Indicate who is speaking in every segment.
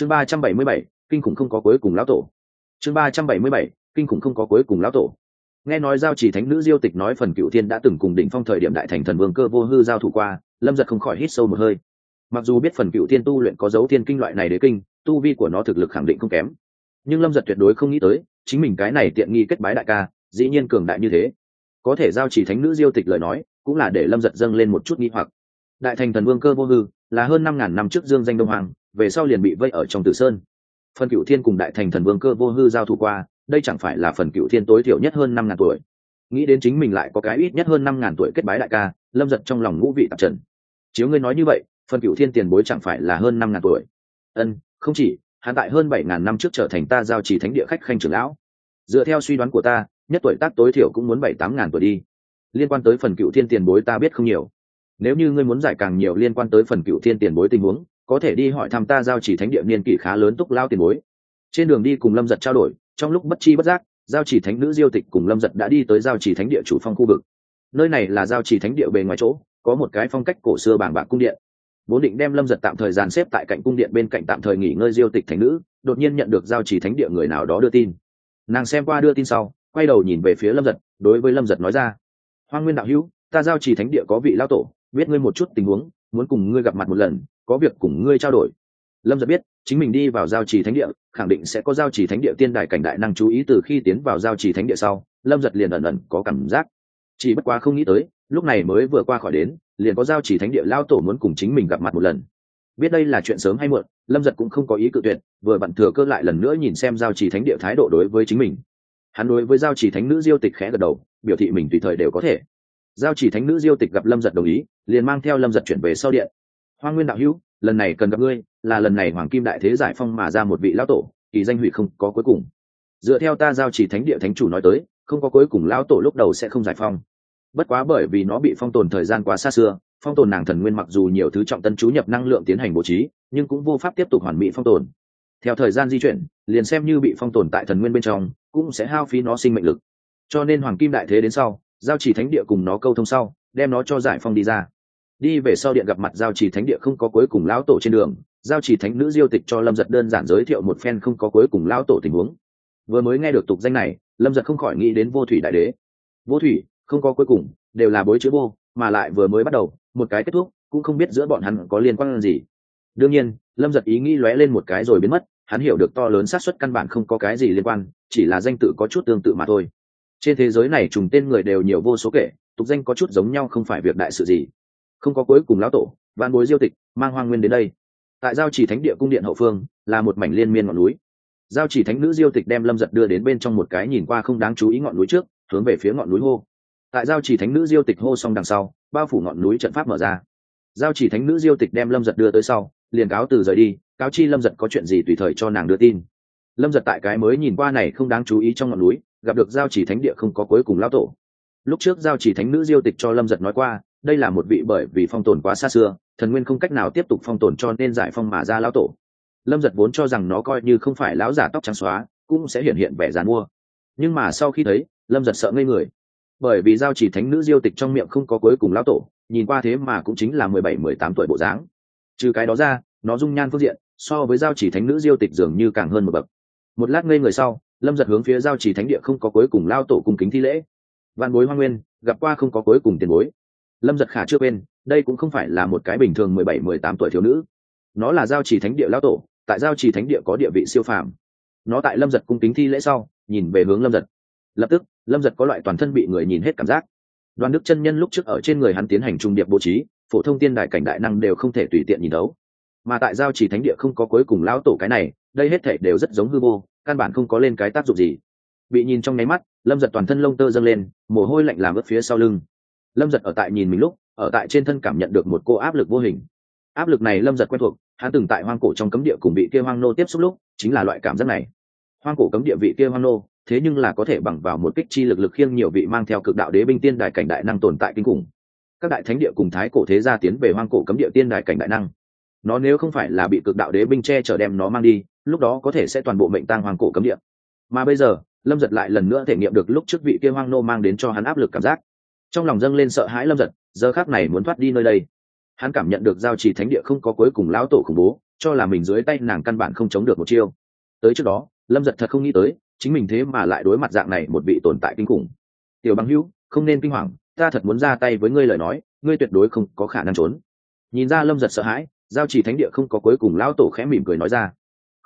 Speaker 1: chương ba trăm bảy mươi bảy, kinh khủng không có cuối cùng lão tổ. Chương ba trăm bảy mươi bảy, kinh khủng không có cuối cùng lão tổ. Nghe nói giao chỉ thánh nữ diêu tịch nói phần cựu thiên đã từng cùng đỉnh phong thời điểm đại thành thần vương cơ vô hư giao thủ qua, lâm giật không khỏi hít sâu một hơi. Mặc dù biết phần cựu thiên tu luyện có dấu thiên kinh loại này đế kinh, tu vi của nó thực lực khẳng định không kém. Nhưng lâm giật tuyệt đối không nghĩ tới, chính mình cái này tiện nghi kết bái đại ca, dĩ nhiên cường đại như thế. Có thể giao chỉ thánh nữ diêu tịch lời nói, cũng là để lâm giật dâng lên một chút nghi hoặc. Đại thành thần vương cơ vô hư, là hơn năm ngàn năm trước dương danh đông hoàng về sau liền bị vây ở trong tử sơn. Phần cựu thiên cùng đại thành thần vương cơ vô hư giao thủ qua, đây chẳng phải là phần cựu thiên tối thiểu nhất hơn năm ngàn tuổi. Nghĩ đến chính mình lại có cái ít nhất hơn năm ngàn tuổi kết bái đại ca, lâm giật trong lòng ngũ vị tạp trần. Chiếu ngươi nói như vậy, phần cựu thiên tiền bối chẳng phải là hơn năm ngàn tuổi. Ân, không chỉ, hắn tại hơn bảy ngàn năm trước trở thành ta giao trì thánh địa khách khanh trưởng lão. Dựa theo suy đoán của ta, nhất tuổi tác tối thiểu cũng muốn bảy tám ngàn tuổi đi. Liên quan tới phần cựu thiên tiền bối ta biết không nhiều. Nếu như ngươi muốn giải càng nhiều liên quan tới phần cựu thiên tiền bối tình huống có thể đi hỏi thăm ta giao chỉ thánh địa niên kỷ khá lớn túc lao tiền bối. Trên đường đi cùng lâm giật trao đổi, trong lúc bất chi bất giác, giao chỉ thánh nữ diêu tịch cùng lâm giật đã đi tới giao chỉ thánh địa chủ phong khu vực. Nơi này là giao chỉ thánh địa bề ngoài chỗ, có một cái phong cách cổ xưa bảng bạc cung điện. Vốn định đem lâm giật tạm thời dàn xếp tại cạnh cung điện bên cạnh tạm thời nghỉ ngơi diêu tịch thánh nữ, đột nhiên nhận được giao chỉ thánh địa người nào đó đưa tin. Nàng xem qua đưa tin sau, quay đầu nhìn về phía lâm giật, đối với lâm giật nói ra hoa nguyên đạo hữu, ta giao chỉ thánh địa có vị lao tổ, biết ngươi một chút tình huống muốn cùng ngươi gặp mặt một lần, có việc cùng ngươi trao đổi. Lâm giật biết, chính mình đi vào giao trì thánh địa, khẳng định sẽ có giao trì thánh địa tiên đài cảnh đại năng chú ý từ khi tiến vào giao trì thánh địa sau, lâm giật liền ẩn ẩn có cảm giác. Chỉ bất quá không nghĩ tới, lúc này mới vừa qua khỏi đến, liền có giao trì thánh địa lao tổ muốn cùng chính mình gặp mặt một lần. Biết đây là chuyện sớm hay muộn, lâm giật cũng không có ý cự tuyệt, vừa bận thừa cơ lại lần nữa nhìn xem giao trì thánh địa thái độ đối với chính mình. Hắn đối với giao trì thánh nữ diêu tịch khẽ gật đầu, biểu thị mình tùy thời đều có thể giao Chỉ thánh nữ diêu tịch gặp lâm giật đồng ý, liền mang theo lâm giật chuyển về sau điện. Hoa nguyên đạo hữu, lần này cần gặp ngươi, là lần này hoàng kim đại thế giải phong mà ra một vị lão tổ, kỳ danh hủy không có cuối cùng. Dựa theo ta giao chỉ thánh địa thánh chủ nói tới, không có cuối cùng lão tổ lúc đầu sẽ không giải phong. Bất quá bởi vì nó bị phong tồn thời gian quá xa xưa, phong tồn nàng thần nguyên mặc dù nhiều thứ trọng tân chú nhập năng lượng tiến hành bố trí, nhưng cũng vô pháp tiếp tục hoàn mỹ phong tồn. Theo thời gian di chuyển, liền xem như bị phong tồn tại thần nguyên bên trong, cũng sẽ hao phí nó sinh mệnh lực. Cho nên hoàng kim đại thế đến sau giao chỉ thánh địa cùng nó câu thông sau, đem nó cho giải phong đi ra. Đi về sau điện gặp mặt giao trì thánh địa không có cuối cùng lão tổ trên đường, giao trì thánh nữ diêu tịch cho lâm giật đơn giản giới thiệu một phen không có cuối cùng lão tổ tình huống. Vừa mới nghe được tục danh này, lâm giật không khỏi nghĩ đến vô thủy đại đế. Vô thủy, không có cuối cùng, đều là bối chữ vô, mà lại vừa mới bắt đầu, một cái kết thúc, cũng không biết giữa bọn hắn có liên quan gì. Đương nhiên, lâm giật ý nghĩ lóe lên một cái rồi biến mất, hắn hiểu được to lớn xác suất căn bản không có cái gì liên quan, chỉ là danh tự có chút tương tự mà thôi trên thế giới này trùng tên người đều nhiều vô số kể, tục danh có chút giống nhau không phải việc đại sự gì. Không có cuối cùng lão tổ văn bối diêu tịch, mang hoang nguyên đến đây. Tại giao chỉ thánh địa cung điện hậu phương, là một mảnh liên miên ngọn núi. Giao chỉ thánh nữ diêu tịch đem lâm giật đưa đến bên trong một cái nhìn qua không đáng chú ý ngọn núi trước, hướng về phía ngọn núi hô. Tại giao chỉ thánh nữ diêu tịch hô xong đằng sau, bao phủ ngọn núi trận pháp mở ra. Giao chỉ thánh nữ diêu tịch đem lâm giật đưa tới sau, liền cáo từ rời đi, cáo chi lâm giật có chuyện gì tùy thời cho nàng đưa tin. Lâm giật tại cái mới nhìn qua này không đáng chú ý trong ngọn núi gặp được giao chỉ thánh địa không có cuối cùng lão tổ. Lúc trước giao chỉ thánh nữ diêu tịch cho lâm giật nói qua, đây là một vị bởi vì phong tồn quá xa xưa, thần nguyên không cách nào tiếp tục phong tồn cho nên giải phong mà ra lão tổ. Lâm giật vốn cho rằng nó coi như không phải lão giả tóc trắng xóa, cũng sẽ hiện hiện vẻ dàn mua. Nhưng mà sau khi thấy, lâm giật sợ ngây người. Bởi vì giao chỉ thánh nữ diêu tịch trong miệng không có cuối cùng lão tổ, nhìn qua thế mà cũng chính là mười bảy, mười tám tuổi bộ dáng. Trừ cái đó ra, nó dung nhan phương diện, so với giao chỉ thánh nữ diêu tịch dường như càng hơn một bậc. Một lát ngây người sau lâm giật hướng phía giao chỉ thánh địa không có cuối cùng lao tổ cùng kính thi lễ. Văn bối hoa nguyên, gặp qua không có cuối cùng tiền bối. Lâm giật khả chưa quên, đây cũng không phải là một cái bình thường mười bảy, mười tám tuổi thiếu nữ. Nó là giao trì thánh địa lão tổ, tại giao trì thánh địa có địa vị siêu phàm. Nó tại lâm giật cung kính thi lễ sau, nhìn về hướng lâm giật. Lập tức, lâm giật có loại toàn thân bị người nhìn hết cảm giác. Đoàn đức chân nhân lúc trước ở trên người hắn tiến hành trung điệp bố trí, phổ thông tiên đại cảnh đại năng đều không thể tùy tiện nhìn đấu. Mà tại giao trì thánh địa không có cuối cùng lão tổ cái này, đây hết thể đều rất giống hư vô căn bản không có lên cái tác dụng gì. Bị nhìn trong nháy mắt, lâm giật toàn thân lông tơ dâng lên, mồ hôi lạnh làm ướt phía sau lưng. Lâm giật ở tại nhìn mình lúc, ở tại trên thân cảm nhận được một cô áp lực vô hình. Áp lực này lâm giật quen thuộc, hắn từng tại hoang cổ trong cấm địa cùng bị kia hoang nô tiếp xúc lúc, chính là loại cảm giác này. Hoang cổ cấm địa vị kia hoang nô, thế nhưng là có thể bằng vào một kích chi lực lực khiêng nhiều vị mang theo cực đạo đế binh tiên đại cảnh đại năng tồn tại kinh khủng. Các đại thánh địa cùng thái cổ thế gia tiến về hoang cổ cấm địa tiên đại cảnh đại năng. Nó nếu không phải là bị cực đạo đế binh che chở đem nó mang đi lúc đó có thể sẽ toàn bộ mệnh tang hoàng cổ cấm địa. Mà bây giờ, lâm giật lại lần nữa thể nghiệm được lúc trước vị kia hoang nô mang đến cho hắn áp lực cảm giác. Trong lòng dâng lên sợ hãi lâm giật, giờ khác này muốn thoát đi nơi đây. Hắn cảm nhận được giao trì thánh địa không có cuối cùng lão tổ khủng bố, cho là mình dưới tay nàng căn bản không chống được một chiêu. Tới trước đó, lâm giật thật không nghĩ tới, chính mình thế mà lại đối mặt dạng này một vị tồn tại kinh khủng. Tiểu bằng hữu, không nên kinh hoàng, ta thật muốn ra tay với ngươi lời nói, ngươi tuyệt đối không có khả năng trốn. Nhìn ra lâm giật sợ hãi, giao trì thánh địa không có cuối cùng lão tổ khẽ mỉm cười nói ra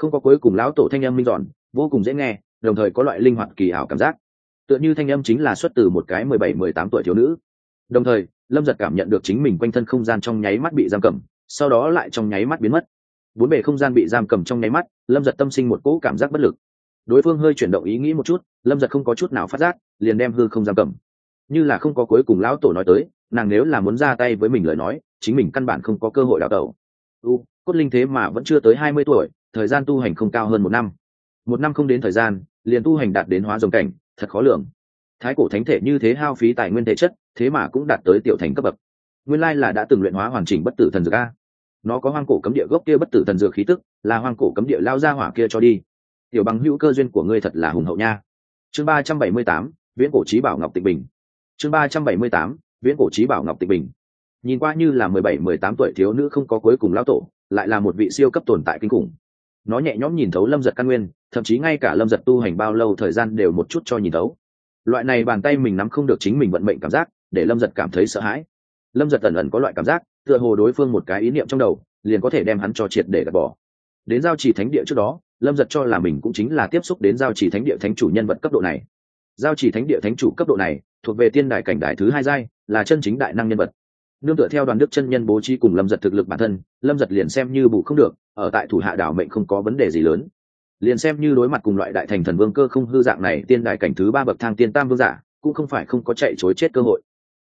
Speaker 1: không có cuối cùng lão tổ thanh âm minh giòn, vô cùng dễ nghe, đồng thời có loại linh hoạt kỳ ảo cảm giác. Tựa như thanh âm chính là xuất từ một cái mười bảy, mười tám tuổi thiếu nữ. Đồng thời, lâm giật cảm nhận được chính mình quanh thân không gian trong nháy mắt bị giam cầm, sau đó lại trong nháy mắt biến mất. Bốn bề không gian bị giam cầm trong nháy mắt, lâm giật tâm sinh một cỗ cảm giác bất lực. Đối phương hơi chuyển động ý nghĩ một chút, lâm giật không có chút nào phát giác, liền đem hư không giam cầm. Như là không có cuối cùng lão tổ nói tới, nàng nếu là muốn ra tay với mình lời nói, chính mình căn bản không có cơ hội đào tẩu. U, cốt linh thế mà vẫn chưa tới hai mươi tuổi thời gian tu hành không cao hơn một năm. Một năm không đến thời gian, liền tu hành đạt đến hóa dòng cảnh, thật khó lường. Thái cổ thánh thể như thế hao phí tài nguyên thể chất, thế mà cũng đạt tới tiểu thành cấp bậc. Nguyên lai là đã từng luyện hóa hoàn chỉnh bất tử thần dược a. Nó có hoang cổ cấm địa gốc kia bất tử thần dược khí tức, là hoang cổ cấm địa lao ra hỏa kia cho đi. Tiểu bằng hữu cơ duyên của ngươi thật là hùng hậu nha. Chương ba trăm bảy mươi tám, viễn cổ trí bảo ngọc tịnh bình. Chương ba trăm bảy mươi tám, viễn cổ trí bảo ngọc tịnh bình. Nhìn qua như là mười bảy, mười tám tuổi thiếu nữ không có cuối cùng lao tổ, lại là một vị siêu cấp tồn tại kinh khủng nó nhẹ nhõm nhìn thấu lâm giật căn nguyên, thậm chí ngay cả lâm giật tu hành bao lâu thời gian đều một chút cho nhìn thấu. Loại này bàn tay mình nắm không được chính mình vận mệnh cảm giác, để lâm giật cảm thấy sợ hãi. Lâm giật ẩn ẩn có loại cảm giác, tựa hồ đối phương một cái ý niệm trong đầu, liền có thể đem hắn cho triệt để gạt bỏ. Đến giao trì thánh địa trước đó, lâm giật cho là mình cũng chính là tiếp xúc đến giao trì thánh địa thánh chủ nhân vật cấp độ này. Giao trì thánh địa thánh chủ cấp độ này, thuộc về tiên đại cảnh đại thứ hai giai, là chân chính đại năng nhân vật nương tựa theo đoàn đức chân nhân bố trí cùng lâm giật thực lực bản thân, lâm giật liền xem như bù không được, ở tại thủ hạ đảo mệnh không có vấn đề gì lớn. Liền xem như đối mặt cùng loại đại thành thần vương cơ không hư dạng này, tiên đại cảnh thứ ba bậc thang tiên tam vương giả, cũng không phải không có chạy chối chết cơ hội.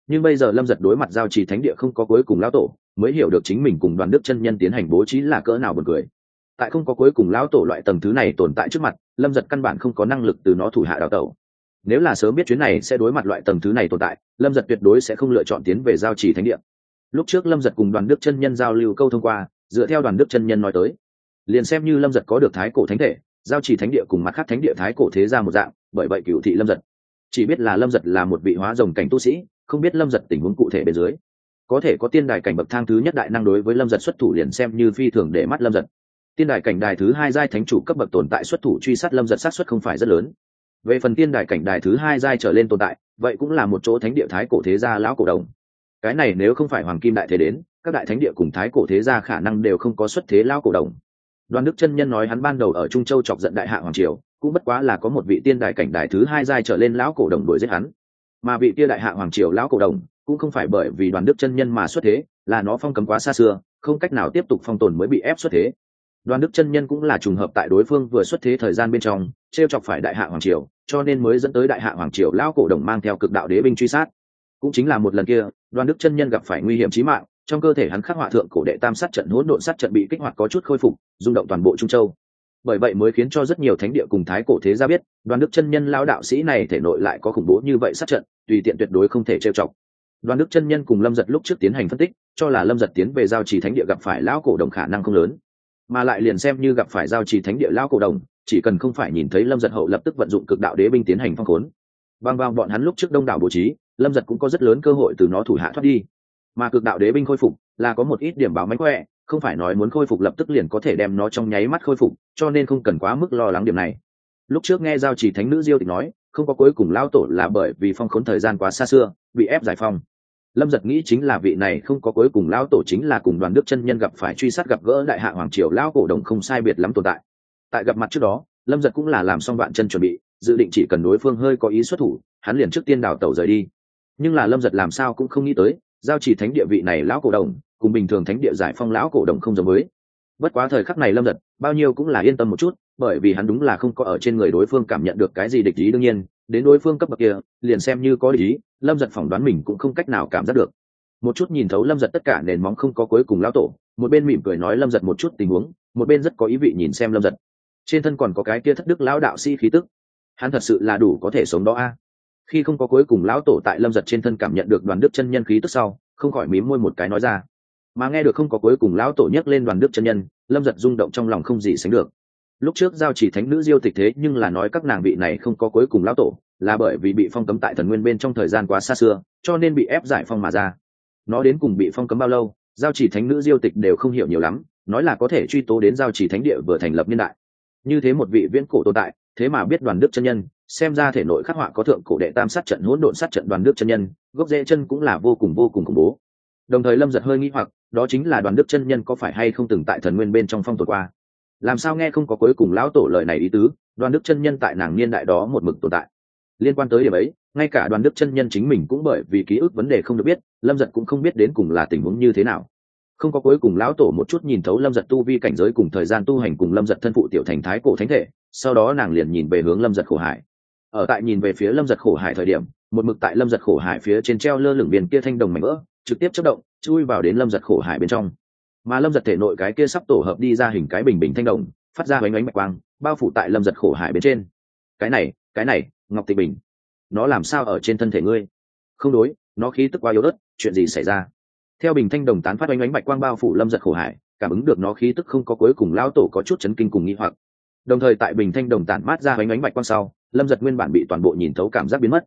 Speaker 1: Nhưng bây giờ lâm giật đối mặt giao trì thánh địa không có cuối cùng lão tổ, mới hiểu được chính mình cùng đoàn đức chân nhân tiến hành bố trí là cỡ nào b u ồ n cười. Tại không có cuối cùng lão tổ loại tầng thứ này tồn tại trước mặt, lâm giật căn bản không có năng lực từ nó thủ hạ đào tẩu nếu là sớm biết chuyến này sẽ đối mặt loại tầng thứ này tồn tại, lâm giật tuyệt đối sẽ không lựa chọn tiến về giao trì thánh địa. Lúc trước lâm giật cùng đoàn đức chân nhân giao lưu câu thông qua, dựa theo đoàn đức chân nhân nói tới. Liền xem như lâm giật có được thái cổ thánh thể, giao trì thánh địa cùng mặt khác thánh địa thái cổ thế ra một dạng, bởi vậy cựu thị lâm giật. Chỉ biết là lâm giật là một vị hóa rồng cảnh tu sĩ, không biết lâm giật tình huống cụ thể bên dưới. Có thể có tiên đài cảnh bậc thang thứ nhất đại năng đối với lâm giật xuất thủ liền xem như phi thường để mắt lâm giật. Tiên đài cảnh đài thứ hai giai thánh chủ cấp bậc tồn tại xuất thủ truy sát lâm giật sát xuất không phải rất lớn về phần tiên đài cảnh đài thứ hai giai trở lên tồn tại, vậy cũng là một chỗ thánh địa thái cổ thế gia lão cổ đồng. Cái này nếu không phải hoàng kim đại thế đến, các đại thánh địa cùng thái cổ thế gia khả năng đều không có xuất thế lão cổ đồng. Đoàn đức chân nhân nói hắn ban đầu ở trung châu chọc giận đại hạ hoàng triều, cũng bất quá là có một vị tiên đài cảnh đài thứ hai giai trở lên lão cổ đồng đuổi giết hắn. Mà vị kia đại hạ hoàng triều lão cổ đồng, cũng không phải bởi vì đoàn đức chân nhân mà xuất thế, là nó phong cấm quá xa xưa, không cách nào tiếp tục phong tồn mới bị ép xuất thế đoàn đức chân nhân cũng là trùng hợp tại đối phương vừa xuất thế thời gian bên trong t r e o chọc phải đại hạ hoàng triều, cho nên mới dẫn tới đại hạ hoàng triều lão cổ đồng mang theo cực đạo đế binh truy sát. Cũng chính là một lần kia đoàn đức chân nhân gặp phải nguy hiểm trí mạng, trong cơ thể hắn khắc họa thượng cổ đệ tam sát trận, hỗn độn sát trận bị kích hoạt có chút khôi phục, rung động toàn bộ trung châu. Bởi vậy mới khiến cho rất nhiều thánh địa cùng thái cổ thế gia biết đoàn đức chân nhân lao đạo sĩ này thể nội lại có khủng bố như vậy sát trận, tùy tiện tuyệt đối không thể trêu chọc. Đoàn đức chân nhân cùng lâm giật lúc trước tiến hành phân tích, cho là lâm giật tiến về giao trì thánh địa gặp phải lão cổ đồng khả năng không lớn mà lại liền xem như gặp phải giao trì thánh địa lao cổ đồng, chỉ cần không phải nhìn thấy lâm giật hậu lập tức vận dụng cực đạo đế binh tiến hành phong khốn. Bằng vào bọn hắn lúc trước đông đảo bố trí, lâm giật cũng có rất lớn cơ hội từ nó thủ hạ thoát đi. Mà cực đạo đế binh khôi phục, là có một ít điểm báo mánh khỏe, không phải nói muốn khôi phục lập tức liền có thể đem nó trong nháy mắt khôi phục, cho nên không cần quá mức lo lắng điểm này. Lúc trước nghe giao chỉ thánh nữ diêu tịch nói, không có cuối cùng lao tổ là bởi vì phong khốn thời gian quá xa xưa, bị ép giải phong lâm giật nghĩ chính là vị này không có cuối cùng Lão tổ chính là cùng đoàn đức chân nhân gặp phải truy sát gặp gỡ đại hạ hoàng triều Lão cổ đồng không sai biệt lắm tồn tại. Tại gặp mặt trước đó, lâm giật cũng là làm xong vạn chân chuẩn bị, dự định chỉ cần đối phương hơi có ý xuất thủ, hắn liền trước tiên đào tẩu rời đi. Nhưng là lâm giật làm sao cũng không nghĩ tới, giao chỉ thánh địa vị này lão cổ đồng, cùng bình thường thánh địa giải phong lão cổ đồng không giống với. Bất quá thời khắc này lâm giật, bao nhiêu cũng là yên tâm một chút, bởi vì hắn đúng là không có ở trên người đối phương cảm nhận được cái gì địch ý đương nhiên, đến đối phương cấp bậc kia, liền xem như có địch ý lâm giật phỏng đoán mình cũng không cách nào cảm giác được. Một chút nhìn thấu lâm giật tất cả nền móng không có cuối cùng lão tổ, một bên mỉm cười nói lâm giật một chút tình huống, một bên rất có ý vị nhìn xem lâm giật. Trên thân còn có cái kia thất đức lão đạo sĩ khí tức. Hắn thật sự là đủ có thể sống đó a. Khi không có cuối cùng lão tổ tại lâm giật trên thân cảm nhận được đoàn đức chân nhân khí tức sau, không khỏi mím môi một cái nói ra. Mà nghe được không có cuối cùng lão tổ nhắc lên đoàn đức chân nhân, lâm giật rung động trong lòng không gì sánh được. Lúc trước giao chỉ thánh nữ diêu tịch thế nhưng là nói các nàng vị này không có cuối cùng lão tổ là bởi vì bị phong cấm tại thần nguyên bên trong thời gian quá xa xưa, cho nên bị ép giải phong mà ra. Nó đến cùng bị phong cấm bao lâu, giao chỉ thánh nữ diêu tịch đều không hiểu nhiều lắm, nói là có thể truy tố đến giao chỉ thánh địa vừa thành lập niên đại. Như thế một vị viễn cổ tồn tại, thế mà biết đoàn đức chân nhân, xem ra thể nội khắc họa có thượng cổ đệ tam sát trận, hỗn độn sát trận đoàn đức chân nhân, gốc rễ chân cũng là vô cùng vô cùng khủng bố. Đồng thời lâm giật hơi nghĩ hoặc, đó chính là đoàn đức chân nhân có phải hay không từng tại thần nguyên bên trong phong tồn qua? Làm sao nghe không có cuối cùng lão tổ lời này ý tứ, đoàn đức chân nhân tại nàng niên đại đó một mực tồn tại liên quan tới điểm ấy, ngay cả đoàn đức chân nhân chính mình cũng bởi vì ký ức vấn đề không được biết, lâm giật cũng không biết đến cùng là tình huống như thế nào. Không có cuối cùng lão tổ một chút nhìn thấu lâm giật tu vi cảnh giới cùng thời gian tu hành cùng lâm giật thân phụ tiểu thành thái cổ thánh thể, sau đó nàng liền nhìn về hướng lâm giật khổ hải. Ở tại nhìn về phía lâm giật khổ hải thời điểm, một mực tại lâm giật khổ hải phía trên treo lơ lửng biển kia thanh đồng mảnh vỡ, trực tiếp chất động, chui vào đến lâm giật khổ hải bên trong. Mà lâm giật thể nội cái kia sắp tổ hợp đi ra hình cái bình bình thanh đồng, phát ra bánh bánh mạch quang, bao phủ tại lâm giật khổ hải bên trên. Cái này cái này, ngọc tịch bình, nó làm sao ở trên thân thể ngươi? Không đối, nó khí tức quá yếu đất chuyện gì xảy ra? Theo bình thanh đồng tán phát oanh oánh bạch quang bao phủ lâm giật khổ hải, cảm ứng được nó khí tức không có cuối cùng lao tổ có chút chấn kinh cùng nghi hoặc. Đồng thời tại bình thanh đồng tản mát ra oanh oánh bạch quang sau, lâm giật nguyên bản bị toàn bộ nhìn thấu cảm giác biến mất.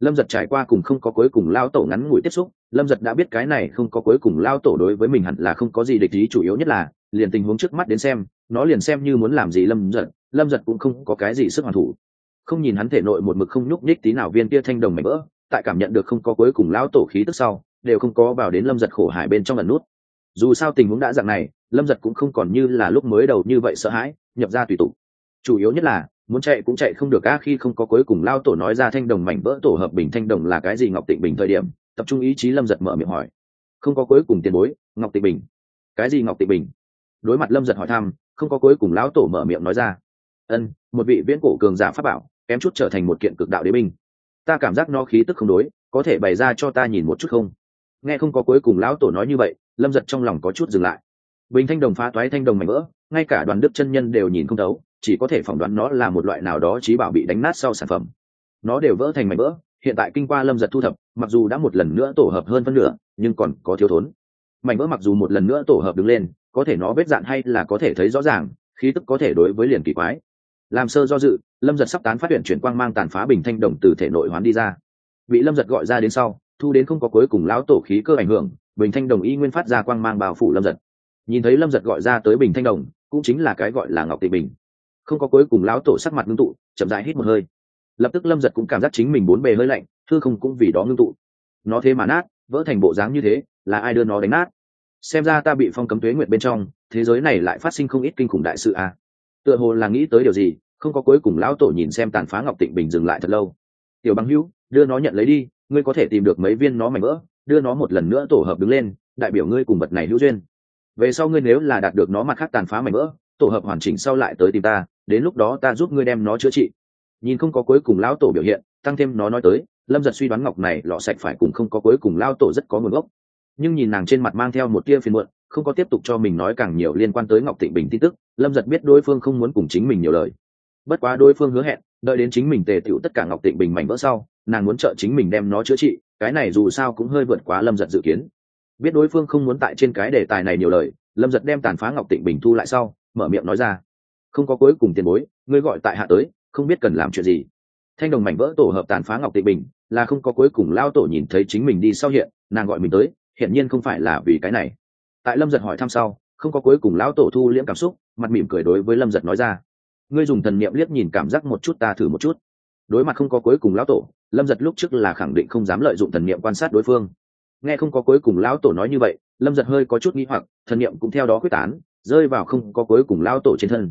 Speaker 1: Lâm giật trải qua cùng không có cuối cùng lao tổ ngắn ngủi tiếp xúc, lâm giật đã biết cái này không có cuối cùng lao tổ đối với mình hẳn là không có gì địch ý chủ yếu nhất là, liền tình huống trước mắt đến xem, nó liền xem như muốn làm gì lâm giật lâm giật cũng không có cái gì sức hoàn thủ không nhìn hắn thể nội một mực không nhúc nhích tí nào viên kia thanh đồng mảnh vỡ, tại cảm nhận được không có cuối cùng lão tổ khí tức sau, đều không có vào đến lâm giật khổ hải bên trong lần nút. Dù sao tình huống đã dạng này, lâm giật cũng không còn như là lúc mới đầu như vậy sợ hãi, nhập ra tùy tụ. Chủ yếu nhất là, muốn chạy cũng chạy không được a khi không có cuối cùng lao tổ nói ra thanh đồng mảnh vỡ tổ hợp bình thanh đồng là cái gì ngọc tịnh bình thời điểm, tập trung ý chí lâm giật mở miệng hỏi. Không có cuối cùng tiền bối, ngọc tịnh bình. Cái gì ngọc tịnh bình? Đối mặt lâm giật hỏi thăm, không có cuối cùng lão tổ mở miệng nói ra. Ân, một vị viễn cổ cường giả pháp bảo kém chút trở thành một kiện cực đạo đế binh. Ta cảm giác nó khí tức không đối, có thể bày ra cho ta nhìn một chút không? Nghe không có cuối cùng lão tổ nói như vậy, lâm giật trong lòng có chút dừng lại. Bình thanh đồng phá toái thanh đồng mảnh vỡ, ngay cả đoàn đức chân nhân đều nhìn không thấu, chỉ có thể phỏng đoán nó là một loại nào đó trí bảo bị đánh nát sau sản phẩm. Nó đều vỡ thành mảnh vỡ, hiện tại kinh qua lâm giật thu thập, mặc dù đã một lần nữa tổ hợp hơn phân nửa, nhưng còn có thiếu thốn. Mảnh vỡ mặc dù một lần nữa tổ hợp đứng lên, có thể nó vết dạn hay là có thể thấy rõ ràng, khí tức có thể đối với liền kỳ quái làm sơ do dự, lâm giật sắp tán phát hiện chuyển quang mang tàn phá bình thanh đồng từ thể nội hoán đi ra. Bị lâm giật gọi ra đến sau, thu đến không có cuối cùng lão tổ khí cơ ảnh hưởng, bình thanh đồng y nguyên phát ra quang mang bao phủ lâm giật. Nhìn thấy lâm giật gọi ra tới bình thanh đồng, cũng chính là cái gọi là ngọc tị bình. Không có cuối cùng lão tổ sắc mặt ngưng tụ, chậm dại hít một hơi. Lập tức lâm giật cũng cảm giác chính mình bốn bề hơi lạnh thư không cũng vì đó ngưng tụ. Nó thế mà nát, vỡ thành bộ dáng như thế, là ai đưa nó đánh nát? Xem ra ta bị phong cấm tuế nguyện bên trong, thế giới này lại phát sinh không ít kinh khủng đại sự à tựa hồ là nghĩ tới điều gì, không có cuối cùng lão tổ nhìn xem tàn phá ngọc tịnh bình dừng lại thật lâu. Tiểu băng hữu, đưa nó nhận lấy đi, ngươi có thể tìm được mấy viên nó mảnh vỡ, đưa nó một lần nữa tổ hợp đứng lên, đại biểu ngươi cùng vật này hữu duyên. Về sau ngươi nếu là đạt được nó mặt khác tàn phá mảnh vỡ, tổ hợp hoàn chỉnh sau lại tới tìm ta, đến lúc đó ta giúp ngươi đem nó chữa trị. Nhìn không có cuối cùng lão tổ biểu hiện, tăng thêm nó nói tới, lâm giật suy đoán ngọc này lọ sạch phải cùng không có cuối cùng lao tổ rất có nguồn gốc. Nhưng nhìn nàng trên mặt mang theo một tia phiền muộn, không có tiếp tục cho mình nói càng nhiều liên quan tới ngọc tịnh bình tin tức lâm giật biết đối phương không muốn cùng chính mình nhiều lời. Bất quá đối phương hứa hẹn, đợi đến chính mình tề tựu tất cả ngọc tịnh bình mảnh vỡ sau, nàng muốn trợ chính mình đem nó chữa trị, cái này dù sao cũng hơi vượt quá lâm giật dự kiến. Biết đối phương không muốn tại trên cái đề tài này nhiều lời, lâm giật đem tàn phá ngọc tịnh bình thu lại sau, mở miệng nói ra. Không có cuối cùng tiền bối, ngươi gọi tại hạ tới, không biết cần làm chuyện gì. Thanh đồng mảnh vỡ tổ hợp tàn phá ngọc tịnh bình, là không có cuối cùng lao tổ nhìn thấy chính mình đi sau hiện, nàng gọi mình tới hiện nhiên không phải là vì cái này. Tại lâm giật hỏi thăm sau, không có cuối cùng lão tổ thu liễm cảm xúc mặt mỉm cười đối với lâm giật nói ra. Ngươi dùng thần niệm liếc nhìn cảm giác một chút ta thử một chút. Đối mặt không có cuối cùng lão tổ, lâm giật lúc trước là khẳng định không dám lợi dụng thần niệm quan sát đối phương. Nghe không có cuối cùng lão tổ nói như vậy, lâm giật hơi có chút nghĩ hoặc, thần niệm cũng theo đó quyết tán, rơi vào không có cuối cùng lão tổ trên thân.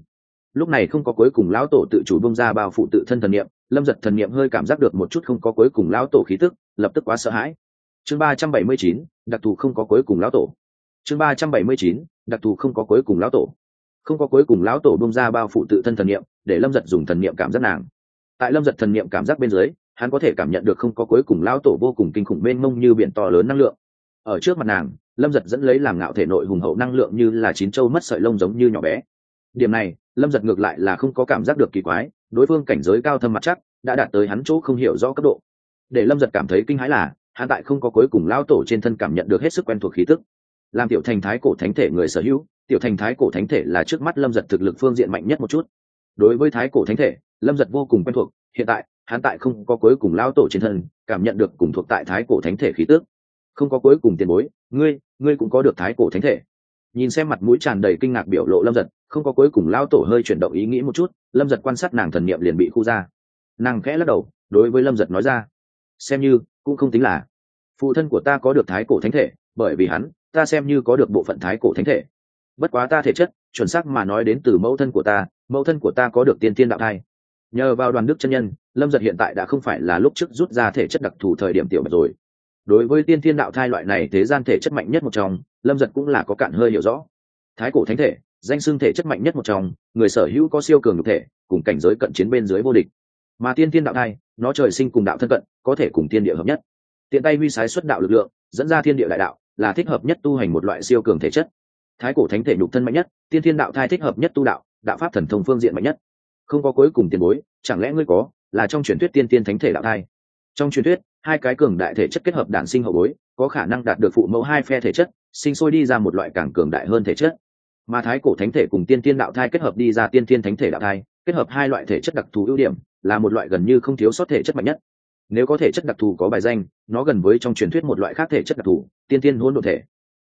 Speaker 1: Lúc này không có cuối cùng lão tổ tự chủ bông ra bao phụ tự thân thần niệm, lâm giật thần niệm hơi cảm giác được một chút không có cuối cùng lão tổ khí tức, lập tức quá sợ hãi. Chương ba trăm bảy mươi chín, đặc thù không có cuối cùng lão tổ. Chương ba trăm bảy mươi chín, đặc thù không có cuối cùng lão tổ không có cuối cùng lão tổ bông ra bao phụ tự thân thần niệm, để lâm giật dùng thần niệm cảm giác nàng. Tại lâm giật thần niệm cảm giác bên dưới, hắn có thể cảm nhận được không có cuối cùng lão tổ vô cùng kinh khủng mênh mông như biển to lớn năng lượng. Ở trước mặt nàng, lâm giật dẫn lấy làm ngạo thể nội hùng hậu năng lượng như là chín châu mất sợi lông giống như nhỏ bé. Điểm này, lâm giật ngược lại là không có cảm giác được kỳ quái, đối phương cảnh giới cao thâm mặt chắc, đã đạt tới hắn chỗ không hiểu rõ cấp độ. Để lâm giật cảm thấy kinh hãi là, hắn tại không có cuối cùng lão tổ trên thân cảm nhận được hết sức quen thuộc khí tức làm tiểu thành thái cổ thánh thể người sở hữu, tiểu thành thái cổ thánh thể là trước mắt lâm giật thực lực phương diện mạnh nhất một chút. Đối với thái cổ thánh thể, lâm giật vô cùng quen thuộc, hiện tại, hắn tại không có cuối cùng lao tổ trên thân, cảm nhận được cùng thuộc tại thái cổ thánh thể khí tước không có cuối cùng tiền bối, ngươi ngươi cũng có được thái cổ thánh thể. Nhìn xem mặt mũi tràn đầy kinh ngạc biểu lộ lâm giật, không có cuối cùng lao tổ hơi chuyển động ý nghĩ một chút, lâm giật quan sát nàng thần niệm liền bị khu ra. Nàng khẽ lắc đầu, đối với lâm giật nói ra, xem như, cũng không tính là. Phụ thân của ta có được thái cổ thánh thể, bởi vì hắn ta xem như có được bộ phận thái cổ thánh thể. Bất quá ta thể chất, chuẩn xác mà nói đến từ mẫu thân của ta, mẫu thân của ta có được tiên tiên đạo thai. Nhờ vào đoàn đức chân nhân, lâm giật hiện tại đã không phải là lúc trước rút ra thể chất đặc thù thời điểm tiểu bạch rồi. Đối với tiên tiên đạo thai loại này thế gian thể chất mạnh nhất một trong, lâm giật cũng là có cạn hơi hiểu rõ. Thái cổ thánh thể, danh xưng thể chất mạnh nhất một trong, người sở hữu có siêu cường nhục thể, cùng cảnh giới cận chiến bên dưới vô địch. Mà tiên tiên đạo thai, nó trời sinh cùng đạo thân cận, có thể cùng tiên địa hợp nhất. Tiện tay huy sái xuất đạo lực lượng, dẫn ra thiên địa đại đạo là thích hợp nhất tu hành một loại siêu cường thể chất. Thái cổ thánh thể nhục thân mạnh nhất, tiên thiên đạo thai thích hợp nhất tu đạo đạo pháp thần thông phương diện mạnh nhất. Không có cuối cùng tiền bối, chẳng lẽ ngươi có, là trong truyền thuyết tiên tiên thánh thể đạo thai? Trong truyền thuyết, hai cái cường đại thể chất kết hợp đản sinh hậu bối, có khả năng đạt được phụ mẫu hai phe thể chất, sinh sôi đi ra một loại càng cường đại hơn thể chất. Mà thái cổ thánh thể cùng tiên tiên đạo thai kết hợp đi ra tiên tiên thánh thể đạo thai, kết hợp hai loại thể chất đặc thù ưu điểm, là một loại gần như không thiếu sót thể chất mạnh nhất nếu có thể chất đặc thù có bài danh, nó gần với trong truyền thuyết một loại khác thể chất đặc thù, tiên tiên hôn đ ộ thể.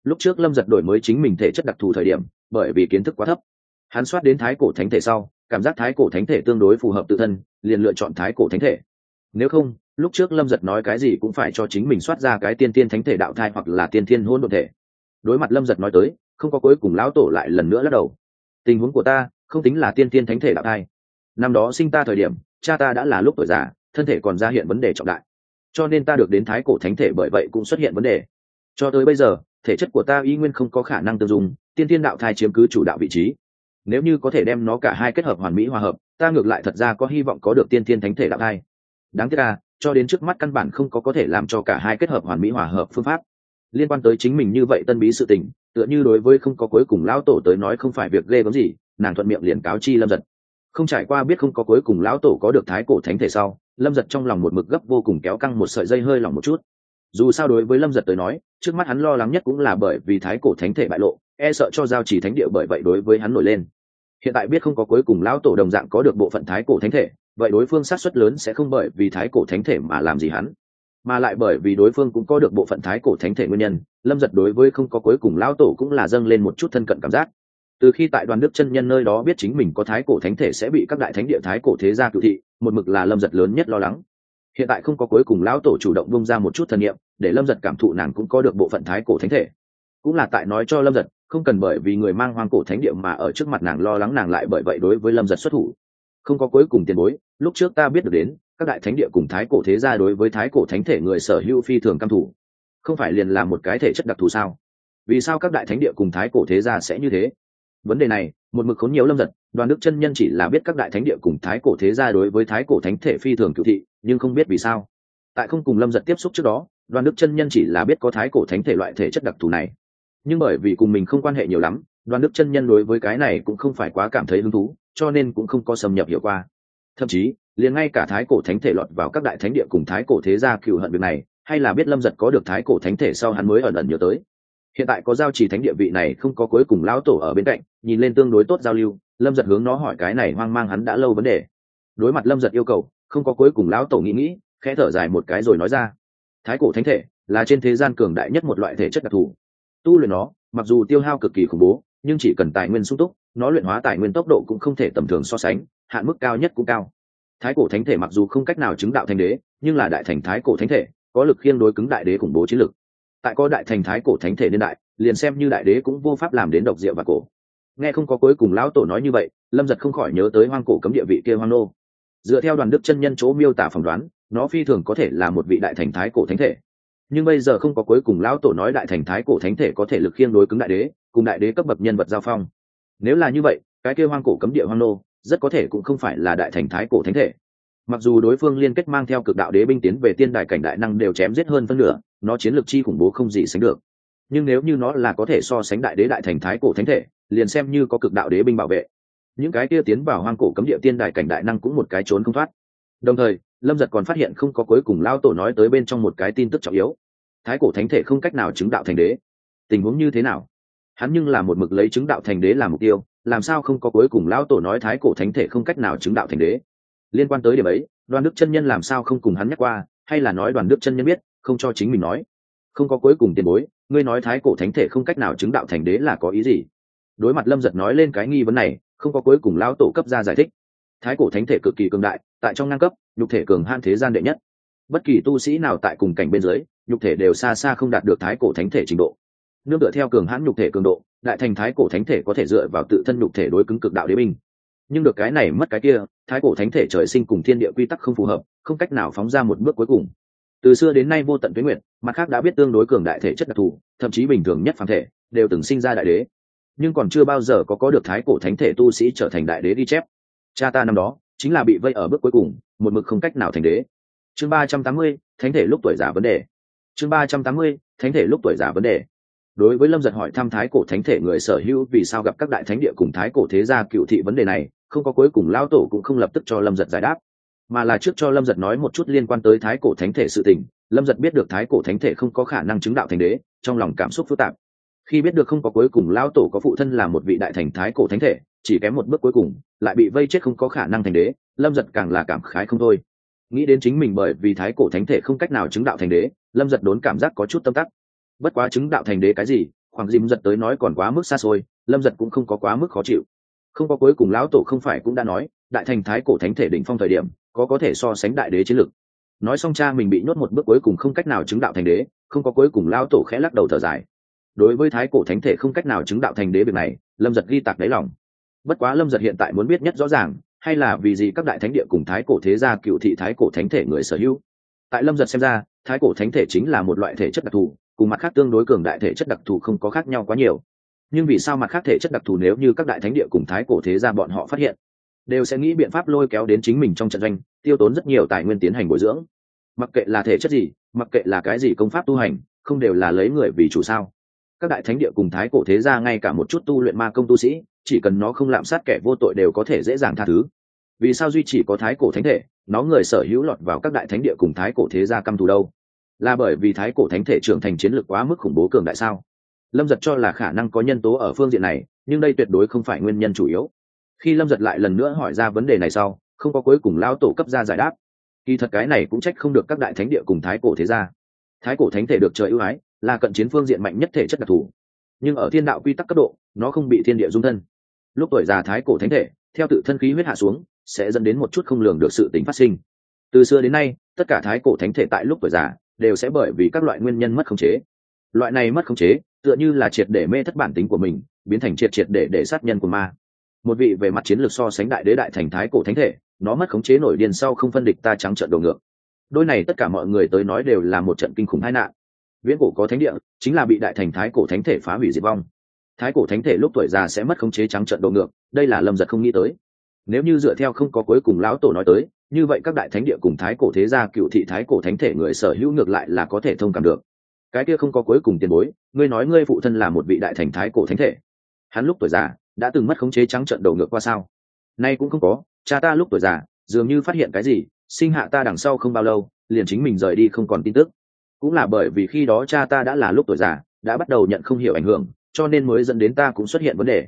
Speaker 1: Lúc trước lâm giật đổi mới chính mình thể chất đặc thù thời điểm, bởi vì kiến thức quá thấp. Hắn soát đến thái cổ thánh thể sau, cảm giác thái cổ thánh thể tương đối phù hợp tự thân, liền lựa chọn thái cổ thánh thể. Nếu không, lúc trước lâm giật nói cái gì cũng phải cho chính mình soát ra cái tiên tiên thánh thể đạo thai hoặc là tiên tiên hôn đ ộ thể. Đối mặt lâm giật nói tới, không có cuối cùng lão tổ lại lần nữa lắc đầu. Tình huống của ta không tính là tiên tiên thánh thể đạo thai. Năm đó sinh ta thời điểm, cha ta đã là lúc tuổi già thân thể còn ra hiện vấn đề trọng đại. Cho nên ta được đến thái cổ thánh thể bởi vậy cũng xuất hiện vấn đề. Cho tới bây giờ, thể chất của ta y nguyên không có khả năng tiêu dùng tiên tiên đạo thai chiếm cứ chủ đạo vị trí. Nếu như có thể đem nó cả hai kết hợp hoàn mỹ hòa hợp, ta ngược lại thật ra có hy vọng có được tiên tiên thánh thể đạo thai. Đáng tiếc là, cho đến trước mắt căn bản không có có thể làm cho cả hai kết hợp hoàn mỹ hòa hợp phương pháp. Liên quan tới chính mình như vậy tân bí sự tình, tựa như đối với không có cuối cùng lão tổ tới nói không phải việc ghê gớm gì, nàng thuận miệng liền cáo chi lâm giật. Không trải qua biết không có cuối cùng lão tổ có được thái cổ thánh thể sau lâm giật trong lòng một mực gấp vô cùng kéo căng một sợi dây hơi lỏng một chút. Dù sao đối với lâm giật tới nói, trước mắt hắn lo lắng nhất cũng là bởi vì thái cổ thánh thể bại lộ e sợ cho giao chỉ thánh địa bởi vậy đối với hắn nổi lên. Hiện tại biết không có cuối cùng lão tổ đồng dạng có được bộ phận thái cổ thánh thể, vậy đối phương sát xuất lớn sẽ không bởi vì thái cổ thánh thể mà làm gì hắn, mà lại bởi vì đối phương cũng có được bộ phận thái cổ thánh thể nguyên nhân, lâm giật đối với không có cuối cùng lão tổ cũng là dâng lên một chút thân cận cảm giác. Từ khi tại đoàn đức chân nhân nơi đó biết chính mình có thái cổ thánh thể sẽ bị các đại thánh địa thái cổ thế gia cựu thị một mực là lâm giật lớn nhất lo lắng. Hiện tại không có cuối cùng lão tổ chủ động bông ra một chút thần nghiệm để lâm giật cảm thụ nàng cũng có được bộ phận thái cổ thánh thể. Cũng là tại nói cho lâm giật, không cần bởi vì người mang hoang cổ thánh địa mà ở trước mặt nàng lo lắng nàng lại bởi vậy đối với lâm giật xuất thủ. Không có cuối cùng tiền bối, lúc trước ta biết được đến, các đại thánh địa cùng thái cổ thế gia đối với thái cổ thánh thể người sở hữu phi thường căm thủ không phải liền là một cái thể chất đặc thù sao? Vì sao các đại thánh địa cùng thái cổ thế gia sẽ như thế? Vấn đề này một mực khốn nhiều lâm giật, đoàn đức chân nhân chỉ là biết các đại thánh địa cùng thái cổ thế gia đối với thái cổ thánh thể phi thường cựu thị, nhưng không biết vì sao. Tại không cùng lâm giật tiếp xúc trước đó, đoàn đức chân nhân chỉ là biết có thái cổ thánh thể loại thể chất đặc thù này. Nhưng bởi vì cùng mình không quan hệ nhiều lắm, đoàn đức chân nhân đối với cái này cũng không phải quá cảm thấy hứng thú, cho nên cũng không có xâm nhập hiệu qua. Thậm chí, liền ngay cả thái cổ thánh thể lọt vào các đại thánh địa cùng thái cổ thế gia cựu hận việc này, hay là biết lâm giật có được thái cổ thánh thể sau hắn mới ẩn ẩn nhớ tới hiện tại có giao chỉ thánh địa vị này không có cuối cùng lão tổ ở bên cạnh, nhìn lên tương đối tốt giao lưu, lâm giật hướng nó hỏi cái này hoang mang hắn đã lâu vấn đề. Đối mặt lâm giật yêu cầu, không có cuối cùng lão tổ nghĩ nghĩ, khẽ thở dài một cái rồi nói ra. Thái cổ thánh thể là trên thế gian cường đại nhất một loại thể chất đặc thù. Tu luyện nó, mặc dù tiêu hao cực kỳ khủng bố, nhưng chỉ cần tài nguyên sung túc, nó luyện hóa tài nguyên tốc độ cũng không thể tầm thường so sánh, hạn mức cao nhất cũng cao. Thái cổ thánh thể mặc dù không cách nào chứng đạo thành đế, nhưng là đại thành thái cổ thánh thể, có lực khiên đối cứng đại đế khủng bố chiến lực tại có đại thành thái cổ thánh thể niên đại, liền xem như đại đế cũng vô pháp làm đến độc diệu và cổ. Nghe không có cuối cùng lão tổ nói như vậy, lâm giật không khỏi nhớ tới hoang cổ cấm địa vị kia hoang nô. Dựa theo đoàn đức chân nhân chỗ miêu tả phỏng đoán, nó phi thường có thể là một vị đại thành thái cổ thánh thể. Nhưng bây giờ không có cuối cùng lão tổ nói đại thành thái cổ thánh thể có thể lực khiêng đối cứng đại đế, cùng đại đế cấp bậc nhân vật giao phong. Nếu là như vậy, cái kia hoang cổ cấm địa hoang nô rất có thể cũng không phải là đại thành thái cổ thánh thể mặc dù đối phương liên kết mang theo cực đạo đế binh tiến về tiên đài cảnh đại năng đều chém giết hơn phân nửa, nó chiến lược chi khủng bố không gì sánh được. Nhưng nếu như nó là có thể so sánh đại đế đại thành thái cổ thánh thể, liền xem như có cực đạo đế binh bảo vệ. Những cái kia tiến vào hoang cổ cấm địa tiên đài cảnh đại năng cũng một cái trốn không thoát. Đồng thời, lâm giật còn phát hiện không có cuối cùng lao tổ nói tới bên trong một cái tin tức trọng yếu. Thái cổ thánh thể không cách nào chứng đạo thành đế. Tình huống như thế nào? Hắn nhưng là một mực lấy chứng đạo thành đế làm mục tiêu, làm sao không có cuối cùng lao tổ nói thái cổ thánh thể không cách nào chứng đạo thành đế? Liên quan tới điểm ấy, đoàn đức chân nhân làm sao không cùng hắn nhắc qua, hay là nói đoàn đức chân nhân biết, không cho chính mình nói. Không có cuối cùng tiền bối, ngươi nói thái cổ thánh thể không cách nào chứng đạo thành đế là có ý gì? Đối mặt lâm giật nói lên cái nghi vấn này, không có cuối cùng lão tổ cấp ra giải thích. Thái cổ thánh thể cực kỳ cường đại, tại trong ngang cấp, nhục thể cường han thế gian đệ nhất. Bất kỳ tu sĩ nào tại cùng cảnh bên dưới, nhục thể đều xa xa không đạt được thái cổ thánh thể trình độ. Nương tựa theo cường hãn nhục thể cường độ, đại thành thái cổ thánh thể có thể dựa vào tự thân nhục thể đối cứng cực đạo đế binh nhưng được cái này mất cái kia, thái cổ thánh thể trời sinh cùng thiên địa quy tắc không phù hợp, không cách nào phóng ra một bước cuối cùng. Từ xưa đến nay vô tận tuyến nguyện mặt khác đã biết tương đối cường đại thể chất đặc thù, thậm chí bình thường nhất phản thể, đều từng sinh ra đại đế. Nhưng còn chưa bao giờ có có được thái cổ thánh thể tu sĩ trở thành đại đế đi chép. Cha ta năm đó, chính là bị vây ở bước cuối cùng, một mực không cách nào thành đế. Chương ba trăm tám mươi, thánh thể lúc tuổi già vấn đề. Chương ba trăm tám mươi, thánh thể lúc tuổi già vấn đề. Đối với lâm giật hỏi thăm thái cổ thánh thể người sở hữu vì sao gặp các đại thánh địa cùng thái cổ thế gia cựu thị vấn đề này không có cuối cùng lao tổ cũng không lập tức cho lâm giật giải đáp, mà là trước cho lâm giật nói một chút liên quan tới thái cổ thánh thể sự tình. Lâm giật biết được thái cổ thánh thể không có khả năng chứng đạo thành đế, trong lòng cảm xúc phức tạp. Khi biết được không có cuối cùng lao tổ có phụ thân là một vị đại thành thái cổ thánh thể, chỉ kém một bước cuối cùng, lại bị vây chết không có khả năng thành đế, lâm giật càng là cảm khái không thôi. Nghĩ đến chính mình bởi vì thái cổ thánh thể không cách nào chứng đạo thành đế, lâm giật đốn cảm giác có chút tâm tắc. Bất quá chứng đạo thành đế cái gì, khoảng dìm giật tới nói còn quá mức xa xôi, lâm giật cũng không có quá mức khó chịu không có cuối cùng lão tổ không phải cũng đã nói, đại thành thái cổ thánh thể đỉnh phong thời điểm, có có thể so sánh đại đế chiến lực nói xong cha mình bị nhốt một bước cuối cùng không cách nào chứng đạo thành đế, không có cuối cùng lão tổ khẽ lắc đầu thở dài. Đối với thái cổ thánh thể không cách nào chứng đạo thành đế việc này, lâm giật ghi tạc đáy lòng. Bất quá lâm giật hiện tại muốn biết nhất rõ ràng, hay là vì gì các đại thánh địa cùng thái cổ thế gia cựu thị thái cổ thánh thể người sở hữu. Tại lâm giật xem ra, thái cổ thánh thể chính là một loại thể chất đặc thù, cùng mặt khác tương đối cường đại thể chất đặc thù không có khác nhau quá nhiều nhưng vì sao mặt khác thể chất đặc thù nếu như các đại thánh địa cùng thái cổ thế gia bọn họ phát hiện, đều sẽ nghĩ biện pháp lôi kéo đến chính mình trong trận doanh, tiêu tốn rất nhiều tài nguyên tiến hành bồi dưỡng. Mặc kệ là thể chất gì, mặc kệ là cái gì công pháp tu hành, không đều là lấy người vì chủ sao. Các đại thánh địa cùng thái cổ thế gia ngay cả một chút tu luyện ma công tu sĩ, chỉ cần nó không lạm sát kẻ vô tội đều có thể dễ dàng tha thứ. Vì sao duy chỉ có thái cổ thánh thể, nó người sở hữu lọt vào các đại thánh địa cùng thái cổ thế gia căm thù đâu? Là bởi vì thái cổ thánh thể trưởng thành chiến lược quá mức khủng bố cường đại sao? Lâm giật cho là khả năng có nhân tố ở phương diện này, nhưng đây tuyệt đối không phải nguyên nhân chủ yếu. Khi lâm giật lại lần nữa hỏi ra vấn đề này sau, không có cuối cùng lao tổ cấp ra giải đáp. Kỳ thật cái này cũng trách không được các đại thánh địa cùng thái cổ thế gia. Thái cổ thánh thể được trời ưu ái, là cận chiến phương diện mạnh nhất thể chất đặc thù. Nhưng ở thiên đạo quy tắc cấp độ, nó không bị thiên địa dung thân. Lúc tuổi già thái cổ thánh thể, theo tự thân khí huyết hạ xuống, sẽ dẫn đến một chút không lường được sự tính phát sinh. Từ xưa đến nay, tất cả thái cổ thánh thể tại lúc tuổi già, đều sẽ bởi vì các loại nguyên nhân mất khống chế. Loại này mất khống chế tựa như là triệt để mê thất bản tính của mình, biến thành triệt triệt để để sát nhân của ma. Một vị về mặt chiến lược so sánh đại đế đại thành thái cổ thánh thể, nó mất khống chế nổi điên sau không phân địch ta trắng trận đồ ngược. Đôi này tất cả mọi người tới nói đều là một trận kinh khủng hai nạn. Viễn cổ có thánh địa, chính là bị đại thành thái cổ thánh thể phá hủy diệt vong. Thái cổ thánh thể lúc tuổi già sẽ mất khống chế trắng trận đồ ngược, đây là lâm giật không nghĩ tới. Nếu như dựa theo không có cuối cùng lão tổ nói tới, như vậy các đại thánh địa cùng thái cổ thế gia cựu thị thái cổ thánh thể người sở hữu ngược lại là có thể thông cảm được cái kia không có cuối cùng tiền bối, ngươi nói ngươi phụ thân là một vị đại thành thái cổ thánh thể. Hắn lúc tuổi già, đã từng mất khống chế trắng trận đầu ngược qua sao? Nay cũng không có, cha ta lúc tuổi già, dường như phát hiện cái gì, sinh hạ ta đằng sau không bao lâu, liền chính mình rời đi không còn tin tức. Cũng là bởi vì khi đó cha ta đã là lúc tuổi già, đã bắt đầu nhận không hiểu ảnh hưởng, cho nên mới dẫn đến ta cũng xuất hiện vấn đề.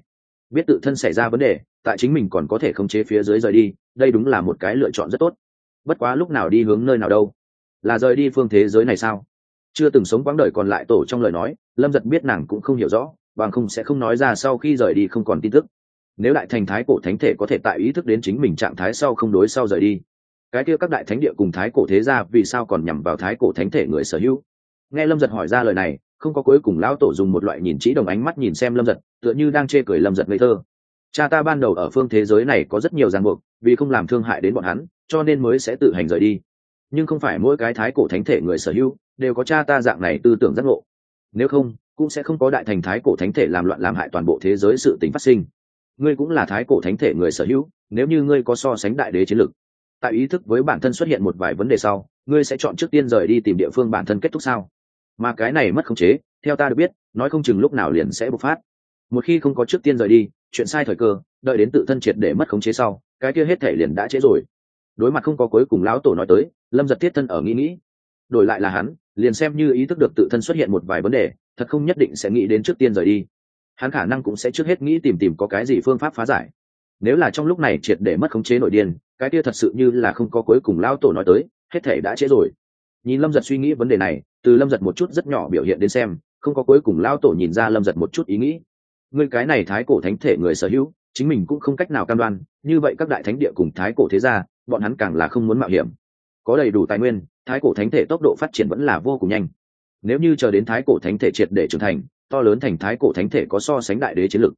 Speaker 1: Biết tự thân xảy ra vấn đề, tại chính mình còn có thể khống chế phía dưới rời đi, đây đúng là một cái lựa chọn rất tốt. Bất quá lúc nào đi hướng nơi nào đâu? Là rời đi phương thế giới này sao? Chưa từng sống quãng đời còn lại tổ trong lời nói, lâm giật biết nàng cũng không hiểu rõ, bằng không sẽ không nói ra sau khi rời đi không còn tin tức. Nếu đại thành thái cổ thánh thể có thể tại ý thức đến chính mình trạng thái sau không đối sau rời đi, cái kia các đại thánh địa cùng thái cổ thế ra vì sao còn nhằm vào thái cổ thánh thể người sở hữu? Nghe lâm giật hỏi ra lời này, không có cuối cùng lão tổ dùng một loại nhìn chỉ đồng ánh mắt nhìn xem lâm giật, tựa như đang chê cười lâm giật ngây thơ. Cha ta ban đầu ở phương thế giới này có rất nhiều ràng buộc, vì không làm thương hại đến bọn hắn, cho nên mới sẽ tự hành rời đi nhưng không phải mỗi cái thái cổ thánh thể người sở hữu đều có cha ta dạng này tư tưởng giác ngộ. Nếu không, cũng sẽ không có đại thành thái cổ thánh thể làm loạn làm hại toàn bộ thế giới sự tính phát sinh. Ngươi cũng là thái cổ thánh thể người sở hữu, nếu như ngươi có so sánh đại đế chiến lực tại ý thức với bản thân xuất hiện một vài vấn đề sau, ngươi sẽ chọn trước tiên rời đi tìm địa phương bản thân kết thúc sao? Mà cái này mất khống chế, theo ta được biết, nói không chừng lúc nào liền sẽ bộc phát. Một khi không có trước tiên rời đi, chuyện sai thời cơ, đợi đến tự thân triệt để mất khống chế sau, cái kia hết thể liền đã trễ rồi đối mặt không có cuối cùng lão tổ nói tới, lâm giật thiết thân ở nghĩ nghĩ. Đổi lại là hắn, liền xem như ý thức được tự thân xuất hiện một vài vấn đề, thật không nhất định sẽ nghĩ đến trước tiên rời đi. Hắn khả năng cũng sẽ trước hết nghĩ tìm tìm có cái gì phương pháp phá giải. Nếu là trong lúc này triệt để mất khống chế nội điên, cái kia thật sự như là không có cuối cùng lão tổ nói tới, hết thể đã trễ rồi. Nhìn lâm giật suy nghĩ vấn đề này, từ lâm giật một chút rất nhỏ biểu hiện đến xem, không có cuối cùng lão tổ nhìn ra lâm giật một chút ý nghĩ. Người cái này thái cổ thánh thể người sở hữu, chính mình cũng không cách nào cam đoan, như vậy các đại thánh địa cùng thái cổ thế gia bọn hắn càng là không muốn mạo hiểm. Có đầy đủ tài nguyên, thái cổ thánh thể tốc độ phát triển vẫn là vô cùng nhanh. Nếu như chờ đến thái cổ thánh thể triệt để trưởng thành, to lớn thành thái cổ thánh thể có so sánh đại đế chiến lực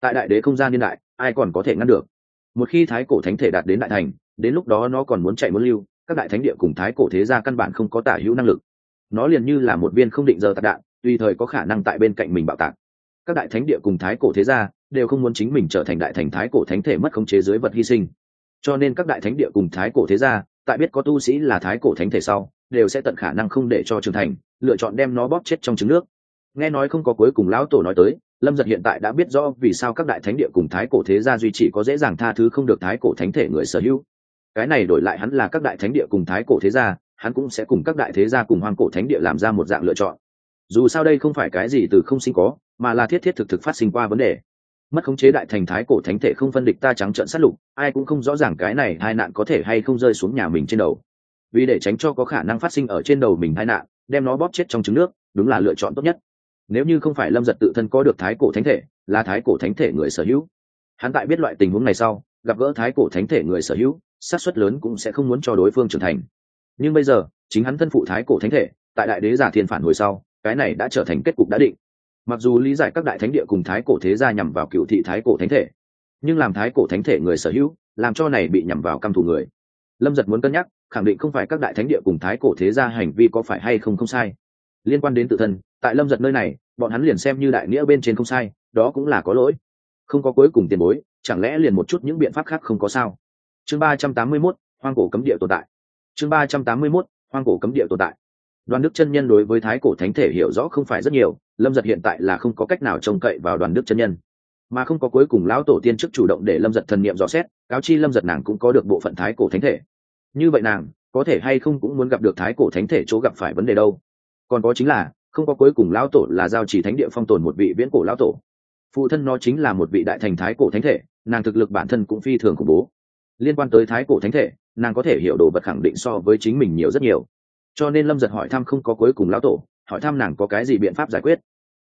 Speaker 1: tại đại đế không gian niên đại, ai còn có thể ngăn được? Một khi thái cổ thánh thể đạt đến đại thành, đến lúc đó nó còn muốn chạy muốn lưu, các đại thánh địa cùng thái cổ thế gia căn bản không có tả hữu năng lực. Nó liền như là một viên không định giờ tạc đạn, tùy thời có khả năng tại bên cạnh mình bạo tạc. Các đại thánh địa cùng thái cổ thế gia đều không muốn chính mình trở thành đại thành thái cổ thánh thể mất khống chế dưới vật hy sinh cho nên các đại thánh địa cùng thái cổ thế gia, tại biết có tu sĩ là thái cổ thánh thể sau, đều sẽ tận khả năng không để cho trưởng thành, lựa chọn đem nó bóp chết trong trứng nước. Nghe nói không có cuối cùng lão tổ nói tới, lâm giật hiện tại đã biết rõ vì sao các đại thánh địa cùng thái cổ thế gia duy trì có dễ dàng tha thứ không được thái cổ thánh thể người sở hữu. Cái này đổi lại hắn là các đại thánh địa cùng thái cổ thế gia, hắn cũng sẽ cùng các đại thế gia cùng hoang cổ thánh địa làm ra một dạng lựa chọn. Dù sao đây không phải cái gì từ không sinh có, mà là thiết thiết thực thực phát sinh qua vấn đề mất khống chế đại thành thái cổ thánh thể không phân địch ta trắng trợn sát lục, ai cũng không rõ ràng cái này hai nạn có thể hay không rơi xuống nhà mình trên đầu. Vì để tránh cho có khả năng phát sinh ở trên đầu mình hai nạn, đem nó bóp chết trong trứng nước, đúng là lựa chọn tốt nhất. Nếu như không phải lâm giật tự thân có được thái cổ thánh thể, là thái cổ thánh thể người sở hữu. Hắn tại biết loại tình huống này sau, gặp gỡ thái cổ thánh thể người sở hữu, xác suất lớn cũng sẽ không muốn cho đối phương trưởng thành. Nhưng bây giờ, chính hắn thân phụ thái cổ thánh thể, tại đại đế giả thiên phản hồi sau, cái này đã trở thành kết cục đã định mặc dù lý giải các đại thánh địa cùng thái cổ thế gia nhằm vào cựu thị thái cổ thánh thể, nhưng làm thái cổ thánh thể người sở hữu, làm cho này bị nhằm vào căm thù người. Lâm giật muốn cân nhắc, khẳng định không phải các đại thánh địa cùng thái cổ thế gia hành vi có phải hay không không sai. Liên quan đến tự thân, tại lâm giật nơi này, bọn hắn liền xem như đại nghĩa bên trên không sai, đó cũng là có lỗi. Không có cuối cùng tiền bối, chẳng lẽ liền một chút những biện pháp khác không có sao? Chương ba trăm tám mươi mốt, hoang cổ cấm địa tồn tại. Chương ba trăm tám mươi mốt, hoang cổ cấm địa tồn tại. Đoàn đức chân nhân đối với thái cổ thánh thể hiểu rõ không phải rất nhiều lâm giật hiện tại là không có cách nào trông cậy vào đoàn đức chân nhân, mà không có cuối cùng lão tổ tiên chức chủ động để lâm giật thần niệm rõ xét, cáo chi lâm giật nàng cũng có được bộ phận thái cổ thánh thể. Như vậy nàng, có thể hay không cũng muốn gặp được thái cổ thánh thể chỗ gặp phải vấn đề đâu. Còn có chính là, không có cuối cùng lão tổ là giao chỉ thánh địa phong tồn một vị viễn cổ lão tổ. Phụ thân nó chính là một vị đại thành thái cổ thánh thể, nàng thực lực bản thân cũng phi thường khủng bố. Liên quan tới thái cổ thánh thể, nàng có thể hiểu đồ vật khẳng định so với chính mình nhiều rất nhiều. Cho nên lâm giật hỏi thăm không có cuối cùng lão tổ hỏi thăm nàng có cái gì biện pháp giải quyết.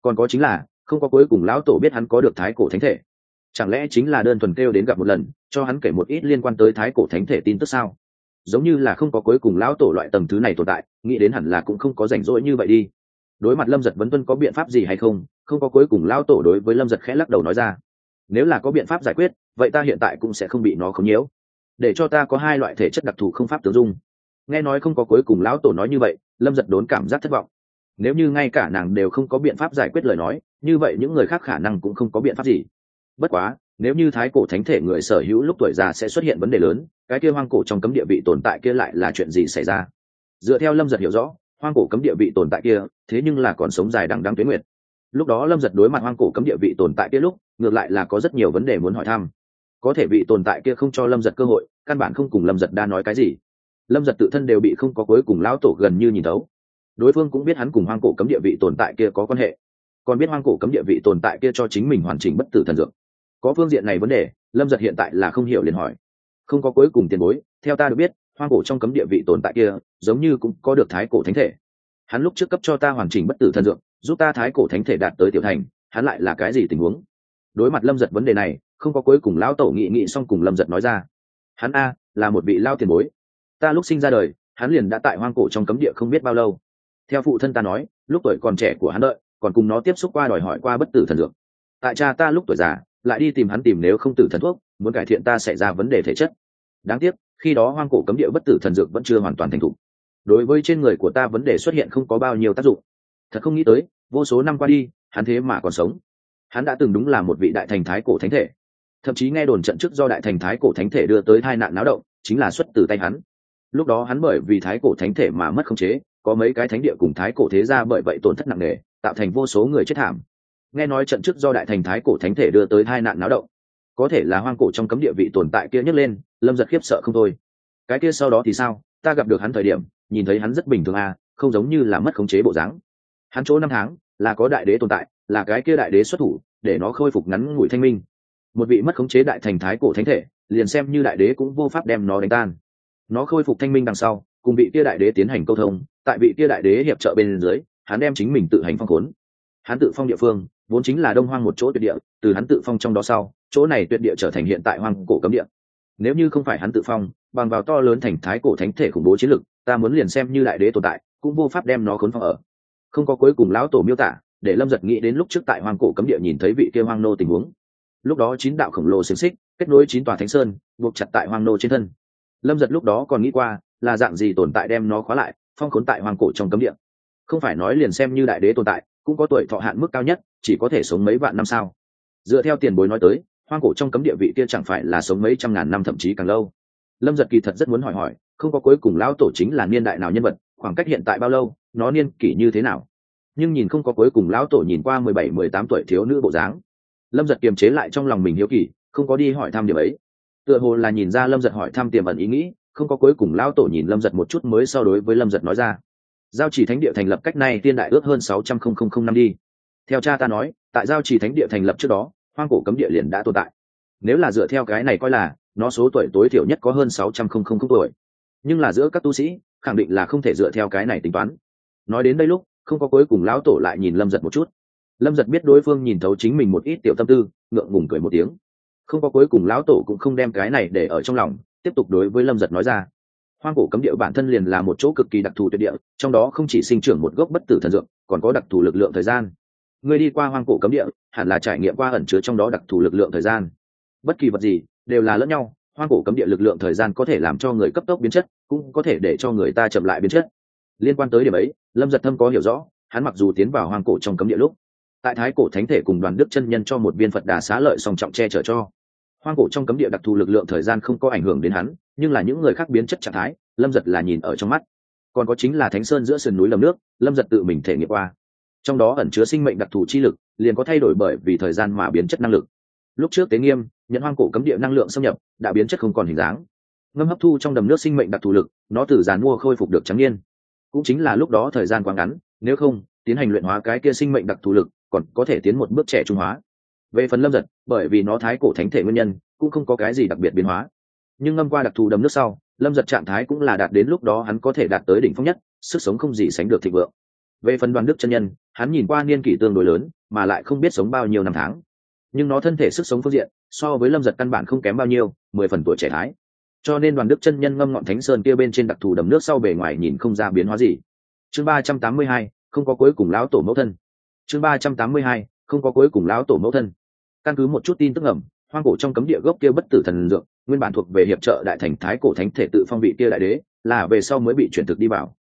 Speaker 1: Còn có chính là, không có cuối cùng lão tổ biết hắn có được thái cổ thánh thể. Chẳng lẽ chính là đơn thuần kêu đến gặp một lần, cho hắn kể một ít liên quan tới thái cổ thánh thể tin tức sao? Giống như là không có cuối cùng lão tổ loại tầng thứ này tồn tại, nghĩ đến hẳn là cũng không có rảnh rỗi như vậy đi. Đối mặt lâm giật vấn tuân có biện pháp gì hay không không có cuối cùng lão tổ đối với lâm giật khẽ lắc đầu nói ra. Nếu là có biện pháp giải quyết, vậy ta hiện tại cũng sẽ không bị nó khống nhiễu. Để cho ta có hai loại thể chất đặc thù không pháp tướng dung. Nghe nói không có cuối cùng lão tổ nói như vậy, lâm giật đốn cảm giác thất vọng nếu như ngay cả nàng đều không có biện pháp giải quyết lời nói, như vậy những người khác khả năng cũng không có biện pháp gì. Bất quá, nếu như thái cổ thánh thể người sở hữu lúc tuổi già sẽ xuất hiện vấn đề lớn, cái kia hoang cổ trong cấm địa vị tồn tại kia lại là chuyện gì xảy ra? Dựa theo lâm giật hiểu rõ, hoang cổ cấm địa vị tồn tại kia, thế nhưng là còn sống dài đằng đăng tuyến nguyệt. Lúc đó lâm giật đối mặt hoang cổ cấm địa vị tồn tại kia lúc, ngược lại là có rất nhiều vấn đề muốn hỏi thăm. Có thể vị tồn tại kia không cho lâm giật cơ hội, căn bản không cùng lâm giật đa nói cái gì. Lâm giật tự thân đều bị không có cuối cùng lão tổ gần như nhìn thấu đối phương cũng biết hắn cùng hoang cổ cấm địa vị tồn tại kia có quan hệ. Còn biết hoang cổ cấm địa vị tồn tại kia cho chính mình hoàn chỉnh bất tử thần dược. Có phương diện này vấn đề, lâm giật hiện tại là không hiểu liền hỏi. Không có cuối cùng tiền bối, theo ta được biết, hoang cổ trong cấm địa vị tồn tại kia, giống như cũng có được thái cổ thánh thể. Hắn lúc trước cấp cho ta hoàn chỉnh bất tử thần dược, giúp ta thái cổ thánh thể đạt tới tiểu thành, hắn lại là cái gì tình huống? Đối mặt lâm giật vấn đề này, không có cuối cùng lão tổ nghị nghị xong cùng lâm giật nói ra. Hắn a, là một vị lao tiền bối. Ta lúc sinh ra đời, hắn liền đã tại hoang cổ trong cấm địa không biết bao lâu theo phụ thân ta nói, lúc tuổi còn trẻ của hắn đợi, còn cùng nó tiếp xúc qua đòi hỏi qua bất tử thần dược. Tại cha ta lúc tuổi già, lại đi tìm hắn tìm nếu không tử thần thuốc, muốn cải thiện ta xảy ra vấn đề thể chất. Đáng tiếc, khi đó hoang cổ cấm địa bất tử thần dược vẫn chưa hoàn toàn thành thục. Đối với trên người của ta vấn đề xuất hiện không có bao nhiêu tác dụng. Thật không nghĩ tới, vô số năm qua đi, hắn thế mà còn sống. Hắn đã từng đúng là một vị đại thành thái cổ thánh thể. Thậm chí nghe đồn trận trước do đại thành thái cổ thánh thể đưa tới tai nạn náo động, chính là xuất từ tay hắn. Lúc đó hắn bởi vì thái cổ thánh thể mà mất khống chế có mấy cái thánh địa cùng thái cổ thế gia bởi vậy tổn thất nặng nề, tạo thành vô số người chết thảm. Nghe nói trận trước do đại thành thái cổ thánh thể đưa tới hai nạn náo động, có thể là hoang cổ trong cấm địa vị tồn tại kia nhấc lên, lâm giật khiếp sợ không thôi. Cái kia sau đó thì sao? Ta gặp được hắn thời điểm, nhìn thấy hắn rất bình thường à không giống như là mất khống chế bộ dáng. Hắn chỗ năm tháng, là có đại đế tồn tại, là cái kia đại đế xuất thủ, để nó khôi phục ngắn ngủi thanh minh. Một vị mất khống chế đại thành thái cổ thánh thể, liền xem như đại đế cũng vô pháp đem nó đánh tan. Nó khôi phục thanh minh đằng sau, cùng bị kia đại đế tiến hành câu thông tại vị kia đại đế hiệp trợ bên dưới, hắn đem chính mình tự hành phong khốn. Hắn tự phong địa phương, vốn chính là đông hoang một chỗ tuyệt địa, từ hắn tự phong trong đó sau, chỗ này tuyệt địa trở thành hiện tại hoang cổ cấm địa. Nếu như không phải hắn tự phong, bằng vào to lớn thành thái cổ thánh thể khủng bố chiến lực, ta muốn liền xem như đại đế tồn tại, cũng vô pháp đem nó khốn phong ở. Không có cuối cùng lão tổ miêu tả, để lâm giật nghĩ đến lúc trước tại hoang cổ cấm địa nhìn thấy vị kia hoang nô tình huống. Lúc đó chín đạo khổng lồ xiềng xích, kết nối chín tòa thánh sơn, buộc chặt tại hoang nô trên thân. Lâm giật lúc đó còn nghĩ qua, là dạng gì tồn tại đem nó khóa lại phong khốn tại hoàng cổ trong cấm địa. Không phải nói liền xem như đại đế tồn tại, cũng có tuổi thọ hạn mức cao nhất, chỉ có thể sống mấy vạn năm sao. Dựa theo tiền bối nói tới, hoang cổ trong cấm địa vị kia chẳng phải là sống mấy trăm ngàn năm thậm chí càng lâu. Lâm giật kỳ thật rất muốn hỏi hỏi, không có cuối cùng lão tổ chính là niên đại nào nhân vật, khoảng cách hiện tại bao lâu, nó niên kỷ như thế nào? Nhưng nhìn không có cuối cùng lão tổ nhìn qua mười bảy, mười tám tuổi thiếu nữ bộ dáng. Lâm giật kiềm chế lại trong lòng mình hiếu kỳ, không có đi hỏi thăm điểm ấy. Tựa hồ là nhìn ra lâm giật hỏi thăm tiềm ẩn ý nghĩ không có cuối cùng lão tổ nhìn lâm giật một chút mới so đối với lâm giật nói ra. Giao chỉ thánh địa thành lập cách này tiên đại ước hơn sáu trăm không không năm đi. Theo cha ta nói, tại giao chỉ thánh địa thành lập trước đó, hoang cổ cấm địa liền đã tồn tại. Nếu là dựa theo cái này coi là, nó số tuổi tối thiểu nhất có hơn sáu trăm không không tuổi. Nhưng là giữa các tu sĩ, khẳng định là không thể dựa theo cái này tính toán. Nói đến đây lúc, không có cuối cùng lão tổ lại nhìn lâm giật một chút. Lâm giật biết đối phương nhìn thấu chính mình một ít tiểu tâm tư, ngượng ngùng cười một tiếng. Không có cuối cùng lão tổ cũng không đem cái này để ở trong lòng tiếp tục đối với lâm giật nói ra. Hoang cổ cấm địa bản thân liền là một chỗ cực kỳ đặc thù tuyệt địa, trong đó không chỉ sinh trưởng một gốc bất tử thần dược, còn có đặc thù lực lượng thời gian. Người đi qua hoang cổ cấm địa, hẳn là trải nghiệm qua ẩn chứa trong đó đặc thù lực lượng thời gian. Bất kỳ vật gì, đều là lẫn nhau, hoang cổ cấm địa lực lượng thời gian có thể làm cho người cấp tốc biến chất, cũng có thể để cho người ta chậm lại biến chất. Liên quan tới điểm ấy, lâm giật thâm có hiểu rõ, hắn mặc dù tiến vào hoang cổ trong cấm địa lúc, tại thái cổ thánh thể cùng đoàn đức chân nhân cho một viên phật đà xá lợi song trọng che chở cho hoang cổ trong cấm địa đặc thù lực lượng thời gian không có ảnh hưởng đến hắn, nhưng là những người khác biến chất trạng thái, lâm giật là nhìn ở trong mắt. Còn có chính là thánh sơn giữa sườn núi lầm nước, lâm giật tự mình thể nghiệm qua. Trong đó ẩn chứa sinh mệnh đặc thù chi lực, liền có thay đổi bởi vì thời gian mà biến chất năng lực. Lúc trước tế nghiêm nhận hoang cổ cấm địa năng lượng xâm nhập, đã biến chất không còn hình dáng. Ngâm hấp thu trong đầm nước sinh mệnh đặc thù lực, nó từ giàn mua khôi phục được trắng niên. Cũng chính là lúc đó thời gian quá ngắn, nếu không, tiến hành luyện hóa cái kia sinh mệnh đặc thù lực, còn có thể tiến một bước trẻ trung hóa về phần lâm giật, bởi vì nó thái cổ thánh thể nguyên nhân, cũng không có cái gì đặc biệt biến hóa. Nhưng ngâm qua đặc thù đầm nước sau, lâm giật trạng thái cũng là đạt đến lúc đó hắn có thể đạt tới đỉnh phong nhất, sức sống không gì sánh được thịnh vượng. Về phần đoàn đức chân nhân, hắn nhìn qua niên kỷ tương đối lớn, mà lại không biết sống bao nhiêu năm tháng. Nhưng nó thân thể sức sống phương diện, so với lâm giật căn bản không kém bao nhiêu, mười phần tuổi trẻ thái. Cho nên đoàn đức chân nhân ngâm ngọn thánh sơn kia bên trên đặc thù đầm nước sau bề ngoài nhìn không ra biến hóa gì. Chương ba trăm tám mươi hai, không có cuối cùng lão tổ mẫu thân. Chương ba trăm tám mươi hai, không có cuối cùng lão tổ mẫu thân căn cứ một chút tin tức ngầm, hoang cổ trong cấm địa gốc kia bất tử thần dược nguyên bản thuộc về hiệp trợ đại thành thái cổ thánh thể tự phong vị kia đại đế là về sau mới bị chuyển thực đi vào.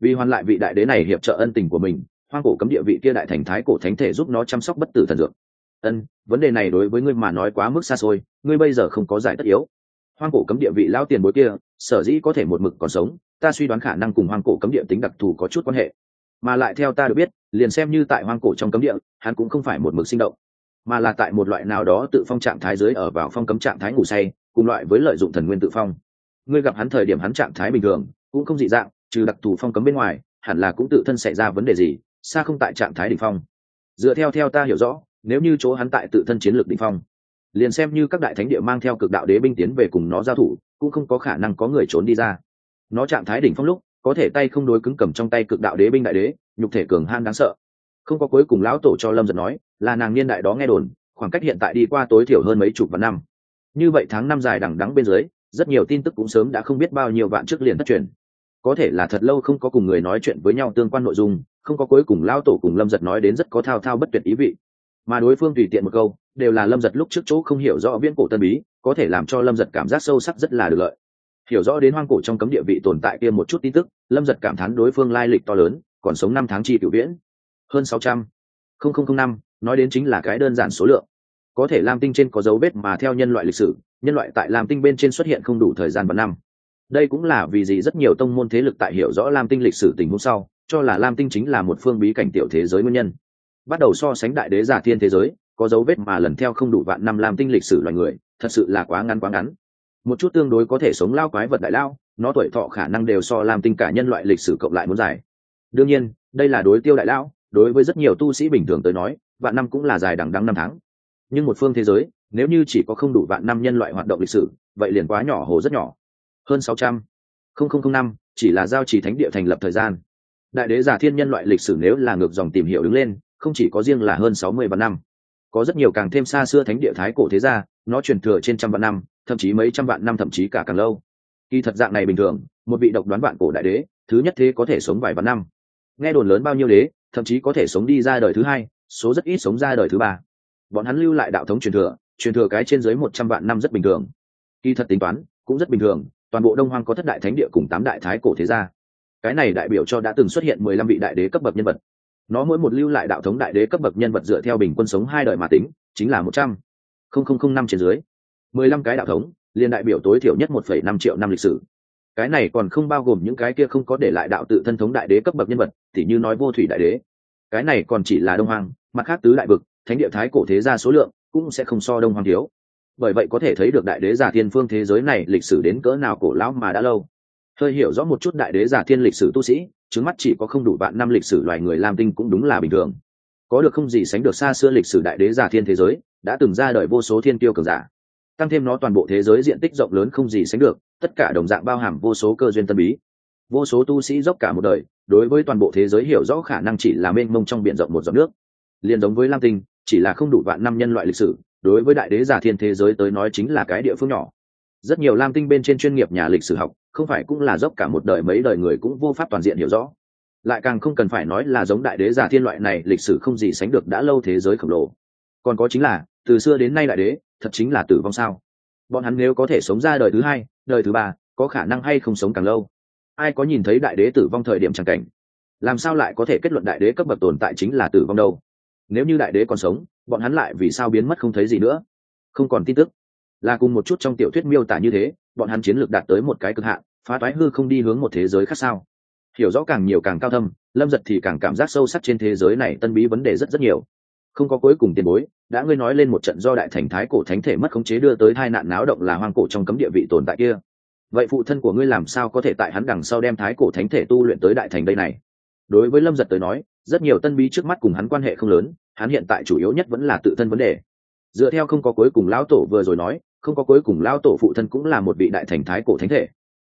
Speaker 1: Vì hoàn lại vị đại đế này hiệp trợ ân tình của mình hoang cổ cấm địa vị kia đại thành thái cổ thánh thể giúp nó chăm sóc bất tử thần dược. Ân vấn đề này đối với ngươi mà nói quá mức xa xôi ngươi bây giờ không có giải tất yếu. Hoang cổ cấm địa vị lao tiền bối kia sở dĩ có thể một mực còn sống ta suy đoán khả năng cùng hoang cổ cấm địa tính đặc thù có chút quan hệ. Mà lại theo ta được biết liền xem như tại hoang cổ trong cấm địa hắn cũng không phải một mực sinh động mà là tại một loại nào đó tự phong trạng thái dưới ở vào phong cấm trạng thái ngủ say, cùng loại với lợi dụng thần nguyên tự phong. Ngươi gặp hắn thời điểm hắn trạng thái bình thường, cũng không dị dạng, trừ đặc thù phong cấm bên ngoài, hẳn là cũng tự thân xảy ra vấn đề gì, xa không tại trạng thái đ ỉ n h phong. Dựa theo theo ta hiểu rõ, nếu như chỗ hắn tại tự thân chiến lược đ ỉ n h phong, liền xem như các đại thánh địa mang theo cực đạo đế binh tiến về cùng nó giao thủ, cũng không có khả năng có người trốn đi ra. Nó trạng thái đỉnh phong lúc, có thể tay không đối cứng cầm trong tay cực đạo đế binh đại đế, nhục thể cường han đáng sợ. Không có cuối cùng lão tổ cho lâm giật nói là nàng niên đại đó nghe đồn, khoảng cách hiện tại đi qua tối thiểu hơn mấy chục vạn năm. Như vậy tháng năm dài đằng đắng bên dưới, rất nhiều tin tức cũng sớm đã không biết bao nhiêu vạn trước liền thất truyền. Có thể là thật lâu không có cùng người nói chuyện với nhau tương quan nội dung, không có cuối cùng lao tổ cùng lâm giật nói đến rất có thao thao bất tuyệt ý vị. Mà đối phương tùy tiện một câu, đều là lâm giật lúc trước chỗ không hiểu rõ viễn cổ tân bí, có thể làm cho lâm giật cảm giác sâu sắc rất là được lợi. Hiểu rõ đến hoang cổ trong cấm địa vị tồn tại kia một chút tin tức, lâm giật cảm thán đối phương lai lịch to lớn, còn sống năm tháng chi cựu viễn. Hơn sáu trăm. Không không không năm nói đến chính là cái đơn giản số lượng. Có thể lam tinh trên có dấu vết mà theo nhân loại lịch sử, nhân loại tại lam tinh bên trên xuất hiện không đủ thời gian và năm. Đây cũng là vì gì rất nhiều tông môn thế lực tại hiểu rõ lam tinh lịch sử tình huống sau, cho là lam tinh chính là một phương bí cảnh tiểu thế giới nguyên nhân. Bắt đầu so sánh đại đế giả thiên thế giới, có dấu vết mà lần theo không đủ vạn năm lam tinh lịch sử loài người, thật sự là quá ngắn quá ngắn. Một chút tương đối có thể sống lao quái vật đại lao, nó tuổi thọ khả năng đều so lam tinh cả nhân loại lịch sử cộng lại muốn dài. Đương nhiên, đây là đối tiêu đại lao, đối với rất nhiều tu sĩ bình thường tới nói vạn năm cũng là dài đằng đằng năm tháng. Nhưng một phương thế giới, nếu như chỉ có không đủ vạn năm nhân loại hoạt động lịch sử, vậy liền quá nhỏ hồ rất nhỏ. Hơn sáu trăm linh năm, chỉ là giao chỉ thánh địa thành lập thời gian. Đại đế giả thiên nhân loại lịch sử nếu là ngược dòng tìm hiểu đứng lên, không chỉ có riêng là hơn sáu mươi vạn năm. Có rất nhiều càng thêm xa xưa thánh địa thái cổ thế gia, nó truyền thừa trên trăm vạn năm, thậm chí mấy trăm vạn năm thậm chí cả càng lâu. Kỳ thật dạng này bình thường, một vị độc đoán vạn cổ đại đế, thứ nhất thế có thể sống vài vạn năm. Nghe đồn lớn bao nhiêu đế, thậm chí có thể sống đi ra đời thứ hai số rất ít sống ra đời thứ ba. Bọn hắn lưu lại đạo thống truyền thừa truyền thừa cái trên dưới một trăm vạn năm rất bình thường. Kỳ thật tính toán, cũng rất bình thường, toàn bộ đông hoang có thất đại thánh địa cùng tám đại thái cổ thế gia. Cái này đại biểu cho đã từng xuất hiện mười lăm vị đại đế cấp bậc nhân vật. Nó mỗi một lưu lại đạo thống đại đế cấp bậc nhân vật dựa theo bình quân sống hai đời mà tính, chính là một trăm. Không không không năm trên dưới. mười lăm cái đạo thống, liền đại biểu tối thiểu nhất một phẩy năm triệu năm lịch sử. Cái này còn không bao gồm những cái kia không có để lại đạo tự thân thống đại đế cấp bậc nhân vật thì như nói vô thủy đại đế. Cái này còn chỉ là đông hoang mặt khác tứ đại vực, thánh địa thái cổ thế gia số lượng cũng sẽ không so đông hoàng thiếu. Bởi vậy có thể thấy được đại đế giả thiên phương thế giới này lịch sử đến cỡ nào cổ lão mà đã lâu. Hơi hiểu rõ một chút đại đế giả thiên lịch sử tu sĩ chứng mắt chỉ có không đủ vạn năm lịch sử loài người lam tinh cũng đúng là bình thường. Có được không gì sánh được xa xưa lịch sử đại đế giả thiên thế giới, đã từng ra đời vô số thiên tiêu cường giả. Tăng thêm nó toàn bộ thế giới diện tích rộng lớn không gì sánh được, tất cả đồng dạng bao hàm vô số cơ duyên tân bí. Vô số tu sĩ dốc cả một đời, đối với toàn bộ thế giới hiểu rõ khả năng chỉ là mênh mông trong b i ể n rộng một giọt nước liền giống với lam tinh, chỉ là không đủ vạn năm nhân loại lịch sử, đối với đại đế giả thiên thế giới tới nói chính là cái địa phương nhỏ. Rất nhiều lam tinh bên trên chuyên nghiệp nhà lịch sử học, không phải cũng là dốc cả một đời mấy đời người cũng vô pháp toàn diện hiểu rõ. Lại càng không cần phải nói là giống đại đế giả thiên loại này lịch sử không gì sánh được đã lâu thế giới khổng lồ. Còn có chính là, từ xưa đến nay đại đế, thật chính là tử vong sao? Bọn hắn nếu có thể sống ra đời thứ hai, đời thứ ba, có khả năng hay không sống càng lâu? Ai có nhìn thấy đại đế tử vong thời điểm c cảnh? Làm sao lại có thể kết luận đại đế cấp bậc tồn tại chính là tử vong đâu? Nếu như đại đế còn sống, bọn hắn lại vì sao biến mất không thấy gì nữa? Không còn tin tức. Là cùng một chút trong tiểu thuyết miêu tả như thế, bọn hắn chiến lược đạt tới một cái cực hạn, phá toái hư không đi hướng một thế giới khác sao? Hiểu rõ càng nhiều càng cao thâm, lâm giật thì càng cảm giác sâu sắc trên thế giới này tân bí vấn đề rất rất nhiều. Không có cuối cùng tiền bối, đã ngươi nói lên một trận do đại thành thái cổ thánh thể mất khống chế đưa tới tai nạn náo động là hoang cổ trong cấm địa vị tồn tại kia. Vậy phụ thân của ngươi làm sao có thể tại hắn đằng sau đem thái cổ thánh thể tu luyện tới đại thành đây này? Đối với lâm giật tới nói, rất nhiều tân bí trước mắt cùng hắn quan hệ không lớn, hắn hiện tại chủ yếu nhất vẫn là tự thân vấn đề. Dựa theo không có cuối cùng lão tổ vừa rồi nói, không có cuối cùng lão tổ phụ thân cũng là một vị đại thành thái cổ thánh thể.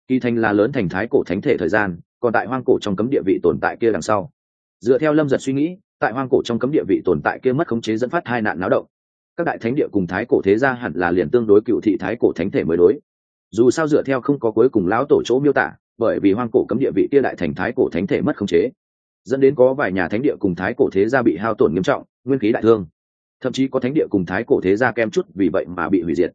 Speaker 1: Kỳ thành là lớn thành thái cổ thánh thể thời gian, còn tại hoang cổ trong cấm địa vị tồn tại kia đằng sau. Dựa theo lâm giật suy nghĩ, tại hoang cổ trong cấm địa vị tồn tại kia mất khống chế dẫn phát hai nạn náo động. Các đại thánh địa cùng thái cổ thế gia hẳn là liền tương đối cựu thị thái cổ thánh thể mới đối. Dù sao dựa theo không có cuối cùng lão tổ chỗ miêu tả, bởi vì hoang cổ cấm địa vị kia đại thành thái cổ thánh thể mất khống chế dẫn đến có vài nhà thánh địa cùng thái cổ thế gia bị hao tổn nghiêm trọng, nguyên khí đại thương. Thậm chí có thánh địa cùng thái cổ thế gia kem chút vì vậy mà bị hủy diệt.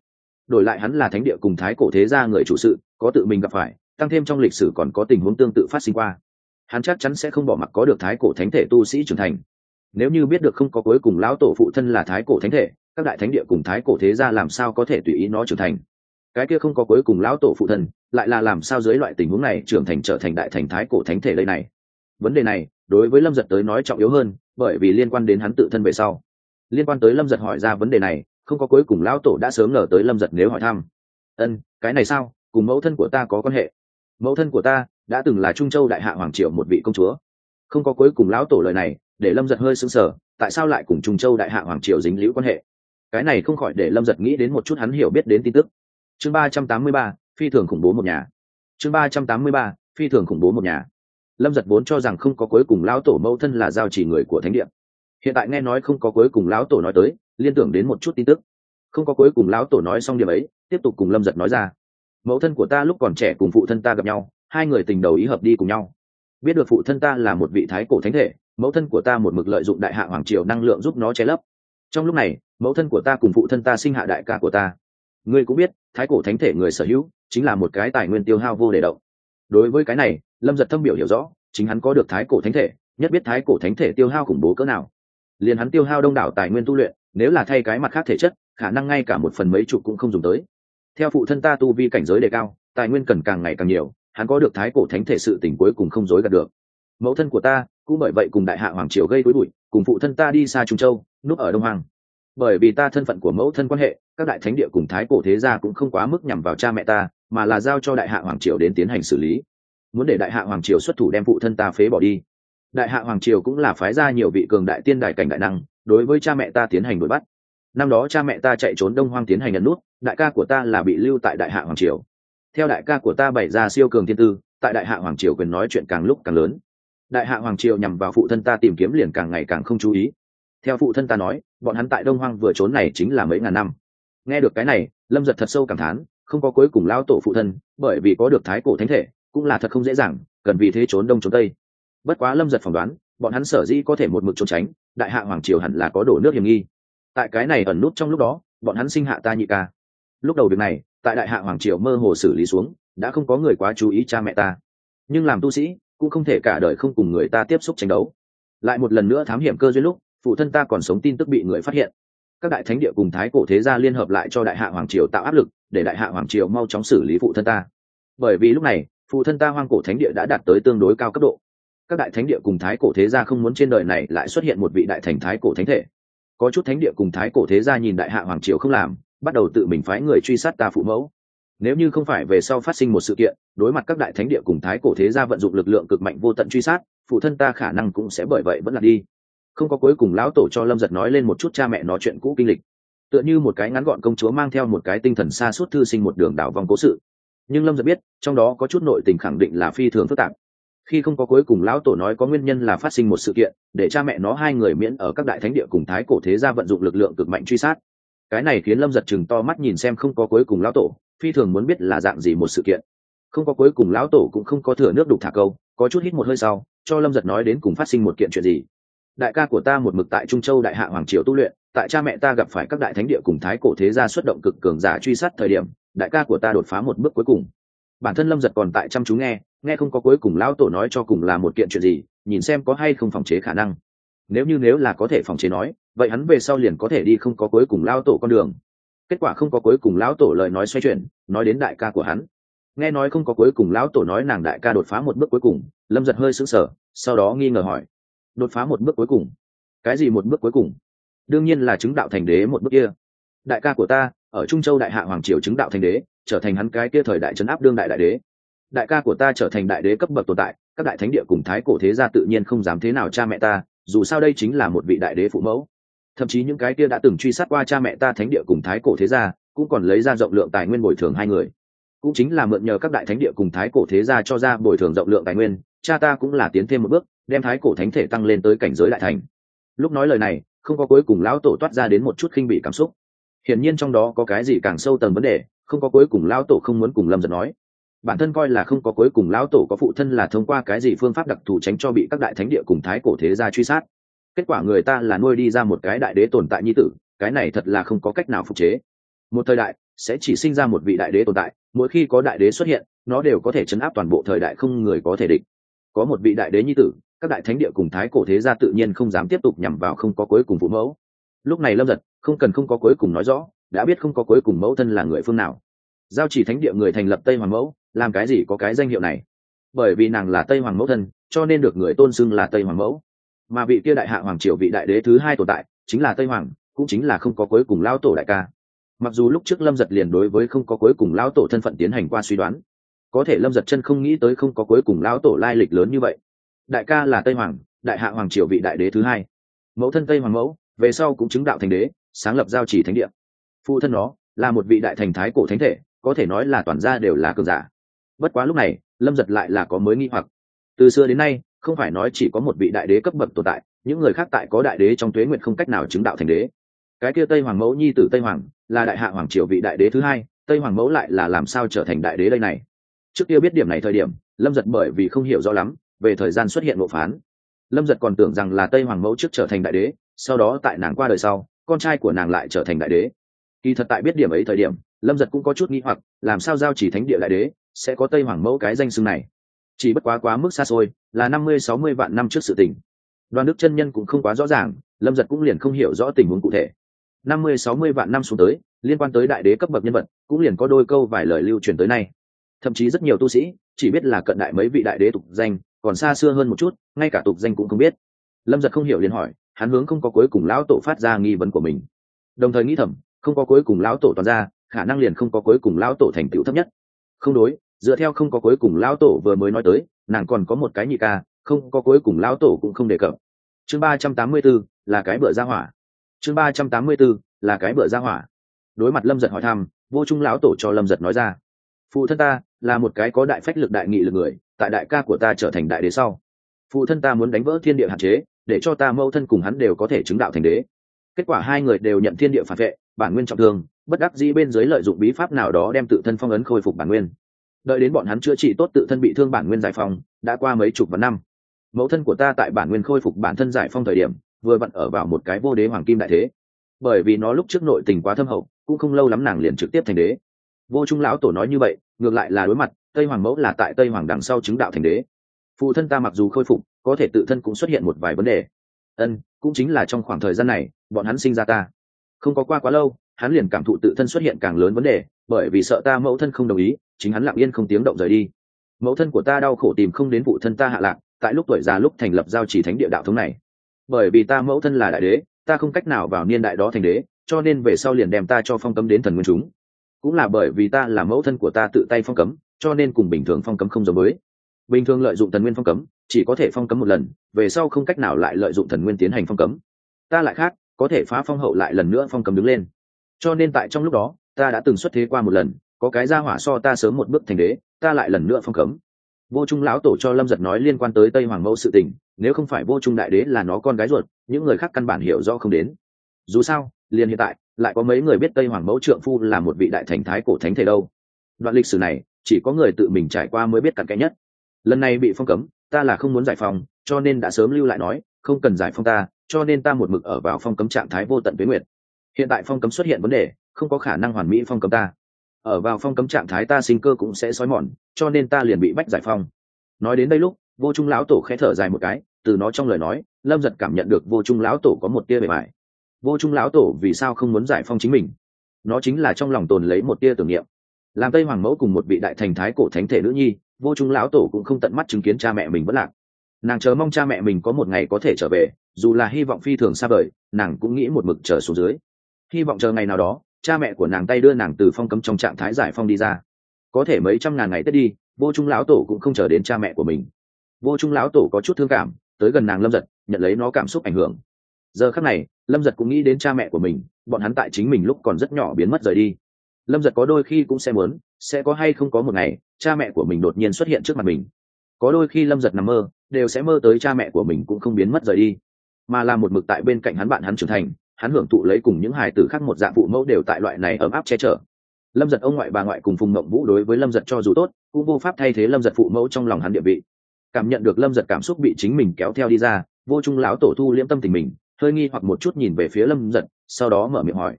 Speaker 1: Đổi lại hắn là thánh địa cùng thái cổ thế gia người chủ sự, có tự mình gặp phải, tăng thêm trong lịch sử còn có tình huống tương tự phát sinh qua. Hắn chắc chắn sẽ không bỏ mặc có được thái cổ thánh thể tu sĩ trưởng thành. Nếu như biết được không có cuối cùng lão tổ phụ thân là thái cổ thánh thể, các đại thánh địa cùng thái cổ thế gia làm sao có thể tùy ý nó trưởng thành? Cái kia không có cuối cùng lão tổ phụ thân, lại là làm sao dưới loại tình huống này trưởng thành trở thành đại thành thái cổ thánh thể đây này? Vấn đề này, đối với lâm giật tới nói trọng yếu hơn, bởi vì liên quan đến hắn tự thân về sau. Liên quan tới lâm giật hỏi ra vấn đề này, không có cuối cùng lão tổ đã sớm ngờ tới lâm giật nếu hỏi thăm. Ân, cái này sao? Cùng mẫu thân của ta có quan hệ? Mẫu thân của ta đã từng là trung châu đại hạ hoàng triều một vị công chúa. Không có cuối cùng lão tổ lời này, để lâm giật hơi sững sờ, tại sao lại cùng trung châu đại hạ hoàng triều dính liễu quan hệ? Cái này không khỏi để lâm giật nghĩ đến một chút hắn hiểu biết đến tin tức. Chương ba trăm tám mươi ba, phi thường khủng bố một nhà. Chương ba trăm tám mươi ba, phi thường khủng bố một nhà lâm giật vốn cho rằng không có cuối cùng lão tổ mẫu thân là giao chỉ người của thánh địa. Hiện tại nghe nói không có cuối cùng lão tổ nói tới, liên tưởng đến một chút tin tức. Không có cuối cùng lão tổ nói xong điểm ấy, tiếp tục cùng lâm giật nói ra. Mẫu thân của ta lúc còn trẻ cùng phụ thân ta gặp nhau, hai người tình đầu ý hợp đi cùng nhau. Biết được phụ thân ta là một vị thái cổ thánh thể, mẫu thân của ta một mực lợi dụng đại hạ hoàng triều năng lượng giúp nó che lấp. Trong lúc này, mẫu thân của ta cùng phụ thân ta sinh hạ đại ca của ta. Ngươi cũng biết, thái cổ thánh thể người sở hữu, chính là một cái tài nguyên tiêu hao vô để động. Đối với cái này lâm giật thâm biểu hiểu rõ, chính hắn có được thái cổ thánh thể, nhất biết thái cổ thánh thể tiêu hao khủng bố cỡ nào. Liền hắn tiêu hao đông đảo tài nguyên tu luyện, nếu là thay cái mặt khác thể chất, khả năng ngay cả một phần mấy chục cũng không dùng tới. Theo phụ thân ta tu vi cảnh giới đề cao, tài nguyên cần càng ngày càng nhiều, hắn có được thái cổ thánh thể sự tình cuối cùng không dối gạt được. Mẫu thân của ta, cũng bởi vậy cùng đại hạ hoàng triều gây đối bụi, cùng phụ thân ta đi xa trung châu, núp ở đông hoàng bởi vì ta thân phận của mẫu thân quan hệ, các đại thánh địa cùng thái cổ thế gia cũng không quá mức nhằm vào cha mẹ ta, mà là giao cho đại hạ hoàng triều đến tiến hành xử lý muốn để đại hạ hoàng triều xuất thủ đem phụ thân ta phế bỏ đi. Đại hạ hoàng triều cũng là phái ra nhiều vị cường đại tiên đại cảnh đại năng, đối với cha mẹ ta tiến hành đuổi bắt. Năm đó cha mẹ ta chạy trốn đông hoang tiến hành nhận nút, đại ca của ta là bị lưu tại đại hạ hoàng triều. Theo đại ca của ta bày ra siêu cường thiên tư, tại đại hạ hoàng triều quyền nói chuyện càng lúc càng lớn. Đại hạ hoàng triều nhằm vào phụ thân ta tìm kiếm liền càng ngày càng không chú ý. Theo phụ thân ta nói, bọn hắn tại đông hoang vừa trốn này chính là mấy ngàn năm. Nghe được cái này, lâm giật thật sâu cảm thán, không có cuối cùng lao tổ phụ thân, bởi vì có được thái cổ thánh thể cũng là thật không dễ dàng, cần vì thế trốn đông trốn tây. Bất quá lâm giật phỏng đoán, bọn hắn sở dĩ có thể một mực trốn tránh, đại hạ hoàng triều hẳn là có đổ nước hiểm nghi. Tại cái này ẩn nút trong lúc đó, bọn hắn sinh hạ ta nhị ca. Lúc đầu việc này, tại đại hạ hoàng triều mơ hồ xử lý xuống, đã không có người quá chú ý cha mẹ ta. Nhưng làm tu sĩ, cũng không thể cả đời không cùng người ta tiếp xúc tranh đấu. Lại một lần nữa thám hiểm cơ duyên lúc, phụ thân ta còn sống tin tức bị người phát hiện. Các đại thánh địa cùng thái cổ thế gia liên hợp lại cho đại hạ hoàng triều tạo áp lực, để đại hạ hoàng triều mau chóng xử lý phụ thân ta. Bởi vì lúc này phụ thân ta hoang cổ thánh địa đã đạt tới tương đối cao cấp độ. Các đại thánh địa cùng thái cổ thế gia không muốn trên đời này lại xuất hiện một vị đại thành thái cổ thánh thể. Có chút thánh địa cùng thái cổ thế gia nhìn đại hạ hoàng triều không làm, bắt đầu tự mình phái người truy sát ta phụ mẫu. Nếu như không phải về sau phát sinh một sự kiện, đối mặt các đại thánh địa cùng thái cổ thế gia vận dụng lực lượng cực mạnh vô tận truy sát, phụ thân ta khả năng cũng sẽ bởi vậy vẫn là đi. Không có cuối cùng lão tổ cho lâm giật nói lên một chút cha mẹ nói chuyện cũ kinh lịch. Tựa như một cái ngắn gọn công chúa mang theo một cái tinh thần xa suốt thư sinh một đường đảo vòng cố sự nhưng lâm giật biết, trong đó có chút nội tình khẳng định là phi thường phức tạp. Khi không có cuối cùng lão tổ nói có nguyên nhân là phát sinh một sự kiện, để cha mẹ nó hai người miễn ở các đại thánh địa cùng thái cổ thế gia vận dụng lực lượng cực mạnh truy sát. Cái này khiến lâm giật chừng to mắt nhìn xem không có cuối cùng lão tổ, phi thường muốn biết là dạng gì một sự kiện. Không có cuối cùng lão tổ cũng không có thừa nước đục thả câu, có chút hít một hơi sau, cho lâm giật nói đến cùng phát sinh một kiện chuyện gì. Đại ca của ta một mực tại trung châu đại hạ hoàng triều tu luyện, tại cha mẹ ta gặp phải các đại thánh địa cùng thái cổ thế gia xuất động cực cường giả truy sát thời điểm đại ca của ta đột phá một bước cuối cùng. Bản thân lâm giật còn tại chăm chú nghe nghe không có cuối cùng lão tổ nói cho cùng là một kiện chuyện gì, nhìn xem có hay không phòng chế khả năng. Nếu như nếu là có thể phòng chế nói, vậy hắn về sau liền có thể đi không có cuối cùng lão tổ con đường. Kết quả không có cuối cùng lão tổ lời nói xoay chuyển, nói đến đại ca của hắn. Nghe nói không có cuối cùng lão tổ nói nàng đại ca đột phá một bước cuối cùng, lâm giật hơi sững sờ, sau đó nghi ngờ hỏi, đột phá một bước cuối cùng? Cái gì một bước cuối cùng? Đương nhiên là chứng đạo thành đế một bước kia. Đại ca của ta ở trung châu đại hạ hoàng triều chứng đạo thành đế, trở thành hắn cái kia thời đại chấn áp đương đại đại đế. Đại ca của ta trở thành đại đế cấp bậc tồn tại, các đại thánh địa cùng thái cổ thế gia tự nhiên không dám thế nào cha mẹ ta, dù sao đây chính là một vị đại đế phụ mẫu. Thậm chí những cái kia đã từng truy sát qua cha mẹ ta thánh địa cùng thái cổ thế gia, cũng còn lấy ra rộng lượng tài nguyên bồi thường hai người. Cũng chính là mượn nhờ các đại thánh địa cùng thái cổ thế gia cho ra bồi thường rộng lượng tài nguyên, cha ta cũng là tiến thêm một bước, đem thái cổ thánh thể tăng lên tới cảnh giới đại thành. Lúc nói lời này, không có cuối cùng lão tổ toát ra đến một chút khinh bị cảm xúc hiển nhiên trong đó có cái gì càng sâu tầng vấn đề, không có cuối cùng lão tổ không muốn cùng lâm giật nói. Bản thân coi là không có cuối cùng lão tổ có phụ thân là thông qua cái gì phương pháp đặc thù tránh cho bị các đại thánh địa cùng thái cổ thế gia truy sát. Kết quả người ta là nuôi đi ra một cái đại đế tồn tại nhi tử, cái này thật là không có cách nào phục chế. Một thời đại, sẽ chỉ sinh ra một vị đại đế tồn tại, mỗi khi có đại đế xuất hiện, nó đều có thể chấn áp toàn bộ thời đại không người có thể địch. Có một vị đại đế nhi tử, các đại thánh địa cùng thái cổ thế gia tự nhiên không dám tiếp tục nhằm vào không có cuối cùng phụ mẫu lúc này lâm giật, không cần không có cuối cùng nói rõ, đã biết không có cuối cùng mẫu thân là người phương nào. Giao chỉ thánh địa người thành lập tây hoàng mẫu, làm cái gì có cái danh hiệu này? Bởi vì nàng là tây hoàng mẫu thân, cho nên được người tôn xưng là tây hoàng mẫu. Mà vị kia đại hạ hoàng triều vị đại đế thứ hai tồn tại, chính là tây hoàng, cũng chính là không có cuối cùng lao tổ đại ca. Mặc dù lúc trước lâm giật liền đối với không có cuối cùng lao tổ thân phận tiến hành qua suy đoán, có thể lâm giật chân không nghĩ tới không có cuối cùng lao tổ lai lịch lớn như vậy. Đại ca là tây hoàng, đại hạ hoàng triều vị đại đế thứ hai. Mẫu thân tây hoàng mẫu về sau cũng chứng đạo thành đế, sáng lập giao chỉ thánh địa. Phụ thân nó là một vị đại thành thái cổ thánh thể, có thể nói là toàn gia đều là cường giả. Bất quá lúc này, lâm giật lại là có mới nghi hoặc. Từ xưa đến nay, không phải nói chỉ có một vị đại đế cấp bậc tồn tại, những người khác tại có đại đế trong tuế nguyện không cách nào chứng đạo thành đế. Cái kia tây hoàng mẫu nhi tử tây hoàng là đại hạ hoàng triều vị đại đế thứ hai, tây hoàng mẫu lại là làm sao trở thành đại đế đây này? Trước kia biết điểm này thời điểm, lâm giật bởi vì không hiểu rõ lắm, về thời gian xuất hiện ngộ phán. Lâm giật còn tưởng rằng là tây hoàng mẫu trước trở thành đại đế sau đó tại nàng qua đời sau, con trai của nàng lại trở thành đại đế. Kỳ thật tại biết điểm ấy thời điểm, lâm giật cũng có chút nghĩ hoặc, làm sao giao chỉ thánh địa đại đế sẽ có tây hoàng mẫu cái danh xưng này? Chỉ bất quá quá mức xa xôi, là năm mươi, sáu mươi vạn năm trước sự tình. Đoàn đức chân nhân cũng không quá rõ ràng, lâm giật cũng liền không hiểu rõ tình huống cụ thể. Năm mươi, sáu mươi vạn năm xuống tới, liên quan tới đại đế cấp bậc nhân vật, cũng liền có đôi câu vài lời lưu truyền tới nay. Thậm chí rất nhiều tu sĩ, chỉ biết là cận đại mấy vị đại đế tục danh, còn xa xưa hơn một chút, ngay cả tục danh cũng không biết. Lâm giật không hiểu liền hỏi hắn hướng không có cuối cùng lão tổ phát ra nghi vấn của mình. Đồng thời nghĩ thầm, không có cuối cùng lão tổ toàn ra, khả năng liền không có cuối cùng lão tổ thành tựu thấp nhất. Không đối, dựa theo không có cuối cùng lão tổ vừa mới nói tới, nàng còn có một cái nhị ca, không có cuối cùng lão tổ cũng không đề cập. Chương ba trăm tám mươi b ố là cái bựa ra hỏa. Chương ba trăm tám mươi b ố là cái bựa ra hỏa. Đối mặt lâm giật hỏi thăm, vô trung lão tổ cho lâm giật nói ra. Phụ thân ta là một cái có đại phách lực đại nghị lực người, tại đại ca của ta trở thành đại đế sau. Phụ thân ta muốn đánh vỡ thiên địa hạn chế để cho ta mâu thân cùng hắn đều có thể chứng đạo thành đế. Kết quả hai người đều nhận thiên địa phản vệ bản nguyên trọng thương bất đắc dĩ bên dưới lợi dụng bí pháp nào đó đem tự thân phong ấn khôi phục bản nguyên. Đợi đến bọn hắn chữa trị tốt tự thân bị thương bản nguyên giải phóng, đã qua mấy chục vạn năm. Mẫu thân của ta tại bản nguyên khôi phục bản thân giải phong thời điểm vừa vặn ở vào một cái vô đế hoàng kim đại thế. Bởi vì nó lúc trước nội tình quá thâm hậu cũng không lâu lắm nàng liền trực tiếp thành đế. Vô trung lão tổ nói như vậy ngược lại là đối mặt tây hoàng mẫu là tại tây hoàng đằng sau chứng đạo thành đế. Phụ thân ta mặc dù khôi phục có thể tự thân cũng xuất hiện một vài vấn đề. Ân, cũng chính là trong khoảng thời gian này, bọn hắn sinh ra ta. Không có qua quá lâu, hắn liền cảm thụ tự thân xuất hiện càng lớn vấn đề, bởi vì sợ ta mẫu thân không đồng ý, chính hắn lặng yên không tiếng động rời đi. Mẫu thân của ta đau khổ tìm không đến vụ thân ta hạ lạc, tại lúc tuổi già lúc thành lập giao chỉ thánh địa đạo thống này. Bởi vì ta mẫu thân là đại đế, ta không cách nào vào niên đại đó thành đế, cho nên về sau liền đem ta cho phong cấm đến thần nguyên chúng. Cũng là bởi vì ta là mẫu thân của ta tự tay phong cấm, cho nên cùng bình thường phong cấm không giống với bình thường lợi dụng thần nguyên phong cấm, chỉ có thể phong cấm một lần, về sau không cách nào lại lợi dụng thần nguyên tiến hành phong cấm. Ta lại khác, có thể phá phong hậu lại lần nữa phong cấm đứng lên. Cho nên tại trong lúc đó, ta đã từng xuất thế qua một lần, có cái ra hỏa so ta sớm một bước thành đế, ta lại lần nữa phong cấm. Vô trung lão tổ cho lâm giật nói liên quan tới tây hoàng mẫu sự tình, nếu không phải vô trung đại đế là nó con gái ruột, những người khác căn bản hiểu rõ không đến. Dù sao, liền hiện tại, lại có mấy người biết tây hoàng mẫu trượng phu là một vị đại thành thái cổ thánh thể đâu. Đoạn lịch sử này, chỉ có người tự mình trải qua mới biết cặn kẽ nhất lần này bị phong cấm, ta là không muốn giải phóng, cho nên đã sớm lưu lại nói, không cần giải phong ta, cho nên ta một mực ở vào phong cấm trạng thái vô tận với nguyệt. Hiện tại phong cấm xuất hiện vấn đề, không có khả năng hoàn mỹ phong cấm ta. Ở vào phong cấm trạng thái ta sinh cơ cũng sẽ xói mòn, cho nên ta liền bị bách giải phong nói đến đây lúc, vô trung lão tổ khẽ thở dài một cái, từ nó trong lời nói, lâm giật cảm nhận được vô trung lão tổ có một tia bề mại vô trung lão tổ vì sao không muốn giải phong chính mình? Nó chính là trong lòng tồn lấy một tia tưởng niệm. Làm tây hoàng mẫu cùng một vị đại thành thái cổ thánh thể nữ nhi vô trung lão tổ cũng không tận mắt chứng kiến cha mẹ mình vẫn lạc. Nàng chờ mong cha mẹ mình có một ngày có thể trở về, dù là hy vọng phi thường xa vời, nàng cũng nghĩ một mực trở xuống dưới. Hy vọng chờ ngày nào đó, cha mẹ của nàng tay đưa nàng từ phong cấm trong trạng thái giải phong đi ra. Có thể mấy trăm ngàn ngày tết đi, vô trung lão tổ cũng không chờ đến cha mẹ của mình. Vô trung lão tổ có chút thương cảm, tới gần nàng lâm giật, nhận lấy nó cảm xúc ảnh hưởng. Giờ khắc này, lâm giật cũng nghĩ đến cha mẹ của mình, bọn hắn tại chính mình lúc còn rất nhỏ biến mất rời đi lâm giật có đôi khi cũng sẽ muốn, sẽ có hay không có một ngày, cha mẹ của mình đột nhiên xuất hiện trước mặt mình. Có đôi khi lâm giật nằm mơ, đều sẽ mơ tới cha mẹ của mình cũng không biến mất rời đi. Mà là một mực tại bên cạnh hắn bạn hắn trưởng thành, hắn hưởng thụ lấy cùng những hài tử khác một dạng phụ mẫu đều tại loại này ấm áp che chở. Lâm giật ông ngoại bà ngoại cùng phùng mộng vũ đối với lâm giật cho dù tốt, cũng vô pháp thay thế lâm giật phụ mẫu trong lòng hắn địa vị. Cảm nhận được lâm giật cảm xúc bị chính mình kéo theo đi ra, vô trung lão tổ thu liễm tâm tình mình, hơi nghi hoặc một chút nhìn về phía lâm giật, sau đó mở miệng hỏi,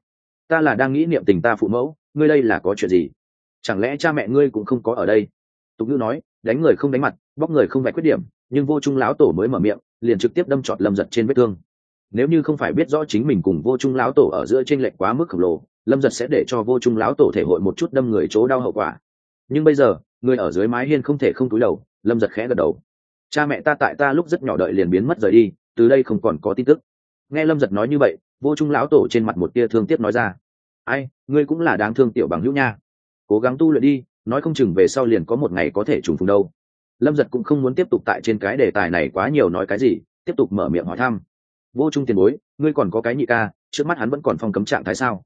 Speaker 1: ta là đang nghĩ niệm tình ta phụ mẫu ngươi đây là có chuyện gì? Chẳng lẽ cha mẹ ngươi cũng không có ở đây? Tục ngữ nói, đánh người không đánh mặt, bóc người không vạch khuyết điểm, nhưng vô trung lão tổ mới mở miệng, liền trực tiếp đâm trọt lâm giật trên vết thương. Nếu như không phải biết rõ chính mình cùng vô trung lão tổ ở giữa t r ê n lệch quá mức khổng lồ, lâm giật sẽ để cho vô trung lão tổ thể hội một chút đâm người chỗ đau hậu quả. Nhưng bây giờ, người ở dưới mái hiên không thể không túi đầu, lâm giật khẽ gật đầu. Cha mẹ ta tại ta lúc rất nhỏ đợi liền biến mất rời đi, từ đây không còn có tin tức. Nghe lâm giật nói như vậy, vô trung lão tổ trên mặt một tia thương tiếc nói ra ai, ngươi cũng là đáng thương tiểu bằng hữu nha. Cố gắng tu luyện đi, nói không chừng về sau liền có một ngày có thể trùng phùng đâu. Lâm giật cũng không muốn tiếp tục tại trên cái đề tài này quá nhiều nói cái gì, tiếp tục mở miệng hỏi thăm. Vô trung tiền bối, ngươi còn có cái nhị ca, trước mắt hắn vẫn còn phong cấm trạng thái sao?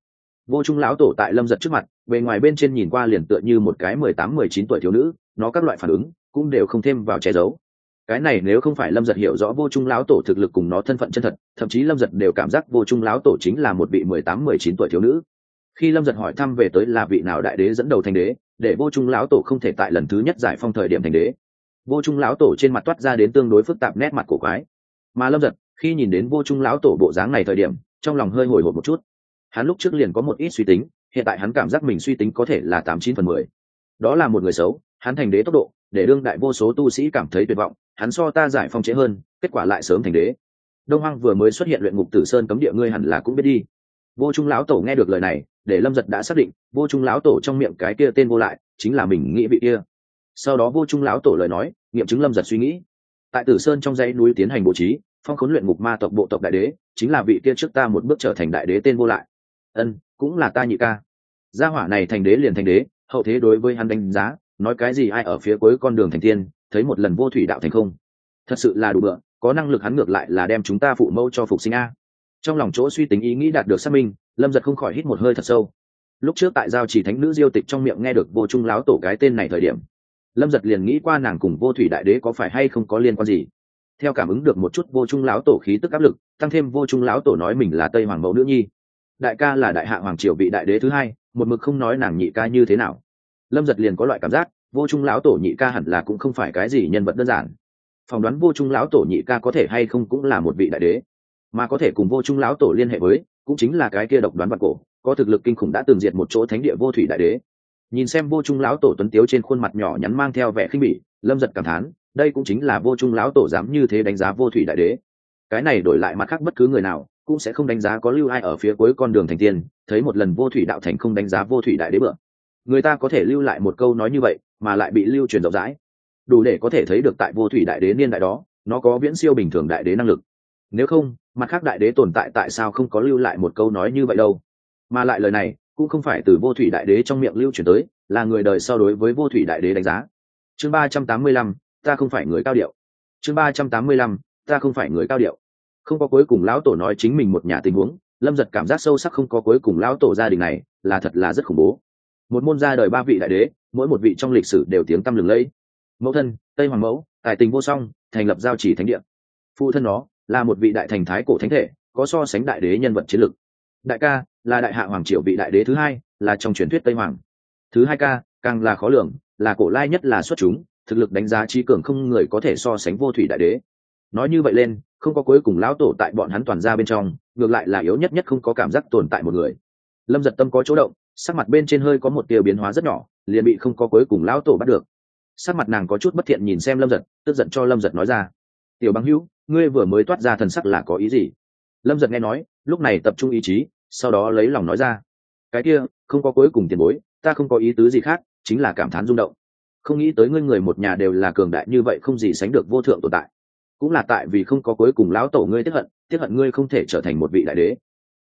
Speaker 1: Vô trung lão tổ tại lâm giật trước mặt, bề ngoài bên trên nhìn qua liền tựa như một cái mười tám, mười chín tuổi thiếu nữ, nó các loại phản ứng cũng đều không thêm vào che giấu. Cái này nếu không phải lâm giật hiểu rõ vô trung lão tổ thực lực cùng nó thân phận chân thật, thậm chí lâm giật đều cảm giác vô trung lão tổ chính là một vị mười tám, mười chín tuổi thiếu nữ khi lâm giật hỏi thăm về tới là vị nào đại đế dẫn đầu thành đế, để vô trung lão tổ không thể tại lần thứ nhất giải phong thời điểm thành đế. Vô trung lão tổ trên mặt toát ra đến tương đối phức tạp nét mặt cổ quái. Mà lâm giật, khi nhìn đến vô trung lão tổ bộ dáng này thời điểm, trong lòng hơi hồi hộp một chút. Hắn lúc trước liền có một ít suy tính, hiện tại hắn cảm giác mình suy tính có thể là tám chín phần mười. Đó là một người xấu, hắn thành đế tốc độ, để đương đại vô số tu sĩ cảm thấy tuyệt vọng, hắn so ta giải phong chế hơn, kết quả lại sớm thành đế. Đông hoang vừa mới xuất hiện luyện ngục tử sơn cấm địa ngươi hẳn là cũng biết đi. Vô trung lão tổ nghe được lời này để lâm giật đã xác định, vô trung lão tổ trong miệng cái kia tên vô lại, chính là mình nghĩ vị kia. Sau đó vô trung lão tổ lời nói, nghiệm chứng lâm giật suy nghĩ. Tại tử sơn trong dãy núi tiến hành bố trí, phong khốn luyện ngục ma tộc bộ tộc đại đế, chính là vị kia trước ta một bước trở thành đại đế tên vô lại. Ân, cũng là ta nhị ca. Gia hỏa này thành đế liền thành đế, hậu thế đối với hắn đánh giá, nói cái gì ai ở phía cuối con đường thành tiên, thấy một lần vô thủy đạo thành không. Thật sự là đủ bựa, có năng lực hắn ngược lại là đem chúng ta phụ mẫu cho phục sinh a. Trong lòng chỗ suy tính ý nghĩ đạt được xác minh lâm giật không khỏi hít một hơi thật sâu. Lúc trước tại giao chỉ thánh nữ diêu tịch trong miệng nghe được vô trung láo tổ cái tên này thời điểm, lâm giật liền nghĩ qua nàng cùng vô thủy đại đế có phải hay không có liên quan gì. Theo cảm ứng được một chút vô trung lão tổ khí tức áp lực, tăng thêm vô trung lão tổ nói mình là tây hoàng mẫu nữ nhi. Đại ca là đại hạ hoàng triều vị đại đế thứ hai, một mực không nói nàng nhị ca như thế nào. Lâm giật liền có loại cảm giác, vô trung lão tổ nhị ca hẳn là cũng không phải cái gì nhân vật đơn giản. Phỏng đoán vô trung lão tổ nhị ca có thể hay không cũng là một vị đại đế, mà có thể cùng vô trung lão tổ liên hệ với cũng chính là cái kia độc đoán vật cổ, có thực lực kinh khủng đã từng diệt một chỗ thánh địa vô thủy đại đế. Nhìn xem vô trung lão tổ tuấn tiếu trên khuôn mặt nhỏ nhắn mang theo vẻ khinh bỉ, lâm giật cảm thán, đây cũng chính là vô trung lão tổ dám như thế đánh giá vô thủy đại đế. Cái này đổi lại mặt khác bất cứ người nào, cũng sẽ không đánh giá có lưu ai ở phía cuối con đường thành tiên, thấy một lần vô thủy đạo thành không đánh giá vô thủy đại đế bựa người ta có thể lưu lại một câu nói như vậy, mà lại bị lưu truyền rộng rãi. Đủ để có thể thấy được tại vô thủy đại đế niên đại đó, nó có viễn siêu bình thường đại đế năng lực. Nếu không mặt khác đại đế tồn tại tại sao không có lưu lại một câu nói như vậy đâu? Mà lại lời này, cũng không phải từ vô thủy đại đế trong miệng lưu truyền tới, là người đời so đối với vô thủy đại đế đánh giá. Chương ba trăm tám mươi lăm, ta không phải người cao điệu. Chương ba trăm tám mươi lăm, ta không phải người cao điệu. Không có cuối cùng lão tổ nói chính mình một nhà tình huống, lâm giật cảm giác sâu sắc không có cuối cùng lão tổ gia đình này, là thật là rất khủng bố. Một môn ra đời ba vị đại đế, mỗi một vị trong lịch sử đều tiếng tăm lừng lẫy. Mẫu thân, tây hoàng mẫu, tài tình vô song, thành lập giao chỉ thánh địa. Phụ thân nó là một vị đại thành thái cổ thánh thể, có so sánh đại đế nhân vật chiến lược đại ca, là đại hạ hoàng triệu vị đại đế thứ hai, là trong truyền thuyết tây hoàng. Thứ hai ca, càng là khó lường, là cổ lai nhất là xuất chúng, thực lực đánh giá trí cường không người có thể so sánh vô thủy đại đế. Nói như vậy lên, không có cuối cùng lão tổ tại bọn hắn toàn ra bên trong, ngược lại là yếu nhất nhất không có cảm giác tồn tại một người. Lâm giật tâm có chỗ động, sắc mặt bên trên hơi có một tia biến hóa rất nhỏ, liền bị không có cuối cùng lão tổ bắt được. Sắc mặt nàng có chút bất thiện nhìn xem lâm giật, tức giận cho lâm giật nói ra tiểu băng hữu, ngươi vừa mới toát ra thần sắc là có ý gì? Lâm giật nghe nói, lúc này tập trung ý chí, sau đó lấy lòng nói ra. Cái kia, không có cuối cùng tiền bối, ta không có ý tứ gì khác, chính là cảm thán rung động. Không nghĩ tới ngươi người một nhà đều là cường đại như vậy không gì sánh được vô thượng tồn tại. Cũng là tại vì không có cuối cùng lão tổ ngươi tiếp hận tiếp hận ngươi không thể trở thành một vị đại đế.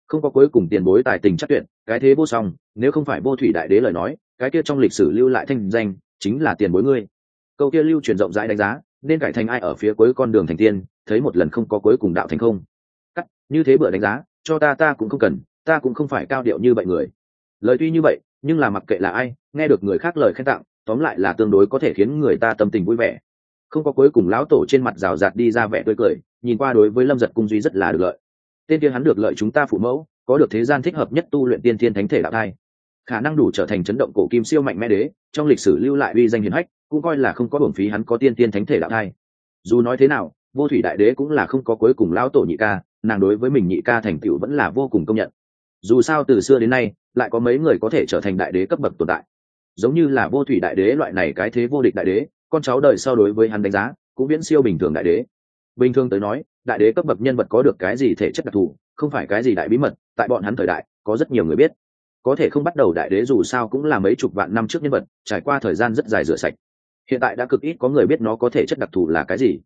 Speaker 1: Không có cuối cùng tiền bối tài tình chắc tuyệt, cái thế vô song, nếu không phải vô thủy đại đế lời nói, cái kia trong lịch sử lưu lại thanh danh, chính là tiền bối ngươi. Câu kia lưu truyền rộng rãi đánh giá nên cải thành ai ở phía cuối con đường thành tiên, thấy một lần không có cuối cùng đạo thành không? Cắt, như thế bữa đánh giá, cho ta ta cũng không cần, ta cũng không phải cao điệu như vậy người. Lời tuy như vậy, nhưng là mặc kệ là ai, nghe được người khác lời khen tặng, tóm lại là tương đối có thể khiến người ta tâm tình vui vẻ. Không có cuối cùng lão tổ trên mặt rào rạt đi ra vẻ tươi cười, nhìn qua đối với lâm giật cung duy rất là được lợi. Tên tiên hắn được lợi chúng ta phụ mẫu, có được thế gian thích hợp nhất tu luyện tiên thiên thánh thể đạo thai khả năng đủ trở thành chấn động cổ kim siêu mạnh mẽ đế, trong lịch sử lưu lại uy danh hiển hách, cũng coi là không có hưởng phí hắn có tiên tiên thánh thể đạo thai. Dù nói thế nào, vô thủy đại đế cũng là không có cuối cùng lão tổ nhị ca, nàng đối với mình nhị ca thành tựu vẫn là vô cùng công nhận. Dù sao từ xưa đến nay, lại có mấy người có thể trở thành đại đế cấp bậc tồn tại. Giống như là vô thủy đại đế loại này cái thế vô địch đại đế, con cháu đời sau đối với hắn đánh giá cũng viễn siêu bình thường đại đế. Bình thường tới nói, đại đế cấp bậc nhân vật có được cái gì thể chất đặc thù, không phải cái gì đại bí mật, tại bọn hắn thời đại, có rất nhiều người biết có thể không bắt đầu đại đế dù sao cũng là mấy chục vạn năm trước nhân vật, trải qua thời gian rất dài rửa sạch. Hiện tại đã cực ít có người biết nó có thể chất đặc thù là cái gì.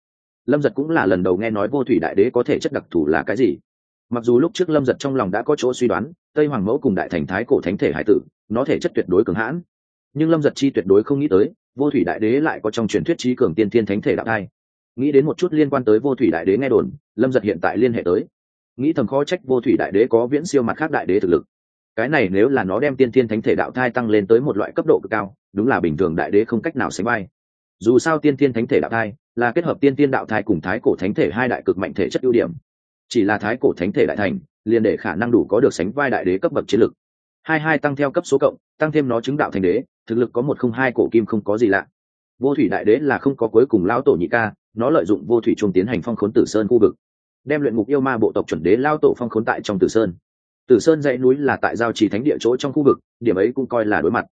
Speaker 1: Lâm giật cũng là lần đầu nghe nói vô thủy đại đế có thể chất đặc thù là cái gì. Mặc dù lúc trước lâm giật trong lòng đã có chỗ suy đoán, tây hoàng mẫu cùng đại thành thái cổ thánh thể hải tử, nó thể chất tuyệt đối cường hãn. Nhưng lâm giật chi tuyệt đối không nghĩ tới, vô thủy đại đế lại có trong truyền thuyết trí cường tiên thiên thánh thể đạo thai. Nghĩ đến một chút liên quan tới vô thủy đại đế nghe đồn, lâm giật hiện tại liên hệ tới. Nghĩ thầm khó trách vô thủy đại đế có viễn siêu mặt khác đại đế thực lực cái này nếu là nó đem tiên thiên thánh thể đạo thai tăng lên tới một loại cấp độ cực cao, đúng là bình thường đại đế không cách nào sánh vai. Dù sao tiên thiên thánh thể đạo thai là kết hợp tiên thiên đạo thai cùng thái cổ thánh thể hai đại cực mạnh thể chất ưu điểm. Chỉ là thái cổ thánh thể đại thành, liền để khả năng đủ có được sánh vai đại đế cấp bậc chiến lực. Hai hai tăng theo cấp số cộng, tăng thêm nó chứng đạo thành đế, thực lực có một không hai cổ kim không có gì lạ. Vô thủy đại đế là không có cuối cùng lao tổ nhị ca, nó lợi dụng vô thủy trung tiến hành phong khốn tử sơn khu vực, đem luyện ngục yêu ma bộ tộc chuẩn đế lao tổ phong khốn tại trong tử sơn tử sơn dãy núi là tại giao trì thánh địa chỗ trong khu vực, điểm ấy cũng coi là đối mặt.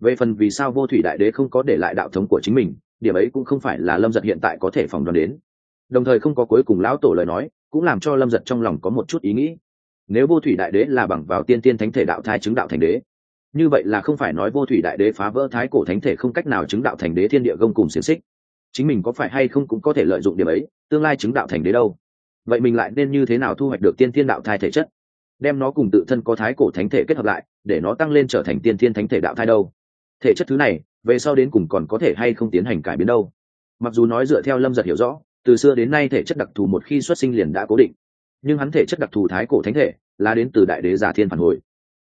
Speaker 1: Về phần vì sao vô thủy đại đế không có để lại đạo thống của chính mình, điểm ấy cũng không phải là lâm giật hiện tại có thể phòng đoán đến. Đồng thời không có cuối cùng lão tổ lời nói, cũng làm cho lâm giật trong lòng có một chút ý nghĩ. Nếu vô thủy đại đế là bằng vào tiên tiên thánh thể đạo thai chứng đạo thành đế, như vậy là không phải nói vô thủy đại đế phá vỡ thái cổ thánh thể không cách nào chứng đạo thành đế thiên địa gông cùng xiềng xích. Chính mình có phải hay không cũng có thể lợi dụng điểm ấy, tương lai chứng đạo thành đế đâu. Vậy mình lại nên như thế nào thu hoạch được tiên thiên đạo thai thể chất? Đem nó cùng tự thân có thái cổ thánh thể kết hợp lại, để nó tăng lên trở thành tiên thiên thánh thể đạo thai đâu. Thể chất thứ này, về sau đến cùng còn có thể hay không tiến hành cải biến đâu. Mặc dù nói dựa theo lâm giật hiểu rõ, từ xưa đến nay thể chất đặc thù một khi xuất sinh liền đã cố định. Nhưng hắn thể chất đặc thù thái cổ thánh thể, là đến từ đại đế giả thiên phản hồi.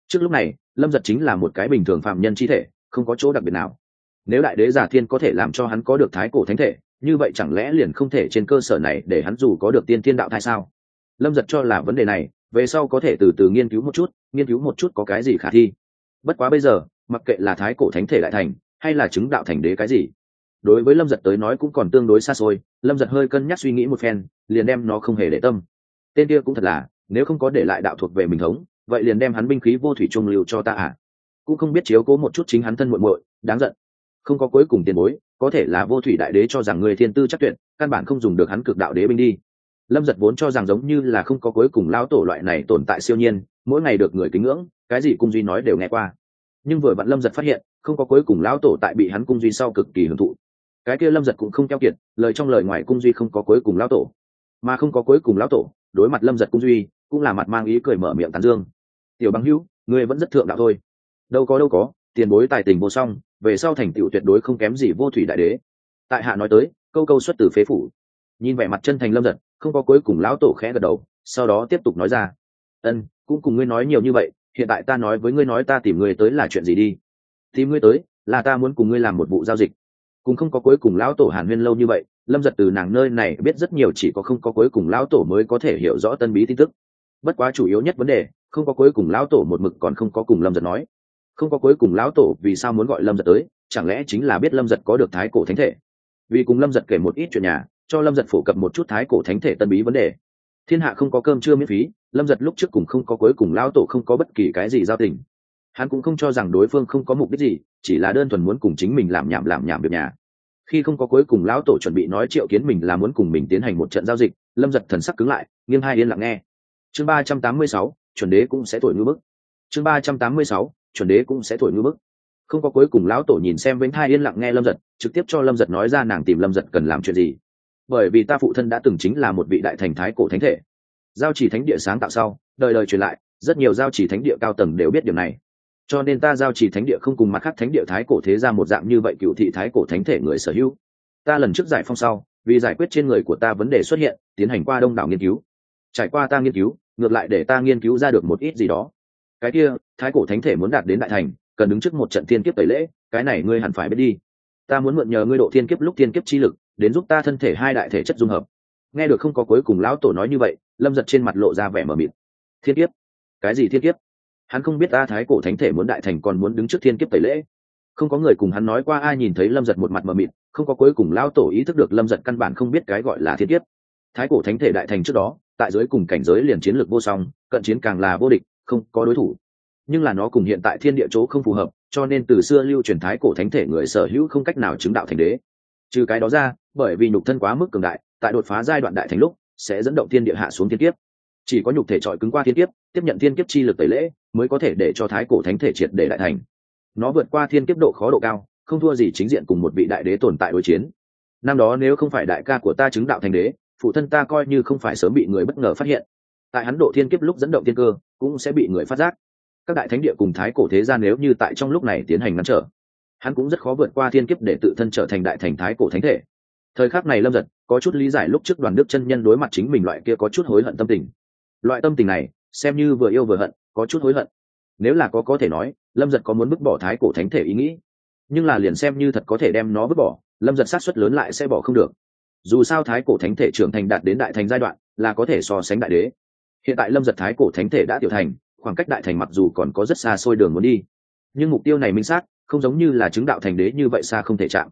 Speaker 1: Trước lúc này, lâm giật chính là một cái bình thường phạm nhân chi thể, không có chỗ đặc biệt nào. Nếu đại đế giả thiên có thể làm cho hắn có được thái cổ thánh thể, như vậy chẳng lẽ liền không thể trên cơ sở này để hắn dù có được tiên thiên đạo thai sao? Lâm giật cho là vấn đề này về sau có thể từ từ nghiên cứu một chút, nghiên cứu một chút có cái gì khả thi. Bất quá bây giờ, mặc kệ là thái cổ thánh thể đại thành, hay là chứng đạo thành đế cái gì, đối với lâm giật tới nói cũng còn tương đối xa xôi, lâm giật hơi cân nhắc suy nghĩ một phen, liền đem nó không hề để tâm. Tên kia cũng thật là, nếu không có để lại đạo thuộc về mình thống, vậy liền đem hắn binh khí vô thủy trung lưu cho ta à? Cũng không biết chiếu cố một chút chính hắn thân muội muội, đáng giận. Không có cuối cùng tiền bối, có thể là vô thủy đại đế cho rằng người thiên tư chắc tuyệt, căn bản không dùng được hắn cực đạo đế binh đi lâm giật vốn cho rằng giống như là không có cuối cùng lao tổ loại này tồn tại siêu nhiên, mỗi ngày được người kính ngưỡng, cái gì cung duy nói đều nghe qua. Nhưng vừa vặn lâm giật phát hiện, không có cuối cùng lão tổ tại bị hắn cung duy sau cực kỳ hưởng thụ. Cái kia lâm giật cũng không keo kiệt, lời trong lời ngoài cung duy không có cuối cùng lão tổ. Mà không có cuối cùng lão tổ, đối mặt lâm giật cung duy, cũng là mặt mang ý cười mở miệng tán dương. Tiểu bằng hữu, ngươi vẫn rất thượng đạo thôi. Đâu có đâu có, tiền bối tài tình vô song, về sau thành tựu tuyệt đối không kém gì vô thủy đại đế. Tại hạ nói tới, câu câu xuất từ phế phủ. Nhìn vẻ mặt chân thành lâm giật không có cuối cùng lão tổ khẽ gật đầu, sau đó tiếp tục nói ra. Ân, cũng cùng ngươi nói nhiều như vậy, hiện tại ta nói với ngươi nói ta tìm ngươi tới là chuyện gì đi? Tìm ngươi tới, là ta muốn cùng ngươi làm một vụ giao dịch. Cũng không có cuối cùng lão tổ hàn huyên lâu như vậy, lâm giật từ nàng nơi này biết rất nhiều chỉ có không có cuối cùng lão tổ mới có thể hiểu rõ tân bí tin tức. Bất quá chủ yếu nhất vấn đề, không có cuối cùng lão tổ một mực còn không có cùng lâm giật nói. Không có cuối cùng lão tổ vì sao muốn gọi lâm giật tới, chẳng lẽ chính là biết lâm giật có được thái cổ thánh thể? Vì cùng lâm giật kể một ít chuyện nhà cho lâm giật phổ cập một chút thái cổ thánh thể tân bí vấn đề. Thiên hạ không có cơm chưa miễn phí, lâm giật lúc trước cùng không có cuối cùng lão tổ không có bất kỳ cái gì giao tình. Hắn cũng không cho rằng đối phương không có mục đích gì, chỉ là đơn thuần muốn cùng chính mình làm nhảm làm nhảm việc nhà. Khi không có cuối cùng lão tổ chuẩn bị nói triệu kiến mình là muốn cùng mình tiến hành một trận giao dịch, lâm giật thần sắc cứng lại, nghiêng hai yên lặng nghe. Chương ba trăm tám mươi sáu, chuẩn đế cũng sẽ thổi ngư bức. Chương ba trăm tám mươi sáu, chuẩn đế cũng sẽ thổi ngư bức. Không có cuối cùng lão tổ nhìn xem vĩnh hai yên lặng nghe lâm giật, trực tiếp cho lâm giật nói ra nàng tìm lâm giật cần làm chuyện gì bởi vì ta phụ thân đã từng chính là một vị đại thành thái cổ thánh thể. Giao chỉ thánh địa sáng tạo sau, đời đời truyền lại, rất nhiều giao chỉ thánh địa cao tầng đều biết điều này. Cho nên ta giao chỉ thánh địa không cùng mặt khác thánh địa thái cổ thế ra một dạng như vậy cựu thị thái cổ thánh thể người sở hữu. Ta lần trước giải phong sau, vì giải quyết trên người của ta vấn đề xuất hiện, tiến hành qua đông đảo nghiên cứu. Trải qua ta nghiên cứu, ngược lại để ta nghiên cứu ra được một ít gì đó. Cái kia, thái cổ thánh thể muốn đạt đến đại thành, cần đứng trước một trận thiên kiếp tẩy lễ, cái này ngươi hẳn phải biết đi. Ta muốn mượn nhờ ngươi độ thiên kiếp lúc thiên kiếp chi lực đến giúp ta thân thể hai đại thể chất dung hợp. Nghe được không có cuối cùng lão tổ nói như vậy, lâm giật trên mặt lộ ra vẻ mờ mịt. Thiên kiếp? Cái gì thiên kiếp? Hắn không biết ta thái cổ thánh thể muốn đại thành còn muốn đứng trước thiên kiếp tẩy lễ. Không có người cùng hắn nói qua, ai nhìn thấy lâm giật một mặt mờ mịt, không có cuối cùng lão tổ ý thức được lâm giật căn bản không biết cái gọi là thiên kiếp. Thái cổ thánh thể đại thành trước đó, tại giới cùng cảnh giới liền chiến lược vô song, cận chiến càng là vô địch, không có đối thủ. Nhưng là nó cùng hiện tại thiên địa chỗ không phù hợp, cho nên từ xưa lưu truyền thái cổ thánh thể người sở hữu không cách nào chứng đạo thành đế. Trừ cái đó ra bởi vì nhục thân quá mức cường đại, tại đột phá giai đoạn đại thành lúc, sẽ dẫn động thiên địa hạ xuống thiên kiếp. Chỉ có nhục thể trọi cứng qua thiên kiếp, tiếp nhận thiên kiếp chi lực tẩy lễ, mới có thể để cho thái cổ thánh thể triệt để đại thành. Nó vượt qua thiên kiếp độ khó độ cao, không thua gì chính diện cùng một vị đại đế tồn tại đối chiến. Năm đó nếu không phải đại ca của ta chứng đạo thành đế, phụ thân ta coi như không phải sớm bị người bất ngờ phát hiện. Tại hắn độ thiên kiếp lúc dẫn động thiên cơ, cũng sẽ bị người phát giác. Các đại thánh địa cùng thái cổ thế gian nếu như tại trong lúc này tiến hành ngăn trở, hắn cũng rất khó vượt qua thiên kiếp để tự thân trở thành đại thành thái cổ thánh thể thời khắc này lâm giật có chút lý giải lúc trước đoàn đức chân nhân đối mặt chính mình loại kia có chút hối hận tâm tình. Loại tâm tình này, xem như vừa yêu vừa hận, có chút hối hận. Nếu là có có thể nói, lâm giật có muốn vứt bỏ thái cổ thánh thể ý nghĩ. Nhưng là liền xem như thật có thể đem nó vứt bỏ, lâm giật sát xuất lớn lại sẽ bỏ không được. Dù sao thái cổ thánh thể trưởng thành đạt đến đại thành giai đoạn, là có thể so sánh đại đế. Hiện tại lâm giật thái cổ thánh thể đã tiểu thành, khoảng cách đại thành mặc dù còn có rất xa xôi đường muốn đi. Nhưng mục tiêu này minh xác, không giống như là chứng đạo thành đế như vậy xa không thể chạm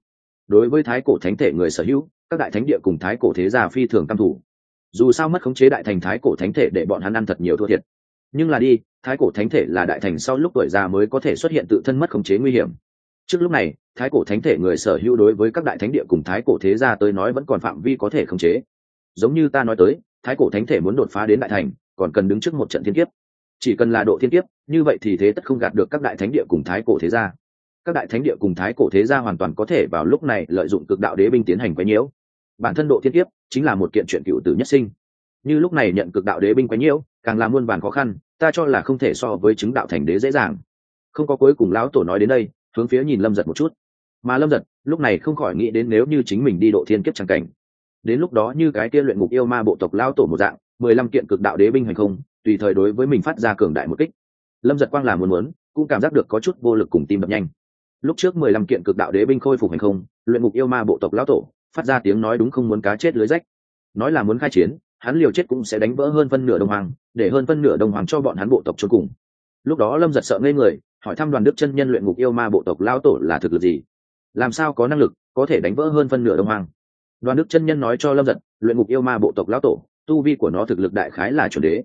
Speaker 1: đối với thái cổ thánh thể người sở hữu, các đại thánh địa cùng thái cổ thế gia phi thường căm thủ dù sao mất khống chế đại thành thái cổ thánh thể để bọn hắn ăn thật nhiều thua thiệt. Nhưng là đi, thái cổ thánh thể là đại thành sau lúc tuổi già mới có thể xuất hiện tự thân mất khống chế nguy hiểm. Trước lúc này, thái cổ thánh thể người sở hữu đối với các đại thánh địa cùng thái cổ thế gia tới nói vẫn còn phạm vi có thể khống chế. Giống như ta nói tới, thái cổ thánh thể muốn đột phá đến đại thành, còn cần đứng trước một trận thiên kiếp. Chỉ cần là độ thiên kiếp, như vậy thì thế tất không gạt được các đại thánh địa cùng thái cổ thế gia các đại thánh địa cùng thái cổ thế gia hoàn toàn có thể vào lúc này lợi dụng cực đạo đế binh tiến hành quấy nhiễu. Bản thân độ thiên kiếp chính là một kiện chuyện cựu tử nhất sinh. Như lúc này nhận cực đạo đế binh quấy nhiễu, càng là muôn vàn khó khăn, ta cho là không thể so với chứng đạo thành đế dễ dàng. Không có cuối cùng lão tổ nói đến đây, hướng phía nhìn lâm giật một chút. Mà lâm giật, lúc này không khỏi nghĩ đến nếu như chính mình đi độ thiên kiếp tràng cảnh. Đến lúc đó như cái tiên luyện ngục yêu ma bộ tộc lão tổ một dạng, mười lăm kiện cực đạo đế binh hành không, tùy thời đối với mình phát ra cường đại một kích. Lâm giật quang làm muốn muốn, cũng cảm giác được có chút vô lực cùng tim đập nhanh lúc trước mười lăm kiện cực đạo đế binh khôi phục hành không, luyện ngục yêu ma bộ tộc lão tổ, phát ra tiếng nói đúng không muốn cá chết lưới rách. Nói là muốn khai chiến, hắn liều chết cũng sẽ đánh vỡ hơn phân nửa đông hoàng, để hơn phân nửa đông hoàng cho bọn hắn bộ tộc cho cùng. Lúc đó lâm giật sợ ngây người, hỏi thăm đoàn đức chân nhân luyện ngục yêu ma bộ tộc lão tổ là thực lực gì? Làm sao có năng lực, có thể đánh vỡ hơn phân nửa đông hoàng? Đoàn đức chân nhân nói cho lâm giật, luyện ngục yêu ma bộ tộc lão tổ, tu vi của nó thực lực đại khái là chuẩn đế.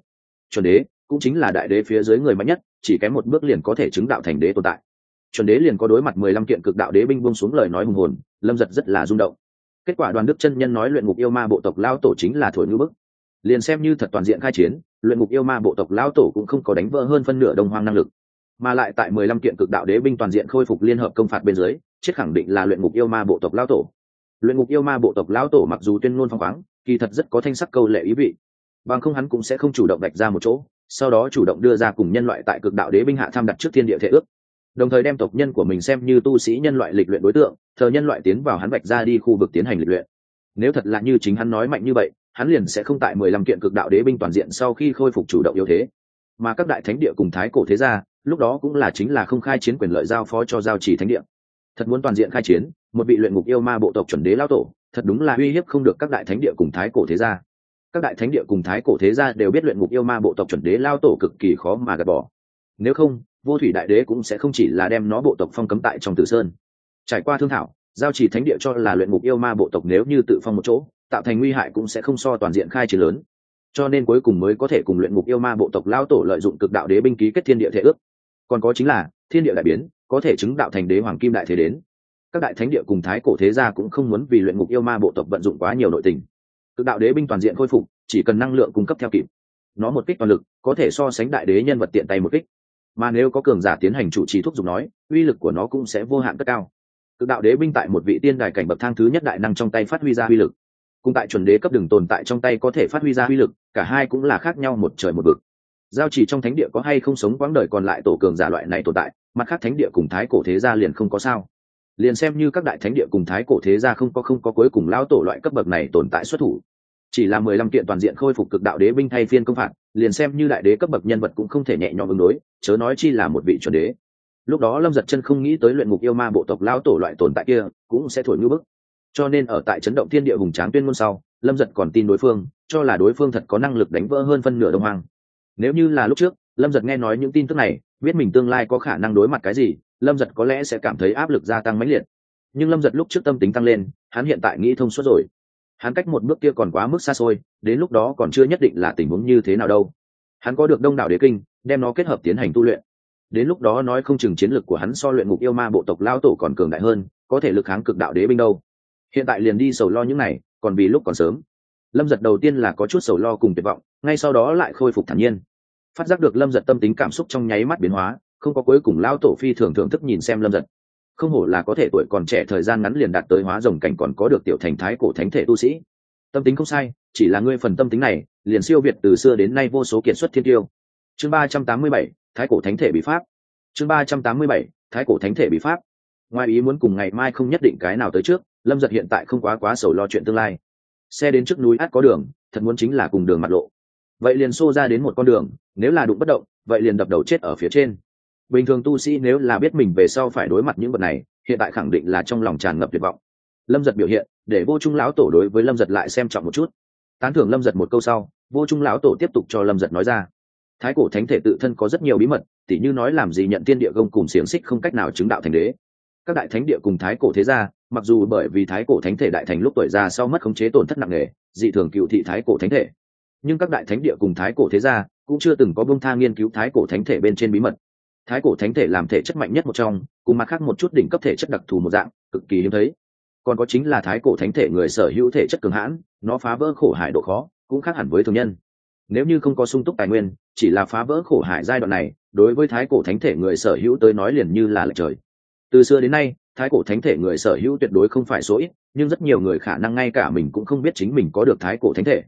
Speaker 1: Chuẩn đế cũng chính là đại đế phía dưới người mạnh nhất, chỉ kém một bước liền có thể chứng đạo thành đế tồn tại chuẩn đế liền có đối mặt mười lăm kiện cực đạo đế binh buông xuống lời nói hùng hồn, lâm giật rất là rung động. Kết quả đoàn đức chân nhân nói luyện ngục yêu ma bộ tộc lao tổ chính là thổi ngữ bức. Liền xem như thật toàn diện khai chiến, luyện ngục yêu ma bộ tộc lao tổ cũng không có đánh vỡ hơn phân nửa đông hoang năng lực. Mà lại tại mười lăm kiện cực đạo đế binh toàn diện khôi phục liên hợp công phạt bên dưới, chết khẳng định là luyện ngục yêu ma bộ tộc lao tổ. Luyện ngục yêu ma bộ tộc lao tổ mặc dù tuyên ngôn phong khoáng, kỳ thật rất có thanh sắc câu lệ ý vị. Bằng không hắn cũng sẽ không chủ động vạch ra một chỗ, sau đó chủ động đưa ra cùng nhân loại tại cực đạo đế binh hạ tham đặt trước thiên địa thể ước đồng thời đem tộc nhân của mình xem như tu sĩ nhân loại lịch luyện đối tượng, thờ nhân loại tiến vào hắn vạch ra đi khu vực tiến hành lịch luyện. Nếu thật là như chính hắn nói mạnh như vậy, hắn liền sẽ không tại mười lăm kiện cực đạo đế binh toàn diện sau khi khôi phục chủ động yếu thế. Mà các đại thánh địa cùng thái cổ thế gia, lúc đó cũng là chính là không khai chiến quyền lợi giao phó cho giao trì thánh địa. Thật muốn toàn diện khai chiến, một vị luyện ngục yêu ma bộ tộc chuẩn đế lao tổ, thật đúng là uy hiếp không được các đại thánh địa cùng thái cổ thế gia. Các đại thánh địa cùng thái cổ thế gia đều biết luyện ngục yêu ma bộ tộc chuẩn đế lao tổ cực kỳ khó mà gạt bỏ. Nếu không vô thủy đại đế cũng sẽ không chỉ là đem nó bộ tộc phong cấm tại trong tử sơn. Trải qua thương thảo, giao chỉ thánh địa cho là luyện ngục yêu ma bộ tộc nếu như tự phong một chỗ, tạo thành nguy hại cũng sẽ không so toàn diện khai chiến lớn. Cho nên cuối cùng mới có thể cùng luyện ngục yêu ma bộ tộc lao tổ lợi dụng cực đạo đế binh ký kết thiên địa thể ước. Còn có chính là, thiên địa đại biến, có thể chứng đạo thành đế hoàng kim đại thế đến. Các đại thánh địa cùng thái cổ thế gia cũng không muốn vì luyện ngục yêu ma bộ tộc vận dụng quá nhiều nội tình. Cực đạo đế binh toàn diện khôi phục, chỉ cần năng lượng cung cấp theo kịp. Nó một kích toàn lực, có thể so sánh đại đế nhân vật tiện tay một kích mà nếu có cường giả tiến hành chủ trì thuốc dùng nói, uy lực của nó cũng sẽ vô hạn cất cao. Cực đạo đế binh tại một vị tiên đài cảnh bậc thang thứ nhất đại năng trong tay phát huy ra uy lực. Cùng tại chuẩn đế cấp đường tồn tại trong tay có thể phát huy ra uy lực, cả hai cũng là khác nhau một trời một vực. Giao chỉ trong thánh địa có hay không sống quãng đời còn lại tổ cường giả loại này tồn tại, mặt khác thánh địa cùng thái cổ thế gia liền không có sao. Liền xem như các đại thánh địa cùng thái cổ thế gia không có không có cuối cùng lao tổ loại cấp bậc này tồn tại xuất thủ. Chỉ là mười lăm kiện toàn diện khôi phục cực đạo đế binh thay phiên công phạt liền xem như đại đế cấp bậc nhân vật cũng không thể nhẹ nhõm ứng đối, chớ nói chi là một vị chuẩn đế. Lúc đó lâm giật chân không nghĩ tới luyện ngục yêu ma bộ tộc lao tổ loại tồn tại kia, cũng sẽ thổi ngữ bức. Cho nên ở tại chấn động thiên địa hùng tráng tuyên ngôn sau, lâm giật còn tin đối phương, cho là đối phương thật có năng lực đánh vỡ hơn phân nửa đông hoang. Nếu như là lúc trước, lâm giật nghe nói những tin tức này, biết mình tương lai có khả năng đối mặt cái gì, lâm giật có lẽ sẽ cảm thấy áp lực gia tăng mãnh liệt. Nhưng lâm giật lúc trước tâm tính tăng lên, hắn hiện tại nghĩ thông suốt rồi hắn cách một bước kia còn quá mức xa xôi, đến lúc đó còn chưa nhất định là tình huống như thế nào đâu. Hắn có được đông đảo đế kinh, đem nó kết hợp tiến hành tu luyện. Đến lúc đó nói không chừng chiến lược của hắn so luyện ngục yêu ma bộ tộc lao tổ còn cường đại hơn, có thể lực kháng cực đạo đế binh đâu. Hiện tại liền đi sầu lo những này, còn vì lúc còn sớm. Lâm giật đầu tiên là có chút sầu lo cùng tuyệt vọng, ngay sau đó lại khôi phục thản nhiên. Phát giác được lâm giật tâm tính cảm xúc trong nháy mắt biến hóa, không có cuối cùng lao tổ phi thường thưởng thức nhìn xem lâm giật không hổ là có thể tuổi còn trẻ thời gian ngắn liền đạt tới hóa rồng cảnh còn có được tiểu thành thái cổ thánh thể tu sĩ. Tâm tính không sai, chỉ là ngươi phần tâm tính này, liền siêu việt từ xưa đến nay vô số kiệt xuất thiên tiêu. Chương ba trăm tám mươi bảy, thái cổ thánh thể bị pháp. Chương ba trăm tám mươi bảy, thái cổ thánh thể bị pháp. Ngoài ý muốn cùng ngày mai không nhất định cái nào tới trước, lâm giật hiện tại không quá quá sầu lo chuyện tương lai. Xe đến trước núi át có đường, thật muốn chính là cùng đường mặt lộ. Vậy liền xô ra đến một con đường, nếu là đụng bất động, vậy liền đập đầu chết ở phía trên bình thường tu sĩ nếu là biết mình về sau phải đối mặt những vật này, hiện tại khẳng định là trong lòng tràn ngập tuyệt vọng. Lâm giật biểu hiện, để vô trung lão tổ đối với lâm giật lại xem trọng một chút. Tán thưởng lâm giật một câu sau, vô trung lão tổ tiếp tục cho lâm giật nói ra. Thái cổ thánh thể tự thân có rất nhiều bí mật, tỉ như nói làm gì nhận tiên địa gông cùng xiềng xích không cách nào chứng đạo thành đế. Các đại thánh địa cùng thái cổ thế gia, mặc dù bởi vì thái cổ thánh thể đại thành lúc tuổi già sau mất khống chế tổn thất nặng nề, dị thường cựu thị thái cổ thánh thể. Nhưng các đại thánh địa cùng thái cổ thế gia cũng chưa từng có bông tha nghiên cứu thái cổ thánh thể bên trên bí mật thái cổ thánh thể làm thể chất mạnh nhất một trong, cùng mặt khác một chút đỉnh cấp thể chất đặc thù một dạng, cực kỳ hiếm thấy. Còn có chính là thái cổ thánh thể người sở hữu thể chất cường hãn, nó phá vỡ khổ hải độ khó, cũng khác hẳn với thường nhân. Nếu như không có sung túc tài nguyên, chỉ là phá vỡ khổ hải giai đoạn này, đối với thái cổ thánh thể người sở hữu tới nói liền như là lệch trời. Từ xưa đến nay, thái cổ thánh thể người sở hữu tuyệt đối không phải số ít, nhưng rất nhiều người khả năng ngay cả mình cũng không biết chính mình có được thái cổ thánh thể.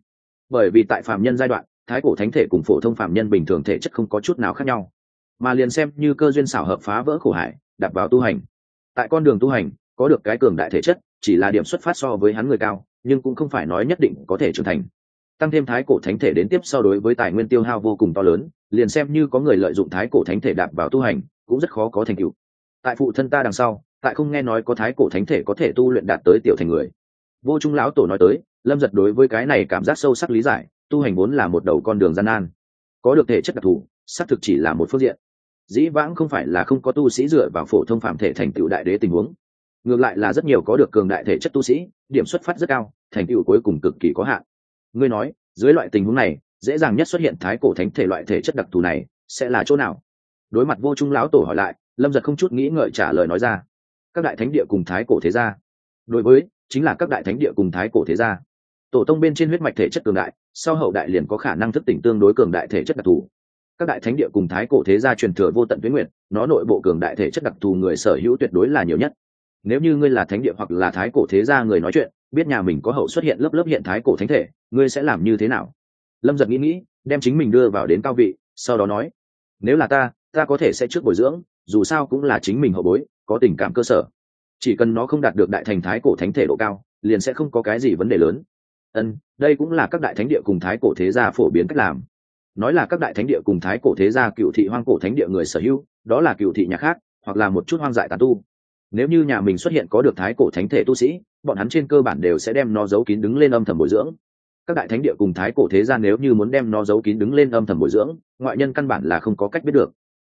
Speaker 1: Bởi vì tại phạm nhân giai đoạn, thái cổ thánh thể cùng phổ thông phạm nhân bình thường thể chất không có chút nào khác nhau mà liền xem như cơ duyên xảo hợp phá vỡ khổ hải đặt vào tu hành. Tại con đường tu hành, có được cái cường đại thể chất, chỉ là điểm xuất phát so với hắn người cao, nhưng cũng không phải nói nhất định có thể trưởng thành. Tăng thêm thái cổ thánh thể đến tiếp so đối với tài nguyên tiêu hao vô cùng to lớn, liền xem như có người lợi dụng thái cổ thánh thể đạp vào tu hành, cũng rất khó có thành tựu. Tại phụ thân ta đằng sau, tại không nghe nói có thái cổ thánh thể có thể tu luyện đạt tới tiểu thành người. Vô trung lão tổ nói tới, lâm giật đối với cái này cảm giác sâu sắc lý giải, tu hành vốn là một đầu con đường gian nan. Có được thể chất đặc thù, xác thực chỉ là một phương diện dĩ vãng không phải là không có tu sĩ dựa vào phổ thông phạm thể thành tựu đại đế tình huống. Ngược lại là rất nhiều có được cường đại thể chất tu sĩ, điểm xuất phát rất cao, thành tựu cuối cùng cực kỳ có hạn. Ngươi nói, dưới loại tình huống này, dễ dàng nhất xuất hiện thái cổ thánh thể loại thể chất đặc thù này, sẽ là chỗ nào? Đối mặt vô trung lão tổ hỏi lại, lâm giật không chút nghĩ ngợi trả lời nói ra. Các đại thánh địa cùng thái cổ thế gia. Đối với, chính là các đại thánh địa cùng thái cổ thế gia. Tổ tông bên trên huyết mạch thể chất cường đại, sau hậu đại liền có khả năng thức tỉnh tương đối cường đại thể chất đặc thù các đại thánh địa cùng thái cổ thế gia truyền thừa vô tận tuyến nguyện, nó nội bộ cường đại thể chất đặc thù người sở hữu tuyệt đối là nhiều nhất. Nếu như ngươi là thánh địa hoặc là thái cổ thế gia người nói chuyện, biết nhà mình có hậu xuất hiện lớp lớp hiện thái cổ thánh thể, ngươi sẽ làm như thế nào? Lâm giật nghĩ nghĩ, đem chính mình đưa vào đến cao vị, sau đó nói, nếu là ta ta có thể sẽ trước bồi dưỡng, dù sao cũng là chính mình hậu bối, có tình cảm cơ sở. Chỉ cần nó không đạt được đại thành thái cổ thánh thể độ cao, liền sẽ không có cái gì vấn đề lớn. Ân, đây cũng là các đại thánh địa cùng thái cổ thế gia phổ biến cách làm nói là các đại thánh địa cùng thái cổ thế gia cựu thị hoang cổ thánh địa người sở hữu, đó là cựu thị nhà khác, hoặc là một chút hoang dại tàn tu. Nếu như nhà mình xuất hiện có được thái cổ thánh thể tu sĩ, bọn hắn trên cơ bản đều sẽ đem nó giấu kín đứng lên âm thầm bồi dưỡng. Các đại thánh địa cùng thái cổ thế gia nếu như muốn đem nó giấu kín đứng lên âm thầm bồi dưỡng, ngoại nhân căn bản là không có cách biết được.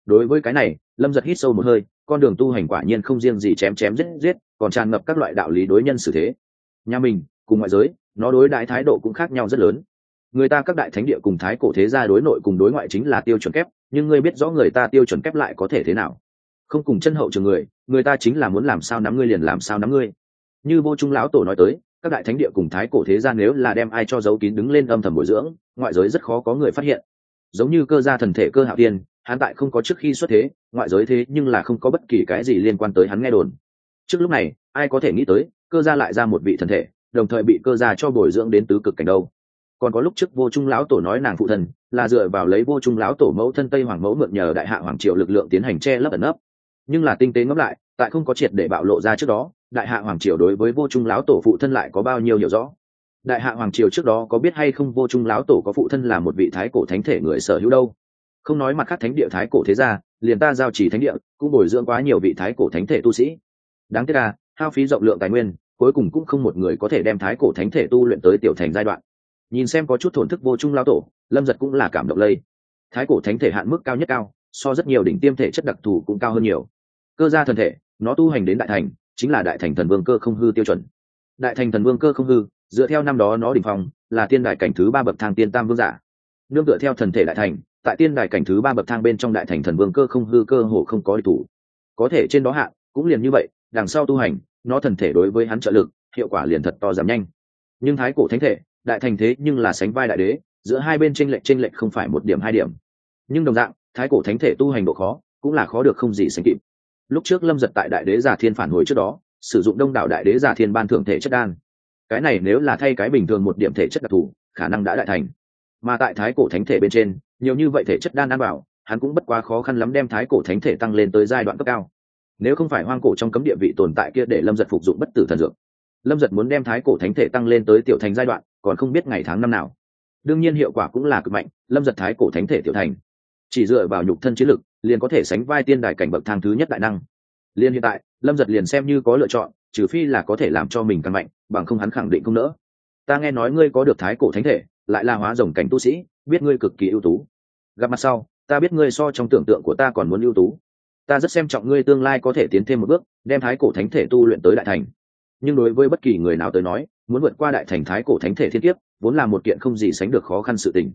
Speaker 1: Đối với cái này, lâm giật hít sâu một hơi, con đường tu hành quả nhiên không riêng gì chém chém giết giết, còn tràn ngập các loại đạo lý đối nhân xử thế. Nhà mình, cùng ngoại giới, nó đối đại thái độ cũng khác nhau rất lớn người ta các đại thánh địa cùng thái cổ thế gia đối nội cùng đối ngoại chính là tiêu chuẩn kép, nhưng ngươi biết rõ người ta tiêu chuẩn kép lại có thể thế nào? Không cùng chân hậu trường người người ta chính là muốn làm sao nắm ngươi liền làm sao nắm ngươi. Như vô trung lão tổ nói tới, các đại thánh địa cùng thái cổ thế gia nếu là đem ai cho giấu kín đứng lên âm thầm bồi dưỡng, ngoại giới rất khó có người phát hiện. Giống như cơ gia thần thể cơ hạo tiên, hắn tại không có trước khi xuất thế, ngoại giới thế nhưng là không có bất kỳ cái gì liên quan tới hắn nghe đồn. Trước lúc này, ai có thể nghĩ tới, cơ gia lại ra một vị thần thể, đồng thời bị cơ gia cho bồi dưỡng đến tứ cực cảnh đâu? Còn có lúc trước vô trung lão tổ nói nàng phụ thần, là dựa vào lấy vô trung lão tổ mẫu thân tây hoàng mẫu mượn nhờ đại hạ hoàng triều lực lượng tiến hành che lấp ẩn ấp nhưng là tinh tế ngẫm lại, tại không có triệt để bạo lộ ra trước đó, đại hạ hoàng triều đối với vô trung lão tổ phụ thân lại có bao nhiêu hiểu rõ? Đại hạ hoàng triều trước đó có biết hay không vô trung lão tổ có phụ thân là một vị thái cổ thánh thể người sở hữu đâu? Không nói mặt khác thánh địa thái cổ thế gia, liền ta giao chỉ thánh địa, cũng bồi dưỡng quá nhiều vị thái cổ thánh thể tu sĩ. Đáng tiếc là, hao phí rộng lượng tài nguyên, cuối cùng cũng không một người có thể đem thái cổ thánh thể tu luyện tới tiểu thành giai đoạn nhìn xem có chút thổn thức vô trung lao tổ lâm giật cũng là cảm động lây. Thái cổ thánh thể hạn mức cao nhất cao so rất nhiều đỉnh tiêm thể chất đặc thù cũng cao hơn nhiều. Cơ gia thần thể nó tu hành đến đại thành chính là đại thành thần vương cơ không hư tiêu chuẩn. Đại thành thần vương cơ không hư dựa theo năm đó nó đ ỉ n h phòng là tiên đại cảnh thứ ba bậc thang tiên tam vương giả. Nương tựa theo thần thể đại thành tại tiên đại cảnh thứ ba bậc thang bên trong đại thành thần vương cơ không hư cơ hồ không có địch thủ. Có thể trên đó hạ, cũng liền như vậy đằng sau tu hành nó thần thể đối với hắn trợ lực hiệu quả liền thật to giảm nhanh. Nhưng thái cổ thánh thể đại thành thế nhưng là sánh vai đại đế, giữa hai bên tranh lệch tranh lệch không phải một điểm, hai điểm. Nhưng đồng dạng, thái cổ thánh thể tu hành độ khó cũng là khó được không gì sánh kịp. Lúc trước lâm giật tại đại đế giả thiên phản hồi trước đó, sử dụng đông đảo đại đế giả thiên ban thưởng thể chất đan. Cái này nếu là thay cái bình thường một điểm thể chất đặc thù, khả năng đã đại thành. Mà tại thái cổ thánh thể bên trên, nhiều như vậy thể chất đan ăn bảo hắn cũng bất quá khó khăn lắm đem thái cổ thánh thể tăng lên tới giai đoạn cấp cao. Nếu không phải hoang cổ trong cấm địa vị tồn tại kia để lâm giật phục dụng bất tử thần dược. Lâm giật muốn đem thái cổ thánh thể tăng lên tới tiểu thành giai đoạn còn không biết ngày tháng năm nào. Đương nhiên hiệu quả cũng là cực mạnh, lâm giật thái cổ thánh thể tiểu thành. Chỉ dựa vào nhục thân chiến lực, liền có thể sánh vai tiên đài cảnh bậc thang thứ nhất đại năng. Liền hiện tại, lâm giật liền xem như có lựa chọn, trừ phi là có thể làm cho mình càng mạnh, bằng không hắn khẳng định không nỡ. Ta nghe nói ngươi có được thái cổ thánh thể, lại là hóa rồng cảnh tu sĩ, biết ngươi cực kỳ ưu tú. Gặp mặt sau, ta biết ngươi so trong tưởng tượng của ta còn muốn ưu tú. Ta rất xem trọng ngươi tương lai có thể tiến thêm một bước, đem thái cổ thánh thể tu luyện tới đại thành. Nhưng đối với bất kỳ người nào tới nói muốn vượt qua đại thành thái cổ thánh thể thiên kiếp, vốn là một kiện không gì sánh được khó khăn sự tình.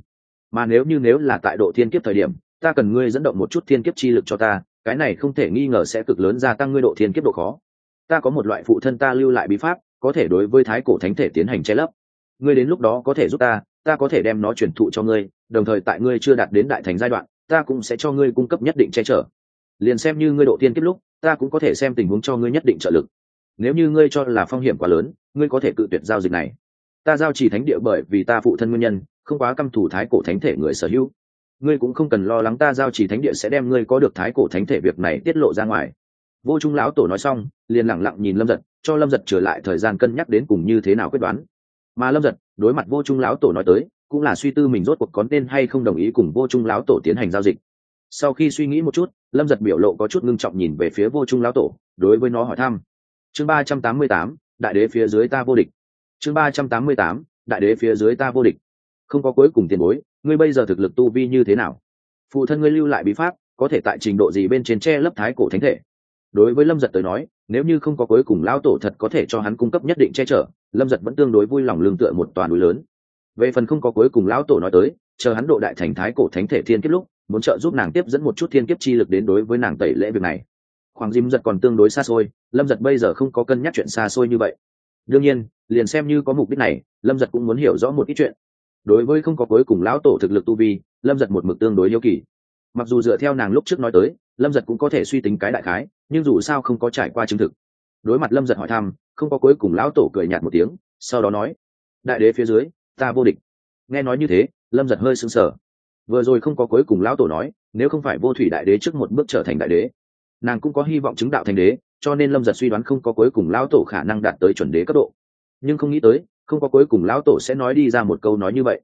Speaker 1: Mà nếu như nếu là tại độ thiên kiếp thời điểm, ta cần ngươi dẫn động một chút thiên kiếp chi lực cho ta, cái này không thể nghi ngờ sẽ cực lớn gia tăng ngươi độ thiên kiếp độ khó. Ta có một loại phụ thân ta lưu lại bí pháp, có thể đối với thái cổ thánh thể tiến hành che lấp. Ngươi đến lúc đó có thể giúp ta ta có thể đem nó truyền thụ cho ngươi, đồng thời tại ngươi chưa đạt đến đại thành giai đoạn, ta cũng sẽ cho ngươi cung cấp nhất định che chở. Liền xem như ngươi độ thiên kiếp lúc, ta cũng có thể xem tình huống cho ngươi nhất định trợ lực. Nếu như ngươi cho là phong hiểm quá lớn ngươi có thể cự tuyệt giao dịch này. Ta giao chỉ thánh địa bởi vì ta phụ thân nguyên nhân, không quá căm thủ thái cổ thánh thể người sở hữu. Ngươi cũng không cần lo lắng ta giao chỉ thánh địa sẽ đem ngươi có được thái cổ thánh thể việc này tiết lộ ra ngoài. Vô trung lão tổ nói xong, liền lẳng lặng nhìn lâm giật, cho lâm giật trở lại thời gian cân nhắc đến cùng như thế nào quyết đoán. Mà lâm giật, đối mặt vô trung lão tổ nói tới, cũng là suy tư mình rốt cuộc có nên hay không đồng ý cùng vô trung lão tổ tiến hành giao dịch. Sau khi suy nghĩ một chút, lâm giật biểu lộ có chút ngưng trọng nhìn về phía vô trung lão tổ, đối với nó hỏi thăm. Chương ba trăm tám mươi tám đại đế phía dưới ta vô địch. Chương ba trăm tám mươi tám, đại đế phía dưới ta vô địch. Không có cuối cùng tiền bối, ngươi bây giờ thực lực tu vi như thế nào? Phụ thân ngươi lưu lại bí pháp, có thể tại trình độ gì bên trên che lấp thái cổ thánh thể? Đối với lâm giật tới nói, nếu như không có cuối cùng lão tổ thật có thể cho hắn cung cấp nhất định che chở, lâm giật vẫn tương đối vui lòng lương tựa một toàn núi lớn. Về phần không có cuối cùng lão tổ nói tới, chờ hắn độ đại thành thái cổ thánh thể thiên kiếp lúc, muốn trợ giúp nàng tiếp dẫn một chút thiên kiếp chi lực đến đối với nàng tẩy lễ việc này khoảng dìm giật còn tương đối xa xôi, lâm giật bây giờ không có cân nhắc chuyện xa xôi như vậy. Đương nhiên, liền xem như có mục đích này, lâm giật cũng muốn hiểu rõ một ít chuyện. Đối với không có cuối cùng lão tổ thực lực tu vi, lâm giật một mực tương đối yêu kỳ. Mặc dù dựa theo nàng lúc trước nói tới, lâm giật cũng có thể suy tính cái đại khái, nhưng dù sao không có trải qua chứng thực. Đối mặt lâm giật hỏi thăm, không có cuối cùng lão tổ cười nhạt một tiếng, sau đó nói, đại đế phía dưới, ta vô địch. Nghe nói như thế, lâm giật hơi sững sờ. Vừa rồi không có cuối cùng lão tổ nói, nếu không phải vô thủy đại đế trước một bước trở thành đại đế nàng cũng có hy vọng chứng đạo thành đế, cho nên lâm giật suy đoán không có cuối cùng lão tổ khả năng đạt tới chuẩn đế cấp độ. Nhưng không nghĩ tới, không có cuối cùng lão tổ sẽ nói đi ra một câu nói như vậy.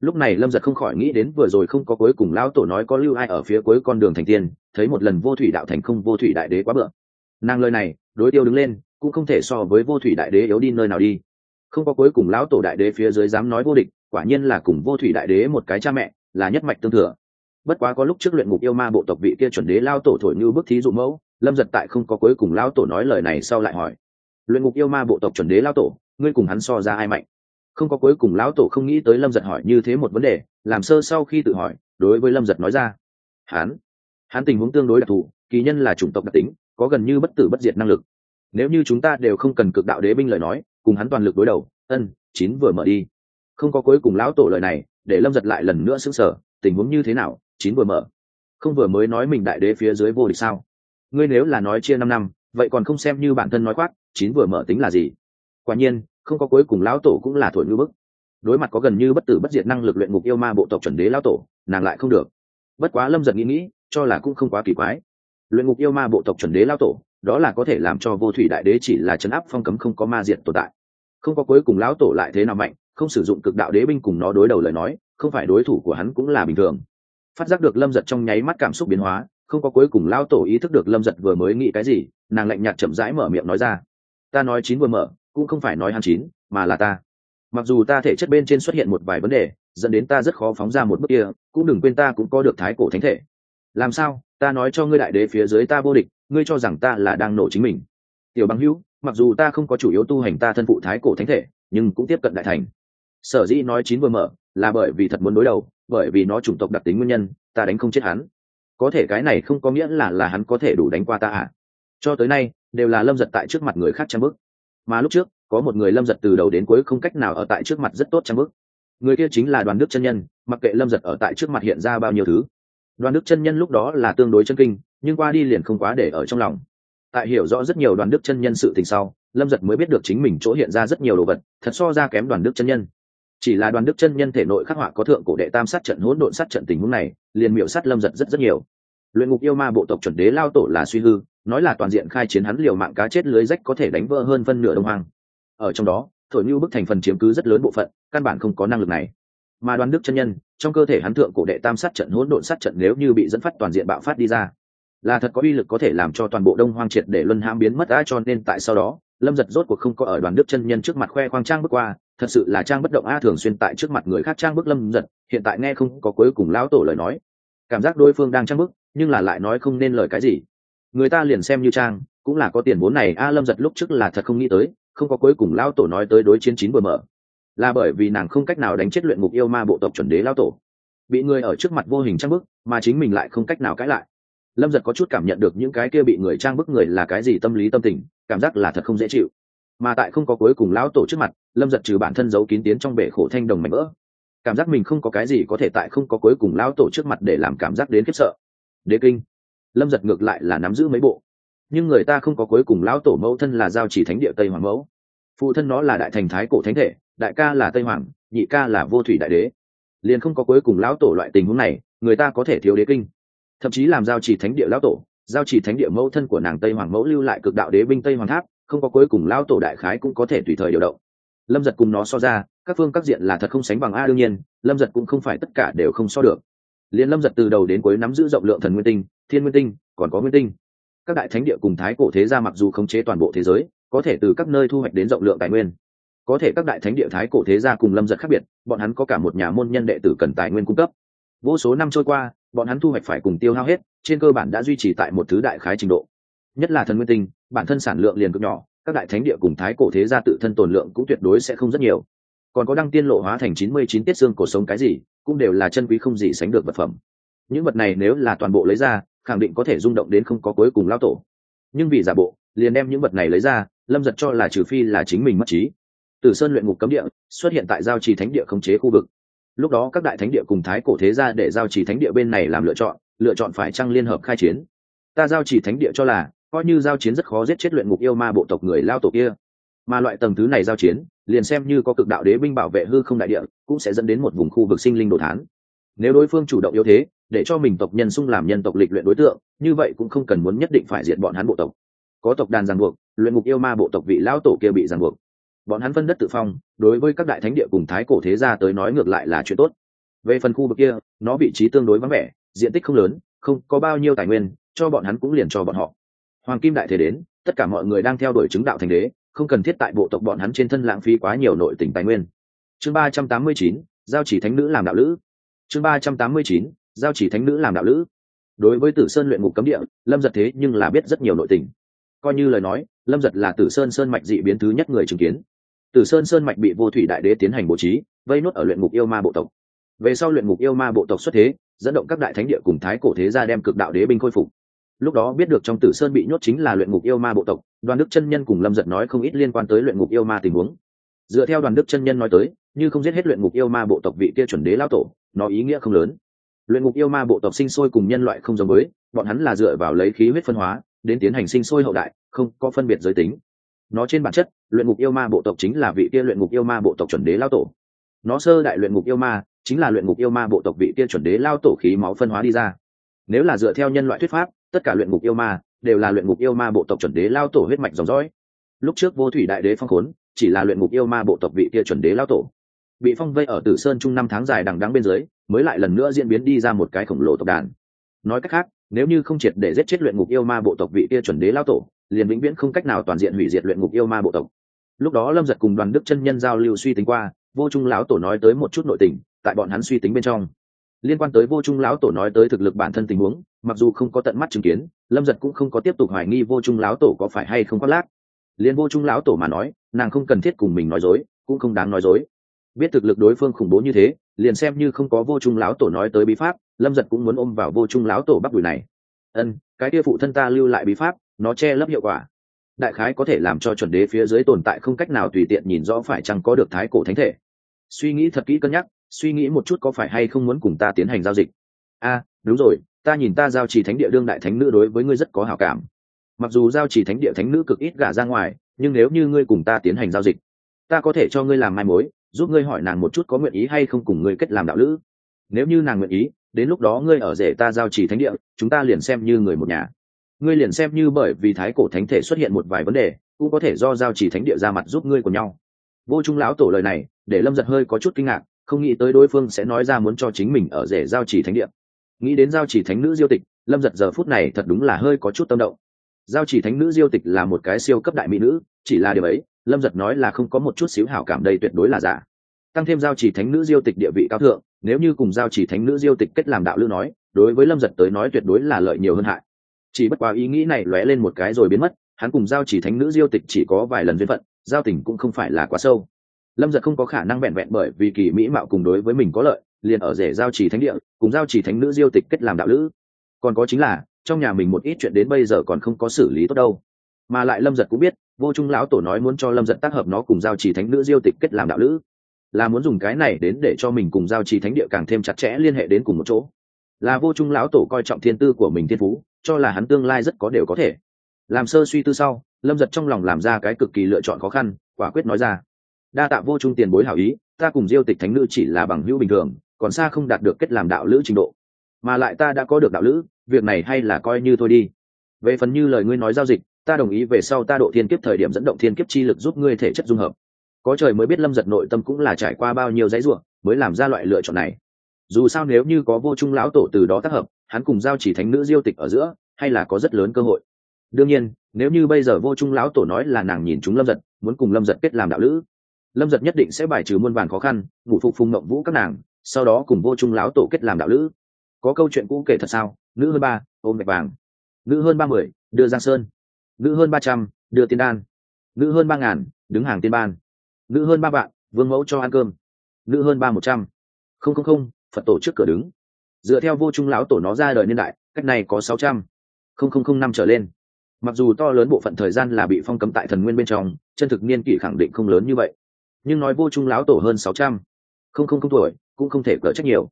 Speaker 1: Lúc này lâm giật không khỏi nghĩ đến vừa rồi không có cuối cùng lão tổ nói có lưu ai ở phía cuối con đường thành tiên, thấy một lần vô thủy đạo thành không vô thủy đại đế quá bựa. Nàng lời này, đối tiêu đứng lên, cũng không thể so với vô thủy đại đế yếu đi nơi nào đi. Không có cuối cùng lão tổ đại đế phía dưới dám nói vô địch, quả nhiên là cùng vô thủy đại đế một cái cha mẹ, là nhất mạch tương thừa bất quá có lúc trước luyện ngục yêu ma bộ tộc vị kia chuẩn đế lao tổ thổi như bức thí dụ mẫu, lâm giật tại không có cuối cùng lao tổ nói lời này sau lại hỏi. Luyện ngục yêu ma bộ tộc chuẩn đế lao tổ, ngươi cùng hắn so ra ai mạnh? Không có cuối cùng lão tổ không nghĩ tới lâm giật hỏi như thế một vấn đề, làm sơ sau khi tự hỏi, đối với lâm giật nói ra. Hắn hắn tình huống tương đối đặc thù, kỳ nhân là chủng tộc đặc tính, có gần như bất tử bất diệt năng lực. Nếu như chúng ta đều không cần cực đạo đế binh lời nói, cùng hắn toàn lực đối đầu, ân, chín vừa mở đi. Không có cuối cùng lão tổ lời này, để lâm giật lại lần nữa xứng sở tình huống như thế nào? Chín vừa mở. Không vừa mới nói mình đại đế phía dưới vô địch sao? Ngươi nếu là nói chia năm năm, vậy còn không xem như bản thân nói khoác, chín vừa mở tính là gì? Quả nhiên, không có cuối cùng lão tổ cũng là thổi ngư bức. Đối mặt có gần như bất tử bất diệt năng lực luyện ngục yêu ma bộ tộc chuẩn đế lão tổ, nàng lại không được. Bất quá lâm giật nghĩ nghĩ, cho là cũng không quá kỳ quái. Luyện ngục yêu ma bộ tộc chuẩn đế lão tổ, đó là có thể làm cho vô thủy đại đế chỉ là chấn áp phong cấm không có ma diệt tồn tại. Không có cuối cùng lão tổ lại thế nào mạnh, không sử dụng cực đạo đế binh cùng nó đối đầu lời nói, không phải đối thủ của hắn cũng là bình thường phát giác được lâm giật trong nháy mắt cảm xúc biến hóa, không có cuối cùng lao tổ ý thức được lâm giật vừa mới nghĩ cái gì, nàng lạnh nhạt chậm rãi mở miệng nói ra. Ta nói chín vừa mở, cũng không phải nói hắn chín, mà là ta. Mặc dù ta thể chất bên trên xuất hiện một vài vấn đề, dẫn đến ta rất khó phóng ra một bước kia, cũng đừng quên ta cũng có được thái cổ thánh thể. Làm sao? Ta nói cho ngươi đại đế phía dưới ta vô địch, ngươi cho rằng ta là đang nổ chính mình. Tiểu bằng hữu, mặc dù ta không có chủ yếu tu hành ta thân phụ thái cổ thánh thể, nhưng cũng tiếp cận đại thành. Sở dĩ nói chín vừa mở là bởi vì thật muốn đối đầu bởi vì nó chủng tộc đặc tính nguyên nhân, ta đánh không chết hắn. Có thể cái này không có nghĩa là là hắn có thể đủ đánh qua ta à. Cho tới nay, đều là lâm giật tại trước mặt người khác trang bức. Mà lúc trước, có một người lâm giật từ đầu đến cuối không cách nào ở tại trước mặt rất tốt trang bức. Người kia chính là đoàn đức chân nhân, mặc kệ lâm giật ở tại trước mặt hiện ra bao nhiêu thứ. Đoàn đức chân nhân lúc đó là tương đối chân kinh, nhưng qua đi liền không quá để ở trong lòng. Tại hiểu rõ rất nhiều đoàn đức chân nhân sự tình sau, lâm giật mới biết được chính mình chỗ hiện ra rất nhiều đồ vật, thật so ra kém đoàn đức chân nhân chỉ là đoàn đức chân nhân thể nội khắc họa có thượng cổ đệ tam sát trận, hỗn độn sát trận tình huống này, liền miệu sát lâm giật rất rất nhiều. Luyện ngục yêu ma bộ tộc chuẩn đế lao tổ là suy hư, nói là toàn diện khai chiến hắn liều mạng cá chết lưới rách có thể đánh vỡ hơn phân nửa đông hoang. Ở trong đó, thổi như bức thành phần chiếm cứ rất lớn bộ phận, căn bản không có năng lực này. Mà đoàn đức chân nhân, trong cơ thể hắn thượng cổ đệ tam sát trận, hỗn độn sát trận nếu như bị dẫn phát toàn diện bạo phát đi ra, là thật có uy lực có thể làm cho toàn bộ đông hoang triệt để luân hãm biến mất đã cho nên tại sau đó, lâm giật rốt cuộc không có ở đoàn đức chân nhân trước mặt khoe khoang trang bước qua thật sự là trang bất động a, thường xuyên tại trước mặt người khác trang bức lâm giật, hiện tại nghe không có cuối cùng lão tổ lời nói. Cảm giác đối phương đang trang bức, nhưng là lại nói không nên lời cái gì. Người ta liền xem như trang, cũng là có tiền vốn này, a, lâm giật lúc trước là thật không nghĩ tới, không có cuối cùng lão tổ nói tới đối chiến chín vừa mở là bởi vì nàng không cách nào đánh chết luyện ngục yêu ma bộ tộc chuẩn đế lão tổ. Bị người ở trước mặt vô hình trang bức, mà chính mình lại không cách nào cãi lại. Lâm giật có chút cảm nhận được những cái kia bị người trang bức người là cái gì tâm lý tâm tình, cảm giác là thật không dễ chịu mà tại không có cuối cùng lão tổ trước mặt, lâm giật trừ bản thân giấu kín tiến trong bể khổ thanh đồng mạnh vỡ. Cảm giác mình không có cái gì có thể tại không có cuối cùng lão tổ trước mặt để làm cảm giác đến khiếp sợ. Đế kinh. Lâm giật ngược lại là nắm giữ mấy bộ. Nhưng người ta không có cuối cùng lão tổ mẫu thân là giao chỉ thánh địa tây hoàng mẫu. Phụ thân nó là đại thành thái cổ thánh thể, đại ca là tây hoàng, nhị ca là vô thủy đại đế. Liền không có cuối cùng lão tổ loại tình huống này, người ta có thể thiếu đế kinh. Thậm chí làm giao chỉ thánh địa lão tổ, giao chỉ thánh địa mẫu thân của nàng tây hoàng mẫu lưu lại cực đạo đế binh tây hoàng tháp không có cuối cùng lão tổ đại khái cũng có thể tùy thời điều động. Lâm giật cùng nó so ra, các phương các diện là thật không sánh bằng a đương nhiên, lâm giật cũng không phải tất cả đều không so được. Liền lâm giật từ đầu đến cuối nắm giữ rộng lượng thần nguyên tinh, thiên nguyên tinh, còn có nguyên tinh. Các đại thánh địa cùng thái cổ thế gia mặc dù khống chế toàn bộ thế giới, có thể từ các nơi thu hoạch đến rộng lượng tài nguyên. Có thể các đại thánh địa thái cổ thế gia cùng lâm giật khác biệt, bọn hắn có cả một nhà môn nhân đệ tử cần tài nguyên cung cấp. Vô số năm trôi qua, bọn hắn thu hoạch phải cùng tiêu hao hết, trên cơ bản đã duy trì tại một thứ đại khái trình độ. Nhất là thần nguyên tinh bản thân sản lượng liền cực nhỏ, các đại thánh địa cùng thái cổ thế gia tự thân tồn lượng cũng tuyệt đối sẽ không rất nhiều. Còn có đăng tiên lộ hóa thành chín mươi chín tiết xương cổ sống cái gì, cũng đều là chân quý không gì sánh được vật phẩm. Những vật này nếu là toàn bộ lấy ra, khẳng định có thể rung động đến không có cuối cùng lao tổ. Nhưng vì giả bộ, liền đem những vật này lấy ra, lâm giật cho là trừ phi là chính mình mất trí. Từ sơn luyện ngục cấm địa, xuất hiện tại giao trì thánh địa khống chế khu vực. Lúc đó các đại thánh địa cùng thái cổ thế ra để giao trì thánh địa bên này làm lựa chọn lựa chọn phải trăng liên hợp khai chiến. Ta giao trì thánh địa cho là coi như giao chiến rất khó giết chết luyện ngục yêu ma bộ tộc người lao tổ kia. Mà loại tầng thứ này giao chiến, liền xem như có cực đạo đế binh bảo vệ hư không đại địa, cũng sẽ dẫn đến một vùng khu vực sinh linh đồ thán. Nếu đối phương chủ động yếu thế, để cho mình tộc nhân xung làm nhân tộc lịch luyện đối tượng, như vậy cũng không cần muốn nhất định phải diệt bọn hắn bộ tộc. Có tộc đàn ràng buộc, luyện ngục yêu ma bộ tộc vị lão tổ kia bị ràng buộc. Bọn hắn phân đất tự phong, đối với các đại thánh địa cùng thái cổ thế gia tới nói ngược lại là chuyện tốt. Về phần khu vực kia, nó vị trí tương đối vắng vẻ, diện tích không lớn, không có bao nhiêu tài nguyên, cho bọn hắn cũng liền cho bọn họ hoàng kim đại thế đến, tất cả mọi người đang theo đuổi chứng đạo thành đế, không cần thiết tại bộ tộc bọn hắn trên thân lãng phí quá nhiều nội tình tài nguyên. Chương ba trăm tám mươi chín, giao chỉ thánh nữ làm đạo lữ. Chương ba trăm tám mươi chín, giao chỉ thánh nữ làm đạo lữ. Đối với tử sơn luyện ngục cấm địa, lâm giật thế nhưng là biết rất nhiều nội tình. Coi như lời nói, lâm giật là tử sơn sơn mạch dị biến thứ nhất người chứng kiến. Tử sơn sơn mạch bị vô thủy đại đế tiến hành bố trí, vây nốt ở luyện ngục yêu ma bộ tộc. Về sau luyện ngục yêu ma bộ tộc xuất thế, dẫn động các đại thánh địa cùng thái cổ thế gia đem cực đạo đế binh khôi phục lúc đó biết được trong tử sơn bị nhốt chính là luyện ngục yêu ma bộ tộc, đoàn đức chân nhân cùng lâm giật nói không ít liên quan tới luyện ngục yêu ma tình huống. Dựa theo đoàn đức chân nhân nói tới, như không giết hết luyện ngục yêu ma bộ tộc vị kia chuẩn đế lao tổ, nó ý nghĩa không lớn. Luyện ngục yêu ma bộ tộc sinh sôi cùng nhân loại không giống với, bọn hắn là dựa vào lấy khí huyết phân hóa, đến tiến hành sinh sôi hậu đại, không có phân biệt giới tính. Nó trên bản chất, luyện ngục yêu ma bộ tộc chính là vị kia luyện ngục yêu ma bộ tộc chuẩn đế lao tổ. Nó sơ đại luyện ngục yêu ma, chính là luyện ngục yêu ma bộ tộc vị kia chuẩn đế lao tổ khí máu phân hóa đi ra. Nếu là dựa theo nhân loại thuyết pháp tất cả luyện ngục yêu ma, đều là luyện ngục yêu ma bộ tộc chuẩn đế lao tổ huyết mạch dòng dõi. Lúc trước vô thủy đại đế phong khốn, chỉ là luyện ngục yêu ma bộ tộc vị kia chuẩn đế lao tổ. Bị phong vây ở tử sơn chung năm tháng dài đằng đắng bên dưới, mới lại lần nữa diễn biến đi ra một cái khổng lồ tộc đàn. Nói cách khác, nếu như không triệt để giết chết luyện ngục yêu ma bộ tộc vị kia chuẩn đế lao tổ, liền vĩnh viễn không cách nào toàn diện hủy diệt luyện ngục yêu ma bộ tộc. Lúc đó lâm giật cùng đoàn đức chân nhân giao lưu suy tính qua, vô trung lão tổ nói tới một chút nội tình, tại bọn hắn suy tính bên trong liên quan tới vô trung lão tổ nói tới thực lực bản thân tình huống, mặc dù không có tận mắt chứng kiến, lâm giật cũng không có tiếp tục hoài nghi vô trung lão tổ có phải hay không có lác. Liên vô trung lão tổ mà nói, nàng không cần thiết cùng mình nói dối, cũng không đáng nói dối. Biết thực lực đối phương khủng bố như thế, liền xem như không có vô trung lão tổ nói tới bí pháp, lâm giật cũng muốn ôm vào vô trung lão tổ bắt đùi này. Ân, cái kia phụ thân ta lưu lại bí pháp, nó che lấp hiệu quả. Đại khái có thể làm cho chuẩn đế phía dưới tồn tại không cách nào tùy tiện nhìn rõ phải chăng có được thái cổ thánh thể. Suy nghĩ thật kỹ cân nhắc suy nghĩ một chút có phải hay không muốn cùng ta tiến hành giao dịch? A, đúng rồi, ta nhìn ta giao chỉ thánh địa đương đại thánh nữ đối với ngươi rất có hảo cảm. Mặc dù giao chỉ thánh địa thánh nữ cực ít gả ra ngoài, nhưng nếu như ngươi cùng ta tiến hành giao dịch, ta có thể cho ngươi làm mai mối, giúp ngươi hỏi nàng một chút có nguyện ý hay không cùng ngươi kết làm đạo lữ. Nếu như nàng nguyện ý, đến lúc đó ngươi ở rể ta giao chỉ thánh địa, chúng ta liền xem như người một nhà. Ngươi liền xem như bởi vì thái cổ thánh thể xuất hiện một vài vấn đề, cũng có thể do giao chỉ thánh địa ra mặt giúp ngươi của nhau. Vô trung lão tổ lời này, để lâm giật hơi có chút kinh ngạc không nghĩ tới đối phương sẽ nói ra muốn cho chính mình ở rể giao chỉ thánh địa. Nghĩ đến giao chỉ thánh nữ diêu tịch, lâm giật giờ phút này thật đúng là hơi có chút tâm động. Giao chỉ thánh nữ diêu tịch là một cái siêu cấp đại mỹ nữ, chỉ là điều ấy, lâm giật nói là không có một chút xíu hảo cảm đây tuyệt đối là giả. Tăng thêm giao chỉ thánh nữ diêu tịch địa vị cao thượng, nếu như cùng giao chỉ thánh nữ diêu tịch kết làm đạo lữ nói, đối với lâm giật tới nói tuyệt đối là lợi nhiều hơn hại. Chỉ bất quá ý nghĩ này lóe lên một cái rồi biến mất, hắn cùng giao chỉ thánh nữ diêu tịch chỉ có vài lần duyên phận, giao tình cũng không phải là quá sâu lâm giật không có khả năng vẹn vẹn bởi vì kỳ mỹ mạo cùng đối với mình có lợi, liền ở rể giao chỉ thánh địa, cùng giao chỉ thánh nữ diêu tịch kết làm đạo lữ. Còn có chính là, trong nhà mình một ít chuyện đến bây giờ còn không có xử lý tốt đâu. Mà lại lâm giật cũng biết, vô trung lão tổ nói muốn cho lâm giật tác hợp nó cùng giao chỉ thánh nữ diêu tịch kết làm đạo lữ. Là muốn dùng cái này đến để cho mình cùng giao chỉ thánh địa càng thêm chặt chẽ liên hệ đến cùng một chỗ. Là vô trung lão tổ coi trọng thiên tư của mình thiên phú, cho là hắn tương lai rất có đều có thể. Làm sơ suy tư sau, lâm giật trong lòng làm ra cái cực kỳ lựa chọn khó khăn, quả quyết nói ra đa tạ vô trung tiền bối hảo ý, ta cùng diêu tịch thánh nữ chỉ là bằng hữu bình thường, còn xa không đạt được kết làm đạo lữ trình độ. Mà lại ta đã có được đạo lữ, việc này hay là coi như thôi đi. Về phần như lời ngươi nói giao dịch, ta đồng ý về sau ta độ thiên kiếp thời điểm dẫn động thiên kiếp chi lực giúp ngươi thể chất dung hợp. Có trời mới biết lâm giật nội tâm cũng là trải qua bao nhiêu dãy ruộng mới làm ra loại lựa chọn này. Dù sao nếu như có vô trung lão tổ từ đó tác hợp, hắn cùng giao chỉ thánh nữ diêu tịch ở giữa, hay là có rất lớn cơ hội. Đương nhiên, nếu như bây giờ vô trung lão tổ nói là nàng nhìn chúng lâm giật, muốn cùng lâm giật kết làm đạo lữ lâm giật nhất định sẽ bài trừ muôn vàn khó khăn, ngủ phục phùng mộng vũ các nàng, sau đó cùng vô trung lão tổ kết làm đạo lữ. Có câu chuyện cũ kể thật sao? Nữ hơn ba, ôm mạch vàng. Nữ hơn ba mươi đưa giang sơn. Nữ hơn ba trăm, đưa tiên đan. Nữ hơn ba ngàn, đứng hàng tiên ban. Nữ hơn ba vạn, vương mẫu cho ăn cơm. Nữ hơn ba một trăm. Không không không, phật tổ trước cửa đứng. Dựa theo vô trung lão tổ nó ra đời niên đại, cách này có sáu trăm. Không không không, năm trở lên. Mặc dù to lớn bộ phận thời gian là bị phong cấm tại thần nguyên bên trong, chân thực niên kỷ khẳng định không lớn như vậy nhưng nói vô trung lão tổ hơn sáu trăm. Không không không tuổi, cũng không thể cỡ trách nhiều.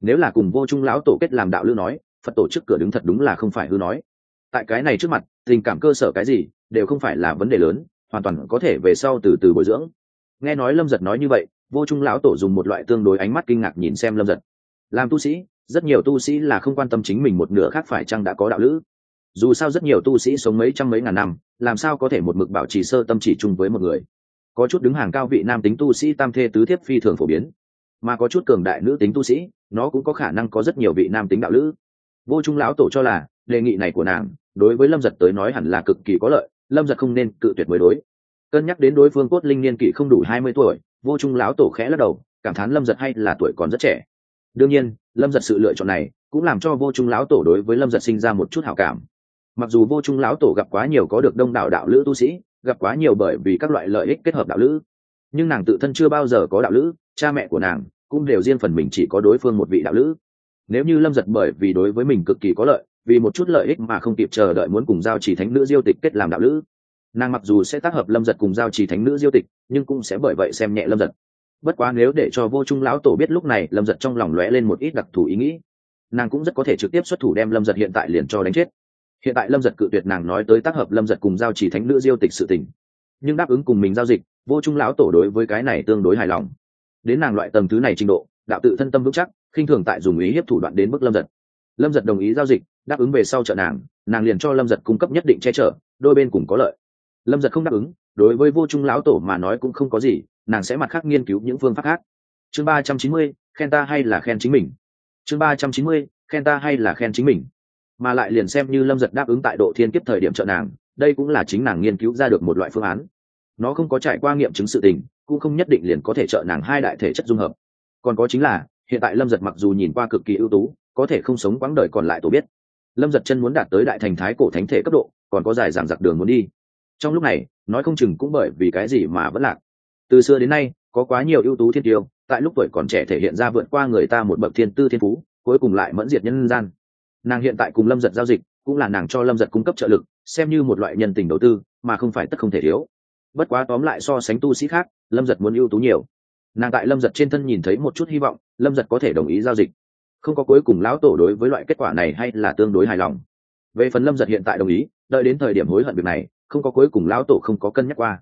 Speaker 1: Nếu là cùng vô trung lão tổ kết làm đạo lữ nói, phật tổ trước cửa đứng thật đúng là không phải hư nói. Tại cái này trước mặt, tình cảm cơ sở cái gì, đều không phải là vấn đề lớn, hoàn toàn có thể về sau từ từ bồi dưỡng. Nghe nói lâm giật nói như vậy, vô trung lão tổ dùng một loại tương đối ánh mắt kinh ngạc nhìn xem lâm giật. Làm tu sĩ, rất nhiều tu sĩ là không quan tâm chính mình một nửa khác phải chăng đã có đạo lữ. Dù sao rất nhiều tu sĩ sống mấy trăm mấy ngàn năm, làm sao có thể một mực bảo trì sơ tâm chỉ chung với một người? Có chút đứng hàng cao vị nam tính tu sĩ tam thê tứ thiếp phi thường phổ biến, mà có chút cường đại nữ tính tu sĩ, nó cũng có khả năng có rất nhiều vị nam tính đạo lữ. Vô trung lão tổ cho là, đề nghị này của nàng, đối với lâm giật tới nói hẳn là cực kỳ có lợi, lâm giật không nên cự tuyệt mới đối. Cân nhắc đến đối phương cốt linh niên kỷ không đủ hai mươi tuổi, vô trung lão tổ khẽ lắc đầu, cảm thán lâm giật hay là tuổi còn rất trẻ. Đương nhiên, lâm giật sự lựa chọn này cũng làm cho vô trung lão tổ đối với lâm giật sinh ra một chút hảo cảm. Mặc dù vô trung lão tổ gặp quá nhiều có được đông đảo đạo lữ tu sĩ gặp quá nhiều bởi vì các loại lợi ích kết hợp đạo lữ. Nhưng nàng tự thân chưa bao giờ có đạo lữ, cha mẹ của nàng cũng đều riêng phần mình chỉ có đối phương một vị đạo lữ. Nếu như lâm giật bởi vì đối với mình cực kỳ có lợi, vì một chút lợi ích mà không kịp chờ đợi muốn cùng giao chỉ thánh nữ diêu tịch kết làm đạo lữ. Nàng mặc dù sẽ tác hợp lâm giật cùng giao chỉ thánh nữ diêu tịch, nhưng cũng sẽ bởi vậy xem nhẹ lâm giật. Bất quá nếu để cho vô trung lão tổ biết lúc này lâm giật trong lòng lóe lên một ít đặc thù ý nghĩ, nàng cũng rất có thể trực tiếp xuất thủ đem lâm giật hiện tại liền cho đánh chết hiện tại lâm giật cự tuyệt nàng nói tới tác hợp lâm giật cùng giao chỉ thánh nữ diêu tịch sự tình. Nhưng đáp ứng cùng mình giao dịch, vô trung lão tổ đối với cái này tương đối hài lòng. Đến nàng loại tầm thứ này trình độ, đạo tự thân tâm vững chắc, khinh thường tại dùng ý hiếp thủ đoạn đến mức lâm giật. Lâm giật đồng ý giao dịch, đáp ứng về sau trợ nàng nàng liền cho lâm giật cung cấp nhất định che chở, đôi bên cùng có lợi. Lâm giật không đáp ứng, đối với vô trung lão tổ mà nói cũng không có gì, nàng sẽ mặt khác nghiên cứu những phương pháp khác. Chương ba trăm chín mươi, khen ta hay là khen chính mình. Chương ba trăm chín mươi, khen ta hay là khen chính mình mà lại liền xem như lâm giật đáp ứng tại độ thiên kiếp thời điểm trợ nàng, đây cũng là chính nàng nghiên cứu ra được một loại phương án. Nó không có trải qua nghiệm chứng sự tình, cũng không nhất định liền có thể trợ nàng hai đại thể chất dung hợp. Còn có chính là, hiện tại lâm giật mặc dù nhìn qua cực kỳ ưu tú, có thể không sống quãng đời còn lại tổ biết. Lâm giật chân muốn đạt tới đại thành thái cổ thánh thể cấp độ, còn có dài dàng giặc đường muốn đi. Trong lúc này, nói không chừng cũng bởi vì cái gì mà vẫn lạc. Từ xưa đến nay, có quá nhiều ưu tú thiên tiêu, tại lúc tuổi còn trẻ thể hiện ra vượt qua người ta một bậc thiên tư thiên phú, cuối cùng lại mẫn diệt nhân gian nàng hiện tại cùng lâm giật giao dịch, cũng là nàng cho lâm giật cung cấp trợ lực, xem như một loại nhân tình đầu tư, mà không phải tất không thể thiếu. Bất quá tóm lại so sánh tu sĩ khác, lâm giật muốn ưu tú nhiều. Nàng tại lâm giật trên thân nhìn thấy một chút hy vọng, lâm giật có thể đồng ý giao dịch. Không có cuối cùng lão tổ đối với loại kết quả này hay là tương đối hài lòng. Về phần lâm giật hiện tại đồng ý, đợi đến thời điểm hối hận việc này, không có cuối cùng lão tổ không có cân nhắc qua.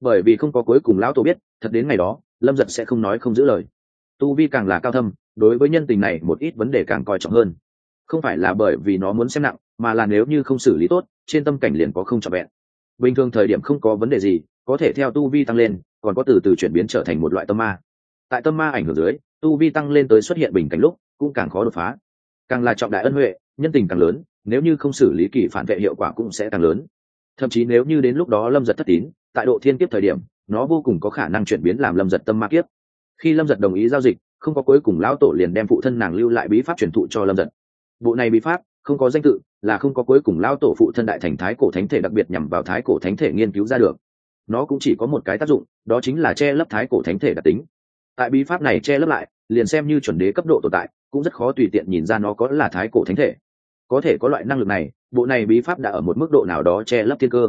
Speaker 1: Bởi vì không có cuối cùng lão tổ biết, thật đến ngày đó, lâm giật sẽ không nói không giữ lời. Tu vi càng là cao thâm, đối với nhân tình này một ít vấn đề càng coi trọng hơn không phải là bởi vì nó muốn xem nặng, mà là nếu như không xử lý tốt, trên tâm cảnh liền có không trọn vẹn. Bình thường thời điểm không có vấn đề gì, có thể theo tu vi tăng lên, còn có từ từ chuyển biến trở thành một loại tâm ma. Tại tâm ma ảnh hưởng dưới, tu vi tăng lên tới xuất hiện bình cảnh lúc, cũng càng khó đột phá. Càng là trọng đại ân huệ, nhân tình càng lớn, nếu như không xử lý kỳ phản vệ hiệu quả cũng sẽ càng lớn. Thậm chí nếu như đến lúc đó lâm giật thất tín, tại độ thiên kiếp thời điểm, nó vô cùng có khả năng chuyển biến làm lâm giật tâm ma kiếp. Khi lâm giật đồng ý giao dịch, không có cuối cùng lão tổ liền đem phụ thân nàng lưu lại bí pháp truyền thụ cho lâm giật bộ này bí pháp, không có danh tự, là không có cuối cùng lao tổ phụ thân đại thành thái cổ thánh thể đặc biệt nhằm vào thái cổ thánh thể nghiên cứu ra được. Nó cũng chỉ có một cái tác dụng, đó chính là che lấp thái cổ thánh thể đặc tính. Tại bí pháp này che lấp lại, liền xem như chuẩn đế cấp độ tồn tại, cũng rất khó tùy tiện nhìn ra nó có là thái cổ thánh thể. Có thể có loại năng lực này, bộ này bí pháp đã ở một mức độ nào đó che lấp thiên cơ.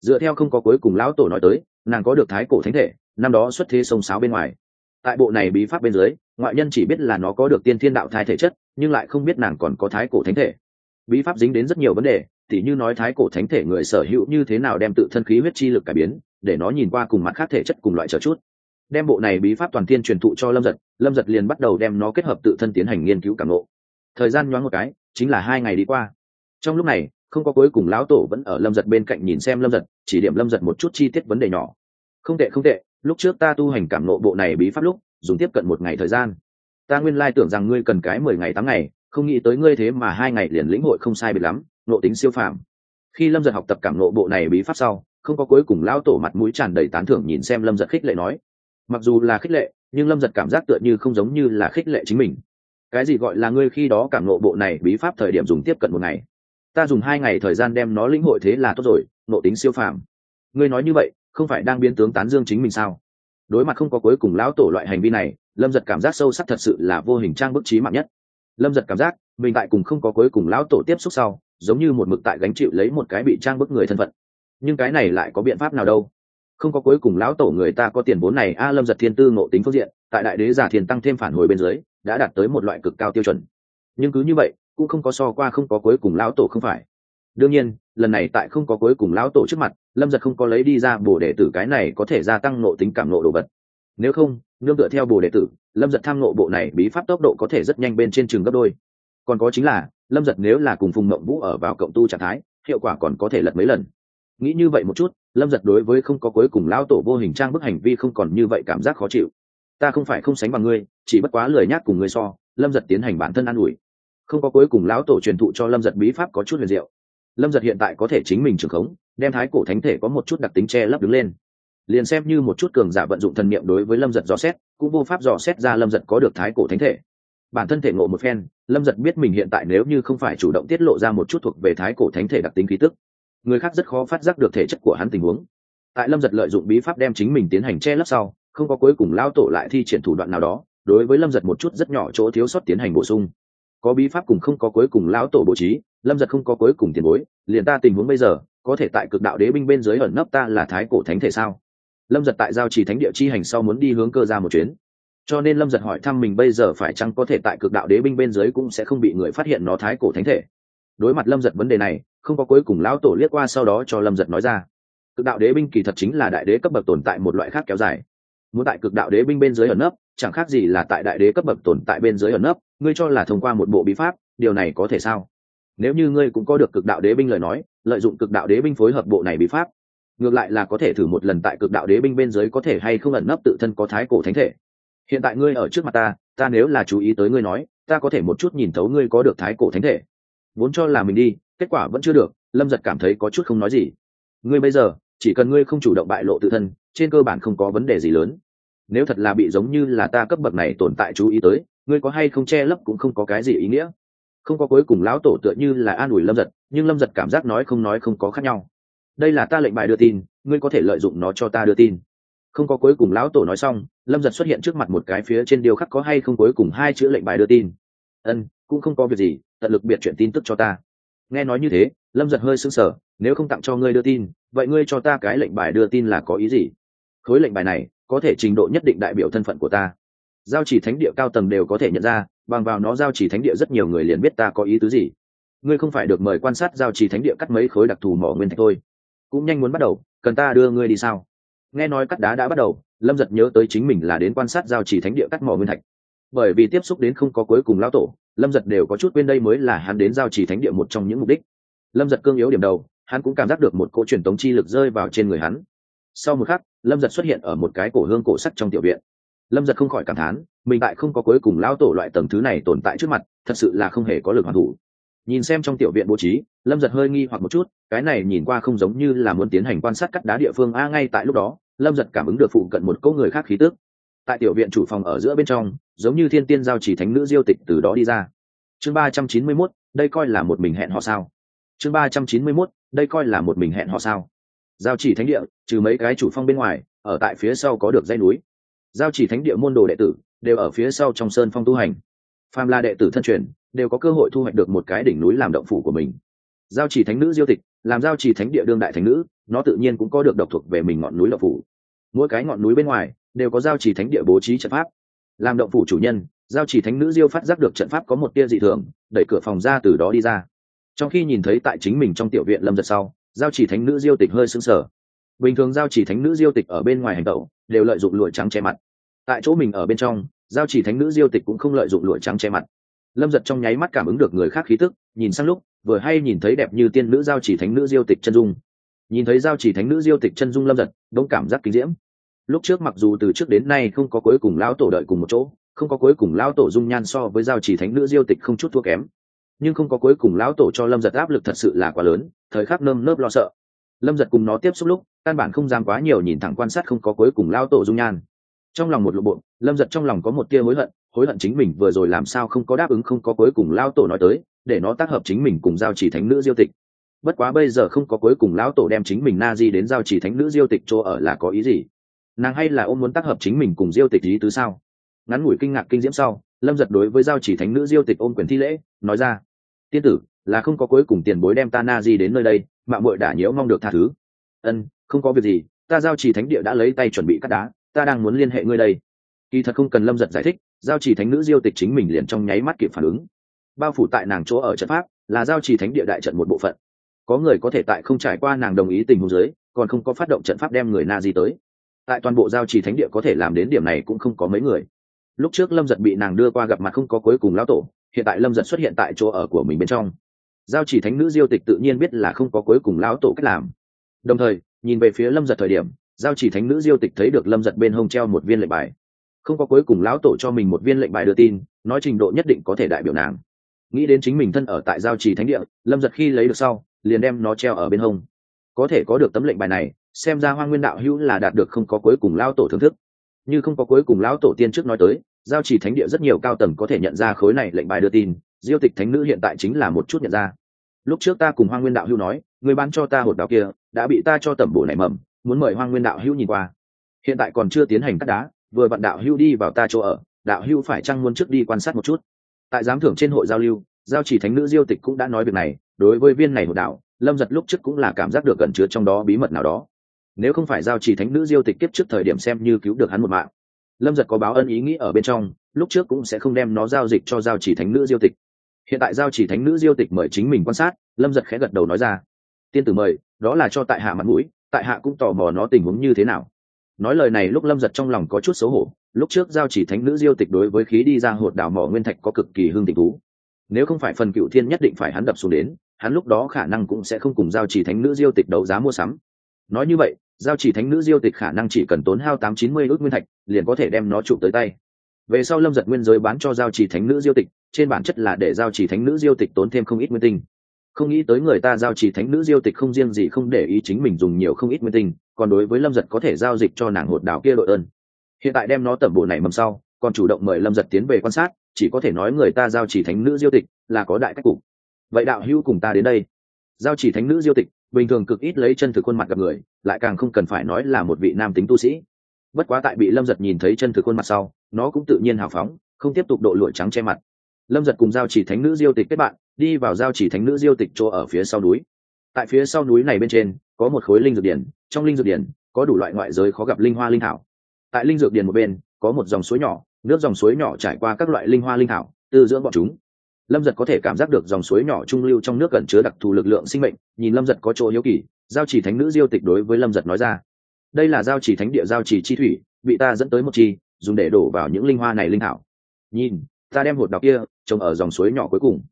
Speaker 1: Dựa theo không có cuối cùng lão tổ nói tới, nàng có được thái cổ thánh thể, năm đó xuất thế sông sáo bên ngoài. Tại bộ này bí pháp bên dưới, ngoại nhân chỉ biết là nó có được tiên thiên đạo thai thể chất nhưng lại không biết nàng còn có thái cổ thánh thể. Bí pháp dính đến rất nhiều vấn đề, tỉ như nói thái cổ thánh thể người sở hữu như thế nào đem tự thân khí huyết chi lực cải biến, để nó nhìn qua cùng mặt khác thể chất cùng loại trở chút. Đem bộ này bí pháp toàn tiên truyền thụ cho lâm giật lâm giật liền bắt đầu đem nó kết hợp tự thân tiến hành nghiên cứu cảm lộ thời gian nhoáng một cái, chính là hai ngày đi qua. Trong lúc này, không có cuối cùng lão tổ vẫn ở lâm giật bên cạnh nhìn xem lâm giật chỉ điểm lâm giật một chút chi tiết vấn đề nhỏ. Không tệ không tệ, lúc trước ta tu hành cảm nộ bộ này bí pháp lúc, dùng tiếp cận một ngày thời gian ta nguyên lai tưởng rằng ngươi cần cái mười ngày tám ngày, không nghĩ tới ngươi thế mà hai ngày liền lĩnh hội không sai biệt lắm nộ tính siêu phàm. Khi lâm giật học tập cảm nộ bộ này bí pháp sau, không có cuối cùng lão tổ mặt mũi tràn đầy tán thưởng nhìn xem lâm giật khích lệ nói. Mặc dù là khích lệ, nhưng lâm giật cảm giác tựa như không giống như là khích lệ chính mình. Cái gì gọi là ngươi khi đó cảm nộ bộ này bí pháp thời điểm dùng tiếp cận một ngày? Ta dùng hai ngày thời gian đem nó lĩnh hội thế là tốt rồi nộ tính siêu phàm. Ngươi nói như vậy, không phải đang biến tướng tán dương chính mình sao? Đối mặt không có cuối cùng lão tổ loại hành vi này lâm giật cảm giác sâu sắc thật sự là vô hình trang bức trí mạng nhất. Lâm giật cảm giác, mình tại cùng không có cuối cùng lão tổ tiếp xúc sau, giống như một mực tại gánh chịu lấy một cái bị trang bức người thân phận. Nhưng cái này lại có biện pháp nào đâu? Không có cuối cùng lão tổ người ta có tiền vốn này, a, lâm giật thiên tư ngộ tính phương diện, tại đại đế giả thiền tăng thêm phản hồi bên dưới, đã đạt tới một loại cực cao tiêu chuẩn. Nhưng cứ như vậy, cũng không có so qua không có cuối cùng lão tổ không phải. Đương nhiên, lần này tại không có cuối cùng lão tổ trước mặt, lâm giật không có lấy đi ra bổ đệ tử cái này có thể gia tăng nộ tính cảm nộ đồ vật nếu không, nương tựa theo bồ đệ tử, lâm giật tham nộ bộ này bí pháp tốc độ có thể rất nhanh bên trên trường gấp đôi. Còn có chính là, lâm giật nếu là cùng phùng mộng vũ ở vào cộng tu trạng thái, hiệu quả còn có thể lật mấy lần. Nghĩ như vậy một chút, lâm giật đối với không có cuối cùng lão tổ vô hình trang bức hành vi không còn như vậy cảm giác khó chịu. Ta không phải không sánh bằng ngươi, chỉ bất quá lời nhác cùng ngươi so, lâm giật tiến hành bản thân an ủi. Không có cuối cùng lão tổ truyền thụ cho lâm giật bí pháp có chút huyền diệu. Lâm giật hiện tại có thể chính mình trưởng khống, đem thái cổ thánh thể có một chút đặc tính che lấp đứng lên liền xem như một chút cường giả vận dụng thần niệm đối với lâm giật dò xét, cũng vô pháp dò xét ra lâm giật có được thái cổ thánh thể. Bản thân thể ngộ một phen, lâm giật biết mình hiện tại nếu như không phải chủ động tiết lộ ra một chút thuộc về thái cổ thánh thể đặc tính khí tức, người khác rất khó phát giác được thể chất của hắn tình huống. Tại lâm giật lợi dụng bí pháp đem chính mình tiến hành che lấp sau, không có cuối cùng lao tổ lại thi triển thủ đoạn nào đó, đối với lâm giật một chút rất nhỏ chỗ thiếu sót tiến hành bổ sung. Có bí pháp cùng không có cuối cùng lão tổ bố trí, lâm giật không có cuối cùng tiền bối, liền ta tình huống bây giờ, có thể tại cực đạo đế binh bên dưới ẩn nấp ta là thái cổ thánh thể sao? Lâm giật tại giao trì thánh địa chi hành sau muốn đi hướng cơ ra một chuyến. Cho nên lâm giật hỏi thăm mình bây giờ phải chăng có thể tại cực đạo đế binh bên dưới cũng sẽ không bị người phát hiện nó thái cổ thánh thể. Đối mặt lâm giật vấn đề này, không có cuối cùng lão tổ liếc qua sau đó cho lâm giật nói ra. Cực đạo đế binh kỳ thật chính là đại đế cấp bậc tồn tại một loại khác kéo dài. Muốn tại cực đạo đế binh bên dưới ẩn nấp, chẳng khác gì là tại đại đế cấp bậc tồn tại bên dưới ẩn nấp, ngươi cho là thông qua một bộ bí pháp, điều này có thể sao? Nếu như ngươi cũng có được cực đạo đế binh lời nói, lợi dụng cực đạo đế binh phối hợp bộ này bí pháp ngược lại là có thể thử một lần tại cực đạo đế binh bên dưới có thể hay không ẩn nấp tự thân có thái cổ thánh thể. Hiện tại ngươi ở trước mặt ta ta nếu là chú ý tới ngươi nói, ta có thể một chút nhìn thấu ngươi có được thái cổ thánh thể. Vốn cho là mình đi, kết quả vẫn chưa được, lâm giật cảm thấy có chút không nói gì. Ngươi bây giờ, chỉ cần ngươi không chủ động bại lộ tự thân, trên cơ bản không có vấn đề gì lớn. Nếu thật là bị giống như là ta cấp bậc này tồn tại chú ý tới, ngươi có hay không che lấp cũng không có cái gì ý nghĩa. Không có cuối cùng lão tổ tựa như là an ủi lâm giật, nhưng lâm giật cảm giác nói không nói không có khác nhau đây là ta lệnh bài đưa tin, ngươi có thể lợi dụng nó cho ta đưa tin. Không có cuối cùng lão tổ nói xong, lâm giật xuất hiện trước mặt một cái phía trên điều khắc có hay không cuối cùng hai chữ lệnh bài đưa tin. Ân, cũng không có việc gì, tận lực biệt chuyện tin tức cho ta. Nghe nói như thế, lâm giật hơi sững sờ, nếu không tặng cho ngươi đưa tin, vậy ngươi cho ta cái lệnh bài đưa tin là có ý gì? Khối lệnh bài này, có thể trình độ nhất định đại biểu thân phận của ta. Giao chỉ thánh địa cao tầng đều có thể nhận ra, bằng vào nó giao chỉ thánh địa rất nhiều người liền biết ta có ý tứ gì. Ngươi không phải được mời quan sát giao chỉ thánh địa cắt mấy khối đặc thù mỏ nguyên thạch thôi cũng nhanh muốn bắt đầu, cần ta đưa ngươi đi sao? Nghe nói cắt đá đã bắt đầu, lâm giật nhớ tới chính mình là đến quan sát giao chỉ thánh địa cắt mỏ nguyên thạch. Bởi vì tiếp xúc đến không có cuối cùng lao tổ, lâm giật đều có chút quên đây mới là hắn đến giao chỉ thánh địa một trong những mục đích. Lâm giật cương yếu điểm đầu, hắn cũng cảm giác được một cỗ truyền tống chi lực rơi vào trên người hắn. Sau một khắc, lâm giật xuất hiện ở một cái cổ hương cổ sắt trong tiểu viện. Lâm giật không khỏi cảm thán, mình tại không có cuối cùng lao tổ loại tầng thứ này tồn tại trước mặt, thật sự là không hề có lực hoàn thủ. Nhìn xem trong tiểu viện bố trí, lâm giật hơi nghi hoặc một chút cái này nhìn qua không giống như là muốn tiến hành quan sát cắt đá địa phương. A, ngay tại lúc đó, lâm giật cảm ứng được phụ cận một câu người khác khí tước tại tiểu viện chủ phòng ở giữa bên trong, giống như thiên tiên giao chỉ thánh nữ diêu tịch từ đó đi ra. Chương ba trăm chín mươi mốt, đây coi là một mình hẹn họ sao? Chương ba trăm chín mươi mốt, đây coi là một mình hẹn họ sao? Giao chỉ thánh địa, trừ mấy cái chủ phong bên ngoài, ở tại phía sau có được dây núi. Giao chỉ thánh địa môn đồ đệ tử, đều ở phía sau trong sơn phong tu hành. Phàm là đệ tử thân truyền, đều có cơ hội thu hoạch được một cái đỉnh núi làm động phủ của mình giao chỉ thánh nữ diêu tịch, làm giao chỉ thánh địa đương đại thánh nữ, nó tự nhiên cũng có được độc thuộc về mình ngọn núi lộc phủ. Mỗi cái ngọn núi bên ngoài đều có giao chỉ thánh địa bố trí trận pháp. Làm động phủ chủ nhân, giao chỉ thánh nữ diêu phát giác được trận pháp có một tia dị thường, đẩy cửa phòng ra từ đó đi ra. Trong khi nhìn thấy tại chính mình trong tiểu viện lâm giật sau, giao chỉ thánh nữ diêu tịch hơi sững sờ. Bình thường giao chỉ thánh nữ diêu tịch ở bên ngoài hành tẩu đều lợi dụng lụa trắng che mặt. Tại chỗ mình ở bên trong, giao chỉ thánh nữ diêu tịch cũng không lợi dụng lụa trắng che mặt. Lâm giật trong nháy mắt cảm ứng được người khác khí tức nhìn sang lúc, vừa hay nhìn thấy đẹp như tiên nữ giao chỉ thánh nữ diêu tịch chân dung. Nhìn thấy giao chỉ thánh nữ diêu tịch chân dung lâm giật đông cảm giác kinh diễm. Lúc trước mặc dù từ trước đến nay không có cuối cùng lão tổ đợi cùng một chỗ, không có cuối cùng lão tổ dung nhan so với giao chỉ thánh nữ diêu tịch không chút thua kém. Nhưng không có cuối cùng lão tổ cho lâm giật áp lực thật sự là quá lớn, thời khắc nơm nớp lo sợ. Lâm giật cùng nó tiếp xúc lúc, căn bản không dám quá nhiều nhìn thẳng quan sát không có cuối cùng lão tổ dung nhan. Trong lòng một lộ bộ, lâm giật trong lòng có một tia hối hận hối hận chính mình vừa rồi làm sao không có đáp ứng không có cuối cùng lao tổ nói tới để nó tác hợp chính mình cùng giao chỉ thánh nữ diêu tịch. Bất quá bây giờ không có cuối cùng lão tổ đem chính mình na di đến giao chỉ thánh nữ diêu tịch chỗ ở là có ý gì? Nàng hay là ôm muốn tác hợp chính mình cùng diêu tịch ý tứ sao? Ngắn ngủi kinh ngạc kinh diễm sau, lâm giật đối với giao chỉ thánh nữ diêu tịch ôm quyền thi lễ, nói ra, tiên tử, là không có cuối cùng tiền bối đem ta na di đến nơi đây mạng mội đã nhiễu mong được tha thứ. Ân, không có việc gì, ta giao chỉ thánh địa đã lấy tay chuẩn bị cắt đá, ta đang muốn liên hệ ngươi đây. Kỳ thật không cần lâm giật giải thích, giao chỉ thánh nữ diêu tịch chính mình liền trong nháy mắt kịp phản ứng bao phủ tại nàng chỗ ở trận pháp, là giao chỉ thánh địa đại trận một bộ phận. Có người có thể tại không trải qua nàng đồng ý tình huống giới còn không có phát động trận pháp đem người na di tới. Tại toàn bộ giao trì thánh địa có thể làm đến điểm này cũng không có mấy người. Lúc trước lâm giật bị nàng đưa qua gặp mặt không có cuối cùng lão tổ, hiện tại lâm giật xuất hiện tại chỗ ở của mình bên trong. Giao chỉ thánh nữ diêu tịch tự nhiên biết là không có cuối cùng lão tổ cách làm. Đồng thời, nhìn về phía lâm giật thời điểm, giao chỉ thánh nữ diêu tịch thấy được lâm giật bên hông treo một viên lệnh bài. Không có cuối cùng lão tổ cho mình một viên lệnh bài đưa tin, nói trình độ nhất định có thể đại biểu nàng nghĩ đến chính mình thân ở tại giao trì thánh địa, lâm giật khi lấy được sau, liền đem nó treo ở bên hông. Có thể có được tấm lệnh bài này, xem ra hoa nguyên đạo hữu là đạt được không có cuối cùng lao tổ thưởng thức. Như không có cuối cùng lão tổ tiên trước nói tới, giao chỉ thánh địa rất nhiều cao tầng có thể nhận ra khối này lệnh bài đưa tin, diêu tịch thánh nữ hiện tại chính là một chút nhận ra. Lúc trước ta cùng hoa nguyên đạo hữu nói, người bán cho ta hột đạo kia, đã bị ta cho tẩm bổ nảy mầm, muốn mời hoa nguyên đạo hữu nhìn qua. Hiện tại còn chưa tiến hành cắt đá, vừa vặn đạo hữu đi vào ta chỗ ở, đạo hữu phải chăng muốn trước đi quan sát một chút? Tại giám thưởng trên hội giao lưu, giao chỉ thánh nữ diêu tịch cũng đã nói việc này, đối với viên này một đạo, lâm giật lúc trước cũng là cảm giác được gần chứa trong đó bí mật nào đó. Nếu không phải giao chỉ thánh nữ diêu tịch kiếp trước thời điểm xem như cứu được hắn một mạng, lâm giật có báo ân ý nghĩ ở bên trong, lúc trước cũng sẽ không đem nó giao dịch cho giao chỉ thánh nữ diêu tịch. Hiện tại giao chỉ thánh nữ diêu tịch mời chính mình quan sát, lâm giật khẽ gật đầu nói ra, tiên tử mời, đó là cho tại hạ mặt mũi, tại hạ cũng tò mò nó tình huống như thế nào nói lời này lúc lâm giật trong lòng có chút xấu hổ, lúc trước giao chỉ thánh nữ diêu tịch đối với khí đi ra hột đảo mỏ nguyên thạch có cực kỳ hương tình thú. Nếu không phải phần cựu thiên nhất định phải hắn đập xuống đến, hắn lúc đó khả năng cũng sẽ không cùng giao chỉ thánh nữ diêu tịch đấu giá mua sắm. Nói như vậy, giao chỉ thánh nữ diêu tịch khả năng chỉ cần tốn hao tám chín mươi ước nguyên thạch, liền có thể đem nó chụp tới tay. Về sau lâm giật nguyên giới bán cho giao chỉ thánh nữ diêu tịch, trên bản chất là để giao chỉ thánh nữ diêu tịch tốn thêm không ít nguyên tinh không nghĩ tới người ta giao chỉ thánh nữ diêu tịch không riêng gì không để ý chính mình dùng nhiều không ít nguyên tinh, còn đối với lâm giật có thể giao dịch cho nàng hột đảo kia đội ơn. Hiện tại đem nó tẩm bộ này mầm sau, còn chủ động mời lâm giật tiến về quan sát, chỉ có thể nói người ta giao chỉ thánh nữ diêu tịch là có đại cách cục. Vậy đạo hữu cùng ta đến đây. Giao chỉ thánh nữ diêu tịch, bình thường cực ít lấy chân thực khuôn mặt gặp người, lại càng không cần phải nói là một vị nam tính tu sĩ. Bất quá tại bị lâm giật nhìn thấy chân thực khuôn mặt sau, nó cũng tự nhiên hào phóng, không tiếp tục độ lụa trắng che mặt lâm giật cùng giao chỉ thánh nữ diêu tịch kết bạn, đi vào giao chỉ thánh nữ diêu tịch chỗ ở phía sau núi. Tại phía sau núi này bên trên, có một khối linh dược điển, trong linh dược điển, có đủ loại ngoại giới khó gặp linh hoa linh thảo. Tại linh dược điển một bên, có một dòng suối nhỏ, nước dòng suối nhỏ trải qua các loại linh hoa linh thảo, tư dưỡng bọn chúng. Lâm giật có thể cảm giác được dòng suối nhỏ trung lưu trong nước gần chứa đặc thù lực lượng sinh mệnh, nhìn lâm giật có chỗ hiếu kỳ, giao chỉ thánh nữ diêu tịch đối với lâm giật nói ra, đây là giao chỉ thánh địa giao chỉ chi thủy, bị ta dẫn tới một chi, dùng để đổ vào những linh hoa này linh thảo. Nhìn ta đem hột đào kia trồng ở dòng suối nhỏ cuối cùng.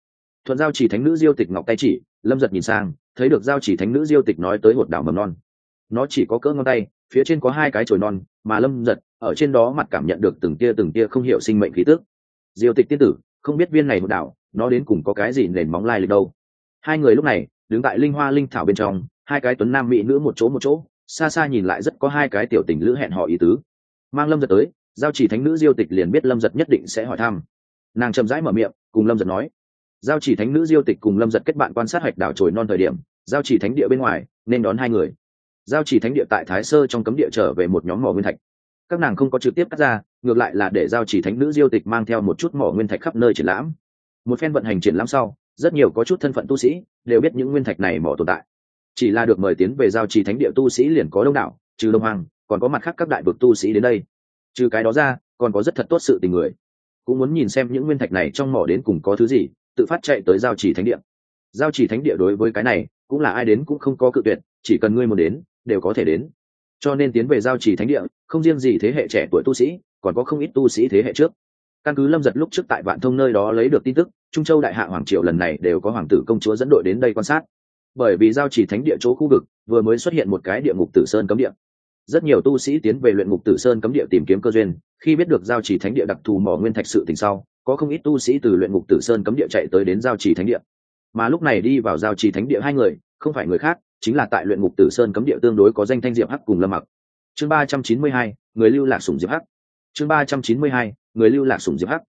Speaker 1: Thuận giao chỉ thánh nữ diêu tịch ngọc tay chỉ, lâm giật nhìn sang, thấy được giao chỉ thánh nữ diêu tịch nói tới hột đảo mầm non. Nó chỉ có cỡ ngón tay, phía trên có hai cái chồi non, mà lâm giật, ở trên đó mặt cảm nhận được từng tia từng tia không hiểu sinh mệnh khí tức. diêu tịch tiên tử, không biết viên này hột đảo nó đến cùng có cái gì nền móng lai lịch đâu. Hai người lúc này, đứng tại linh hoa linh thảo bên trong, hai cái tuấn nam mỹ nữ một chỗ một chỗ, xa xa nhìn lại rất có hai cái tiểu tình lữ hẹn họ ý tứ. Mang lâm giật tới, giao chỉ thánh nữ diêu tịch liền biết lâm giật nhất định sẽ hỏi thăm nàng chậm rãi mở miệng, cùng lâm giật nói, giao chỉ thánh nữ diêu tịch cùng lâm giật kết bạn quan sát hạch đảo trồi non thời điểm, giao chỉ thánh địa bên ngoài, nên đón hai người. Giao chỉ thánh địa tại thái sơ trong cấm địa trở về một nhóm mỏ nguyên thạch. Các nàng không có trực tiếp cắt ra, ngược lại là để giao chỉ thánh nữ diêu tịch mang theo một chút mỏ nguyên thạch khắp nơi triển lãm. Một phen vận hành triển lãm sau, rất nhiều có chút thân phận tu sĩ đều biết những nguyên thạch này mỏ tồn tại. Chỉ là được mời tiến về giao trì thánh địa tu sĩ liền có đông đảo, trừ đông hoàng còn có mặt khác các đại vực tu sĩ đến đây. Trừ cái đó ra, còn có rất thật tốt sự tình người cũng muốn nhìn xem những nguyên thạch này trong mỏ đến cùng có thứ gì, tự phát chạy tới giao trì thánh địa. Giao trì thánh địa đối với cái này, cũng là ai đến cũng không có cự tuyệt, chỉ cần ngươi muốn đến, đều có thể đến. Cho nên tiến về giao trì thánh địa, không riêng gì thế hệ trẻ tuổi tu sĩ, còn có không ít tu sĩ thế hệ trước. Căn cứ lâm giật lúc trước tại vạn thông nơi đó lấy được tin tức, trung châu đại hạ hoàng triều lần này đều có hoàng tử công chúa dẫn đội đến đây quan sát. Bởi vì giao chỉ thánh địa chỗ khu vực, vừa mới xuất hiện một cái địa ngục tử sơn cấm địa rất nhiều tu sĩ tiến về luyện ngục tử sơn cấm địa tìm kiếm cơ duyên, khi biết được giao chỉ thánh địa đặc thù mỏ nguyên thạch sự tình sau, có không ít tu sĩ từ luyện ngục tử sơn cấm địa chạy tới đến giao chỉ thánh địa. Mà lúc này đi vào giao chỉ thánh địa hai người, không phải người khác, chính là tại luyện ngục tử sơn cấm địa tương đối có danh thanh diệp hắc cùng lâm mặc. Chương ba trăm chín mươi hai, người lưu lạc sùng diệp hắc. Chương ba trăm chín mươi hai, người lưu lạc sùng diệp hắc.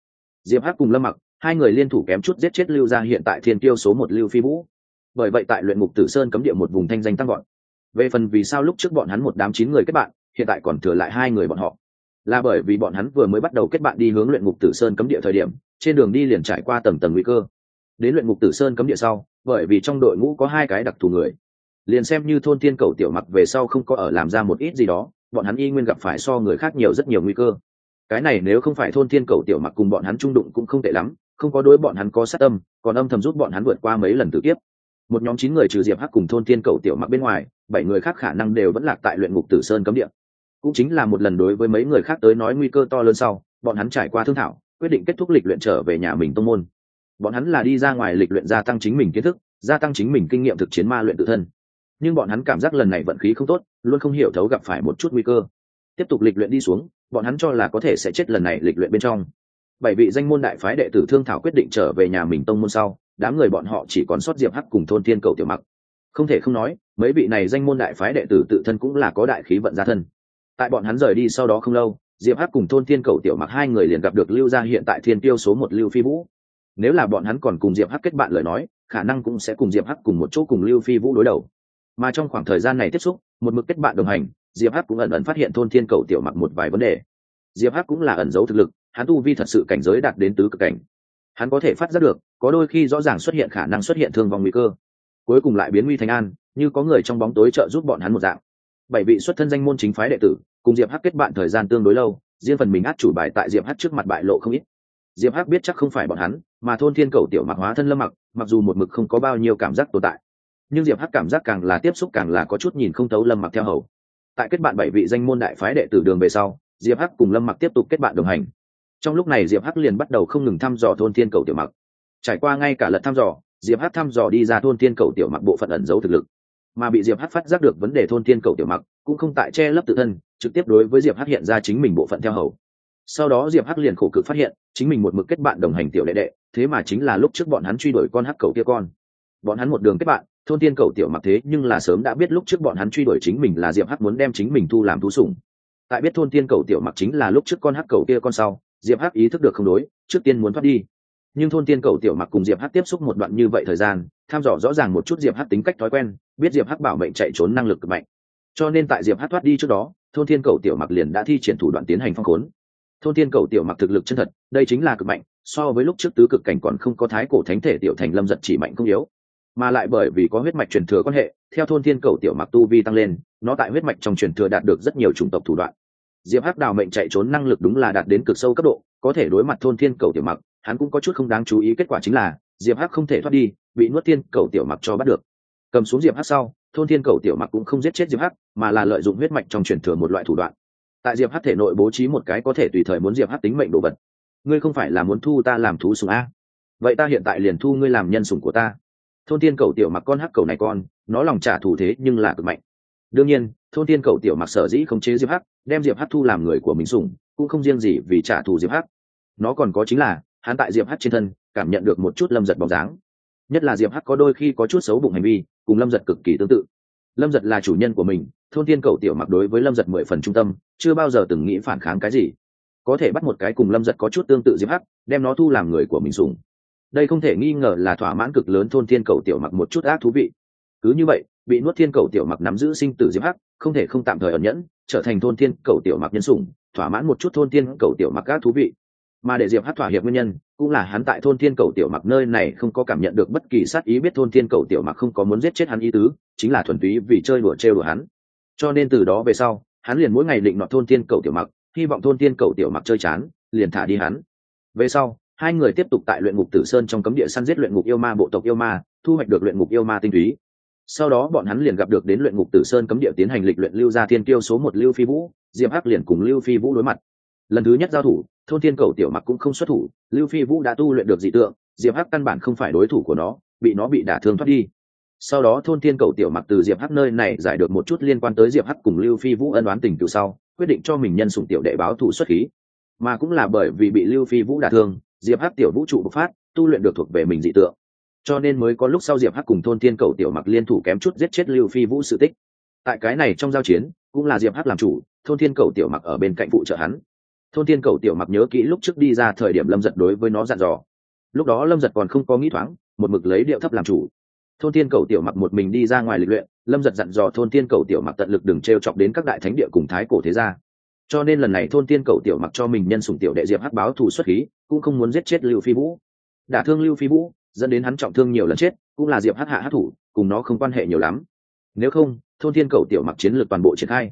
Speaker 1: Diệp hắc cùng lâm mặc, hai người liên thủ kém chút giết chết lưu gia hiện tại thiên tiêu số một lưu phi vũ. Bởi vậy tại luyện ngục tử sơn cấm địa một vùng thanh danh tăng gọn về phần vì sao lúc trước bọn hắn một đám chín người kết bạn, hiện tại còn thừa lại hai người bọn họ. Là bởi vì bọn hắn vừa mới bắt đầu kết bạn đi hướng luyện ngục tử sơn cấm địa thời điểm, trên đường đi liền trải qua tầng tầng nguy cơ. Đến luyện ngục tử sơn cấm địa sau, bởi vì trong đội ngũ có hai cái đặc thù người. Liền xem như thôn thiên cầu tiểu mặc về sau không có ở làm ra một ít gì đó, bọn hắn y nguyên gặp phải so người khác nhiều rất nhiều nguy cơ. Cái này nếu không phải thôn thiên cầu tiểu mặc cùng bọn hắn trung đụng cũng không tệ lắm, không có đối bọn hắn có sát tâm, còn âm thầm giúp bọn hắn vượt qua mấy lần tử tiếp một nhóm chín người trừ diệp hắc cùng thôn thiên cầu tiểu mặc bên ngoài, bảy người khác khả năng đều vẫn lạc tại luyện ngục tử sơn cấm địa. Cũng chính là một lần đối với mấy người khác tới nói nguy cơ to lớn sau, bọn hắn trải qua thương thảo, quyết định kết thúc lịch luyện trở về nhà mình tông môn. Bọn hắn là đi ra ngoài lịch luyện gia tăng chính mình kiến thức, gia tăng chính mình kinh nghiệm thực chiến ma luyện tự thân. Nhưng bọn hắn cảm giác lần này vận khí không tốt, luôn không hiểu thấu gặp phải một chút nguy cơ. Tiếp tục lịch luyện đi xuống, bọn hắn cho là có thể sẽ chết lần này lịch luyện bên trong. Bảy vị danh môn đại phái đệ tử thương thảo quyết định trở về nhà mình tông môn sau đám người bọn họ chỉ còn sót diệp hắc cùng thôn thiên cầu tiểu mặc. Không thể không nói, mấy vị này danh môn đại phái đệ tử tự thân cũng là có đại khí vận gia thân. Tại bọn hắn rời đi sau đó không lâu, diệp hắc cùng thôn thiên cầu tiểu mặc hai người liền gặp được lưu gia hiện tại thiên tiêu số một lưu phi vũ. Nếu là bọn hắn còn cùng diệp hắc kết bạn lời nói, khả năng cũng sẽ cùng diệp hắc cùng một chỗ cùng lưu phi vũ đối đầu. Mà trong khoảng thời gian này tiếp xúc, một mực kết bạn đồng hành, diệp hắc cũng ẩn ẩn phát hiện thôn thiên cầu tiểu mặc một vài vấn đề. Diệp hắc cũng là ẩn giấu thực lực, hắn tu vi thật sự cảnh giới đạt đến tứ cực cảnh hắn có thể phát giác được, có đôi khi rõ ràng xuất hiện khả năng xuất hiện thương vong nguy cơ. Cuối cùng lại biến nguy thành an, như có người trong bóng tối trợ giúp bọn hắn một dạng. Bảy vị xuất thân danh môn chính phái đệ tử, cùng diệp hắc kết bạn thời gian tương đối lâu, riêng phần mình át chủ bài tại diệp hắc trước mặt bại lộ không ít. Diệp hắc biết chắc không phải bọn hắn, mà thôn thiên cầu tiểu mặc hóa thân lâm mặc mặc dù một mực không có bao nhiêu cảm giác tồn tại. Nhưng diệp hắc cảm giác càng là tiếp xúc càng là có chút nhìn không thấu lâm mặc theo hầu. Tại kết bạn bảy vị danh môn đại phái đệ tử đường về sau, diệp hắc cùng lâm mặc tiếp tục kết bạn đồng hành trong lúc này diệp hắc liền bắt đầu không ngừng thăm dò thôn thiên cầu tiểu mặc. Trải qua ngay cả lật thăm dò, diệp hắc thăm dò đi ra thôn thiên cầu tiểu mặc bộ phận ẩn giấu thực lực. Mà bị diệp hắc phát giác được vấn đề thôn thiên cầu tiểu mặc, cũng không tại che lấp tự thân, trực tiếp đối với diệp hắc hiện ra chính mình bộ phận theo hầu. Sau đó diệp hắc liền khổ cực phát hiện, chính mình một mực kết bạn đồng hành tiểu đệ đệ, thế mà chính là lúc trước bọn hắn truy đuổi con hắc cầu kia con. Bọn hắn một đường kết bạn, thôn thiên cầu tiểu mặc thế nhưng là sớm đã biết lúc trước bọn hắn truy đuổi chính mình là diệp hắc muốn đem chính mình thu làm thú sủng. Tại biết thôn thiên cầu tiểu mặc chính là lúc trước con hắc cầu kia con sau diệp hắc ý thức được không đối, trước tiên muốn thoát đi. Nhưng thôn tiên cầu tiểu mặc cùng diệp hắc tiếp xúc một đoạn như vậy thời gian, tham dò rõ ràng một chút diệp hắc tính cách thói quen, biết diệp hắc bảo mệnh chạy trốn năng lực cực mạnh. Cho nên tại diệp hắc thoát đi trước đó, thôn tiên cầu tiểu mặc liền đã thi triển thủ đoạn tiến hành phong khốn. Thôn tiên cầu tiểu mặc thực lực chân thật, đây chính là cực mạnh, so với lúc trước tứ cực cảnh còn không có thái cổ thánh thể tiểu thành lâm giật chỉ mạnh không yếu. Mà lại bởi vì có huyết mạch truyền thừa quan hệ, theo thôn thiên cầu tiểu mặc tu vi tăng lên, nó tại huyết mạch trong truyền thừa đạt được rất nhiều chủng tộc thủ đoạn diệp hắc đào mệnh chạy trốn năng lực đúng là đạt đến cực sâu cấp độ, có thể đối mặt thôn thiên cầu tiểu mặc, hắn cũng có chút không đáng chú ý, kết quả chính là, diệp hắc không thể thoát đi, bị nuốt thiên cầu tiểu mặc cho bắt được. Cầm xuống diệp hắc sau, thôn thiên cầu tiểu mặc cũng không giết chết diệp hắc, mà là lợi dụng huyết mạch trong truyền thừa một loại thủ đoạn. Tại diệp hắc thể nội bố trí một cái có thể tùy thời muốn diệp hắc tính mệnh đồ vật. Ngươi không phải là muốn thu ta làm thú sùng a? Vậy ta hiện tại liền thu ngươi làm nhân sùng của ta. Thôn thiên cầu tiểu mặc con hắc cầu này con, nó lòng trả thù thế nhưng là cực mạnh. Đương nhiên thôn thiên cầu tiểu mặc sở dĩ không chế diệp hắc, đem diệp hắc thu làm người của mình sùng cũng không riêng gì vì trả thù diệp hắc. Nó còn có chính là, hắn tại diệp hắc trên thân, cảm nhận được một chút lâm giật bóng dáng. Nhất là diệp hắc có đôi khi có chút xấu bụng hành vi, cùng lâm giật cực kỳ tương tự. Lâm giật là chủ nhân của mình, thôn thiên cầu tiểu mặc đối với lâm giật mười phần trung tâm, chưa bao giờ từng nghĩ phản kháng cái gì. Có thể bắt một cái cùng lâm giật có chút tương tự diệp hắc, đem nó thu làm người của mình sùng đây không thể nghi ngờ là thỏa mãn cực lớn thôn thiên cầu tiểu mặc một chút ác thú vị. Cứ như vậy bị nuốt thiên cầu tiểu mặc nắm giữ sinh tử diệp hắc, không thể không tạm thời ẩn nhẫn, trở thành thôn thiên cầu tiểu mặc nhân sủng, thỏa mãn một chút thôn thiên cầu tiểu mặc các thú vị. Mà để diệp hắc thỏa hiệp nguyên nhân, cũng là hắn tại thôn thiên cầu tiểu mặc nơi này không có cảm nhận được bất kỳ sát ý biết thôn thiên cầu tiểu mặc không có muốn giết chết hắn ý tứ, chính là thuần túy vì chơi đùa trêu đùa hắn. Cho nên từ đó về sau, hắn liền mỗi ngày định nọ thôn thiên cầu tiểu mặc, hy vọng thôn thiên cầu tiểu mặc chơi chán, liền thả đi hắn. Về sau, hai người tiếp tục tại luyện ngục tử sơn trong cấm địa săn giết luyện ngục yêu ma, bộ tộc yêu ma, thu hoạch được luyện ngục yêu ma tinh túy sau đó bọn hắn liền gặp được đến luyện ngục tử sơn cấm địa tiến hành lịch luyện lưu gia thiên tiêu số một lưu phi vũ, diệp hắc liền cùng lưu phi vũ đối mặt. Lần thứ nhất giao thủ, thôn thiên cầu tiểu mặc cũng không xuất thủ, lưu phi vũ đã tu luyện được dị tượng, diệp hắc căn bản không phải đối thủ của nó, bị nó bị đả thương thoát đi. Sau đó thôn thiên cầu tiểu mặc từ diệp hắc nơi này giải được một chút liên quan tới diệp hắc cùng lưu phi vũ ân đoán tình từ sau, quyết định cho mình nhân sủng tiểu đệ báo thủ xuất khí. Mà cũng là bởi vì bị lưu phi vũ đả thương, diệp hắc tiểu vũ trụ bộc phát, tu luyện được thuộc về mình dị tượng cho nên mới có lúc sau diệp hắc cùng thôn thiên cầu tiểu mặc liên thủ kém chút giết chết lưu phi vũ sự tích. Tại cái này trong giao chiến, cũng là diệp hắc làm chủ, thôn thiên cầu tiểu mặc ở bên cạnh phụ trợ hắn. Thôn thiên cầu tiểu mặc nhớ kỹ lúc trước đi ra thời điểm lâm giật đối với nó dặn dò. Lúc đó lâm giật còn không có nghĩ thoáng, một mực lấy điệu thấp làm chủ. Thôn thiên cầu tiểu mặc một mình đi ra ngoài lịch luyện, lâm giật dặn dò thôn thiên cầu tiểu mặc tận lực đừng t r e o chọc đến các đại thánh địa cùng thái cổ thế gia. Cho nên lần này thôn thiên cầu tiểu mặc cho mình nhân sủng tiểu đệ diệp hắc báo thù xuất khí, cũng không muốn giết chết lưu phi vũ. Đả thương lưu phi vũ dẫn đến hắn trọng thương nhiều lần chết, cũng là diệp hắc hạ hát thủ, cùng nó không quan hệ nhiều lắm. Nếu không, thôn thiên cầu tiểu mặc chiến lược toàn bộ triển khai.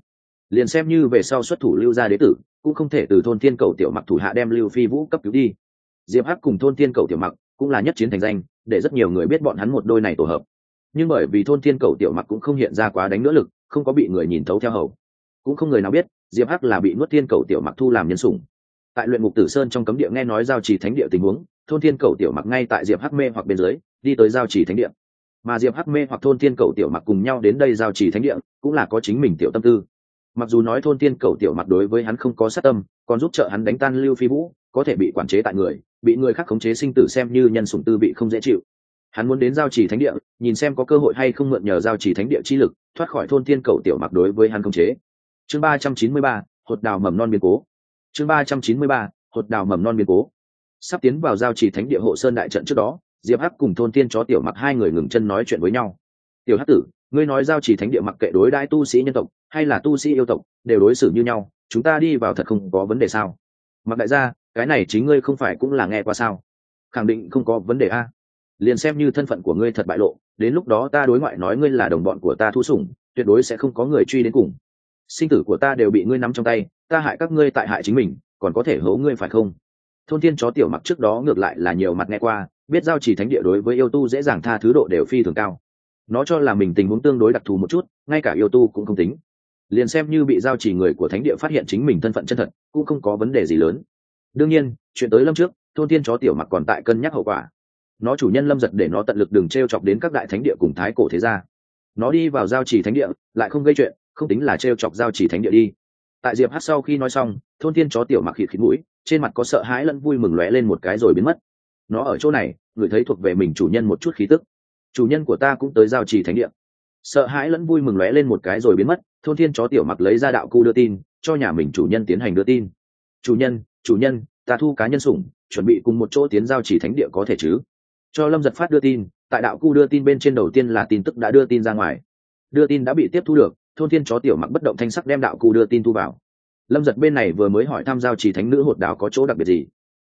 Speaker 1: Liền xem như về sau xuất thủ lưu gia đế tử, cũng không thể từ thôn thiên cầu tiểu mặc thủ hạ đem lưu phi vũ cấp cứu đi. Diệp hắc cùng thôn thiên cầu tiểu mặc cũng là nhất chiến thành danh, để rất nhiều người biết bọn hắn một đôi này tổ hợp. Nhưng bởi vì thôn thiên cầu tiểu mặc cũng không hiện ra quá đánh nữa lực, không có bị người nhìn thấu theo hầu. Cũng không người nào biết, diệp hắc là bị nuốt thiên cầu tiểu mặc thu làm nhân sủng tại luyện ngục tử sơn trong cấm địa nghe nói giao trì thánh địa tình huống, thôn thiên cầu tiểu mặc ngay tại diệp hắc mê hoặc bên dưới, đi tới giao trì thánh địa. Mà diệp hắc mê hoặc thôn thiên cầu tiểu mặc cùng nhau đến đây giao trì thánh địa, cũng là có chính mình tiểu tâm tư. Mặc dù nói thôn thiên cầu tiểu mặc đối với hắn không có sát tâm, còn giúp trợ hắn đánh tan lưu phi vũ, có thể bị quản chế tại người, bị người khác khống chế sinh tử xem như nhân sủng tư bị không dễ chịu. Hắn muốn đến giao trì thánh địa, nhìn xem có cơ hội hay không mượn nhờ giao trì thánh địa chi lực, thoát khỏi thôn thiên cầu tiểu mặc đối với hắn khống chế. Chương ba trăm chín mươi ba, hột đào mầm non biến cố chương ba trăm chín mươi ba, hột đào mầm non biến cố. Sắp tiến vào giao trì thánh địa hộ sơn đại trận trước đó, diệp hắc cùng thôn tiên chó tiểu mặc hai người ngừng chân nói chuyện với nhau. Tiểu hắc tử, ngươi nói giao trì thánh địa mặc kệ đối đãi tu sĩ nhân tộc hay là tu sĩ yêu tộc, đều đối xử như nhau, chúng ta đi vào thật không có vấn đề sao? Mặc đại gia, cái này chính ngươi không phải cũng là nghe qua sao? Khẳng định không có vấn đề a. Liền xem như thân phận của ngươi thật bại lộ, đến lúc đó ta đối ngoại nói ngươi là đồng bọn của ta thu sủng, tuyệt đối sẽ không có người truy đến cùng sinh tử của ta đều bị ngươi nắm trong tay, ta hại các ngươi tại hại chính mình, còn có thể hố ngươi phải không? Thôn thiên chó tiểu mặc trước đó ngược lại là nhiều mặt nghe qua, biết giao chỉ thánh địa đối với yêu tu dễ dàng tha thứ độ đều phi thường cao. Nó cho là mình tình huống tương đối đặc thù một chút, ngay cả yêu tu cũng không tính. Liền xem như bị giao chỉ người của thánh địa phát hiện chính mình thân phận chân thật, cũng không có vấn đề gì lớn. Đương nhiên, chuyện tới lâm trước, thôn thiên chó tiểu mặc còn tại cân nhắc hậu quả. Nó chủ nhân lâm giật để nó tận lực đừng t r e o chọc đến các đại thánh địa cùng thái cổ thế gia. Nó đi vào giao chỉ thánh địa, lại không gây chuyện không tính là t r e o chọc giao chỉ thánh địa đi. Tại diệp hát sau khi nói xong, thôn thiên chó tiểu mặc khịt khít mũi, trên mặt có sợ hãi lẫn vui mừng lóe lên một cái rồi biến mất. Nó ở chỗ này, người thấy thuộc về mình chủ nhân một chút khí tức. Chủ nhân của ta cũng tới giao trì thánh địa. Sợ hãi lẫn vui mừng lóe lên một cái rồi biến mất, thôn thiên chó tiểu mặc lấy ra đạo cu đưa tin, cho nhà mình chủ nhân tiến hành đưa tin. Chủ nhân chủ nhân, ta thu cá nhân sủng, chuẩn bị cùng một chỗ tiến giao trì thánh địa có thể chứ? Cho lâm giật phát đưa tin, tại đạo cu đưa tin bên trên đầu tiên là tin tức đã đưa tin ra ngoài. Đưa tin đã bị tiếp thu được thôn thiên chó tiểu mặc bất động thanh sắc đem đạo cụ đưa tin thu vào. Lâm giật bên này vừa mới hỏi thăm giao trì thánh nữ hột đào có chỗ đặc biệt gì.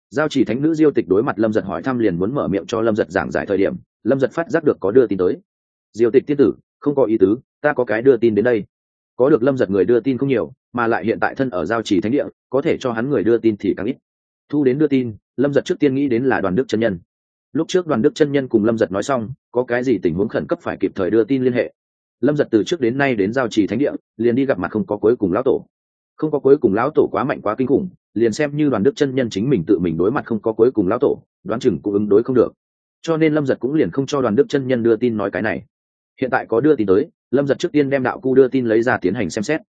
Speaker 1: Giao trì thánh nữ diêu tịch đối mặt lâm giật hỏi thăm liền muốn mở miệng cho lâm giật giảng giải thời điểm, lâm giật phát giác được có đưa tin tới. Diêu tịch tiên tử, không có ý tứ, ta có cái đưa tin đến đây. Có được lâm giật người đưa tin không nhiều, mà lại hiện tại thân ở giao trì thánh địa, có thể cho hắn người đưa tin thì càng ít. Thu đến đưa tin, lâm giật trước tiên nghĩ đến là đoàn đức chân nhân. Lúc trước đoàn đức chân nhân cùng lâm giật nói xong, có cái gì tình huống khẩn cấp phải kịp thời đưa tin liên hệ lâm giật từ trước đến nay đến giao trì thánh địa, liền đi gặp mặt không có cuối cùng lão tổ. Không có cuối cùng lão tổ quá mạnh quá kinh khủng, liền xem như đoàn đức chân nhân chính mình tự mình đối mặt không có cuối cùng lão tổ, đoán chừng cũng ứng đối không được. Cho nên lâm giật cũng liền không cho đoàn đức chân nhân đưa tin nói cái này. Hiện tại có đưa tin tới, lâm giật trước tiên đem đạo cu đưa tin lấy ra tiến hành xem xét.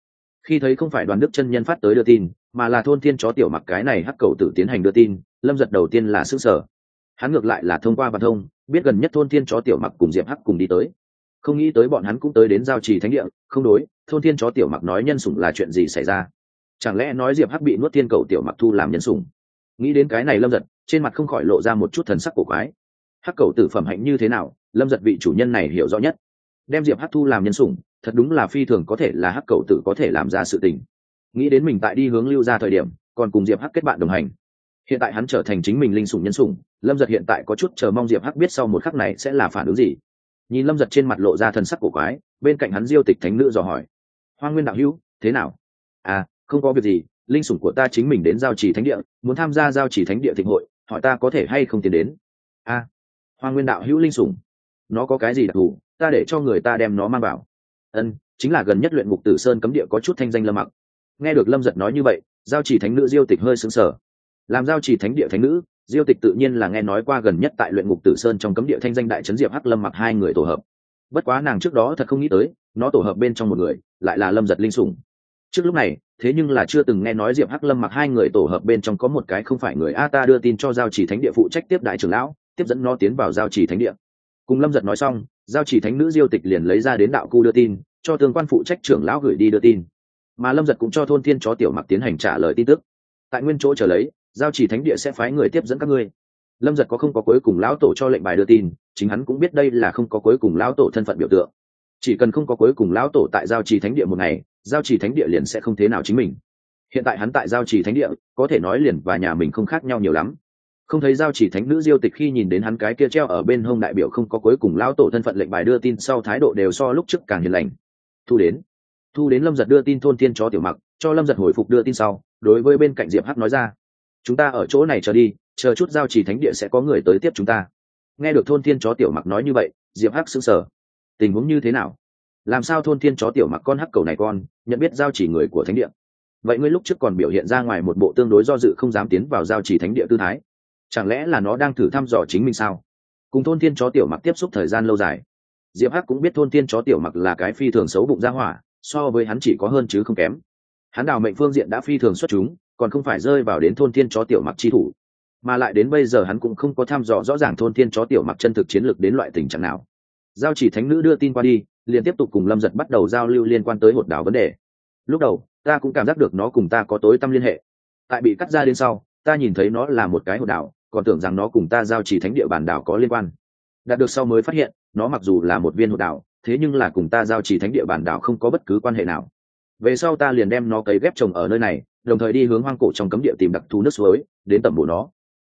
Speaker 1: Khi thấy không phải đoàn đức chân nhân phát tới đưa tin, mà là thôn thiên chó tiểu mặc cái này hắc cầu tử tiến hành đưa tin, lâm giật đầu tiên là xứ sở hắn ngược lại là thông qua văn thông, biết gần nhất thôn thiên chó tiểu mặc cùng diệp hắc cùng đi tới không nghĩ tới bọn hắn cũng tới đến giao trì thánh địa, không đối, thôn thiên chó tiểu mặc nói nhân sủng là chuyện gì xảy ra? Chẳng lẽ nói diệp hắc bị nuốt thiên cầu tiểu mặc thu làm nhân sủng? Nghĩ đến cái này lâm giật, trên mặt không khỏi lộ ra một chút thần sắc cổ quái. Hắc cầu tử phẩm hạnh như thế nào? Lâm giật vị chủ nhân này hiểu rõ nhất. Đem diệp hắc thu làm nhân sủng, thật đúng là phi thường có thể là hắc cầu tử có thể làm ra sự tình. Nghĩ đến mình tại đi hướng lưu ra thời điểm, còn cùng diệp hắc kết bạn đồng hành. Hiện tại hắn trở thành chính mình linh sủng nhân sủng, lâm giật hiện tại có chút chờ mong diệp hắc biết sau một khắc này sẽ là phản ứng gì nhìn lâm giật trên mặt lộ ra thần sắc cổ quái bên cạnh hắn diêu tịch thánh nữ dò hỏi. Hoa nguyên đạo hữu thế nào? À không có việc gì linh sủng của ta chính mình đến giao trì thánh địa muốn tham gia giao trì thánh địa thịnh hội hỏi ta có thể hay không tiến đến? A à, hoa nguyên đạo hữu linh sủng nó có cái gì đặc thù ta để cho người ta đem nó mang vào. Ân chính là gần nhất luyện ngục tử sơn cấm địa có chút thanh danh lâm mặc. Nghe được lâm giật nói như vậy giao trì thánh nữ diêu tịch hơi sững sờ. Làm giao trì thánh địa thánh nữ diêu tịch tự nhiên là nghe nói qua gần nhất tại luyện ngục tử sơn trong cấm địa thanh danh đại trấn diệp hắc lâm mặc hai người tổ hợp. Bất quá nàng trước đó thật không nghĩ tới, nó tổ hợp bên trong một người, lại là lâm giật linh sủng. Trước lúc này, thế nhưng là chưa từng nghe nói diệp hắc lâm mặc hai người tổ hợp bên trong có một cái không phải người a ta đưa tin cho giao chỉ thánh địa phụ trách tiếp đại trưởng lão, tiếp dẫn nó tiến vào giao chỉ thánh địa. Cùng lâm giật nói xong, giao chỉ thánh nữ diêu tịch liền lấy ra đến đạo cu đưa tin, cho tương quan phụ trách trưởng lão gửi đi đưa tin. Mà lâm giật cũng cho thôn thiên chó tiểu mặc tiến hành trả lời tin tức. Tại nguyên chỗ trở lấy giao chỉ thánh địa sẽ phái người tiếp dẫn các ngươi. Lâm giật có không có cuối cùng lão tổ cho lệnh bài đưa tin, chính hắn cũng biết đây là không có cuối cùng lão tổ thân phận biểu tượng. Chỉ cần không có cuối cùng lão tổ tại giao trì thánh địa một ngày, giao trì thánh địa liền sẽ không thế nào chính mình. Hiện tại hắn tại giao trì thánh địa, có thể nói liền và nhà mình không khác nhau nhiều lắm. Không thấy giao chỉ thánh nữ diêu tịch khi nhìn đến hắn cái kia treo ở bên hông đại biểu không có cuối cùng lão tổ thân phận lệnh bài đưa tin sau thái độ đều so lúc trước càng hiền lành. Thu đến. Thu đến lâm giật đưa tin thôn thiên chó tiểu mặc, cho lâm giật hồi phục đưa tin sau, đối với bên cạnh diệp hắc nói ra chúng ta ở chỗ này chờ đi, chờ chút giao chỉ thánh địa sẽ có người tới tiếp chúng ta. Nghe được thôn thiên chó tiểu mặc nói như vậy, diệp hắc sững sờ. Tình huống như thế nào? Làm sao thôn thiên chó tiểu mặc con hắc cầu này con, nhận biết giao chỉ người của thánh địa? Vậy ngươi lúc trước còn biểu hiện ra ngoài một bộ tương đối do dự không dám tiến vào giao chỉ thánh địa tư thái. Chẳng lẽ là nó đang thử thăm dò chính mình sao? Cùng thôn thiên chó tiểu mặc tiếp xúc thời gian lâu dài. Diệp hắc cũng biết thôn thiên chó tiểu mặc là cái phi thường xấu bụng ra hỏa, so với hắn chỉ có hơn chứ không kém. Hắn đào mệnh phương diện đã phi thường xuất chúng còn không phải rơi vào đến thôn thiên chó tiểu mặc chi thủ. Mà lại đến bây giờ hắn cũng không có tham dò rõ ràng thôn thiên chó tiểu mặc chân thực chiến lược đến loại tình trạng nào. Giao chỉ thánh nữ đưa tin qua đi, liền tiếp tục cùng lâm giật bắt đầu giao lưu liên quan tới hột đảo vấn đề. Lúc đầu, ta cũng cảm giác được nó cùng ta có tối tâm liên hệ. Tại bị cắt ra đến sau, ta nhìn thấy nó là một cái hột đảo, còn tưởng rằng nó cùng ta giao chỉ thánh địa bản đảo có liên quan. Đạt được sau mới phát hiện, nó mặc dù là một viên hột đảo, thế nhưng là cùng ta giao chỉ thánh địa bản đảo không có bất cứ quan hệ nào về sau ta liền đem nó cấy ghép trồng ở nơi này, đồng thời đi hướng hoang cổ trong cấm địa tìm đặc thù nước suối, đến tẩm bổ nó.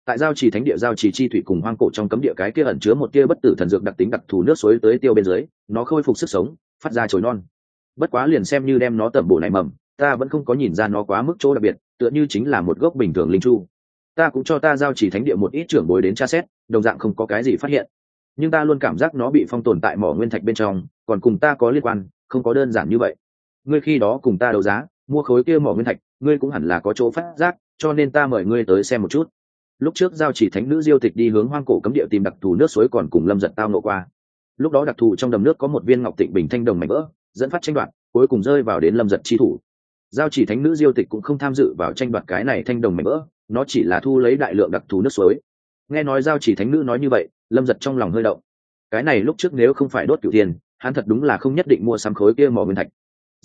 Speaker 1: Tại giao trì thánh địa, giao trì chi thủy cùng hoang cổ trong cấm địa, cái kia ẩn chứa một tia bất tử thần dược đặc tính đặc thù nước suối tới tiêu bên dưới, nó khôi phục sức sống, phát ra chồi non. Bất quá liền xem như đem nó tẩm bổ này mầm, ta vẫn không có nhìn ra nó quá mức chỗ đặc biệt, tựa như chính là một gốc bình thường linh chu. Ta cũng cho ta giao chỉ thánh địa một ít trưởng bối đến tra xét, đồng dạng không có cái gì phát hiện. Nhưng ta luôn cảm giác nó bị phong tồn tại mỏ nguyên thạch bên trong, còn cùng ta có liên quan, không có đơn giản như vậy ngươi khi đó cùng ta đấu giá, mua khối kia mỏ nguyên thạch, ngươi cũng hẳn là có chỗ phát giác, cho nên ta mời ngươi tới xem một chút. Lúc trước giao chỉ thánh nữ diêu tịch đi hướng hoang cổ cấm địa tìm đặc thù nước suối còn cùng lâm giật tao nộ qua. Lúc đó đặc thù trong đầm nước có một viên ngọc tịnh bình thanh đồng mảnh vỡ, dẫn phát tranh đoạt, cuối cùng rơi vào đến lâm giật chi thủ. Giao chỉ thánh nữ diêu tịch cũng không tham dự vào tranh đoạt cái này thanh đồng mảnh vỡ, nó chỉ là thu lấy đại lượng đặc thù nước suối. Nghe nói giao chỉ thánh nữ nói như vậy, lâm giật trong lòng hơi động. Cái này lúc trước nếu không phải đốt cửu tiền, hắn thật đúng là không nhất định mua sắm khối kia mỏ nguyên thạch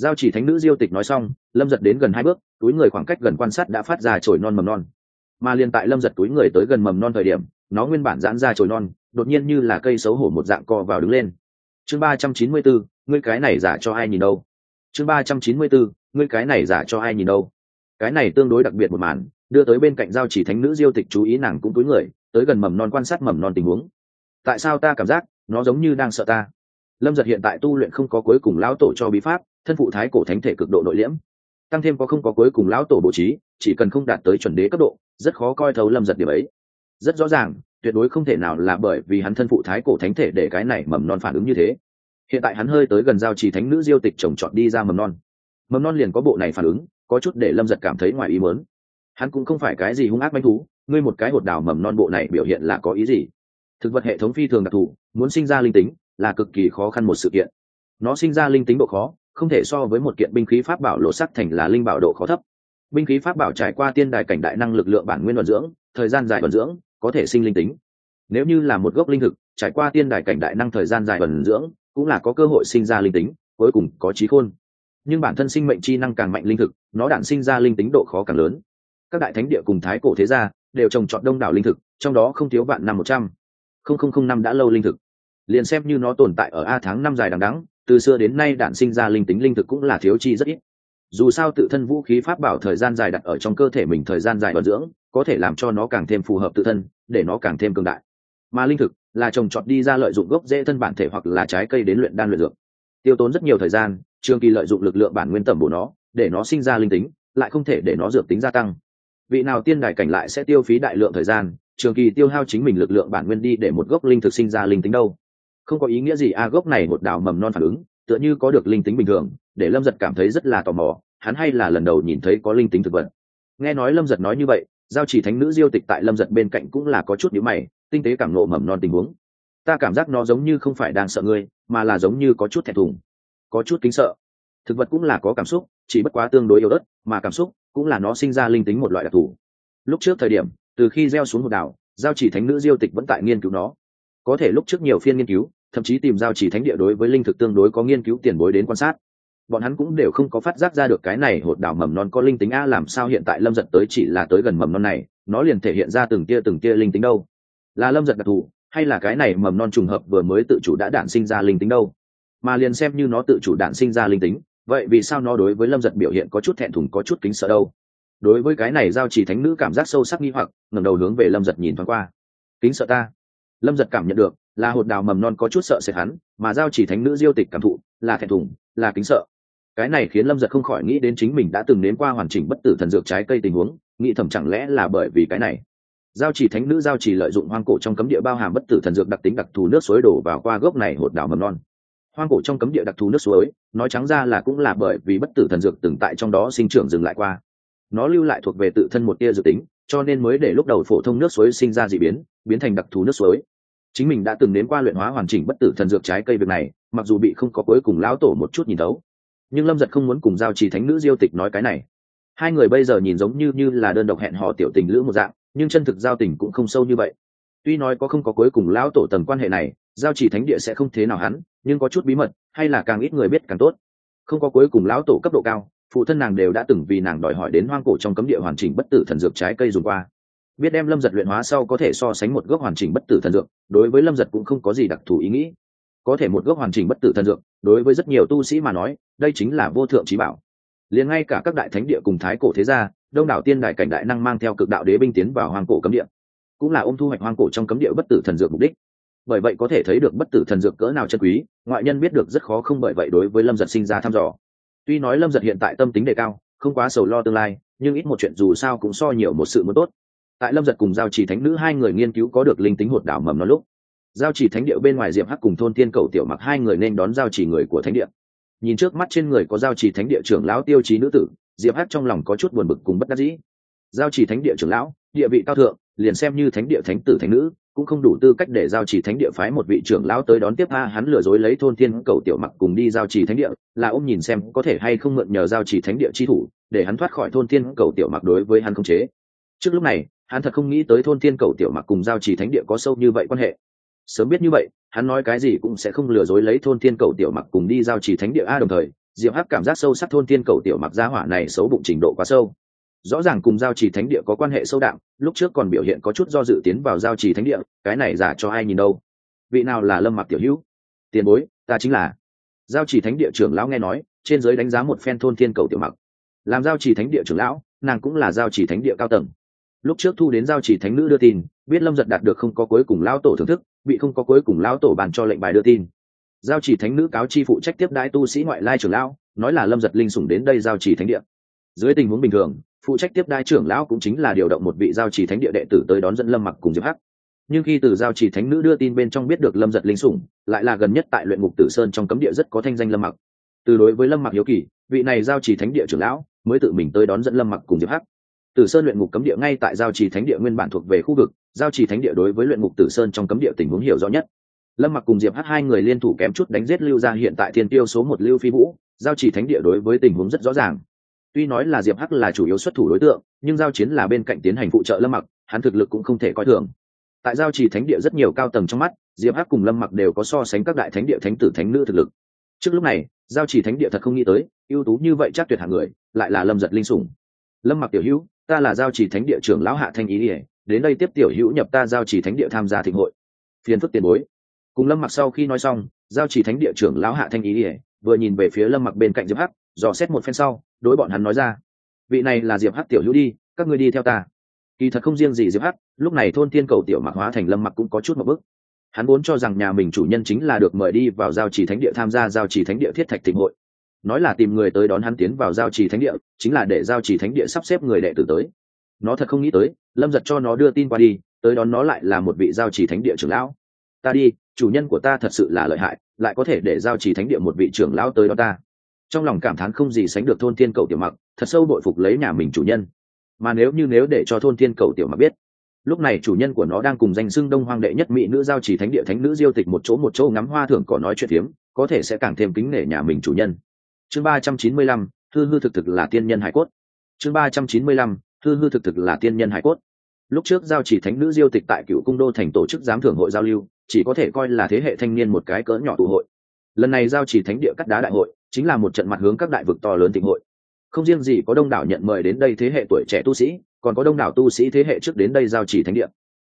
Speaker 1: giao chỉ thánh nữ diêu tịch nói xong, lâm giật đến gần hai bước, túi người khoảng cách gần quan sát đã phát ra trồi non mầm non. Mà liền tại lâm giật túi người tới gần mầm non thời điểm, nó nguyên bản giãn ra trồi non, đột nhiên như là cây xấu hổ một dạng co vào đứng lên. Chương ba trăm chín mươi bốn, ngươi cái này giả cho ai nhìn đâu? Chương ba trăm chín mươi bốn, ngươi cái này giả cho ai nhìn đâu? Cái này tương đối đặc biệt một màn, đưa tới bên cạnh giao chỉ thánh nữ diêu tịch chú ý nàng cũng túi người, tới gần mầm non quan sát mầm non tình huống. Tại sao ta cảm giác nó giống như đang sợ ta? Lâm giật hiện tại tu luyện không có cuối cùng lão tổ cho bí pháp thân phụ thái cổ thánh thể cực độ nội liễm. Tăng thêm có không có cuối cùng lão tổ bố trí, chỉ cần không đạt tới chuẩn đế cấp độ, rất khó coi thấu lâm giật điểm ấy. Rất rõ ràng, tuyệt đối không thể nào là bởi vì hắn thân phụ thái cổ thánh thể để cái này mầm non phản ứng như thế. Hiện tại hắn hơi tới gần giao trì thánh nữ diêu tịch trồng trọt đi ra mầm non. Mầm non liền có bộ này phản ứng, có chút để lâm giật cảm thấy ngoài ý mớn hắn cũng không phải cái gì hung ác manh thú, ngươi một cái hột đào mầm non bộ này biểu hiện là có ý gì? Thực vật hệ thống phi thường đặc thù, muốn sinh ra linh tính là cực kỳ khó khăn một sự kiện. Nó sinh ra linh tính độ khó không thể so với một kiện binh khí pháp bảo lộ sắc thành là linh bảo độ khó thấp. Binh khí pháp bảo trải qua tiên đài cảnh đại năng lực lượng bản nguyên vận dưỡng, thời gian dài vận dưỡng, có thể sinh linh tính. Nếu như là một gốc linh thực, trải qua tiên đài cảnh đại năng thời gian dài vận dưỡng, cũng là có cơ hội sinh ra linh tính, cuối cùng có trí khôn. Nhưng bản thân sinh mệnh chi năng càng mạnh linh thực, nó đản sinh ra linh tính độ khó càng lớn. Các đại thánh địa cùng thái cổ thế gia đều trồng trọt đông đảo linh thực, trong đó không thiếu vạn năm một trăm. Không không không năm đã lâu linh thực. Liền xem như nó tồn tại ở a tháng năm dài đằng đắng từ xưa đến nay đạn sinh ra linh tính linh thực cũng là thiếu chi rất ít. Dù sao tự thân vũ khí pháp bảo thời gian dài đặt ở trong cơ thể mình thời gian dài vận dưỡng, có thể làm cho nó càng thêm phù hợp tự thân, để nó càng thêm cường đại. Mà linh thực là trồng trọt đi ra lợi dụng gốc dễ thân bản thể hoặc là trái cây đến luyện đan luyện dược. Tiêu tốn rất nhiều thời gian, trường kỳ lợi dụng lực lượng bản nguyên tẩm bổ nó, để nó sinh ra linh tính, lại không thể để nó dược tính gia tăng. Vị nào tiên đài cảnh lại sẽ tiêu phí đại lượng thời gian, trường kỳ tiêu hao chính mình lực lượng bản nguyên đi để một gốc linh thực sinh ra linh tính đâu? Không có ý nghĩa gì, a gốc này một đào mầm non phản ứng, tựa như có được linh tính bình thường, để lâm giật cảm thấy rất là tò mò, hắn hay là lần đầu nhìn thấy có linh tính thực vật. Nghe nói lâm giật nói như vậy, giao chỉ thánh nữ diêu tịch tại lâm giật bên cạnh cũng là có chút nhữ mày, tinh tế cảm nộ mầm non tình huống. Ta cảm giác nó giống như không phải đang sợ ngươi, mà là giống như có chút thẹn thùng, có chút kính sợ. Thực vật cũng là có cảm xúc, chỉ bất quá tương đối yếu ớt, mà cảm xúc cũng là nó sinh ra linh tính một loại đặc thù. Lúc trước thời điểm, từ khi gieo xuống một đảo, giao chỉ thánh nữ diêu tịch vẫn tại nghiên cứu nó. Có thể lúc trước nhiều phiên nghiên cứu thậm chí tìm giao chỉ thánh địa đối với linh thực tương đối có nghiên cứu tiền bối đến quan sát. Bọn hắn cũng đều không có phát giác ra được cái này hột đào mầm non có linh tính a làm sao hiện tại lâm giật tới chỉ là tới gần mầm non này, nó liền thể hiện ra từng tia từng tia linh tính đâu. Là lâm giật đặc thù, hay là cái này mầm non trùng hợp vừa mới tự chủ đã đản sinh ra linh tính đâu? Mà liền xem như nó tự chủ đản sinh ra linh tính, vậy vì sao nó đối với lâm giật biểu hiện có chút thẹn thùng, có chút kính sợ đâu? Đối với cái này giao chỉ thánh nữ cảm giác sâu sắc nghi hoặc, ngẩng đầu hướng về lâm giật nhìn thoáng qua. Kính sợ ta lâm giật cảm nhận được, là hột đào mầm non có chút sợ sệt hắn, mà giao chỉ thánh nữ diêu tịch cảm thụ, là thẹn thùng, là kính sợ. Cái này khiến lâm giật không khỏi nghĩ đến chính mình đã từng nếm qua hoàn chỉnh bất tử thần dược trái cây tình huống, nghĩ thầm chẳng lẽ là bởi vì cái này. Giao chỉ thánh nữ giao chỉ lợi dụng hoang cổ trong cấm địa bao hàm bất tử thần dược đặc tính đặc thù nước suối đổ vào qua gốc này hột đào mầm non. Hoang cổ trong cấm địa đặc thù nước suối, nói trắng ra là cũng là bởi vì bất tử thần dược từng tại trong đó sinh trưởng dừng lại qua. Nó lưu lại thuộc về tự thân một tia dự tính, cho nên mới để lúc đầu phổ thông nước suối sinh ra d ị biến biến thành đặc thù nước suối chính mình đã từng nếm qua luyện hóa hoàn chỉnh bất tử thần dược trái cây việc này, mặc dù bị không có cuối cùng lão tổ một chút nhìn đấu nhưng lâm giật không muốn cùng giao trì thánh nữ diêu tịch nói cái này. Hai người bây giờ nhìn giống như như là đơn độc hẹn hò tiểu tình lữ một dạng, nhưng chân thực giao tình cũng không sâu như vậy. Tuy nói có không có cuối cùng lão tổ tầng quan hệ này, giao chỉ thánh địa sẽ không thế nào hắn, nhưng có chút bí mật, hay là càng ít người biết càng tốt. Không có cuối cùng lão tổ cấp độ cao, phụ thân nàng đều đã từng vì nàng đòi hỏi đến hoang cổ trong cấm địa hoàn chỉnh bất tử thần dược trái cây dùng qua biết đem lâm giật luyện hóa sau có thể so sánh một gốc hoàn chỉnh bất tử thần dược, đối với lâm giật cũng không có gì đặc thù ý nghĩ. Có thể một gốc hoàn chỉnh bất tử thần dược, đối với rất nhiều tu sĩ mà nói, đây chính là vô thượng trí bảo. Liền ngay cả các đại thánh địa cùng thái cổ thế gia, đông đảo tiên đại cảnh đại năng mang theo cực đạo đế binh tiến vào hoàng cổ cấm địa. Cũng là ôm thu hoạch hoang cổ trong cấm địa bất tử thần dược mục đích. Bởi vậy có thể thấy được bất tử thần dược cỡ nào chân quý, ngoại nhân biết được rất khó không bởi vậy đối với lâm giật sinh ra thăm dò. Tuy nói lâm giật hiện tại tâm tính đề cao, không quá sầu lo tương lai, nhưng ít một chuyện dù sao cũng so nhiều một sự muốn tốt tại lâm giật cùng giao chỉ thánh nữ hai người nghiên cứu có được linh tính hột đảo mầm nó lúc, giao chỉ thánh địa bên ngoài diệp hắc cùng thôn tiên cầu tiểu mặc hai người nên đón giao chỉ người của thánh địa. Nhìn trước mắt trên người có giao chỉ thánh địa trưởng lão tiêu chí nữ tử, diệp hắc trong lòng có chút buồn bực cùng bất đắc dĩ. Giao chỉ thánh địa trưởng lão, địa vị cao thượng, liền xem như thánh địa thánh tử thánh nữ, cũng không đủ tư cách để giao chỉ thánh địa phái một vị trưởng lão tới đón tiếp a hắn lừa dối lấy thôn thiên cầu tiểu mặc cùng đi giao chỉ thánh địa, là ông nhìn xem có thể hay không mượn nhờ giao chỉ thánh địa chi thủ, để hắn thoát khỏi thôn thiên cầu tiểu mặc đối với hắn không chế. Trước lúc này hắn thật không nghĩ tới thôn thiên cầu tiểu mặc cùng giao chỉ thánh địa có sâu như vậy quan hệ. Sớm biết như vậy, hắn nói cái gì cũng sẽ không lừa dối lấy thôn thiên cầu tiểu mặc cùng đi giao chỉ thánh địa a đồng thời, diệp hắc cảm giác sâu sắc thôn thiên cầu tiểu mặc gia hỏa này xấu bụng trình độ quá sâu. Rõ ràng cùng giao trì thánh địa có quan hệ sâu đậm lúc trước còn biểu hiện có chút do dự tiến vào giao trì thánh địa, cái này giả cho ai nhìn đâu. Vị nào là lâm mặc tiểu hữu? Tiền bối, ta chính là. Giao trì thánh địa trưởng lão nghe nói, trên giới đánh giá một phen thôn thiên cầu tiểu mặc. Làm giao trì thánh địa trưởng lão, nàng cũng là giao trì thánh địa cao tầng lúc trước thu đến giao chỉ thánh nữ đưa tin, biết lâm giật đạt được không có cuối cùng lão tổ thưởng thức, bị không có cuối cùng lão tổ bàn cho lệnh bài đưa tin. Giao chỉ thánh nữ cáo chi phụ trách tiếp đãi tu sĩ ngoại lai trưởng lão, nói là lâm giật linh sủng đến đây giao chỉ thánh địa. Dưới tình huống bình thường, phụ trách tiếp đai trưởng lão cũng chính là điều động một vị giao trì thánh địa đệ tử tới đón dẫn lâm mặc cùng diệp hắc. Nhưng khi từ giao trì thánh nữ đưa tin bên trong biết được lâm giật linh sủng, lại là gần nhất tại luyện ngục tử sơn trong cấm địa rất có thanh danh lâm mặc. Từ đối với lâm mặc hiếu kỳ, vị này giao trì thánh địa trưởng lão mới tự mình tới đón dẫn lâm mặc cùng diệp hắc tử sơn luyện ngục cấm địa ngay tại giao trì thánh địa nguyên bản thuộc về khu vực, giao trì thánh địa đối với luyện ngục tử sơn trong cấm địa tình huống hiểu rõ nhất. Lâm mặc cùng diệp hắc hai người liên thủ kém chút đánh giết lưu Gia hiện tại thiên tiêu số một lưu phi vũ, giao trì thánh địa đối với tình huống rất rõ ràng. Tuy nói là diệp hắc là chủ yếu xuất thủ đối tượng, nhưng giao chiến là bên cạnh tiến hành phụ trợ lâm mặc, hắn thực lực cũng không thể coi thường. Tại giao trì thánh địa rất nhiều cao tầng trong mắt, diệp hắc cùng lâm mặc đều có so sánh các đại thánh địa thánh tử thánh nữ thực lực. Trước lúc này, giao trì thánh địa thật không nghĩ tới, ưu tú như vậy chắc tuyệt hạng người, lại là lâm giật linh sủng. Lâm mặc tiểu hữu ta là giao chỉ thánh địa trưởng lão hạ thanh ý ỉa, đến đây tiếp tiểu hữu nhập ta giao chỉ thánh địa tham gia thịnh hội. Phiền phức tiền bối. Cùng lâm mặc sau khi nói xong, giao chỉ thánh địa trưởng lão hạ thanh ý ỉa vừa nhìn về phía lâm mặc bên cạnh diệp hắc, dò xét một phen sau, đối bọn hắn nói ra, vị này là diệp hắc tiểu hữu đi, các ngươi đi theo ta. Kỳ thật không riêng gì diệp hắc, lúc này thôn tiên cầu tiểu mặc hóa thành lâm mặc cũng có chút một bức hắn vốn cho rằng nhà mình chủ nhân chính là được mời đi vào giao trì thánh địa tham gia giao trì thánh địa thiết thạch thịnh hội nói là tìm người tới đón hắn tiến vào giao trì thánh địa, chính là để giao trì thánh địa sắp xếp người đệ tử tới. Nó thật không nghĩ tới, lâm giật cho nó đưa tin qua đi, tới đón nó lại là một vị giao trì thánh địa trưởng lão. Ta đi, chủ nhân của ta thật sự là lợi hại, lại có thể để giao trì thánh địa một vị trưởng lão tới đó ta. Trong lòng cảm thán không gì sánh được thôn thiên cầu tiểu mặc, thật sâu bội phục lấy nhà mình chủ nhân. Mà nếu như nếu để cho thôn thiên cầu tiểu mặc biết, lúc này chủ nhân của nó đang cùng danh xưng đông hoang đệ nhất mỹ nữ giao chỉ thánh địa thánh nữ diêu tịch một chỗ một chỗ ngắm hoa thưởng cỏ nói chuyện tiếng có thể sẽ càng thêm kính nể nhà mình chủ nhân chương ba trăm chín mươi lăm, hư hư thực thực là tiên nhân hải cốt. Chương ba trăm chín mươi lăm, hư hư thực thực là tiên nhân hải cốt. Lúc trước giao chỉ thánh nữ diêu tịch tại cựu cung đô thành tổ chức giám thưởng hội giao lưu, chỉ có thể coi là thế hệ thanh niên một cái cỡ nhỏ tụ hội. Lần này giao chỉ thánh địa cắt đá đại hội, chính là một trận mặt hướng các đại vực to lớn tịnh hội. Không riêng gì có đông đảo nhận mời đến đây thế hệ tuổi trẻ tu sĩ, còn có đông đảo tu sĩ thế hệ trước đến đây giao chỉ thánh địa.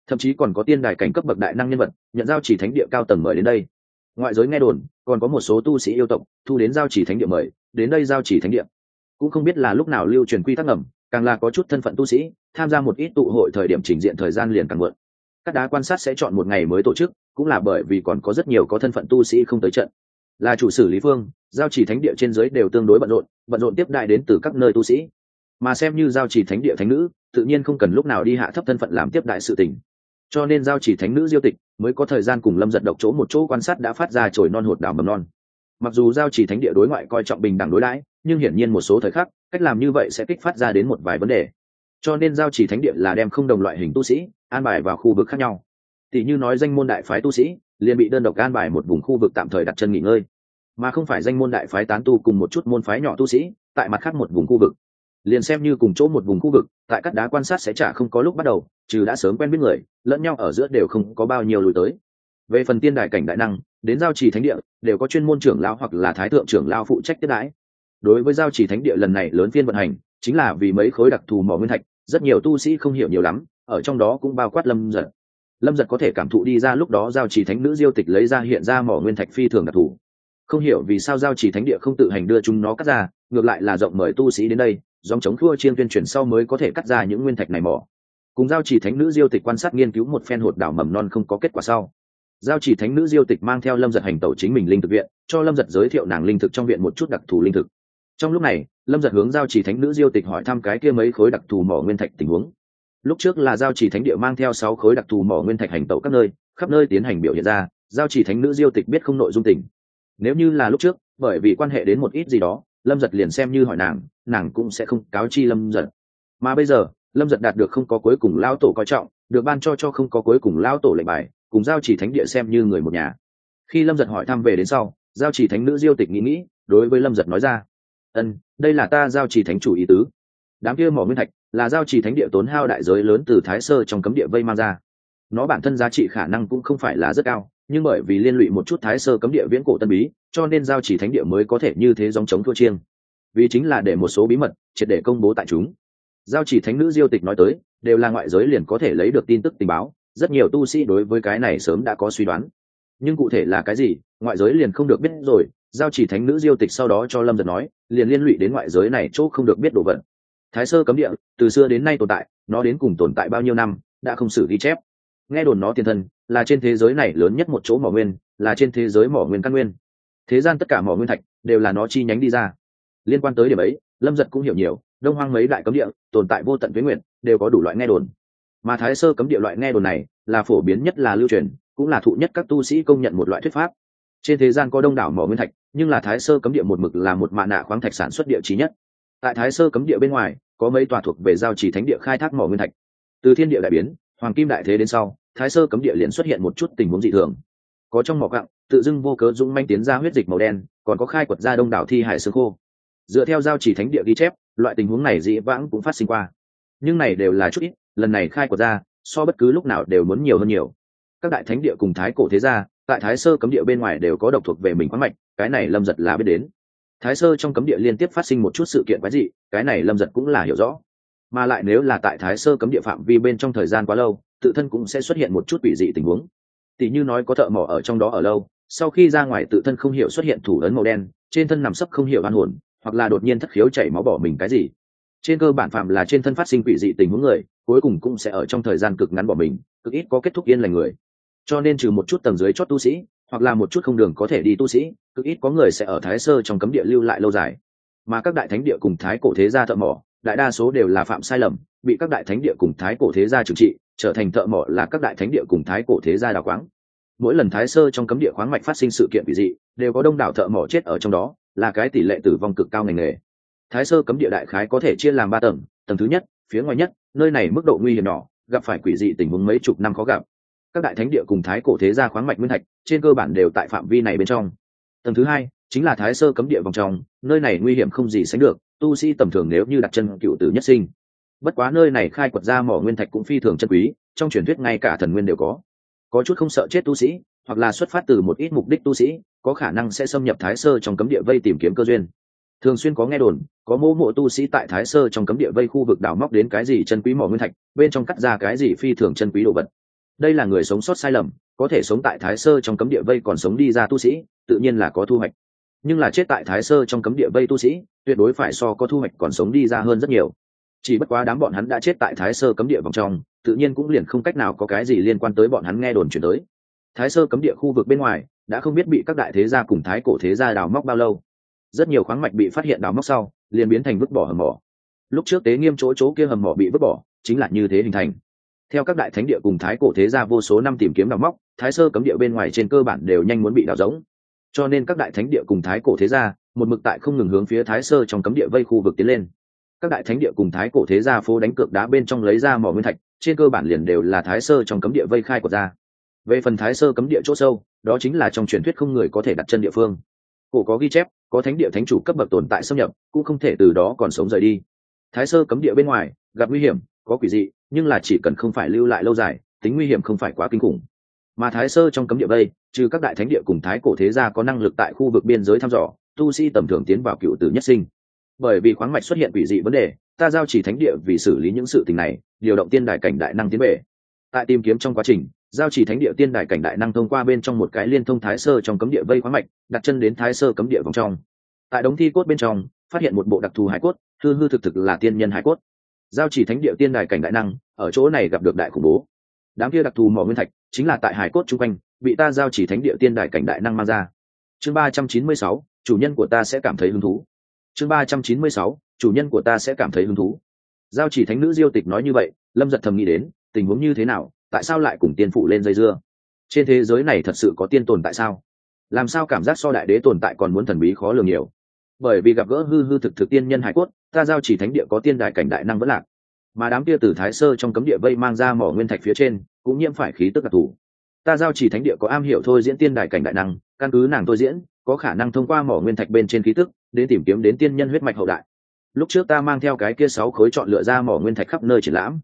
Speaker 1: Thậm chí còn có tiên đài cảnh cấp bậc đại năng nhân vật, nhận giao chỉ thánh địa cao tầng mời đến đây ngoại giới nghe đồn, còn có một số tu sĩ yêu tộc, thu đến giao chỉ thánh địa mời, đến đây giao chỉ thánh địa. Cũng không biết là lúc nào lưu truyền quy tắc ngầm, càng là có chút thân phận tu sĩ, tham gia một ít tụ hội thời điểm trình diện thời gian liền càng muộn. Các đá quan sát sẽ chọn một ngày mới tổ chức, cũng là bởi vì còn có rất nhiều có thân phận tu sĩ không tới trận. Là chủ sử lý phương, giao chỉ thánh địa trên dưới đều tương đối bận rộn bận rộn tiếp đại đến từ các nơi tu sĩ. Mà xem như giao chỉ thánh địa thánh nữ, tự nhiên không cần lúc nào đi hạ thấp thân phận làm tiếp đại sự tình cho nên giao chỉ thánh nữ diêu tịch mới có thời gian cùng lâm giật độc chỗ một chỗ quan sát đã phát ra trồi non hột đảo mầm non. Mặc dù giao chỉ thánh địa đối ngoại coi trọng bình đẳng đối đãi, nhưng hiển nhiên một số thời khắc, cách làm như vậy sẽ kích phát ra đến một vài vấn đề. Cho nên giao chỉ thánh địa là đem không đồng loại hình tu sĩ an bài vào khu vực khác nhau. Tỷ như nói danh môn đại phái tu sĩ, liền bị đơn độc an bài một vùng khu vực tạm thời đặt chân nghỉ ngơi. Mà không phải danh môn đại phái tán tu cùng một chút môn phái nhỏ tu sĩ, tại mặt khác một vùng khu vực liền xem như cùng chỗ một vùng khu vực, tại các đá quan sát sẽ chả không có lúc bắt đầu, trừ đã sớm quen biết người, lẫn nhau ở giữa đều không có bao nhiêu lùi tới. Về phần tiên đại cảnh đại năng, đến giao trì thánh địa, đều có chuyên môn trưởng lao hoặc là thái thượng trưởng lao phụ trách tiếp đãi. Đối với giao trì thánh địa lần này lớn phiên vận hành, chính là vì mấy khối đặc thù mỏ nguyên thạch, rất nhiều tu sĩ không hiểu nhiều lắm, ở trong đó cũng bao quát lâm giật. Lâm giật có thể cảm thụ đi ra lúc đó giao trì thánh nữ diêu tịch lấy ra hiện ra mỏ nguyên thạch phi thường đặc thù. Không hiểu vì sao giao trì thánh địa không tự hành đưa chúng nó cắt ra, ngược lại là rộng mời tu sĩ đến đây dòng chống khua chiên tuyên truyền sau mới có thể cắt ra những nguyên thạch này mỏ. Cùng giao chỉ thánh nữ diêu tịch quan sát nghiên cứu một phen hột đảo mầm non không có kết quả sau. Giao chỉ thánh nữ diêu tịch mang theo lâm giật hành tẩu chính mình linh thực viện, cho lâm giật giới thiệu nàng linh thực trong viện một chút đặc thù linh thực. Trong lúc này, lâm giật hướng giao chỉ thánh nữ diêu tịch hỏi thăm cái kia mấy khối đặc thù mỏ nguyên thạch tình huống. Lúc trước là giao chỉ thánh địa mang theo sáu khối đặc thù mỏ nguyên thạch hành tẩu các nơi, khắp nơi tiến hành biểu hiện ra, giao chỉ thánh nữ diêu tịch biết không nội dung tình. Nếu như là lúc trước, bởi vì quan hệ đến một ít gì đó lâm giật liền xem như hỏi nàng nàng cũng sẽ không cáo chi lâm giật. Mà bây giờ, lâm giật đạt được không có cuối cùng lao tổ coi trọng, được ban cho cho không có cuối cùng lao tổ lệnh bài, cùng giao chỉ thánh địa xem như người một nhà. Khi lâm giật hỏi thăm về đến sau, giao chỉ thánh nữ diêu tịch nghĩ nghĩ, đối với lâm giật nói ra, ân, đây là ta giao chỉ thánh chủ ý tứ. Đám kia mỏ nguyên thạch là giao chỉ thánh địa tốn hao đại giới lớn từ thái sơ trong cấm địa vây mang ra. Nó bản thân giá trị khả năng cũng không phải là rất cao nhưng bởi vì liên lụy một chút thái sơ cấm địa viễn cổ tân bí, cho nên giao chỉ thánh địa mới có thể như thế dòng chống thua chiêng. Vì chính là để một số bí mật triệt để công bố tại chúng. Giao chỉ thánh nữ diêu tịch nói tới, đều là ngoại giới liền có thể lấy được tin tức tình báo, rất nhiều tu sĩ đối với cái này sớm đã có suy đoán. Nhưng cụ thể là cái gì, ngoại giới liền không được biết rồi, giao chỉ thánh nữ diêu tịch sau đó cho lâm giật nói, liền liên lụy đến ngoại giới này chỗ không được biết đồ vật. Thái sơ cấm địa, từ xưa đến nay tồn tại, nó đến cùng tồn tại bao nhiêu năm, đã không xử ghi chép. Nghe đồn nó tiền thân là trên thế giới này lớn nhất một chỗ mỏ nguyên, là trên thế giới mỏ nguyên căn nguyên. Thế gian tất cả mỏ nguyên thạch đều là nó chi nhánh đi ra. Liên quan tới điểm ấy, lâm giật cũng hiểu nhiều, đông hoang mấy đại cấm địa, tồn tại vô tận tuyến nguyện, đều có đủ loại nghe đồn. Mà thái sơ cấm địa loại nghe đồn này là phổ biến nhất là lưu truyền, cũng là thụ nhất các tu sĩ công nhận một loại thuyết pháp. Trên thế gian có đông đảo mỏ nguyên thạch, nhưng là thái sơ cấm địa một mực là một mạ nạ khoáng thạch sản xuất địa trí nhất. Tại thái sơ cấm địa bên ngoài, có mấy tòa thuộc về giao chỉ thánh địa khai thác mỏ nguyên thạch. Từ thiên địa đại biến, hoàng kim đại thế đến sau thái sơ cấm địa liền xuất hiện một chút tình huống dị thường. Có trong mỏ cặng tự dưng vô cớ dũng manh tiến ra huyết dịch màu đen, còn có khai quật ra đông đảo thi hải xương khô. Dựa theo giao chỉ thánh địa ghi chép, loại tình huống này dĩ vãng cũng phát sinh qua. Nhưng này đều là chút ít, lần này khai quật ra, so bất cứ lúc nào đều muốn nhiều hơn nhiều. Các đại thánh địa cùng thái cổ thế gia, tại thái sơ cấm địa bên ngoài đều có độc thuộc về mình khoáng mạch, cái này lâm giật là biết đến. Thái sơ trong cấm địa liên tiếp phát sinh một chút sự kiện quái dị, cái này lâm giật cũng là hiểu rõ mà lại nếu là tại thái sơ cấm địa phạm vi bên trong thời gian quá lâu, tự thân cũng sẽ xuất hiện một chút quỷ dị tình huống. Tỷ như nói có thợ mỏ ở trong đó ở lâu, sau khi ra ngoài tự thân không hiểu xuất hiện thủ lớn màu đen, trên thân nằm sấp không hiểu an hồn, hoặc là đột nhiên thất khiếu chảy máu bỏ mình cái gì. Trên cơ bản phạm là trên thân phát sinh quỷ dị tình huống người, cuối cùng cũng sẽ ở trong thời gian cực ngắn bỏ mình, cực ít có kết thúc yên lành người. Cho nên trừ một chút tầng dưới chót tu sĩ, hoặc là một chút không đường có thể đi tu sĩ, cực ít có người sẽ ở thái sơ trong cấm địa lưu lại lâu dài. Mà các đại thánh địa cùng thái cổ thế gia thợ mỏ đại đa số đều là phạm sai lầm, bị các đại thánh địa cùng thái cổ thế gia trừng trị, trở thành thợ mỏ là các đại thánh địa cùng thái cổ thế gia đào quáng. Mỗi lần thái sơ trong cấm địa khoáng mạch phát sinh sự kiện bị dị, đều có đông đảo thợ mỏ chết ở trong đó, là cái tỷ lệ tử vong cực cao ngành nghề. Thái sơ cấm địa đại khái có thể chia làm ba tầng tầng thứ nhất, phía ngoài nhất, nơi này mức độ nguy hiểm nhỏ, gặp phải quỷ dị tình huống mấy chục năm khó gặp. Các đại thánh địa cùng thái cổ thế gia khoáng mạch nguyên thạch, trên cơ bản đều tại phạm vi này bên trong. Tầng thứ hai, chính là thái sơ cấm địa vòng trong, nơi này nguy hiểm không gì sánh được tu sĩ tầm thường nếu như đặt chân cựu tử nhất sinh. Bất quá nơi này khai quật ra mỏ nguyên thạch cũng phi thường chân quý, trong truyền thuyết ngay cả thần nguyên đều có. Có chút không sợ chết tu sĩ, hoặc là xuất phát từ một ít mục đích tu sĩ, có khả năng sẽ xâm nhập thái sơ trong cấm địa vây tìm kiếm cơ duyên. Thường xuyên có nghe đồn, có mẫu mộ tu sĩ tại thái sơ trong cấm địa vây khu vực đào móc đến cái gì chân quý mỏ nguyên thạch, bên trong cắt ra cái gì phi thường chân quý đồ vật. Đây là người sống sót sai lầm, có thể sống tại thái sơ trong cấm địa vây còn sống đi ra tu sĩ, tự nhiên là có thu hoạch nhưng là chết tại thái sơ trong cấm địa vây tu sĩ, tuyệt đối phải so có thu hoạch còn sống đi ra hơn rất nhiều. Chỉ bất quá đám bọn hắn đã chết tại thái sơ cấm địa vòng trong, tự nhiên cũng liền không cách nào có cái gì liên quan tới bọn hắn nghe đồn chuyển tới. Thái sơ cấm địa khu vực bên ngoài, đã không biết bị các đại thế gia cùng thái cổ thế gia đào móc bao lâu. Rất nhiều khoáng mạch bị phát hiện đào móc sau, liền biến thành vứt bỏ hầm mỏ. Lúc trước tế nghiêm chỗ chỗ kia hầm mỏ bị vứt bỏ, chính là như thế hình thành. Theo các đại thánh địa cùng thái cổ thế gia vô số năm tìm kiếm đào móc, thái sơ cấm địa bên ngoài trên cơ bản đều nhanh muốn bị đào giống cho nên các đại thánh địa cùng thái cổ thế gia, một mực tại không ngừng hướng phía thái sơ trong cấm địa vây khu vực tiến lên. Các đại thánh địa cùng thái cổ thế gia phố đánh cược đá bên trong lấy ra mỏ nguyên thạch, trên cơ bản liền đều là thái sơ trong cấm địa vây khai của ra về phần thái sơ cấm địa chỗ sâu, đó chính là trong truyền thuyết không người có thể đặt chân địa phương. Cổ có ghi chép, có thánh địa thánh chủ cấp bậc tồn tại xâm nhập, cũng không thể từ đó còn sống rời đi. Thái sơ cấm địa bên ngoài, gặp nguy hiểm, có quỷ dị, nhưng là chỉ cần không phải lưu lại lâu dài, tính nguy hiểm không phải quá kinh khủng mà thái sơ trong cấm địa đây, trừ các đại thánh địa cùng thái cổ thế gia có năng lực tại khu vực biên giới thăm dò tu sĩ tầm thường tiến vào cựu tử nhất sinh. Bởi vì khoáng mạch xuất hiện quỷ dị vấn đề ta giao chỉ thánh địa vì xử lý những sự tình này điều động tiên đại cảnh đại năng tiến về. Tại tìm kiếm trong quá trình giao chỉ thánh địa tiên đại cảnh đại năng thông qua bên trong một cái liên thông thái sơ trong cấm địa vây khoáng mạch đặt chân đến thái sơ cấm địa vòng trong. Tại đống thi cốt bên trong phát hiện một bộ đặc thù hải cốt hư hư thực thực là tiên nhân hải cốt. Giao chỉ thánh địa tiên đại cảnh đại năng ở chỗ này gặp được đại khủng bố đám kia đặc thù mỏ nguyên thạch chính là tại hải cốt chung quanh, bị ta giao chỉ thánh địa tiên đại cảnh đại năng mang ra. Chương ba trăm chín mươi sáu, chủ nhân của ta sẽ cảm thấy hứng thú. Chương ba trăm chín mươi sáu, chủ nhân của ta sẽ cảm thấy hứng thú. Giao chỉ thánh nữ diêu tịch nói như vậy, lâm giật thầm nghĩ đến, tình huống như thế nào, tại sao lại cùng tiên phụ lên dây dưa? Trên thế giới này thật sự có tiên tồn tại sao? Làm sao cảm giác so đại đế tồn tại còn muốn thần bí khó lường nhiều? Bởi vì gặp gỡ hư hư thực thực tiên nhân hải cốt, ta giao chỉ thánh địa có tiên đại cảnh đại năng vẫn lạc mà đám kia từ thái sơ trong cấm địa vây mang ra mỏ nguyên thạch phía trên, cũng nhiễm phải khí tức đặc thù. Ta giao chỉ thánh địa có am hiểu thôi diễn tiên đại cảnh đại năng, căn cứ nàng thôi diễn, có khả năng thông qua mỏ nguyên thạch bên trên khí tức, đến tìm kiếm đến tiên nhân huyết mạch hậu đại. Lúc trước ta mang theo cái kia sáu khối chọn lựa ra mỏ nguyên thạch khắp nơi triển lãm.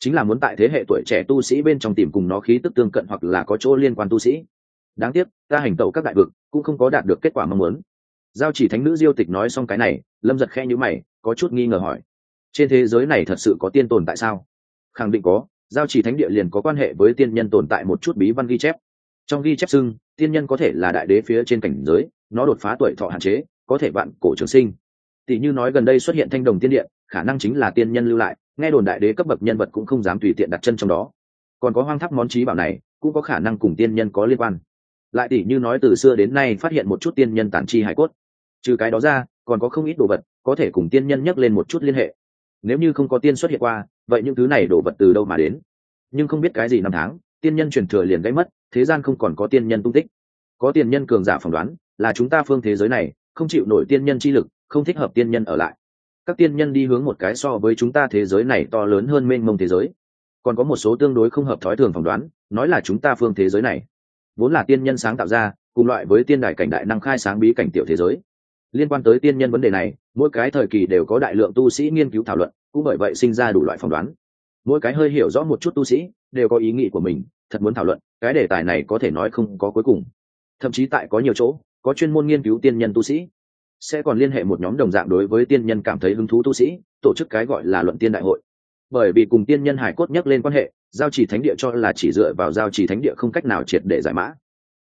Speaker 1: Chính là muốn tại thế hệ tuổi trẻ tu sĩ bên trong tìm cùng nó khí tức tương cận hoặc là có chỗ liên quan tu sĩ. Đáng tiếc, ta hành tẩu các đại vực, cũng không có đạt được kết quả mong muốn. Giao chỉ thánh nữ diêu tịch nói xong cái này, lâm giật khe nhữ mày, có chút nghi ngờ hỏi trên thế giới này thật sự có tiên tồn tại sao? Khẳng định có, giao chỉ thánh địa liền có quan hệ với tiên nhân tồn tại một chút bí văn ghi chép. Trong ghi chép xưng, tiên nhân có thể là đại đế phía trên cảnh giới, nó đột phá tuổi thọ hạn chế, có thể bạn cổ trường sinh. Tỷ như nói gần đây xuất hiện thanh đồng tiên điện, khả năng chính là tiên nhân lưu lại, nghe đồn đại đế cấp bậc nhân vật cũng không dám tùy tiện đặt chân trong đó. Còn có hoang tháp món trí bảo này, cũng có khả năng cùng tiên nhân có liên quan. Lại tỷ như nói từ xưa đến nay phát hiện một chút tiên nhân tản chi hải cốt. Trừ cái đó ra, còn có không ít đồ vật, có thể cùng tiên nhân nhắc lên một chút liên hệ nếu như không có tiên xuất hiện qua, vậy những thứ này đồ vật từ đâu mà đến? Nhưng không biết cái gì năm tháng, tiên nhân truyền thừa liền gây mất, thế gian không còn có tiên nhân tung tích. Có tiên nhân cường giả phỏng đoán là chúng ta phương thế giới này không chịu nổi tiên nhân chi lực, không thích hợp tiên nhân ở lại. Các tiên nhân đi hướng một cái so với chúng ta thế giới này to lớn hơn mênh mông thế giới. Còn có một số tương đối không hợp thói thường phỏng đoán, nói là chúng ta phương thế giới này vốn là tiên nhân sáng tạo ra, cùng loại với tiên đại cảnh đại năng khai sáng bí cảnh tiểu thế giới. Liên quan tới tiên nhân vấn đề này mỗi cái thời kỳ đều có đại lượng tu sĩ nghiên cứu thảo luận, cũng bởi vậy sinh ra đủ loại phỏng đoán. Mỗi cái hơi hiểu rõ một chút tu sĩ, đều có ý nghĩ của mình, thật muốn thảo luận, cái đề tài này có thể nói không có cuối cùng. Thậm chí tại có nhiều chỗ, có chuyên môn nghiên cứu tiên nhân tu sĩ. Sẽ còn liên hệ một nhóm đồng dạng đối với tiên nhân cảm thấy hứng thú tu sĩ, tổ chức cái gọi là luận tiên đại hội. Bởi vì cùng tiên nhân hải cốt nhắc lên quan hệ, giao chỉ thánh địa cho là chỉ dựa vào giao chỉ thánh địa không cách nào triệt để giải mã.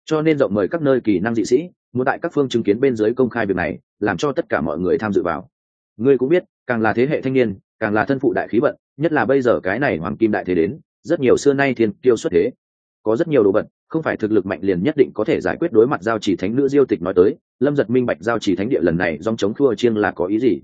Speaker 1: Cho nên rộng mời các nơi kỳ năng dị sĩ muốn tại các phương chứng kiến bên dưới công khai việc này, làm cho tất cả mọi người tham dự vào. Ngươi cũng biết, càng là thế hệ thanh niên, càng là thân phụ đại khí vận, nhất là bây giờ cái này hoàng kim đại thế đến, rất nhiều xưa nay thiên kiêu xuất thế. Có rất nhiều đồ vật, không phải thực lực mạnh liền nhất định có thể giải quyết đối mặt giao chỉ thánh nữ diêu tịch nói tới, lâm giật minh bạch giao chỉ thánh địa lần này dòng chống thua chiêng là có ý gì.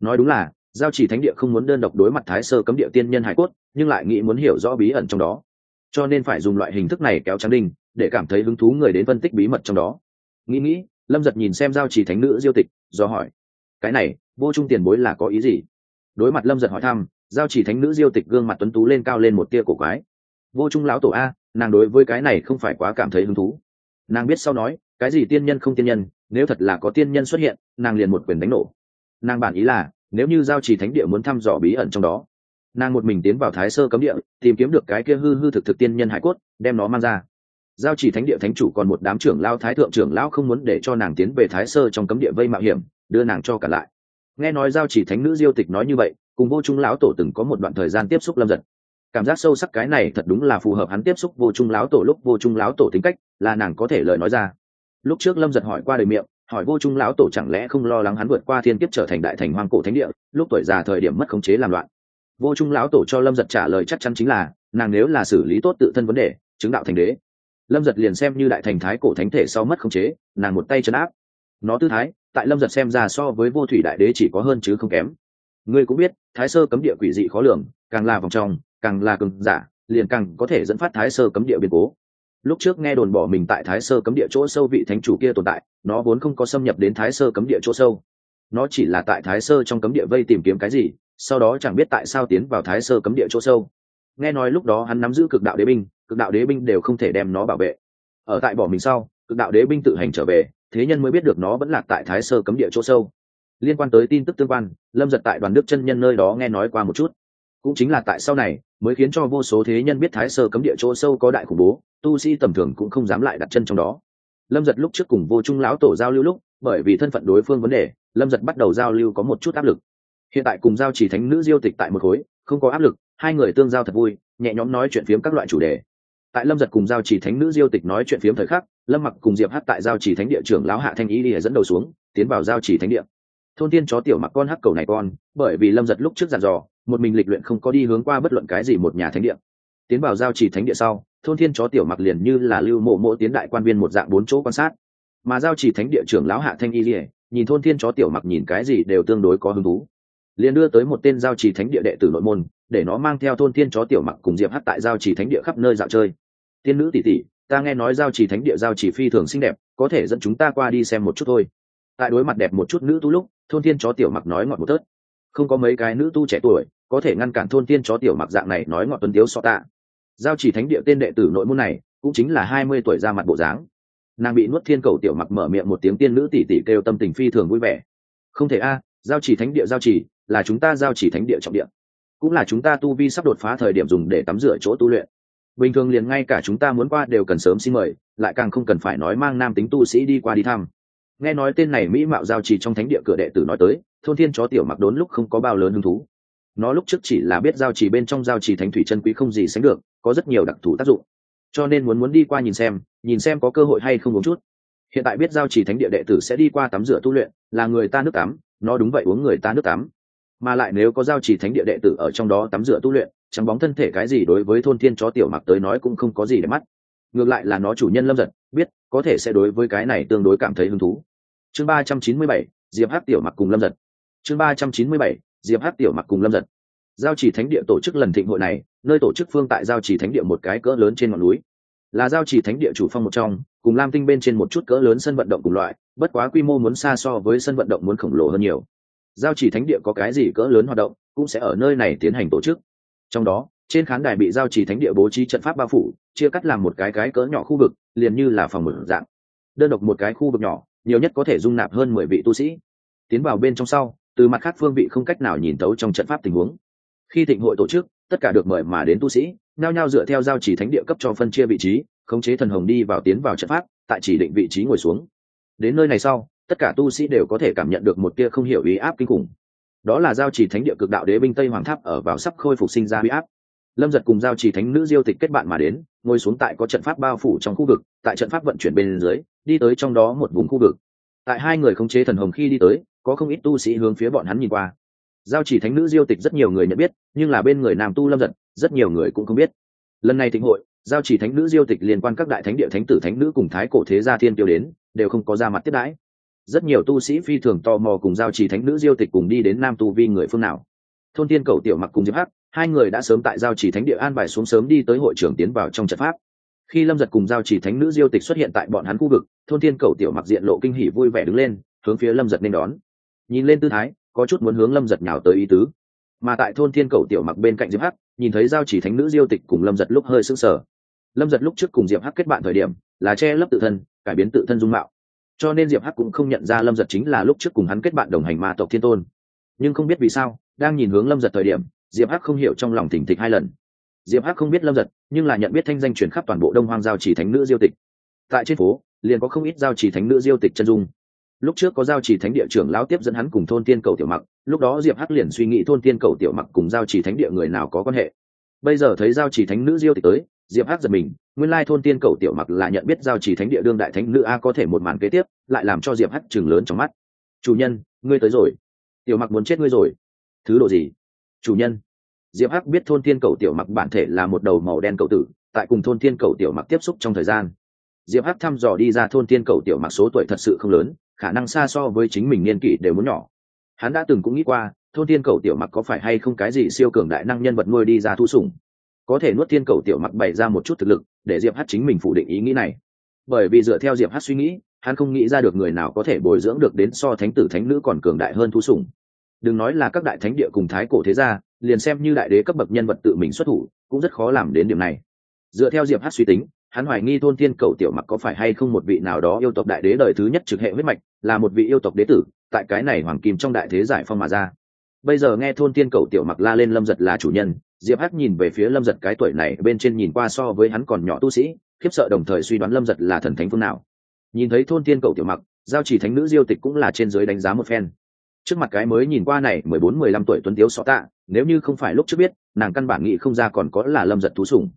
Speaker 1: Nói đúng là, giao chỉ thánh địa không muốn đơn độc đối mặt thái sơ cấm địa tiên nhân hải cốt, nhưng lại nghĩ muốn hiểu rõ bí ẩn trong đó. Cho nên phải dùng loại hình thức này kéo trắng đinh, để cảm thấy hứng thú người đến phân tích bí mật trong đó nghĩ nghĩ, lâm giật nhìn xem giao chỉ thánh nữ diêu tịch, do hỏi, cái này, vô trung tiền bối là có ý gì? Đối mặt lâm giật hỏi thăm, giao chỉ thánh nữ diêu tịch gương mặt tuấn tú lên cao lên một tia cổ quái. Vô trung lão tổ a, nàng đối với cái này không phải quá cảm thấy hứng thú. Nàng biết sau nói, cái gì tiên nhân không tiên nhân, nếu thật là có tiên nhân xuất hiện, nàng liền một quyền đánh nổ. Nàng bản ý là, nếu như giao trì thánh địa muốn thăm dò bí ẩn trong đó, nàng một mình tiến vào thái sơ cấm địa, tìm kiếm được cái kia hư hư thực thực tiên nhân hải cốt, đem nó mang ra giao chỉ thánh địa thánh chủ còn một đám trưởng lao thái thượng trưởng lão không muốn để cho nàng tiến về thái sơ trong cấm địa vây mạo hiểm, đưa nàng cho cả lại. Nghe nói giao chỉ thánh nữ diêu tịch nói như vậy, cùng vô trung lão tổ từng có một đoạn thời gian tiếp xúc lâm giật. Cảm giác sâu sắc cái này thật đúng là phù hợp hắn tiếp xúc vô trung lão tổ lúc vô trung lão tổ tính cách, là nàng có thể lời nói ra. Lúc trước lâm giật hỏi qua đời miệng, hỏi vô trung lão tổ chẳng lẽ không lo lắng hắn vượt qua thiên kiếp trở thành đại thành hoang cổ thánh địa, lúc tuổi già thời điểm mất khống chế làm loạn. Vô trung lão tổ cho lâm giật trả lời chắc chắn chính là, nàng nếu là xử lý tốt tự thân vấn đề, chứng đạo thành đế lâm giật liền xem như đại thành thái cổ thánh thể sau mất khống chế, nàng một tay chấn áp. Nó tư thái, tại lâm giật xem ra so với vô thủy đại đế chỉ có hơn chứ không kém. Ngươi cũng biết, thái sơ cấm địa quỷ dị khó lường, càng là vòng trong, càng là cường giả, liền càng có thể dẫn phát thái sơ cấm địa biến cố. Lúc trước nghe đồn bỏ mình tại thái sơ cấm địa chỗ sâu vị thánh chủ kia tồn tại, nó vốn không có xâm nhập đến thái sơ cấm địa chỗ sâu. Nó chỉ là tại thái sơ trong cấm địa vây tìm kiếm cái gì, sau đó chẳng biết tại sao tiến vào thái sơ cấm địa chỗ sâu. Nghe nói lúc đó hắn nắm giữ cực đạo đế binh cực đạo đế binh đều không thể đem nó bảo vệ. Ở tại bỏ mình sau, cực đạo đế binh tự hành trở về, thế nhân mới biết được nó vẫn lạc tại thái sơ cấm địa chỗ sâu. Liên quan tới tin tức tương quan, lâm giật tại đoàn đức chân nhân nơi đó nghe nói qua một chút. Cũng chính là tại sau này, mới khiến cho vô số thế nhân biết thái sơ cấm địa chỗ sâu có đại khủng bố, tu sĩ tầm thường cũng không dám lại đặt chân trong đó. Lâm giật lúc trước cùng vô trung lão tổ giao lưu lúc, bởi vì thân phận đối phương vấn đề, lâm giật bắt đầu giao lưu có một chút áp lực. Hiện tại cùng giao chỉ thánh nữ diêu tịch tại một khối, không có áp lực, hai người tương giao thật vui, nhẹ nhõm nói chuyện phiếm các loại chủ đề tại lâm giật cùng giao chỉ thánh nữ diêu tịch nói chuyện phiếm thời khắc, lâm mặc cùng diệp hát tại giao chỉ thánh địa trưởng lão hạ thanh ý đi dẫn đầu xuống, tiến vào giao chỉ thánh địa. Thôn tiên chó tiểu mặc con hắc cầu này con, bởi vì lâm giật lúc trước giàn dò, một mình lịch luyện không có đi hướng qua bất luận cái gì một nhà thánh địa. Tiến vào giao chỉ thánh địa sau, thôn thiên chó tiểu mặc liền như là lưu mộ mộ tiến đại quan viên một dạng bốn chỗ quan sát. Mà giao chỉ thánh địa trưởng lão hạ thanh y lìa, nhìn thôn thiên chó tiểu mặc nhìn cái gì đều tương đối có hứng thú. Liền đưa tới một tên giao chỉ thánh địa đệ tử nội môn, để nó mang theo thôn thiên chó tiểu mặc cùng diệp hát tại giao chỉ thánh địa khắp nơi dạo chơi tiên nữ tỷ tỷ, ta nghe nói giao chỉ thánh địa giao chỉ phi thường xinh đẹp, có thể dẫn chúng ta qua đi xem một chút thôi. Tại đối mặt đẹp một chút nữ tu lúc, thôn thiên chó tiểu mặc nói ngọt một tớt. Không có mấy cái nữ tu trẻ tuổi, có thể ngăn cản thôn thiên chó tiểu mặc dạng này nói ngọt tuấn tiếu so tạ. Giao chỉ thánh địa tên đệ tử nội môn này, cũng chính là hai mươi tuổi ra mặt bộ dáng. Nàng bị nuốt thiên cầu tiểu mặc mở miệng một tiếng tiên nữ tỷ tỷ kêu tâm tình phi thường vui vẻ. Không thể a, giao chỉ thánh địa giao chỉ là chúng ta giao chỉ thánh địa trọng địa. Cũng là chúng ta tu vi sắp đột phá thời điểm dùng để tắm rửa chỗ tu luyện bình thường liền ngay cả chúng ta muốn qua đều cần sớm xin mời, lại càng không cần phải nói mang nam tính tu sĩ đi qua đi thăm. Nghe nói tên này mỹ mạo giao trì trong thánh địa cửa đệ tử nói tới, thôn thiên chó tiểu mặc đốn lúc không có bao lớn hứng thú. Nó lúc trước chỉ là biết giao trì bên trong giao trì thánh thủy chân quý không gì sánh được, có rất nhiều đặc thù tác dụng. Cho nên muốn muốn đi qua nhìn xem nhìn xem có cơ hội hay không uống chút. Hiện tại biết giao trì thánh địa đệ tử sẽ đi qua tắm rửa tu luyện, là người ta nước tắm, nó đúng vậy uống người ta nước tắm. Mà lại nếu có giao trì thánh địa đệ tử ở trong đó tắm rửa tu luyện trắng bóng thân thể cái gì đối với thôn thiên chó tiểu mặc tới nói cũng không có gì để mắt. Ngược lại là nó chủ nhân lâm giật, biết, có thể sẽ đối với cái này tương đối cảm thấy hứng thú. Chương ba trăm chín mươi bảy, diệp hát tiểu mặc cùng lâm giật. Chương ba trăm chín mươi bảy, diệp hát tiểu mặc cùng lâm giật. Giao chỉ thánh địa tổ chức lần thịnh hội này, nơi tổ chức phương tại giao chỉ thánh địa một cái cỡ lớn trên ngọn núi. Là giao chỉ thánh địa chủ phong một trong, cùng lam tinh bên trên một chút cỡ lớn sân vận động cùng loại, bất quá quy mô muốn xa so với sân vận động muốn khổng lồ hơn nhiều. Giao chỉ thánh địa có cái gì cỡ lớn hoạt động, cũng sẽ ở nơi này tiến hành tổ chức trong đó, trên khán đài bị giao chỉ thánh địa bố trí trận pháp bao phủ, chia cắt làm một cái cái cỡ nhỏ khu vực, liền như là phòng một dạng. Đơn độc một cái khu vực nhỏ, nhiều nhất có thể dung nạp hơn mười vị tu sĩ. Tiến vào bên trong sau, từ mặt khác phương vị không cách nào nhìn tấu trong trận pháp tình huống. Khi thịnh hội tổ chức, tất cả được mời mà đến tu sĩ nao nhao dựa theo giao chỉ thánh địa cấp cho phân chia vị trí, khống chế thần hồng đi vào tiến vào trận pháp, tại chỉ định vị trí ngồi xuống. Đến nơi này sau, tất cả tu sĩ đều có thể cảm nhận được một tia không hiểu ý áp kinh khủng đó là giao chỉ thánh địa cực đạo đế binh tây hoàng tháp ở vào sắp khôi phục sinh ra huy áp. Lâm giật cùng giao chỉ thánh nữ diêu tịch kết bạn mà đến, ngồi xuống tại có trận pháp bao phủ trong khu vực, tại trận pháp vận chuyển bên dưới, đi tới trong đó một vùng khu vực. Tại hai người khống chế thần hồng khi đi tới, có không ít tu sĩ hướng phía bọn hắn nhìn qua. Giao chỉ thánh nữ diêu tịch rất nhiều người nhận biết, nhưng là bên người nam tu lâm giật, rất nhiều người cũng không biết. Lần này thịnh hội, giao chỉ thánh nữ diêu tịch liên quan các đại thánh địa thánh tử thánh nữ cùng thái cổ thế gia thiên tiêu đến, đều không có ra mặt tiếp đãi rất nhiều tu sĩ phi thường tò mò cùng giao trì thánh nữ diêu tịch cùng đi đến nam tu vi người phương nào. Thôn tiên cầu tiểu mặc cùng diệp hắc, hai người đã sớm tại giao trì thánh địa an bài xuống sớm đi tới hội trưởng tiến vào trong trận pháp. Khi lâm giật cùng giao trì thánh nữ diêu tịch xuất hiện tại bọn hắn khu vực, thôn tiên cầu tiểu mặc diện lộ kinh hỉ vui vẻ đứng lên, hướng phía lâm giật nên đón. Nhìn lên tư thái, có chút muốn hướng lâm giật nhào tới ý tứ. Mà tại thôn thiên cầu tiểu mặc bên cạnh diệp hắc, nhìn thấy giao chỉ thánh nữ diêu tịch cùng lâm giật lúc hơi sững sờ. Lâm giật lúc trước cùng diệp hắc kết bạn thời điểm, là che lấp tự thân, cải biến tự thân dung mạo cho nên diệp hắc cũng không nhận ra lâm giật chính là lúc trước cùng hắn kết bạn đồng hành ma tộc thiên tôn. Nhưng không biết vì sao, đang nhìn hướng lâm giật thời điểm, diệp hắc không hiểu trong lòng thỉnh thịch hai lần. Diệp hắc không biết lâm giật, nhưng là nhận biết thanh danh truyền khắp toàn bộ đông hoang giao chỉ thánh nữ diêu tịch. Tại trên phố, liền có không ít giao chỉ thánh nữ diêu tịch chân dung. Lúc trước có giao chỉ thánh địa trưởng lão tiếp dẫn hắn cùng thôn tiên cầu tiểu mặc, lúc đó diệp hắc liền suy nghĩ thôn tiên cầu tiểu mặc cùng giao chỉ thánh địa người nào có quan hệ. Bây giờ thấy giao chỉ thánh nữ diêu tịch tới diệp hắc giật mình, nguyên lai thôn tiên cầu tiểu mặc là nhận biết giao chỉ thánh địa đương đại thánh nữ a có thể một màn kế tiếp, lại làm cho diệp hắc chừng lớn trong mắt. Chủ nhân, ngươi tới rồi. Tiểu mặc muốn chết ngươi rồi. Thứ độ gì? Chủ nhân. Diệp hắc biết thôn tiên cầu tiểu mặc bản thể là một đầu màu đen cầu tử, tại cùng thôn tiên cầu tiểu mặc tiếp xúc trong thời gian. Diệp hắc thăm dò đi ra thôn tiên cầu tiểu mặc số tuổi thật sự không lớn, khả năng xa so với chính mình niên kỷ đều muốn nhỏ. Hắn đã từng cũng nghĩ qua, thôn tiên cầu tiểu mặc có phải hay không cái gì siêu cường đại năng nhân vật nuôi đi ra thu sủng có thể nuốt Thiên cầu tiểu mặc bày ra một chút thực lực, để diệp hát chính mình phủ định ý nghĩ này. Bởi vì dựa theo diệp hát suy nghĩ, hắn không nghĩ ra được người nào có thể bồi dưỡng được đến so thánh tử thánh nữ còn cường đại hơn thu sủng. Đừng nói là các đại thánh địa cùng thái cổ thế gia, liền xem như đại đế cấp bậc nhân vật tự mình xuất thủ, cũng rất khó làm đến điểm này. Dựa theo diệp hát suy tính, hắn hoài nghi thôn Thiên cầu tiểu mặc có phải hay không một vị nào đó yêu tộc đại đế đời thứ nhất trực hệ huyết mạch, là một vị yêu tộc đế tử, tại cái này hoàng kim trong đại thế giải phong mà ra bây giờ nghe thôn tiên cầu tiểu mặc la lên lâm giật là chủ nhân, diệp hắc nhìn về phía lâm giật cái tuổi này, bên trên nhìn qua so với hắn còn nhỏ tu sĩ, khiếp sợ đồng thời suy đoán lâm giật là thần thánh phương nào. Nhìn thấy thôn tiên cầu tiểu mặc, giao chỉ thánh nữ diêu tịch cũng là trên dưới đánh giá một phen. Trước mặt cái mới nhìn qua này, mười bốn, mười lăm tuổi tuấn tiếu xó tạ, nếu như không phải lúc trước biết, nàng căn bản nghĩ không ra còn có là lâm giật thú sủng.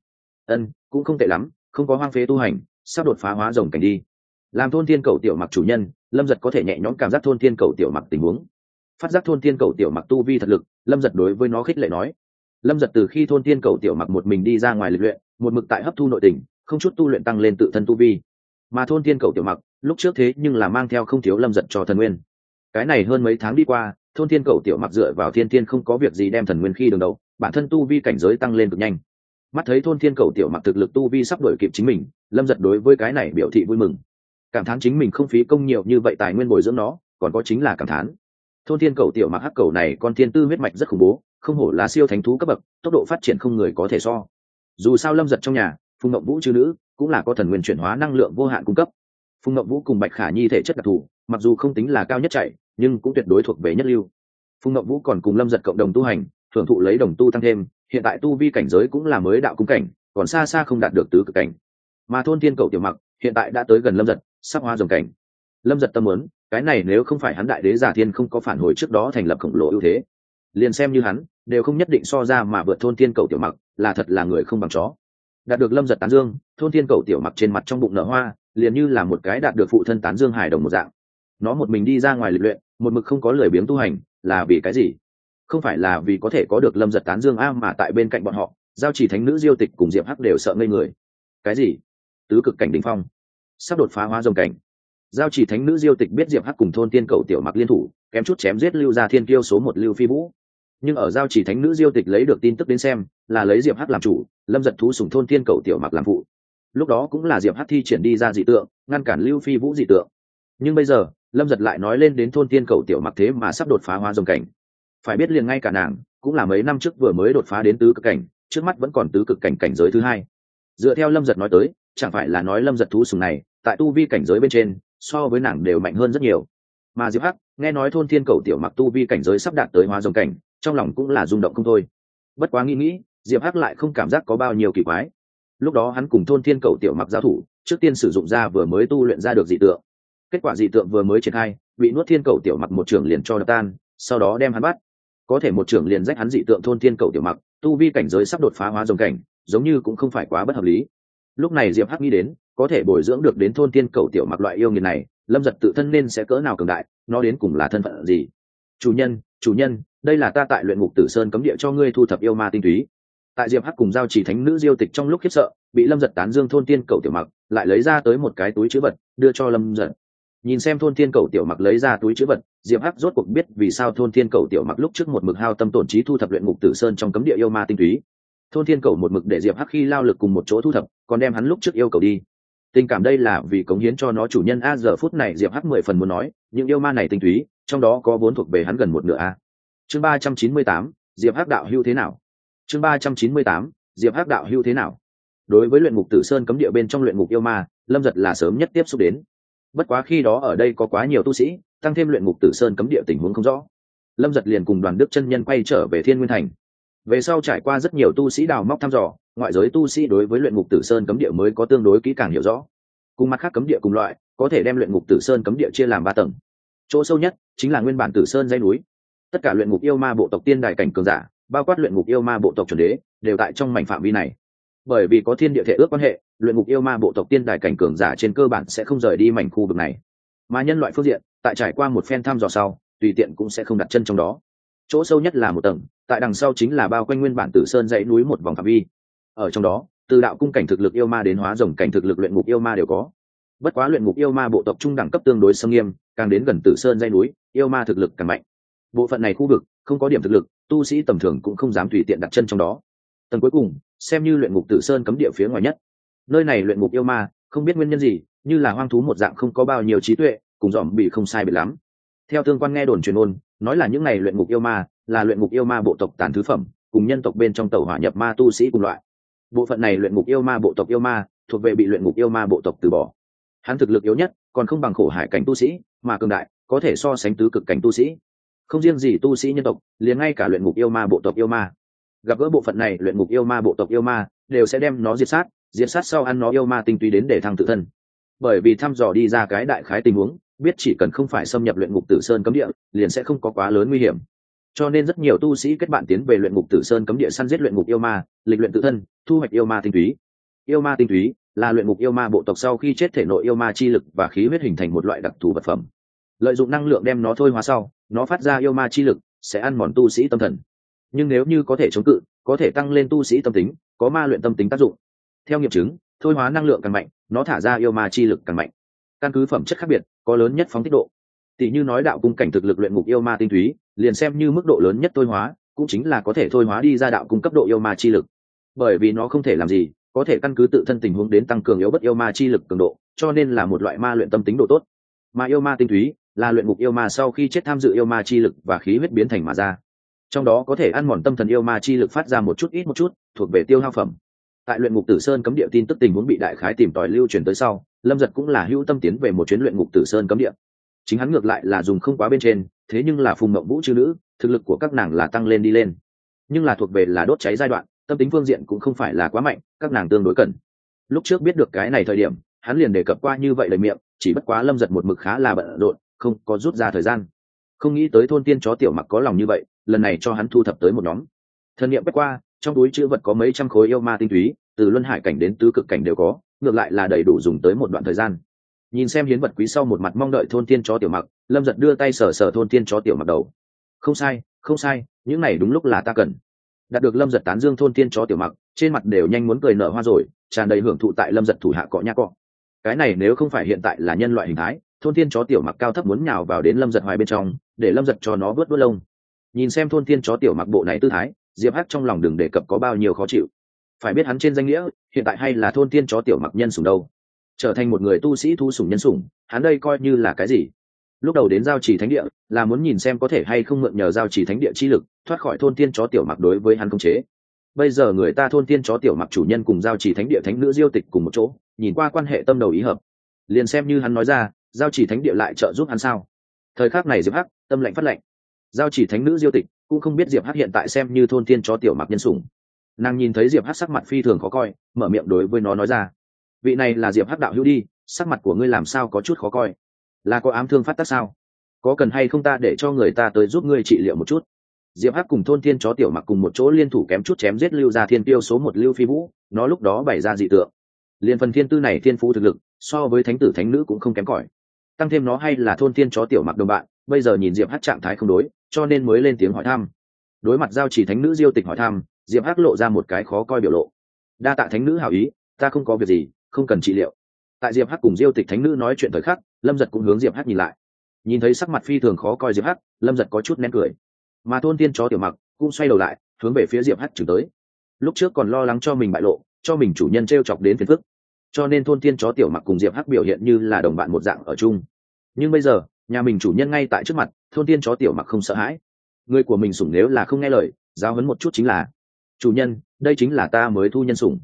Speaker 1: Ân, cũng không tệ lắm, không có hoang phế tu hành, sắp đột phá hóa rồng cảnh đi. Làm thôn thiên cầu tiểu mặc chủ nhân, lâm giật có thể nhẹ nhõm cảm giác thôn thiên cầu tiểu mặc tình huống phát giác thôn tiên cầu tiểu mặc tu vi thật lực, lâm giật đối với nó khích lệ nói. Lâm giật từ khi thôn tiên cầu tiểu mặc một mình đi ra ngoài lịch luyện, một mực tại hấp thu nội tình, không chút tu luyện tăng lên tự thân tu vi. Mà thôn tiên cầu tiểu mặc, lúc trước thế nhưng là mang theo không thiếu lâm giật cho thần nguyên. Cái này hơn mấy tháng đi qua, thôn tiên cầu tiểu mặc dựa vào thiên thiên không có việc gì đem thần nguyên khi đường đầu, bản thân tu vi cảnh giới tăng lên cực nhanh. Mắt thấy thôn thiên cầu tiểu mặc thực lực tu vi sắp đổi kịp chính mình, lâm giật đối với cái này biểu thị vui mừng. Cảm thán chính mình không phí công nhiều như vậy tài nguyên bồi dưỡng nó, còn có chính là cảm thán thôn thiên cầu tiểu mặc hắc cầu này con thiên tư huyết mạch rất khủng bố, không hổ là siêu thánh thú cấp bậc, tốc độ phát triển không người có thể so. Dù sao lâm giật trong nhà, phùng ngậm vũ chư nữ, cũng là có thần nguyên chuyển hóa năng lượng vô hạn cung cấp. Phùng ngậm vũ cùng bạch khả nhi thể chất đặc thù, mặc dù không tính là cao nhất chạy, nhưng cũng tuyệt đối thuộc về nhất lưu. Phùng ngậm vũ còn cùng lâm giật cộng đồng tu hành, thưởng thụ lấy đồng tu tăng thêm, hiện tại tu vi cảnh giới cũng là mới đạo cung cảnh, còn xa xa không đạt được tứ cực cảnh. Mà thôn thiên cầu tiểu mặc, hiện tại đã tới gần lâm giật, sắp hoa dòng cảnh. Lâm giật tâm muốn cái này nếu không phải hắn đại đế giả thiên không có phản hồi trước đó thành lập khổng lồ ưu thế, liền xem như hắn, đều không nhất định so ra mà vượt thôn thiên cầu tiểu mặc, là thật là người không bằng chó. Đạt được lâm giật tán dương, thôn thiên cầu tiểu mặc trên mặt trong bụng nở hoa, liền như là một cái đạt được phụ thân tán dương hài đồng một dạng. Nó một mình đi ra ngoài lịch luyện, một mực không có lời biếng tu hành, là vì cái gì? Không phải là vì có thể có được lâm giật tán dương a mà tại bên cạnh bọn họ, giao chỉ thánh nữ diêu tịch cùng diệp hắc đều sợ ngây người. Cái gì? Tứ cực cảnh đình phong. Sắp đột phá hóa dòng cảnh giao chỉ thánh nữ diêu tịch biết diệp hắc cùng thôn tiên cầu tiểu mặc liên thủ, kém chút chém giết lưu Gia thiên kiêu số một lưu phi vũ. Nhưng ở giao chỉ thánh nữ diêu tịch lấy được tin tức đến xem, là lấy diệp hắc làm chủ, lâm giật thú sùng thôn thiên cầu tiểu mặc làm phụ. Lúc đó cũng là diệp hắc thi triển đi ra dị tượng, ngăn cản lưu phi vũ dị tượng. Nhưng bây giờ, lâm giật lại nói lên đến thôn tiên cầu tiểu mặc thế mà sắp đột phá hoa dòng cảnh. Phải biết liền ngay cả nàng, cũng là mấy năm trước vừa mới đột phá đến tứ cực cảnh, trước mắt vẫn còn tứ cực cảnh cảnh giới thứ hai. Dựa theo lâm giật nói tới, chẳng phải là nói lâm giật thú sùng này, tại tu vi cảnh giới bên trên so với nàng đều mạnh hơn rất nhiều. Mà diệp hắc, nghe nói thôn thiên cầu tiểu mặc tu vi cảnh giới sắp đạt tới hóa dòng cảnh, trong lòng cũng là rung động không thôi. Bất quá nghĩ nghĩ, diệp hắc lại không cảm giác có bao nhiêu kỳ quái. Lúc đó hắn cùng thôn thiên cầu tiểu mặc giao thủ, trước tiên sử dụng ra vừa mới tu luyện ra được dị tượng. Kết quả dị tượng vừa mới triển khai, bị nuốt thiên cầu tiểu mặc một trường liền cho đập tan, sau đó đem hắn bắt. Có thể một trưởng liền rách hắn dị tượng thôn thiên cầu tiểu mặc, tu vi cảnh giới sắp đột phá hóa dòng cảnh, giống như cũng không phải quá bất hợp lý. Lúc này diệp hắc nghĩ đến có thể bồi dưỡng được đến thôn tiên cầu tiểu mặc loại yêu nghiệt này, lâm giật tự thân nên sẽ cỡ nào cường đại, nó đến cùng là thân phận gì? Chủ nhân chủ nhân, đây là ta tại luyện ngục tử sơn cấm địa cho ngươi thu thập yêu ma tinh túy. Tại diệp hắc cùng giao chỉ thánh nữ diêu tịch trong lúc khiếp sợ, bị lâm giật tán dương thôn tiên cầu tiểu mặc, lại lấy ra tới một cái túi chữ vật, đưa cho lâm giật. Nhìn xem thôn thiên cầu tiểu mặc lấy ra túi chữ vật, diệp hắc rốt cuộc biết vì sao thôn thiên cầu tiểu mặc lúc trước một mực hao tâm tổn trí thu thập luyện ngục tử sơn trong cấm địa yêu ma tinh túy. Thôn thiên cầu một mực để diệp hắc khi lao lực cùng một chỗ thu thập, còn đem hắn lúc trước yêu cầu đi tình cảm đây là vì cống hiến cho nó chủ nhân a giờ phút này diệp hắc mười phần muốn nói, những yêu ma này tinh túy, trong đó có vốn thuộc về hắn gần một nửa a. Chương ba trăm chín mươi tám, diệp hắc đạo hưu thế nào? Chương ba trăm chín mươi tám, diệp hắc đạo hưu thế nào? Đối với luyện ngục tử sơn cấm địa bên trong luyện ngục yêu ma, lâm giật là sớm nhất tiếp xúc đến. Bất quá khi đó ở đây có quá nhiều tu sĩ, tăng thêm luyện ngục tử sơn cấm địa tình huống không rõ. Lâm giật liền cùng đoàn đức chân nhân quay trở về thiên nguyên thành. Về sau trải qua rất nhiều tu sĩ đào móc thăm dò ngoại giới tu sĩ đối với luyện ngục tử sơn cấm địa mới có tương đối kỹ càng hiểu rõ. Cùng mặt khác cấm địa cùng loại, có thể đem luyện ngục tử sơn cấm địa chia làm ba tầng. Chỗ sâu nhất chính là nguyên bản tử sơn dây núi. Tất cả luyện ngục yêu ma bộ tộc tiên đài cảnh cường giả, bao quát luyện ngục yêu ma bộ tộc chuẩn đế, đều tại trong mảnh phạm vi này. Bởi vì có thiên địa thể ước quan hệ, luyện ngục yêu ma bộ tộc tiên đài cảnh cường giả trên cơ bản sẽ không rời đi mảnh khu vực này. Mà nhân loại phương diện, tại trải qua một phen thăm dò sau, tùy tiện cũng sẽ không đặt chân trong đó. Chỗ sâu nhất là một tầng, tại đằng sau chính là bao quanh nguyên bản tử sơn dãy núi một vòng phạm vi ở trong đó, từ đạo cung cảnh thực lực yêu ma đến hóa rồng cảnh thực lực luyện ngục yêu ma đều có. Bất quá luyện ngục yêu ma bộ tộc trung đẳng cấp tương đối sâm nghiêm, càng đến gần tử sơn dây núi, yêu ma thực lực càng mạnh. Bộ phận này khu vực, không có điểm thực lực, tu sĩ tầm thường cũng không dám tùy tiện đặt chân trong đó. Tầng cuối cùng, xem như luyện ngục tử sơn cấm địa phía ngoài nhất. Nơi này luyện ngục yêu ma, không biết nguyên nhân gì, như là hoang thú một dạng không có bao nhiêu trí tuệ, cùng dòm bị không sai biệt lắm. Theo tương quan nghe đồn truyền ôn, nói là những này luyện ngục yêu ma, là luyện ngục yêu ma bộ tộc tàn thứ phẩm, cùng nhân tộc bên trong tàu hỏa nhập ma tu sĩ cùng loại bộ phận này luyện ngục yêu ma bộ tộc yêu ma, thuộc về bị luyện ngục yêu ma bộ tộc từ bỏ. Hắn thực lực yếu nhất, còn không bằng khổ hải cảnh tu sĩ, mà cường đại, có thể so sánh tứ cực cảnh tu sĩ. Không riêng gì tu sĩ nhân tộc, liền ngay cả luyện ngục yêu ma bộ tộc yêu ma. Gặp gỡ bộ phận này, luyện ngục yêu ma bộ tộc yêu ma, đều sẽ đem nó diệt sát diệt sát sau ăn nó yêu ma tinh túy đến để thăng tự thân. Bởi vì thăm dò đi ra cái đại khái tình huống, biết chỉ cần không phải xâm nhập luyện ngục tử sơn cấm địa, liền sẽ không có quá lớn nguy hiểm cho nên rất nhiều tu sĩ kết bạn tiến về luyện ngục tử sơn cấm địa săn giết luyện ngục yêu ma, lịch luyện tự thân, thu hoạch yêu ma tinh túy. Yêu ma tinh túy là luyện ngục yêu ma bộ tộc sau khi chết thể nội yêu ma chi lực và khí huyết hình thành một loại đặc thù vật phẩm. Lợi dụng năng lượng đem nó thôi hóa sau, nó phát ra yêu ma chi lực, sẽ ăn mòn tu sĩ tâm thần. Nhưng nếu như có thể chống cự, có thể tăng lên tu sĩ tâm tính, có ma luyện tâm tính tác dụng. Theo nghiệm chứng, thôi hóa năng lượng càng mạnh, nó thả ra yêu ma chi lực càng mạnh. Căn cứ phẩm chất khác biệt, có lớn nhất phóng tích độ tỷ như nói đạo cung cảnh thực lực luyện ngục yêu ma tinh túy, liền xem như mức độ lớn nhất thôi hóa, cũng chính là có thể thôi hóa đi ra đạo cung cấp độ yêu ma chi lực. Bởi vì nó không thể làm gì, có thể căn cứ tự thân tình huống đến tăng cường yếu bất yêu ma chi lực cường độ, cho nên là một loại ma luyện tâm tính độ tốt. Mà yêu ma tinh túy, là luyện ngục yêu ma sau khi chết tham dự yêu ma chi lực và khí huyết biến thành mà ra. Trong đó có thể ăn mòn tâm thần yêu ma chi lực phát ra một chút ít một chút, thuộc về tiêu hao phẩm. Tại luyện ngục tử sơn cấm địa tin tức tình huống bị đại khái tìm tòi lưu truyền tới sau, lâm giật cũng là hữu tâm tiến về một chuyến luyện ngục tử sơn cấm địa chính hắn ngược lại là dùng không quá bên trên, thế nhưng là phùng mộng vũ chư nữ, thực lực của các nàng là tăng lên đi lên. Nhưng là thuộc về là đốt cháy giai đoạn, tâm tính phương diện cũng không phải là quá mạnh, các nàng tương đối cần lúc trước biết được cái này thời điểm, hắn liền đề cập qua như vậy lời miệng, chỉ bất quá lâm giật một mực khá là bận rộn, không có rút ra thời gian. Không nghĩ tới thôn tiên chó tiểu mặc có lòng như vậy, lần này cho hắn thu thập tới một nhóm. Thân nhiệm quét qua, trong túi chữ vật có mấy trăm khối yêu ma tinh túy, từ luân hải cảnh đến tứ cực cảnh đều có, ngược lại là đầy đủ dùng tới một đoạn thời gian nhìn xem hiến vật quý sau một mặt mong đợi thôn tiên chó tiểu mặc, lâm giật đưa tay sờ sờ thôn tiên chó tiểu mặc đầu. Không sai không sai, những này đúng lúc là ta cần. Đạt được lâm giật tán dương thôn tiên chó tiểu mặc, trên mặt đều nhanh muốn cười nở hoa rồi, tràn đầy hưởng thụ tại lâm giật thủ hạ cọ nha cọ. Cái này nếu không phải hiện tại là nhân loại hình thái, thôn tiên chó tiểu mặc cao thấp muốn nhào vào đến lâm giật hoài bên trong, để lâm giật cho nó vớt vớt lông. Nhìn xem thôn tiên chó tiểu mặc bộ này tư thái, diệp hắc trong lòng đừng đề cập có bao nhiêu khó chịu. Phải biết hắn trên danh nghĩa, hiện tại hay là thôn tiên chó tiểu mặc nhân sủng đâu trở thành một người tu sĩ thu sủng nhân sủng, hắn đây coi như là cái gì? Lúc đầu đến giao trì thánh địa, là muốn nhìn xem có thể hay không mượn nhờ giao trì thánh địa chi lực, thoát khỏi thôn tiên chó tiểu mặc đối với hắn không chế. Bây giờ người ta thôn tiên chó tiểu mặc chủ nhân cùng giao trì thánh địa thánh nữ diêu tịch cùng một chỗ, nhìn qua quan hệ tâm đầu ý hợp. Liền xem như hắn nói ra, giao trì thánh địa lại trợ giúp hắn sao? Thời khắc này diệp hắc, tâm lệnh phát lệnh giao chỉ thánh nữ diêu tịch, cũng không biết diệp hắc hiện tại xem như thôn tiên chó tiểu mặc nhân sủng. Nàng nhìn thấy diệp hắc sắc mặt phi thường khó coi, mở miệng đối với nó nói ra vị này là diệp hắc đạo hữu đi, sắc mặt của ngươi làm sao có chút khó coi? Là có ám thương phát tác sao? Có cần hay không ta để cho người ta tới giúp ngươi trị liệu một chút? Diệp hắc cùng thôn thiên chó tiểu mặc cùng một chỗ liên thủ kém chút chém giết lưu ra thiên tiêu số một lưu phi vũ, nó lúc đó bày ra dị tượng. Liền phần thiên tư này thiên phú thực lực, so với thánh tử thánh nữ cũng không kém cỏi. Tăng thêm nó hay là thôn thiên chó tiểu mặc đồng bạn, bây giờ nhìn diệp hắc trạng thái không đối, cho nên mới lên tiếng hỏi thăm. Đối mặt giao chỉ thánh nữ diêu tịch hỏi thăm, diệp hắc lộ ra một cái khó coi biểu lộ. Đa tạ thánh nữ hảo ý, ta không có việc gì không cần trị liệu. Tại diệp hắc cùng diêu tịch thánh nữ nói chuyện thời khắc, lâm giật cũng hướng diệp hắc nhìn lại. Nhìn thấy sắc mặt phi thường khó coi diệp hắc, lâm giật có chút nén cười. Mà thôn tiên chó tiểu mặc cũng xoay đầu lại, hướng về phía diệp hắc chừng tới. Lúc trước còn lo lắng cho mình bại lộ, cho mình chủ nhân t r e o chọc đến phiền phức. Cho nên thôn tiên chó tiểu mặc cùng diệp hắc biểu hiện như là đồng bạn một dạng ở chung. Nhưng bây giờ, nhà mình chủ nhân ngay tại trước mặt thôn tiên chó tiểu mặc không sợ hãi. Người của mình sủng nếu là không nghe lời, giáo hấn một chút chính là, chủ nhân, đây chính là ta mới thu nhân sủng.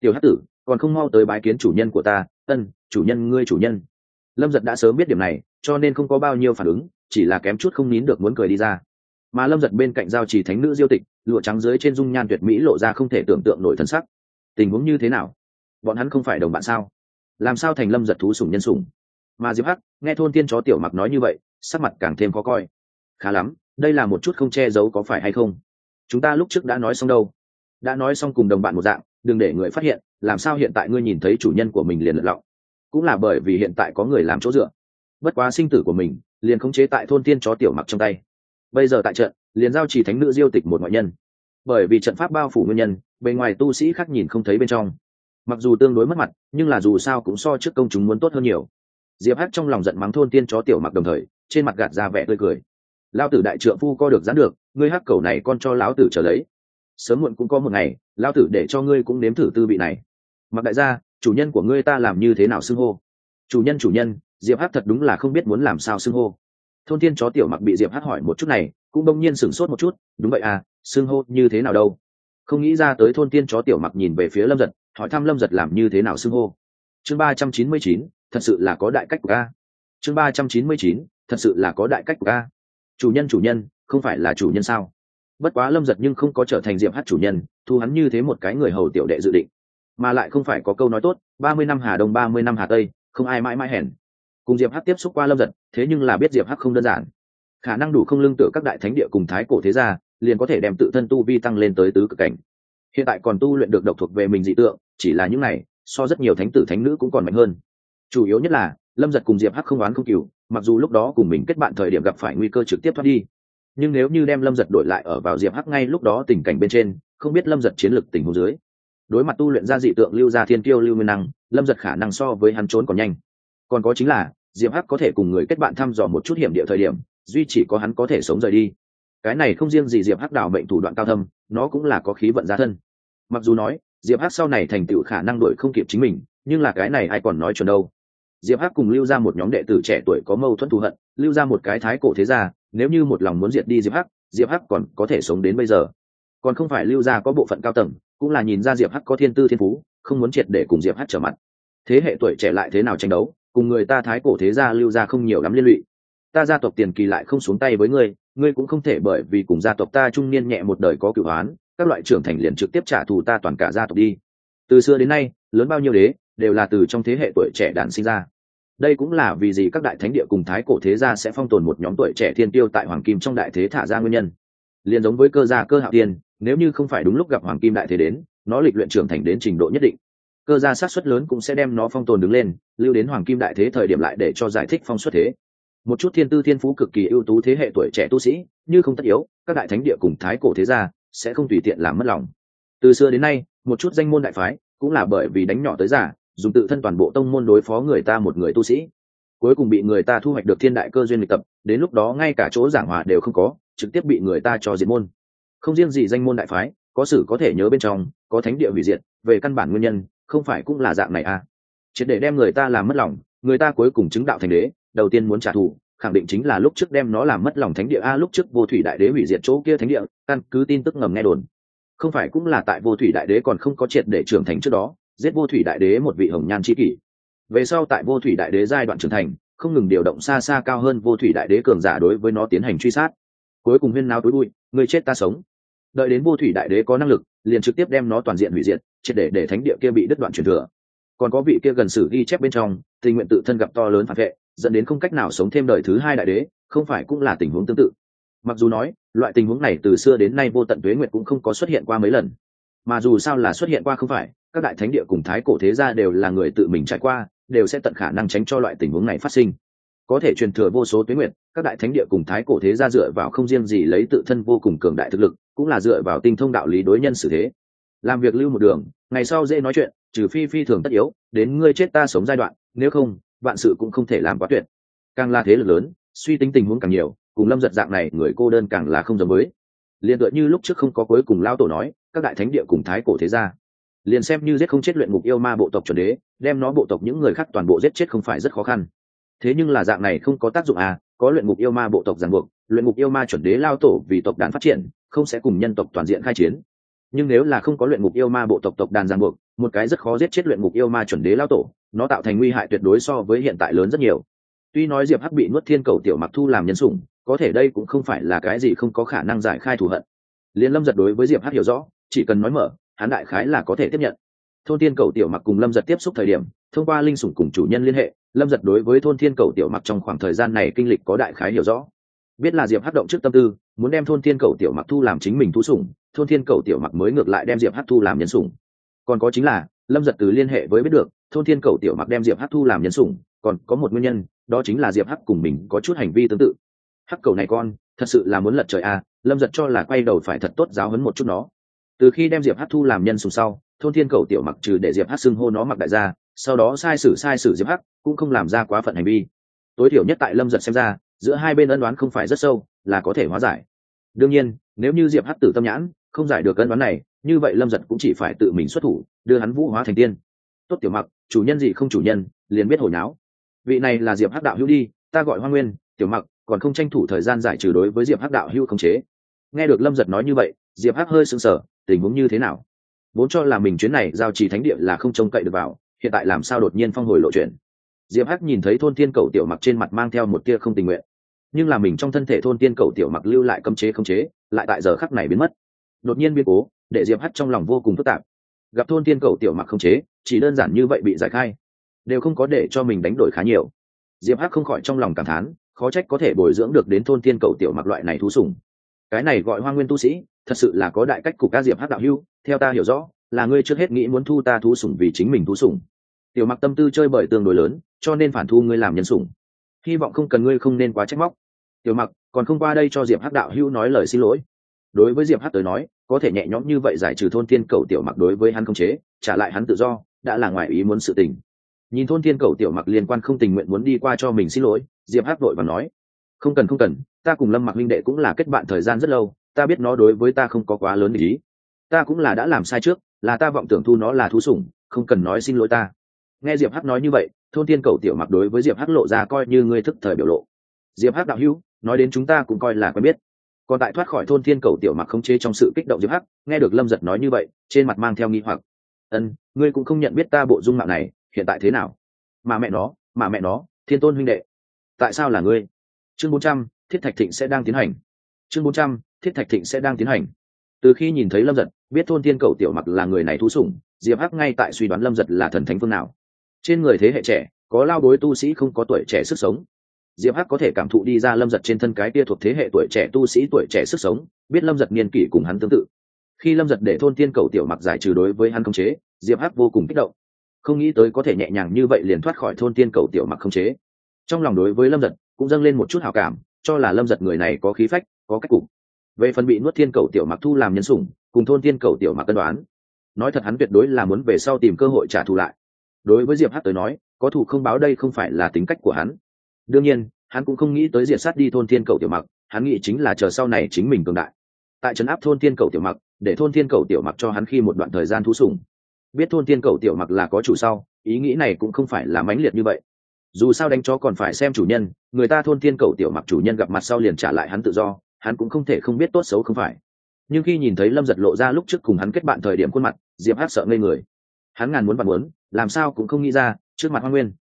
Speaker 1: Tiểu hắc tử còn không mau tới bái kiến chủ nhân của ta, ân, chủ nhân ngươi chủ nhân. Lâm giật đã sớm biết điểm này, cho nên không có bao nhiêu phản ứng, chỉ là kém chút không nín được muốn cười đi ra. Mà lâm giật bên cạnh giao trì thánh nữ diêu tịch, lụa trắng dưới trên dung nhan tuyệt mỹ lộ ra không thể tưởng tượng nổi thân sắc. Tình huống như thế nào? Bọn hắn không phải đồng bạn sao? Làm sao thành lâm giật thú sùng nhân sùng? mà diệp hắc, nghe thôn tiên chó tiểu mặc nói như vậy, sắc mặt càng thêm khó coi. Khá lắm, đây là một chút không che giấu có phải hay không? Chúng ta lúc trước đã nói xong đâu? Đã nói xong cùng đồng bạn một dạng, đừng để người phát hiện làm sao hiện tại ngươi nhìn thấy chủ nhân của mình liền lật lọng? Cũng là bởi vì hiện tại có người làm chỗ dựa. Bất quá sinh tử của mình, liền khống chế tại thôn tiên chó tiểu mặc trong tay. Bây giờ tại trận, liền giao chỉ thánh nữ diêu tịch một ngoại nhân. Bởi vì trận pháp bao phủ nguyên nhân, bề ngoài tu sĩ khác nhìn không thấy bên trong. Mặc dù tương đối mất mặt, nhưng là dù sao cũng so trước công chúng muốn tốt hơn nhiều. Diệp hắc trong lòng giận mắng thôn tiên chó tiểu mặc đồng thời, trên mặt gạt ra vẻ tươi cười. Lao tử đại trượng phu co được dán được, ngươi hắc cầu này con cho lão tử trở lấy sớm muộn cũng có một ngày lao tử để cho ngươi cũng nếm thử tư vị này. Mặc đại gia, chủ nhân của ngươi ta làm như thế nào xưng hô? Chủ nhân chủ nhân, diệp hát thật đúng là không biết muốn làm sao xưng hô. Thôn tiên chó tiểu mặc bị diệp hát hỏi một chút này, cũng đông nhiên sửng sốt một chút, đúng vậy à xưng hô như thế nào đâu? Không nghĩ ra tới thôn tiên chó tiểu mặc nhìn về phía lâm giật, hỏi thăm lâm giật làm như thế nào xưng hô. Chương ba trăm chín mươi chín, thật sự là có đại cách của ca chương ba trăm chín mươi chín, thật sự là có đại cách của ca chủ nhân chủ nhân, không phải là chủ nhân sao? Bất quá lâm giật nhưng không có trở thành diệp hát chủ nhân, thu hắn như thế một cái người hầu tiểu đệ dự định. Mà lại không phải có câu nói tốt, ba mươi năm hà đông, ba mươi năm hà tây, không ai mãi mãi hèn. Cùng diệp hát tiếp xúc qua lâm giật, thế nhưng là biết diệp hát không đơn giản. Khả năng đủ không lương tựa các đại thánh địa cùng thái cổ thế gia, liền có thể đem tự thân tu vi tăng lên tới tứ cực cảnh. Hiện tại còn tu luyện được độc thuộc về mình dị tượng, chỉ là những này, so rất nhiều thánh tử thánh nữ cũng còn mạnh hơn. Chủ yếu nhất là, lâm giật cùng diệp hắc không oán không cừu, mặc dù lúc đó cùng mình kết bạn thời điểm gặp phải nguy cơ trực tiếp thoát đi nhưng nếu như đem lâm giật đổi lại ở vào diệp hắc ngay lúc đó tình cảnh bên trên, không biết lâm giật chiến lược tình hồ dưới. Đối mặt tu luyện ra dị tượng lưu gia thiên tiêu lưu nguyên năng, lâm giật khả năng so với hắn trốn còn nhanh. Còn có chính là, diệp hắc có thể cùng người kết bạn thăm dò một chút hiểm địa thời điểm, duy chỉ có hắn có thể sống rời đi. Cái này không riêng gì diệp hắc đào mệnh thủ đoạn cao thâm, nó cũng là có khí vận gia thân. Mặc dù nói, diệp hắc sau này thành tựu khả năng đổi không kịp chính mình, nhưng là cái này ai còn nói chuẩn đâu. Diệp hắc cùng lưu ra một nhóm đệ tử trẻ tuổi có mâu thuẫn thù hận, lưu ra một cái thái cổ thế gia nếu như một lòng muốn diệt đi diệp hắc diệp hắc còn có thể sống đến bây giờ. Còn không phải lưu ra có bộ phận cao tầng cũng là nhìn ra diệp hắc có thiên tư thiên phú không muốn triệt để cùng diệp hắc trở mặt. Thế hệ tuổi trẻ lại thế nào tranh đấu cùng người ta thái cổ thế gia lưu ra không nhiều lắm liên lụy. Ta gia tộc tiền kỳ lại không xuống tay với ngươi ngươi cũng không thể bởi vì cùng gia tộc ta trung niên nhẹ một đời có cựu án, các loại trưởng thành liền trực tiếp trả thù ta toàn cả gia tộc đi. Từ xưa đến nay lớn bao nhiêu đế đều là từ trong thế hệ tuổi trẻ đàn sinh ra đây cũng là vì gì các đại thánh địa cùng thái cổ thế gia sẽ phong tồn một nhóm tuổi trẻ thiên tiêu tại hoàng kim trong đại thế thả ra nguyên nhân. Liền giống với cơ gia cơ hạo tiên, nếu như không phải đúng lúc gặp hoàng kim đại thế đến, nó lịch luyện trưởng thành đến trình độ nhất định. Cơ gia sát xuất lớn cũng sẽ đem nó phong tồn đứng lên, lưu đến hoàng kim đại thế thời điểm lại để cho giải thích phong xuất thế. Một chút thiên tư thiên phú cực kỳ ưu tú thế hệ tuổi trẻ tu sĩ, như không tất yếu, các đại thánh địa cùng thái cổ thế gia sẽ không tùy tiện làm mất lòng. Từ xưa đến nay, một chút danh môn đại phái, cũng là bởi vì đánh nhỏ tới giả dùng tự thân toàn bộ tông môn đối phó người ta một người tu sĩ. Cuối cùng bị người ta thu hoạch được thiên đại cơ duyên luyện tập, đến lúc đó ngay cả chỗ giảng hòa đều không có, trực tiếp bị người ta cho diệt môn. Không riêng gì danh môn đại phái, có sử có thể nhớ bên trong, có thánh địa hủy diệt, về căn bản nguyên nhân, không phải cũng là dạng này à? Triệt để đem người ta làm mất lòng, người ta cuối cùng chứng đạo thành đế, đầu tiên muốn trả thù, khẳng định chính là lúc trước đem nó làm mất lòng thánh địa. A lúc trước vô thủy đại đế hủy diệt chỗ kia thánh địa, căn cứ tin tức ngầm nghe đồn. Không phải cũng là tại vô thủy đại đế còn không có triệt để trưởng thành trước đó giết vô thủy đại đế một vị hồng nhan c kỷ. Về sau tại vô thủy đại đế giai đoạn trưởng thành, không ngừng điều động xa xa cao hơn vô thủy đại đế cường giả đối với nó tiến hành truy sát. Cuối cùng huyên nao tối bụi, người chết ta sống. Đợi đến vô thủy đại đế có năng lực, liền trực tiếp đem nó toàn diện hủy diệt, triệt để để thánh địa kia bị đứt đoạn truyền thừa. Còn có vị kia gần sử ghi chép bên trong, tình nguyện tự thân gặp to lớn phản vệ, dẫn đến không cách nào sống thêm đời thứ hai đại đế, không phải cũng là tình huống tương tự. Mặc dù nói, loại tình huống này từ xưa đến nay vô tận tuế nguyệt cũng không có xuất hiện qua mấy lần. Mà dù sao là xuất hiện qua không phải các đại thánh địa cùng thái cổ thế gia đều là người tự mình trải qua đều sẽ tận khả năng tránh cho loại tình huống này phát sinh. Có thể truyền thừa vô số tuế nguyện, các đại thánh địa cùng thái cổ thế gia dựa vào không riêng gì lấy tự thân vô cùng cường đại thực lực cũng là dựa vào tinh thông đạo lý đối nhân xử thế. Làm việc lưu một đường ngày sau dễ nói chuyện trừ phi phi thường tất yếu đến ngươi chết ta sống giai đoạn nếu không vạn sự cũng không thể làm quá tuyệt. Càng là thế lực lớn suy tính tình huống càng nhiều cùng lâm giật dạng này người cô đơn càng là không giống mới. liền tựa như lúc trước không có cuối cùng lao tổ nói các đại thánh địa cùng thái cổ thế gia liền xem như giết không chết luyện ngục yêu ma bộ tộc chuẩn đế, đem nó bộ tộc những người khác toàn bộ giết chết không phải rất khó khăn. Thế nhưng là dạng này không có tác dụng à có luyện ngục yêu ma bộ tộc ràng buộc, luyện ngục yêu ma chuẩn đế lao tổ vì tộc đàn phát triển, không sẽ cùng nhân tộc toàn diện khai chiến. Nhưng nếu là không có luyện ngục yêu ma bộ tộc tộc đàn ràng buộc, một cái rất khó giết chết luyện ngục yêu ma chuẩn đế lao tổ, nó tạo thành nguy hại tuyệt đối so với hiện tại lớn rất nhiều. Tuy nói diệp hắc bị nuốt thiên cầu tiểu mặc thu làm nhân sủng, có thể đây cũng không phải là cái gì không có khả năng giải khai thù hận. Liên lâm giật đối với diệp hắc hiểu rõ, chỉ cần nói mở hắn đại khái là có thể tiếp nhận. Thôn thiên cầu tiểu mặc cùng lâm giật tiếp xúc thời điểm, thông qua linh sủng cùng chủ nhân liên hệ, lâm giật đối với thôn thiên cầu tiểu mặc trong khoảng thời gian này kinh lịch có đại khái hiểu rõ. Biết là diệp hát động trước tâm tư, muốn đem thôn thiên cầu tiểu mặc thu làm chính mình thu sủng, thôn thiên cầu tiểu mặc mới ngược lại đem diệp hát thu làm nhân sủng. Còn có chính là, lâm giật từ liên hệ với biết được, thôn thiên cầu tiểu mặc đem diệp hát thu làm nhân sủng, còn có một nguyên nhân, đó chính là diệp hắc cùng mình có chút hành vi tương tự. Hắc cầu này con, thật sự là muốn lật trời à lâm giật cho là quay đầu phải thật tốt giáo hấn một chút nó từ khi đem diệp hắc thu làm nhân sùng sau, thôn thiên cầu tiểu mặc trừ để diệp hắc xưng hô nó mặc đại gia, sau đó sai sử sai sử diệp hắc, cũng không làm ra quá phận hành vi. Tối thiểu nhất tại lâm giật xem ra, giữa hai bên ân đoán không phải rất sâu, là có thể hóa giải. Đương nhiên, nếu như diệp hắc tử tâm nhãn, không giải được ân đoán này, như vậy lâm giật cũng chỉ phải tự mình xuất thủ, đưa hắn vũ hóa thành tiên. Tốt tiểu mặc, chủ nhân gì không chủ nhân, liền biết hồi náo. Vị này là diệp hắc đạo hữu đi, ta gọi hoa nguyên, tiểu mặc, còn không tranh thủ thời gian giải trừ đối với diệp hắc đạo hữu khống chế. Nghe được lâm giật nói như vậy, diệp hắc hơi sững sờ tình huống như thế nào? Vốn cho là mình chuyến này giao trì thánh địa là không trông cậy được vào, hiện tại làm sao đột nhiên phong hồi lộ chuyện? Diệp hắc nhìn thấy thôn tiên cầu tiểu mặc trên mặt mang theo một tia không tình nguyện. Nhưng là mình trong thân thể thôn tiên cầu tiểu mặc lưu lại cấm chế không chế, lại tại giờ khắc này biến mất. Đột nhiên biến cố, để diệp hắc trong lòng vô cùng phức tạp. Gặp thôn tiên cầu tiểu mặc không chế, chỉ đơn giản như vậy bị giải khai, đều không có để cho mình đánh đổi khá nhiều. Diệp hắc không khỏi trong lòng cảm thán, khó trách có thể bồi dưỡng được đến thôn tiên cầu tiểu mặc loại này thú sủng. Cái này gọi hoa nguyên tu sĩ thật sự là có đại cách cục ca diệp hắc đạo hưu, theo ta hiểu rõ, là ngươi trước hết nghĩ muốn thu ta thú sủng vì chính mình thú sủng. Tiểu mặc tâm tư chơi bời tương đối lớn, cho nên phản thu ngươi làm nhân sủng. Hy vọng không cần ngươi không nên quá trách móc. Tiểu mặc, còn không qua đây cho diệp hắc đạo hưu nói lời xin lỗi. Đối với diệp hắc tới nói, có thể nhẹ nhõm như vậy giải trừ thôn tiên cầu tiểu mặc đối với hắn không chế, trả lại hắn tự do, đã là ngoài ý muốn sự tình. Nhìn thôn tiên cầu tiểu mặc liên quan không tình nguyện muốn đi qua cho mình xin lỗi, diệp hắc vội và nói, không cần không cần, ta cùng lâm mặc Minh đệ cũng là kết bạn thời gian rất lâu ta biết nó đối với ta không có quá lớn ý. Ta cũng là đã làm sai trước, là ta vọng tưởng thu nó là thú sủng, không cần nói xin lỗi ta. Nghe diệp hắc nói như vậy, thôn Thiên cầu tiểu mặc đối với diệp hắc lộ ra coi như ngươi thức thời biểu lộ. Diệp hắc đạo hữu, nói đến chúng ta cũng coi là quen biết. Còn tại thoát khỏi thôn thiên cầu tiểu mặc không chế trong sự kích động diệp hắc, nghe được lâm giật nói như vậy, trên mặt mang theo nghi hoặc. Ân, ngươi cũng không nhận biết ta bộ dung mạo này, hiện tại thế nào? Mà mẹ nó, mà mẹ nó, thiên tôn huynh đệ. Tại sao là ngươi? Chương bốn trăm, thiết thạch thịnh sẽ đang tiến hành. Chương bốn trăm thiết thạch thịnh sẽ đang tiến hành. Từ khi nhìn thấy lâm giật, biết thôn thiên cầu tiểu mặc là người này thú sủng, diệp hắc ngay tại suy đoán lâm giật là thần thánh phương nào. Trên người thế hệ trẻ, có lao bối tu sĩ không có tuổi trẻ sức sống. Diệp hắc có thể cảm thụ đi ra lâm giật trên thân cái kia thuộc thế hệ tuổi trẻ tu sĩ tuổi trẻ sức sống, biết lâm giật niên kỷ cùng hắn tương tự. Khi lâm giật để thôn tiên cầu tiểu mặc giải trừ đối với hắn không chế, diệp hắc vô cùng kích động. Không nghĩ tới có thể nhẹ nhàng như vậy liền thoát khỏi thôn tiên cầu tiểu mặc không chế. Trong lòng đối với lâm giật cũng dâng lên một chút hào cảm, cho là lâm giật người này có khí phách, có cách cục về phần bị nuốt thiên cầu tiểu mặc thu làm nhân sủng, cùng thôn Thiên cầu tiểu mặc cân đoán. Nói thật hắn tuyệt đối là muốn về sau tìm cơ hội trả thù lại. Đối với diệp hát tới nói, có thù không báo đây không phải là tính cách của hắn. Đương nhiên, hắn cũng không nghĩ tới diệt sát đi thôn thiên cầu tiểu mặc, hắn nghĩ chính là chờ sau này chính mình cường đại. Tại trấn áp thôn thiên cầu tiểu mặc, để thôn thiên cầu tiểu mặc cho hắn khi một đoạn thời gian thú sủng. Biết thôn thiên cầu tiểu mặc là có chủ sau, ý nghĩ này cũng không phải là mãnh liệt như vậy. Dù sao đánh chó còn phải xem chủ nhân, người ta thôn thiên cầu tiểu mặc chủ nhân gặp mặt sau liền trả lại hắn tự do hắn cũng không thể không biết tốt xấu không phải. Nhưng khi nhìn thấy lâm giật lộ ra lúc trước cùng hắn kết bạn thời điểm khuôn mặt, diệp hát sợ ngây người. Hắn ngàn muốn bạn muốn, làm sao cũng không nghĩ ra, trước mặt hoa nguyên.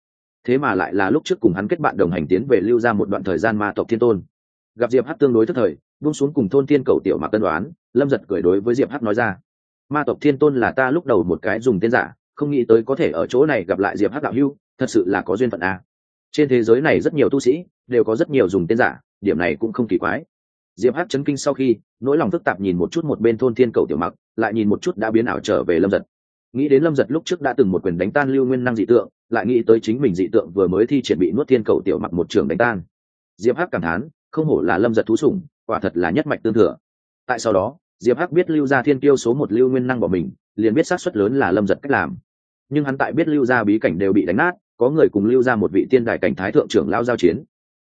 Speaker 1: Thế mà lại là lúc trước cùng hắn kết bạn đồng hành tiến về lưu ra một đoạn thời gian ma tộc thiên tôn. Gặp diệp hát tương đối thất thời, buông xuống cùng thôn tiên cầu tiểu mà tân đoán, lâm giật cười đối với diệp hát nói ra. Ma tộc thiên tôn là ta lúc đầu một cái dùng tên giả, không nghĩ tới có thể ở chỗ này gặp lại diệp hát đạo hưu thật sự là có duyên phận a. Trên thế giới này rất nhiều tu sĩ, đều có rất nhiều dùng tên giả, điểm này cũng không kỳ quái diệp hát chấn kinh sau khi, nỗi lòng phức tạp nhìn một chút một bên thôn thiên cầu tiểu mặc, lại nhìn một chút đã biến ảo trở về lâm giật. Nghĩ đến lâm giật lúc trước đã từng một quyền đánh tan lưu nguyên năng dị tượng, lại nghĩ tới chính mình dị tượng vừa mới thi triển bị nuốt thiên cầu tiểu mặc một trường đánh tan. Diệp hắc cảm thán, không hổ là lâm giật thú sủng, quả thật là nhất mạch tương thừa. Tại sau đó, diệp hắc biết lưu ra thiên tiêu số một lưu nguyên năng bỏ mình, liền biết xác suất lớn là lâm giật cách làm. Nhưng hắn tại biết lưu ra bí cảnh đều bị đánh nát, có người cùng lưu ra một vị tiên đại cảnh thái thượng trưởng lao giao chiến.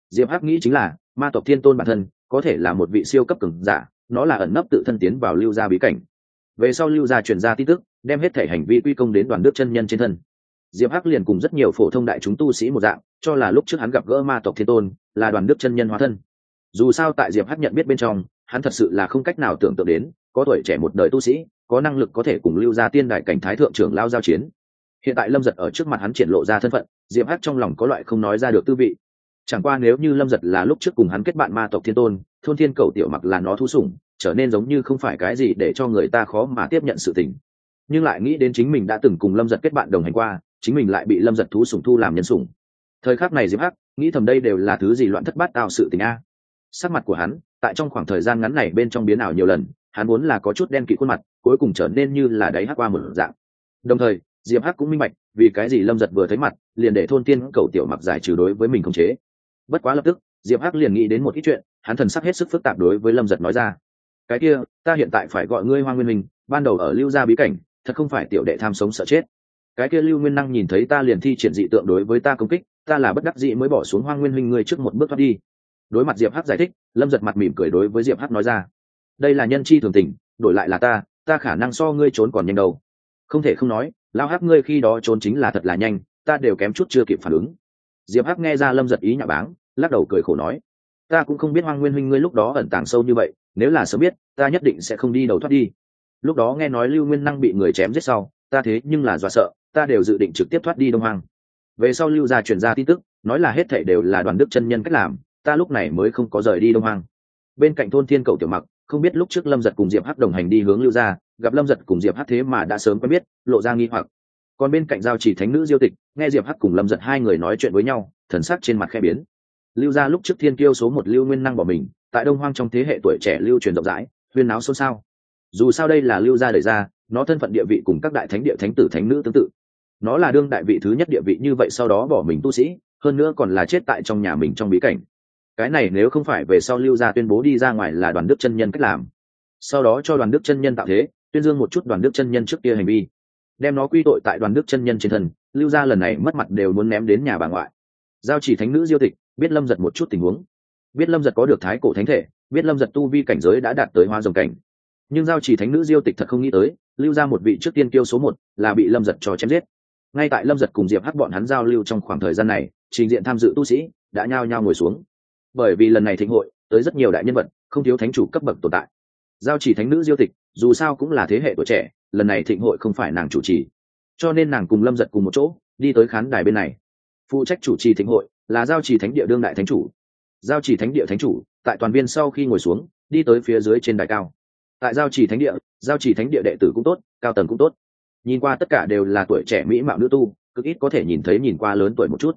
Speaker 1: Diệp hắc nghĩ chính là, ma tộc thiên tôn bản thân có thể là một vị siêu cấp cường giả, nó là ẩn nấp tự thân tiến vào lưu gia bí cảnh. Về sau lưu gia truyền ra tin tức, đem hết thể hành vi quy công đến đoàn đức chân nhân trên thân. Diệp hắc liền cùng rất nhiều phổ thông đại chúng tu sĩ một dạng, cho là lúc trước hắn gặp gỡ ma tộc thiên tôn, là đoàn đức chân nhân hóa thân. Dù sao tại diệp hắc nhận biết bên trong, hắn thật sự là không cách nào tưởng tượng đến, có tuổi trẻ một đời tu sĩ, có năng lực có thể cùng lưu gia tiên đại cảnh thái thượng trưởng lao giao chiến. Hiện tại lâm giật ở trước mặt hắn triển lộ ra thân phận, diệp hắc trong lòng có loại không nói ra được tư vị chẳng qua nếu như lâm giật là lúc trước cùng hắn kết bạn ma tộc thiên tôn, thôn thiên cầu tiểu mặc là nó thu sủng, trở nên giống như không phải cái gì để cho người ta khó mà tiếp nhận sự tình. Nhưng lại nghĩ đến chính mình đã từng cùng lâm giật kết bạn đồng hành qua, chính mình lại bị lâm giật thú sủng thu làm nhân sủng. Thời khắc này diệp hắc, nghĩ thầm đây đều là thứ gì loạn thất bát tạo sự tình a. Sắc mặt của hắn, tại trong khoảng thời gian ngắn này bên trong biến ảo nhiều lần, hắn muốn là có chút đen kỵ khuôn mặt, cuối cùng trở nên như là đáy hắc qua một dạng. Đồng thời, diệp hắc cũng minh bạch, vì cái gì lâm giật vừa thấy mặt, liền để thôn tiên cầu tiểu mặc giải trừ đối với mình khống chế bất quá lập tức, diệp hắc liền nghĩ đến một ít chuyện, hắn thần sắc hết sức phức tạp đối với lâm giật nói ra. Cái kia, ta hiện tại phải gọi ngươi hoa nguyên minh, ban đầu ở lưu gia bí cảnh, thật không phải tiểu đệ tham sống sợ chết. Cái kia lưu nguyên năng nhìn thấy ta liền thi triển dị tượng đối với ta công kích, ta là bất đắc dĩ mới bỏ xuống hoang nguyên Minh ngươi trước một bước thoát đi. Đối mặt diệp hắc giải thích, lâm giật mặt mỉm cười đối với diệp hắc nói ra. Đây là nhân chi thường tình, đổi lại là ta ta khả năng so ngươi trốn còn nhanh đầu không thể không nói lao hắc ngươi khi đó trốn chính là thật là nhanh, ta đều kém chút chưa kịp phản ứng diệp hắc nghe ra lâm giật ý nhà báng, lắc đầu cười khổ nói, ta cũng không biết hoang nguyên huynh ngươi lúc đó ẩn tàng sâu như vậy, nếu là sớm biết, ta nhất định sẽ không đi đầu thoát đi. Lúc đó nghe nói lưu nguyên năng bị người chém giết sau, ta thế nhưng là do sợ, ta đều dự định trực tiếp thoát đi đông hoang. Về sau lưu gia truyền ra tin tức, nói là hết thảy đều là đoàn đức chân nhân cách làm, ta lúc này mới không có rời đi đông hoang. Bên cạnh thôn thiên cầu tiểu mặc, không biết lúc trước lâm giật cùng diệp hắc đồng hành đi hướng lưu gia, gặp lâm giật cùng diệp hắc thế mà đã sớm quen biết, lộ ra nghi hoặc còn bên cạnh giao chỉ thánh nữ diêu tịch, nghe diệp hắc cùng lâm giật hai người nói chuyện với nhau, thần sắc trên mặt khe biến. Lưu gia lúc trước thiên kiêu số một lưu nguyên năng bỏ mình, tại đông hoang trong thế hệ tuổi trẻ lưu truyền rộng rãi, huyên náo xôn xao. Dù sao đây là lưu gia đời ra, nó thân phận địa vị cùng các đại thánh địa thánh tử thánh nữ tương tự. Nó là đương đại vị thứ nhất địa vị như vậy sau đó bỏ mình tu sĩ, hơn nữa còn là chết tại trong nhà mình trong bí cảnh. Cái này nếu không phải về sau lưu gia tuyên bố đi ra ngoài là đoàn đức chân nhân cách làm. Sau đó cho đoàn đức chân nhân tạo thế, tuyên dương một chút đoàn đức chân nhân trước kia hành vi đem nó quy tội tại đoàn đức chân nhân trên thân, lưu gia lần này mất mặt đều muốn ném đến nhà bà ngoại. Giao chỉ thánh nữ diêu tịch, biết lâm giật một chút tình huống. Biết lâm giật có được thái cổ thánh thể, biết lâm giật tu vi cảnh giới đã đạt tới hoa dòng cảnh. Nhưng giao chỉ thánh nữ diêu tịch thật không nghĩ tới, lưu ra một vị trước tiên kiêu số một là bị lâm giật cho chém giết. Ngay tại lâm giật cùng diệp hắc bọn hắn giao lưu trong khoảng thời gian này, trình diện tham dự tu sĩ đã nhao nhao ngồi xuống. Bởi vì lần này thịnh hội, tới rất nhiều đại nhân vật, không thiếu thánh chủ cấp bậc tồn tại. Giao chỉ thánh nữ diêu tịch, dù sao cũng là thế hệ tuổi trẻ lần này thịnh hội không phải nàng chủ trì. Cho nên nàng cùng lâm giật cùng một chỗ, đi tới khán đài bên này. Phụ trách chủ trì thịnh hội là giao chỉ thánh địa đương đại thánh chủ. Giao chỉ thánh địa thánh chủ, tại toàn viên sau khi ngồi xuống, đi tới phía dưới trên đài cao. Tại giao chỉ thánh địa, giao chỉ thánh địa đệ tử cũng tốt, cao tầng cũng tốt. Nhìn qua tất cả đều là tuổi trẻ mỹ mạo nữ tu, cực ít có thể nhìn thấy nhìn qua lớn tuổi một chút.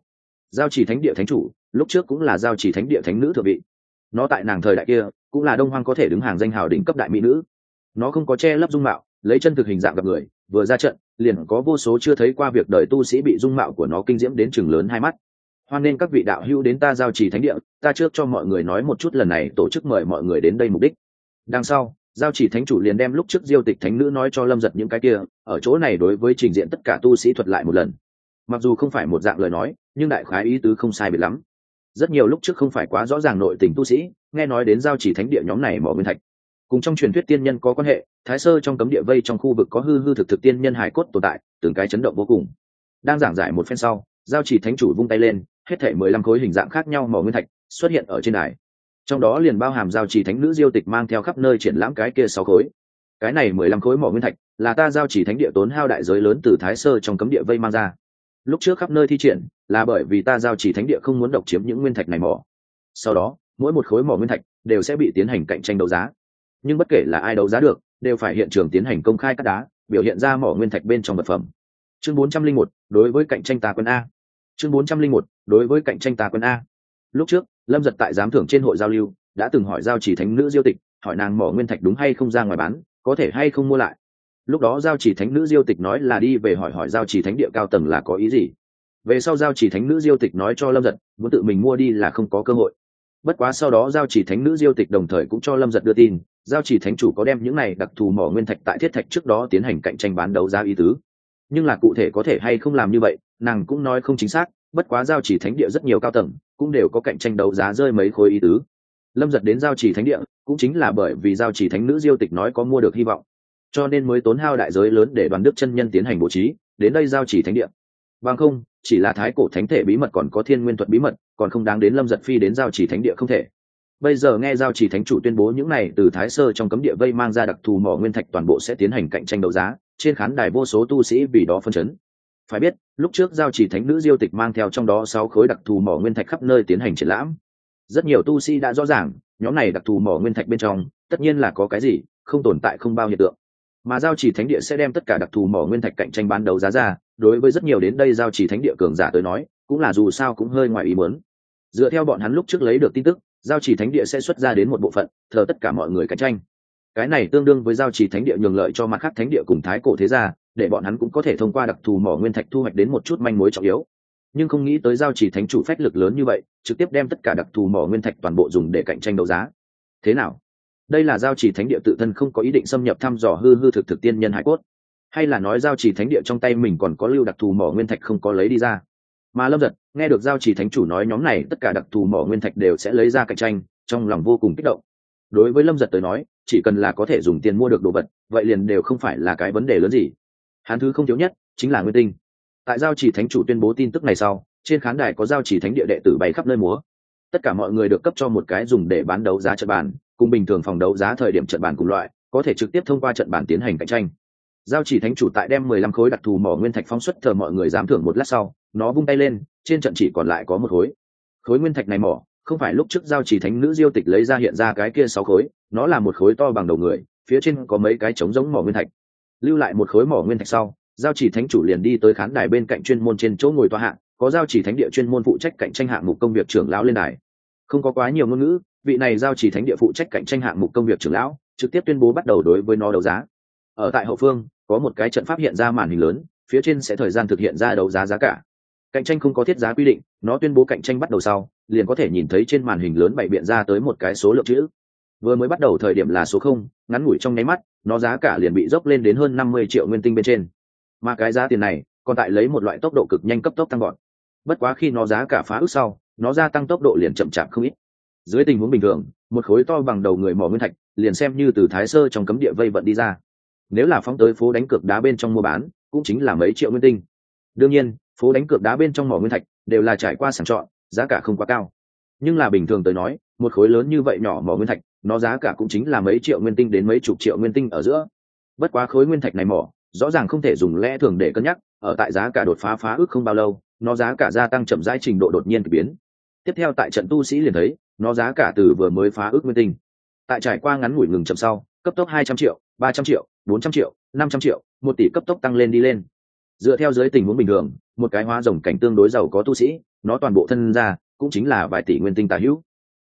Speaker 1: Giao chỉ thánh địa thánh chủ, lúc trước cũng là giao chỉ thánh địa thánh nữ thượng vị. Nó tại nàng thời đại kia, cũng là đông hoang có thể đứng hàng danh hào đỉnh cấp đại mỹ nữ. Nó không có che lấp dung mạo lấy chân thực hình dạng gặp người, vừa ra trận, liền có vô số chưa thấy qua việc đời tu sĩ bị dung mạo của nó kinh diễm đến chừng lớn hai mắt. Hoan nên các vị đạo hữu đến ta giao trì thánh địa, ta trước cho mọi người nói một chút lần này tổ chức mời mọi người đến đây mục đích. Đằng sau, giao chỉ thánh chủ liền đem lúc trước diêu tịch thánh nữ nói cho lâm giật những cái kia, ở chỗ này đối với trình diện tất cả tu sĩ thuật lại một lần. Mặc dù không phải một dạng lời nói, nhưng đại khái ý tứ không sai biệt lắm. Rất nhiều lúc trước không phải quá rõ ràng nội tình tu sĩ, nghe nói đến giao chỉ thánh địa nhóm này mỏ nguyên thạch cùng trong truyền thuyết tiên nhân có quan hệ, thái sơ trong cấm địa vây trong khu vực có hư hư thực thực tiên nhân hải cốt tồn tại, từng cái chấn động vô cùng. Đang giảng giải một phen sau, giao chỉ thánh chủ vung tay lên, hết thể mười lăm khối hình dạng khác nhau mỏ nguyên thạch xuất hiện ở trên đài. Trong đó liền bao hàm giao chỉ thánh nữ diêu tịch mang theo khắp nơi triển lãm cái kia sáu khối. Cái này mười lăm khối mỏ nguyên thạch là ta giao chỉ thánh địa tốn hao đại giới lớn từ thái sơ trong cấm địa vây mang ra. Lúc trước khắp nơi thi triển, là bởi vì ta giao chỉ thánh địa không muốn độc chiếm những nguyên thạch này mỏ. Sau đó, mỗi một khối mỏ nguyên thạch đều sẽ bị tiến hành cạnh tranh đấu giá nhưng bất kể là ai đấu giá được, đều phải hiện trường tiến hành công khai cắt đá, biểu hiện ra mỏ nguyên thạch bên trong vật phẩm. Chương bốn trăm linh một, đối với cạnh tranh tà quân a. Chương bốn trăm linh một, đối với cạnh tranh tà quân a. Lúc trước, lâm giật tại giám thưởng trên hội giao lưu, đã từng hỏi giao chỉ thánh nữ diêu tịch, hỏi nàng mỏ nguyên thạch đúng hay không ra ngoài bán, có thể hay không mua lại. Lúc đó giao chỉ thánh nữ diêu tịch nói là đi về hỏi hỏi giao chỉ thánh địa cao tầng là có ý gì. Về sau giao chỉ thánh nữ diêu tịch nói cho lâm giật, muốn tự mình mua đi là không có cơ hội. Bất quá sau đó giao chỉ thánh nữ diêu tịch đồng thời cũng cho lâm giật đưa tin giao chỉ thánh chủ có đem những này đặc thù mỏ nguyên thạch tại thiết thạch trước đó tiến hành cạnh tranh bán đấu giá ý tứ. Nhưng là cụ thể có thể hay không làm như vậy, nàng cũng nói không chính xác, bất quá giao chỉ thánh địa rất nhiều cao tầng, cũng đều có cạnh tranh đấu giá rơi mấy khối ý tứ. Lâm giật đến giao chỉ thánh địa, cũng chính là bởi vì giao chỉ thánh nữ diêu tịch nói có mua được hy vọng. Cho nên mới tốn hao đại giới lớn để đoàn đức chân nhân tiến hành bố trí, đến đây giao chỉ thánh địa. Bằng không, chỉ là thái cổ thánh thể bí mật còn có thiên nguyên thuật bí mật, còn không đáng đến lâm giật phi đến giao chỉ thánh địa không thể bây giờ nghe giao chỉ thánh chủ tuyên bố những này từ thái sơ trong cấm địa vây mang ra đặc thù mỏ nguyên thạch toàn bộ sẽ tiến hành cạnh tranh đấu giá, trên khán đài vô số tu sĩ vì đó phân chấn. Phải biết, lúc trước giao chỉ thánh nữ diêu tịch mang theo trong đó sáu khối đặc thù mỏ nguyên thạch khắp nơi tiến hành triển lãm. Rất nhiều tu sĩ đã rõ ràng, nhóm này đặc thù mỏ nguyên thạch bên trong, tất nhiên là có cái gì, không tồn tại không bao hiện tượng. Mà giao chỉ thánh địa sẽ đem tất cả đặc thù mỏ nguyên thạch cạnh tranh bán đấu giá ra, đối với rất nhiều đến đây giao chỉ thánh địa cường giả tới nói, cũng là dù sao cũng hơi ngoài ý muốn. Dựa theo bọn hắn lúc trước lấy được tin tức giao chỉ thánh địa sẽ xuất ra đến một bộ phận, thờ tất cả mọi người cạnh tranh. Cái này tương đương với giao chỉ thánh địa nhường lợi cho mặt khác thánh địa cùng thái cổ thế gia, để bọn hắn cũng có thể thông qua đặc thù mỏ nguyên thạch thu hoạch đến một chút manh mối trọng yếu. Nhưng không nghĩ tới giao chỉ thánh chủ phách lực lớn như vậy, trực tiếp đem tất cả đặc thù mỏ nguyên thạch toàn bộ dùng để cạnh tranh đấu giá. Thế nào? Đây là giao chỉ thánh địa tự thân không có ý định xâm nhập thăm dò hư hư thực thực tiên nhân hải cốt. Hay là nói giao chỉ thánh địa trong tay mình còn có lưu đặc thù mỏ nguyên thạch không có lấy đi ra? Mà lâm giật, nghe được giao chỉ thánh chủ nói nhóm này, tất cả đặc thù mỏ nguyên thạch đều sẽ lấy ra cạnh tranh, trong lòng vô cùng kích động. Đối với lâm giật tới nói, chỉ cần là có thể dùng tiền mua được đồ vật, vậy liền đều không phải là cái vấn đề lớn gì. Hắn thứ không thiếu nhất, chính là nguyên tinh. Tại giao chỉ thánh chủ tuyên bố tin tức này sau, trên khán đài có giao chỉ thánh địa đệ tử bày khắp nơi múa. Tất cả mọi người được cấp cho một cái dùng để bán đấu giá trận bàn, cùng bình thường phòng đấu giá thời điểm trận bàn cùng loại, có thể trực tiếp thông qua trận bàn tiến hành cạnh tranh giao chỉ thánh chủ tại đem mười lăm khối đặc thù mỏ nguyên thạch phóng xuất, thờ mọi người dám thưởng một lát sau, nó vung tay lên, trên trận chỉ còn lại có một khối. Khối nguyên thạch này mỏ, không phải lúc trước giao chỉ thánh nữ diêu tịch lấy ra hiện ra cái kia sáu khối, nó là một khối to bằng đầu người, phía trên có mấy cái trống giống mỏ nguyên thạch. Lưu lại một khối mỏ nguyên thạch sau, giao chỉ thánh chủ liền đi tới khán đài bên cạnh chuyên môn trên chỗ ngồi tòa hạng có giao chỉ thánh địa chuyên môn phụ trách cạnh tranh hạng mục công việc trưởng lão lên đài. Không có quá nhiều ngôn ngữ, vị này giao chỉ thánh địa phụ trách cạnh tranh hạng mục công việc trưởng lão, trực tiếp tuyên bố bắt đầu đối với nó đấu giá ở tại hậu phương, có một cái trận pháp hiện ra màn hình lớn, phía trên sẽ thời gian thực hiện ra đấu giá giá cả. Cạnh tranh không có thiết giá quy định, nó tuyên bố cạnh tranh bắt đầu sau, liền có thể nhìn thấy trên màn hình lớn bày biện ra tới một cái số lượng chữ. Vừa mới bắt đầu thời điểm là số không, ngắn ngủi trong nháy mắt, nó giá cả liền bị dốc lên đến hơn năm mươi triệu nguyên tinh bên trên. Mà cái giá tiền này, còn tại lấy một loại tốc độ cực nhanh cấp tốc tăng gọn bất quá khi nó giá cả phá ước sau, nó gia tăng tốc độ liền chậm chạp không ít. Dưới tình huống bình thường, một khối to bằng đầu người mỏ nguyên thạch, liền xem như từ thái sơ trong cấm địa vây vận đi ra nếu là phóng tới phố đánh cược đá bên trong mua bán, cũng chính là mấy triệu nguyên tinh. Đương nhiên, phố đánh cược đá bên trong mỏ nguyên thạch đều là trải qua sàng chọn, giá cả không quá cao. Nhưng là bình thường tới nói, một khối lớn như vậy nhỏ mỏ nguyên thạch, nó giá cả cũng chính là mấy triệu nguyên tinh đến mấy chục triệu nguyên tinh ở giữa. Bất quá khối nguyên thạch này mỏ, rõ ràng không thể dùng lẽ thường để cân nhắc, ở tại giá cả đột phá phá ước không bao lâu, nó giá cả gia tăng chậm rãi trình độ đột nhiên k ỳ biến. Tiếp theo tại trận tu sĩ liền thấy, nó giá cả từ vừa mới phá ước nguyên tinh. Tại trải qua ngắn ngủi ngừng chậm sau, cấp tốc hai trăm triệu, ba trăm triệu bốn trăm triệu, năm trăm triệu, một tỷ cấp tốc tăng lên đi lên. Dựa theo dưới tình huống bình thường, một cái hóa rồng cảnh tương đối giàu có tu sĩ, nó toàn bộ thân ra cũng chính là vài tỷ nguyên tinh tà hữu.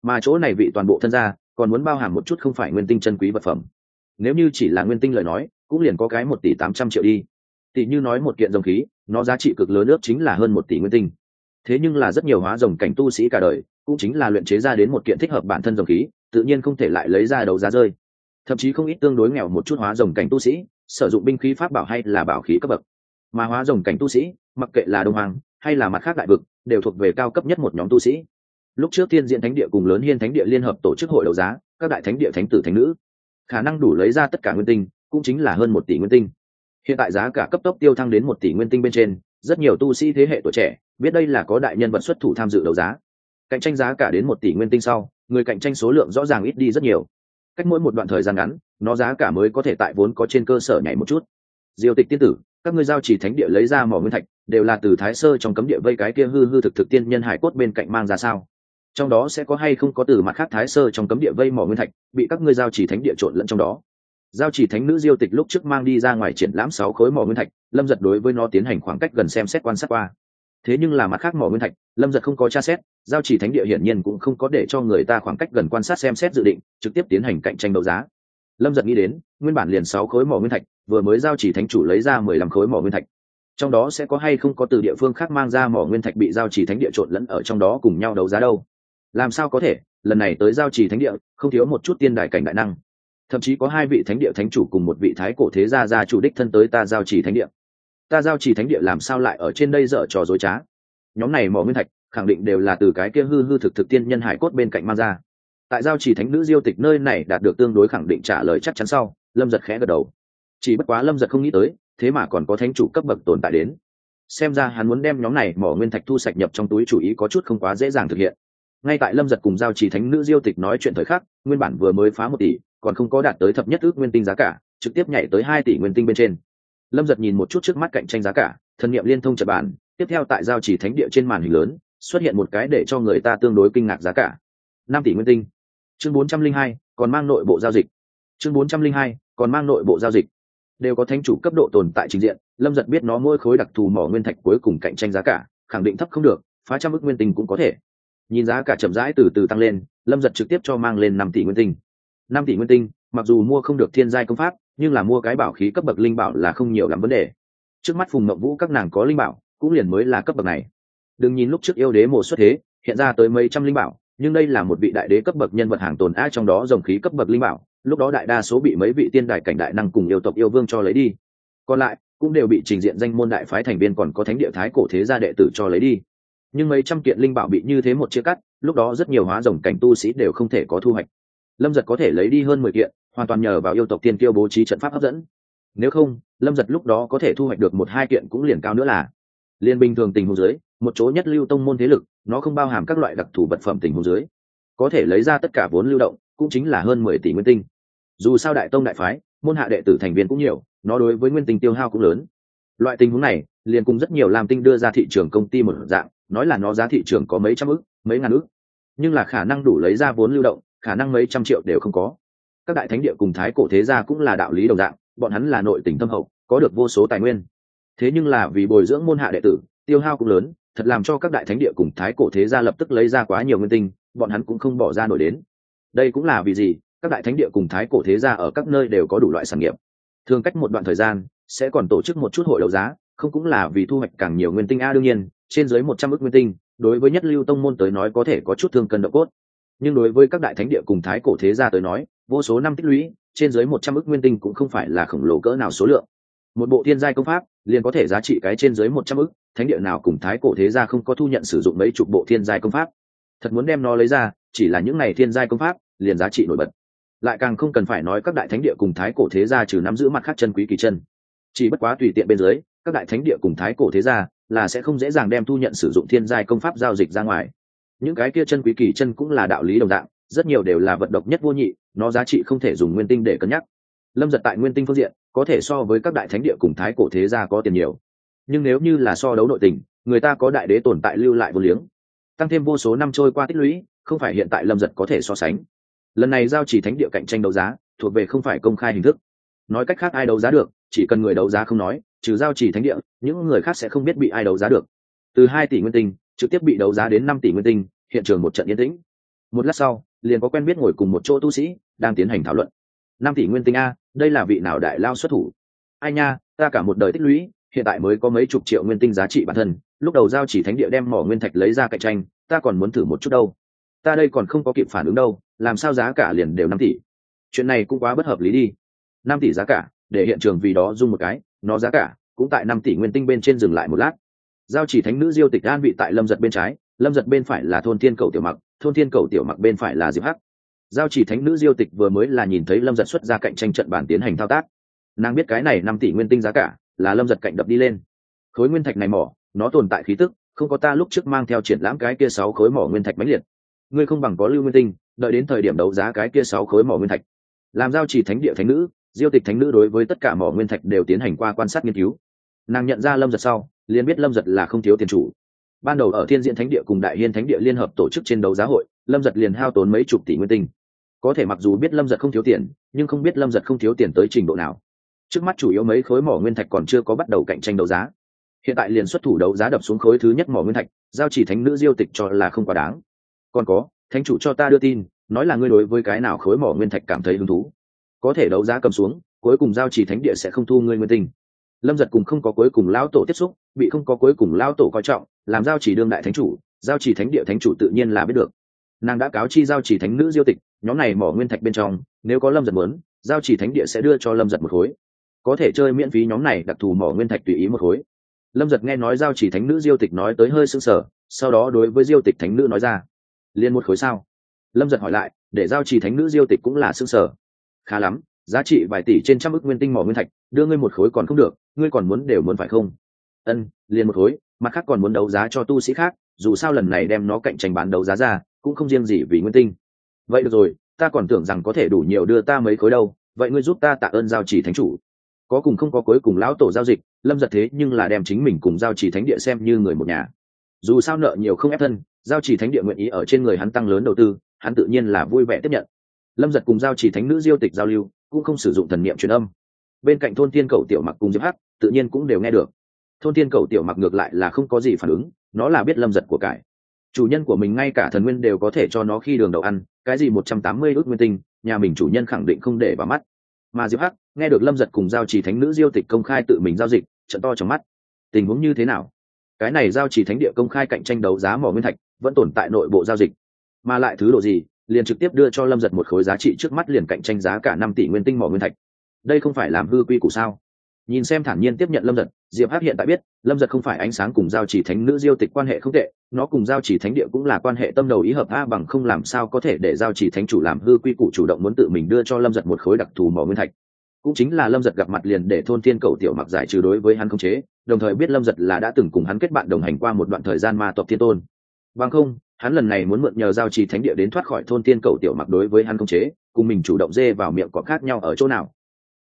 Speaker 1: Mà chỗ này vị toàn bộ thân ra còn muốn bao hàm một chút không phải nguyên tinh chân quý vật phẩm. Nếu như chỉ là nguyên tinh lời nói, cũng liền có cái một tỷ tám trăm triệu đi. Tỷ như nói một kiện dòng khí, nó giá trị cực lớn ước chính là hơn một tỷ nguyên tinh. Thế nhưng là rất nhiều hóa rồng cảnh tu sĩ cả đời, cũng chính là luyện chế ra đến một kiện thích hợp bản thân dòng khí, tự nhiên không thể lại lấy ra đầu giá rơi thậm chí không ít tương đối nghèo một chút hóa rồng cảnh tu sĩ, sử dụng binh khí pháp bảo hay là bảo khí cấp bậc. Mà hóa rồng cảnh tu sĩ, mặc kệ là đông hoàng hay là mặt khác đại vực, đều thuộc về cao cấp nhất một nhóm tu sĩ. Lúc trước thiên diện thánh địa cùng lớn hiên thánh địa liên hợp tổ chức hội đấu giá, các đại thánh địa thánh tử thánh nữ, khả năng đủ lấy ra tất cả nguyên tinh, cũng chính là hơn một tỷ nguyên tinh. Hiện tại giá cả cấp tốc tiêu thăng đến một tỷ nguyên tinh bên trên, rất nhiều tu sĩ thế hệ tuổi trẻ, biết đây là có đại nhân vật xuất thủ tham dự đấu giá. Cạnh tranh giá cả đến một tỷ nguyên tinh sau, người cạnh tranh số lượng rõ ràng ít đi rất nhiều cách mỗi một đoạn thời gian ngắn, nó giá cả mới có thể tại vốn có trên cơ sở nhảy một chút. Diêu tịch tiên tử, các ngươi giao chỉ thánh địa lấy ra mỏ nguyên thạch, đều là từ thái sơ trong cấm địa vây cái kia hư hư thực thực tiên nhân hải cốt bên cạnh mang ra sao? Trong đó sẽ có hay không có từ mặt khác thái sơ trong cấm địa vây mỏ nguyên thạch, bị các ngươi giao chỉ thánh địa trộn lẫn trong đó. Giao chỉ thánh nữ diêu tịch lúc trước mang đi ra ngoài triển lãm sáu khối mỏ nguyên thạch, lâm giật đối với nó tiến hành khoảng cách gần xem xét quan sát qua thế nhưng là mặt khác mỏ nguyên thạch, lâm giật không có tra xét, giao chỉ thánh địa hiển nhiên cũng không có để cho người ta khoảng cách gần quan sát xem xét dự định, trực tiếp tiến hành cạnh tranh đấu giá. Lâm giật nghĩ đến, nguyên bản liền sáu khối mỏ nguyên thạch, vừa mới giao chỉ thánh chủ lấy ra mười lăm khối mỏ nguyên thạch. Trong đó sẽ có hay không có từ địa phương khác mang ra mỏ nguyên thạch bị giao chỉ thánh địa trộn lẫn ở trong đó cùng nhau đấu giá đâu? Làm sao có thể? Lần này tới giao chỉ thánh địa, không thiếu một chút tiên đại cảnh đại năng. Thậm chí có hai vị thánh địa thánh chủ cùng một vị thái cổ thế gia gia chủ đích thân tới ta giao chỉ thánh địa ta giao chỉ thánh địa làm sao lại ở trên đây dở trò dối trá? Nhóm này mỏ nguyên thạch, khẳng định đều là từ cái kia hư hư thực thực tiên nhân hải cốt bên cạnh mang ra. Tại giao chỉ thánh nữ diêu tịch nơi này đạt được tương đối khẳng định trả lời chắc chắn sau, lâm giật khẽ gật đầu. Chỉ bất quá lâm giật không nghĩ tới, thế mà còn có thánh chủ cấp bậc tồn tại đến. Xem ra hắn muốn đem nhóm này mỏ nguyên thạch thu sạch nhập trong túi chủ ý có chút không quá dễ dàng thực hiện. Ngay tại lâm giật cùng giao chỉ thánh nữ diêu tịch nói chuyện thời khắc, nguyên bản vừa mới phá một tỷ, còn không có đạt tới thập nhất ước nguyên tinh giá cả, trực tiếp nhảy tới hai tỷ nguyên tinh bên trên lâm giật nhìn một chút trước mắt cạnh tranh giá cả, thần niệm liên thông trật bản tiếp theo tại giao chỉ thánh địa trên màn hình lớn, xuất hiện một cái để cho người ta tương đối kinh ngạc giá cả. Năm tỷ nguyên tinh. Chương bốn trăm linh hai, còn mang nội bộ giao dịch. Chương bốn trăm linh hai, còn mang nội bộ giao dịch. Đều có thánh chủ cấp độ tồn tại trình diện, lâm giật biết nó mỗi khối đặc thù mỏ nguyên thạch cuối cùng cạnh tranh giá cả, khẳng định thấp không được, phá trăm ước nguyên tinh cũng có thể. Nhìn giá cả chậm rãi từ từ tăng lên, lâm giật trực tiếp cho mang lên năm tỷ nguyên tinh. Năm tỷ nguyên tinh mặc dù mua không được thiên giai công pháp, nhưng là mua cái bảo khí cấp bậc linh bảo là không nhiều lắm vấn đề. Trước mắt phùng mộng vũ các nàng có linh bảo, cũng liền mới là cấp bậc này. Đừng nhìn lúc trước yêu đế mùa xuất thế, hiện ra tới mấy trăm linh bảo, nhưng đây là một vị đại đế cấp bậc nhân vật hàng tồn a trong đó dòng khí cấp bậc linh bảo, lúc đó đại đa số bị mấy vị tiên đại cảnh đại năng cùng yêu tộc yêu vương cho lấy đi. Còn lại, cũng đều bị trình diện danh môn đại phái thành viên còn có thánh địa thái cổ thế gia đệ tử cho lấy đi. Nhưng mấy trăm kiện linh bảo bị như thế một chia cắt, lúc đó rất nhiều hóa rồng cảnh tu sĩ đều không thể có thu hoạch. Lâm giật có thể lấy đi hơn mười kiện hoàn toàn nhờ vào yêu tộc tiên tiêu bố trí trận pháp hấp dẫn. Nếu không, lâm giật lúc đó có thể thu hoạch được một hai kiện cũng liền cao nữa là, liên bình thường tình hồ dưới, một chỗ nhất lưu tông môn thế lực, nó không bao hàm các loại đặc thù vật phẩm tình hồ dưới. Có thể lấy ra tất cả vốn lưu động, cũng chính là hơn mười tỷ nguyên tinh. Dù sao đại tông đại phái, môn hạ đệ tử thành viên cũng nhiều, nó đối với nguyên tinh tiêu hao cũng lớn. Loại tình huống này, liền cùng rất nhiều làm tinh đưa ra thị trường công ty một dạng, nói là nó giá thị trường có mấy trăm ức, mấy ngàn ức. Nhưng là khả năng đủ lấy ra vốn lưu động, khả năng mấy trăm triệu đều không có các đại thánh địa cùng thái cổ thế gia cũng là đạo lý đồng dạng, bọn hắn là nội tình tâm hậu, có được vô số tài nguyên. Thế nhưng là vì bồi dưỡng môn hạ đệ tử, tiêu hao cũng lớn, thật làm cho các đại thánh địa cùng thái cổ thế gia lập tức lấy ra quá nhiều nguyên tinh, bọn hắn cũng không bỏ ra nổi đến. Đây cũng là vì gì? Các đại thánh địa cùng thái cổ thế gia ở các nơi đều có đủ loại sản nghiệp. Thường cách một đoạn thời gian, sẽ còn tổ chức một chút hội đấu giá, không cũng là vì thu hoạch càng nhiều nguyên tinh. A, đương nhiên, trên dưới một trăm ước nguyên tinh, đối với nhất lưu tông môn tới nói có thể có chút thương cân độ cốt. Nhưng đối với các đại thánh địa cùng thái cổ thế gia tới nói vô số năm tích lũy, trên dưới một trăm ước nguyên tinh cũng không phải là khổng lồ cỡ nào số lượng. Một bộ thiên giai công pháp, liền có thể giá trị cái trên dưới một trăm ước, thánh địa nào cùng thái cổ thế gia không có thu nhận sử dụng mấy chục bộ thiên giai công pháp. Thật muốn đem nó lấy ra, chỉ là những này thiên giai công pháp, liền giá trị nổi bật. Lại càng không cần phải nói các đại thánh địa cùng thái cổ thế gia trừ nắm giữ mặt khác chân quý kỳ chân. Chỉ bất quá tùy tiện bên dưới, các đại thánh địa cùng thái cổ thế gia là sẽ không dễ dàng đem thu nhận sử dụng thiên giai công pháp giao dịch ra ngoài. Những cái kia chân quý kỳ chân cũng là đạo lý đồng dạng rất nhiều đều là vật độc nhất vô nhị, nó giá trị không thể dùng nguyên tinh để cân nhắc. Lâm giật tại nguyên tinh phương diện, có thể so với các đại thánh địa cùng thái cổ thế gia có tiền nhiều. Nhưng nếu như là so đấu nội tình, người ta có đại đế tồn tại lưu lại vô liếng. Tăng thêm vô số năm trôi qua tích lũy, không phải hiện tại lâm giật có thể so sánh. Lần này giao chỉ thánh địa cạnh tranh đấu giá, thuộc về không phải công khai hình thức. Nói cách khác ai đấu giá được, chỉ cần người đấu giá không nói, trừ giao chỉ thánh địa, những người khác sẽ không biết bị ai đấu giá được. Từ hai tỷ nguyên tinh, trực tiếp bị đấu giá đến năm tỷ nguyên tinh, hiện trường một trận yên tĩnh. Một lát sau liền có quen biết ngồi cùng một chỗ tu sĩ, đang tiến hành thảo luận. Năm tỷ nguyên tinh a, đây là vị nào đại lao xuất thủ? Ai nha, ta cả một đời tích lũy, hiện tại mới có mấy chục triệu nguyên tinh giá trị bản thân, lúc đầu giao chỉ thánh địa đem mỏ nguyên thạch lấy ra cạnh tranh, ta còn muốn thử một chút đâu. Ta đây còn không có kịp phản ứng đâu, làm sao giá cả liền đều năm tỷ? Chuyện này cũng quá bất hợp lý đi. Năm tỷ giá cả, để hiện trường vì đó dung một cái, nó giá cả cũng tại năm tỷ nguyên tinh bên trên dừng lại một lát. Giao chỉ thánh nữ diêu tịch an vị tại lâm giật bên trái, lâm giật bên phải là thôn thiên cầu tiểu mặc thôn thiên cầu tiểu mặc bên phải là diệp hắc giao chỉ thánh nữ diêu tịch vừa mới là nhìn thấy lâm giật xuất ra cạnh tranh trận bản tiến hành thao tác nàng biết cái này năm tỷ nguyên tinh giá cả là lâm giật cạnh đập đi lên khối nguyên thạch này mỏ nó tồn tại khí tức không có ta lúc trước mang theo triển lãm cái kia sáu khối mỏ nguyên thạch mãnh liệt ngươi không bằng có lưu nguyên tinh đợi đến thời điểm đấu giá cái kia sáu khối mỏ nguyên thạch làm giao chỉ thánh địa thánh nữ diêu tịch thánh nữ đối với tất cả mỏ nguyên thạch đều tiến hành qua quan sát nghiên cứu nàng nhận ra lâm giật sau liền biết lâm giật là không thiếu tiền chủ ban đầu ở thiên diện thánh địa cùng đại hiên thánh địa liên hợp tổ chức trên đấu giá hội, lâm giật liền hao tốn mấy chục tỷ nguyên tinh. Có thể mặc dù biết lâm giật không thiếu tiền, nhưng không biết lâm giật không thiếu tiền tới trình độ nào. Trước mắt chủ yếu mấy khối mỏ nguyên thạch còn chưa có bắt đầu cạnh tranh đấu giá. Hiện tại liền xuất thủ đấu giá đập xuống khối thứ nhất mỏ nguyên thạch, giao chỉ thánh nữ diêu tịch cho là không quá đáng. Còn có, thánh chủ cho ta đưa tin, nói là ngươi đối với cái nào khối mỏ nguyên thạch cảm thấy hứng thú. Có thể đấu giá cầm xuống, cuối cùng giao chỉ thánh địa sẽ không thu ngươi nguyên tinh lâm giật cùng không có cuối cùng lão tổ tiếp xúc, bị không có cuối cùng lão tổ coi trọng, làm giao chỉ đương đại thánh chủ, giao chỉ thánh địa thánh chủ tự nhiên là biết được. Nàng đã cáo chi giao chỉ thánh nữ diêu tịch, nhóm này mỏ nguyên thạch bên trong, nếu có lâm giật muốn, giao chỉ thánh địa sẽ đưa cho lâm giật một khối. Có thể chơi miễn phí nhóm này đặc thù mỏ nguyên thạch tùy ý một khối. Lâm giật nghe nói giao chỉ thánh nữ diêu tịch nói tới hơi s ư n g sở sau đó đối với diêu tịch thánh nữ nói ra, Liên một khối sao? Lâm giật hỏi lại, để giao chỉ thánh nữ diêu tịch cũng là s ư n g sở khá lắm, giá trị vài tỷ trên trăm ước nguyên tinh mỏ nguyên thạch, đưa ngươi một khối còn không được ngươi còn muốn đều muốn phải không? Ân, liền một khối, mặt khác còn muốn đấu giá cho tu sĩ khác, dù sao lần này đem nó cạnh tranh bán đấu giá ra, cũng không riêng gì vì nguyên tinh. Vậy được rồi, ta còn tưởng rằng có thể đủ nhiều đưa ta mấy khối đâu, vậy ngươi giúp ta tạ ơn giao chỉ thánh chủ. Có cùng không có cuối cùng lão tổ giao dịch, lâm giật thế nhưng là đem chính mình cùng giao chỉ thánh địa xem như người một nhà. Dù sao nợ nhiều không ép thân, giao chỉ thánh địa nguyện ý ở trên người hắn tăng lớn đầu tư, hắn tự nhiên là vui vẻ tiếp nhận. Lâm giật cùng giao chỉ thánh nữ diêu tịch giao lưu, cũng không sử dụng thần niệm truyền âm bên cạnh thôn tiên cầu tiểu mặc cùng diệp hắc, tự nhiên cũng đều nghe được. Thôn tiên cầu tiểu mặc ngược lại là không có gì phản ứng, nó là biết lâm giật của cải. Chủ nhân của mình ngay cả thần nguyên đều có thể cho nó khi đường đầu ăn, cái gì một trăm tám mươi ước nguyên tinh, nhà mình chủ nhân khẳng định không để vào mắt. Mà diệp hắc, nghe được lâm giật cùng giao trì thánh nữ diêu tịch công khai tự mình giao dịch, trận to trong mắt. Tình huống như thế nào? Cái này giao trì thánh địa công khai cạnh tranh đấu giá mỏ nguyên thạch, vẫn tồn tại nội bộ giao dịch. Mà lại thứ độ gì, liền trực tiếp đưa cho lâm giật một khối giá trị trước mắt liền cạnh tranh giá cả năm tỷ nguyên tinh mỏ nguyên thạch đây không phải làm hư quy củ sao? Nhìn xem thản nhiên tiếp nhận lâm giật, diệp hát hiện tại biết, lâm giật không phải ánh sáng cùng giao chỉ thánh nữ diêu tịch quan hệ không tệ, nó cùng giao chỉ thánh địa cũng là quan hệ tâm đầu ý hợp a bằng không làm sao có thể để giao chỉ thánh chủ làm hư quy củ chủ động muốn tự mình đưa cho lâm giật một khối đặc thù mỏ nguyên thạch. Cũng chính là lâm giật gặp mặt liền để thôn thiên cầu tiểu mặc giải trừ đối với hắn không chế, đồng thời biết lâm giật là đã từng cùng hắn kết bạn đồng hành qua một đoạn thời gian ma tộc thiên tôn. Bằng không, hắn lần này muốn mượn nhờ giao trì thánh địa đến thoát khỏi thôn tiên cầu tiểu mặc đối với hắn không chế, cùng mình chủ động dê vào miệng có khác nhau ở chỗ nào.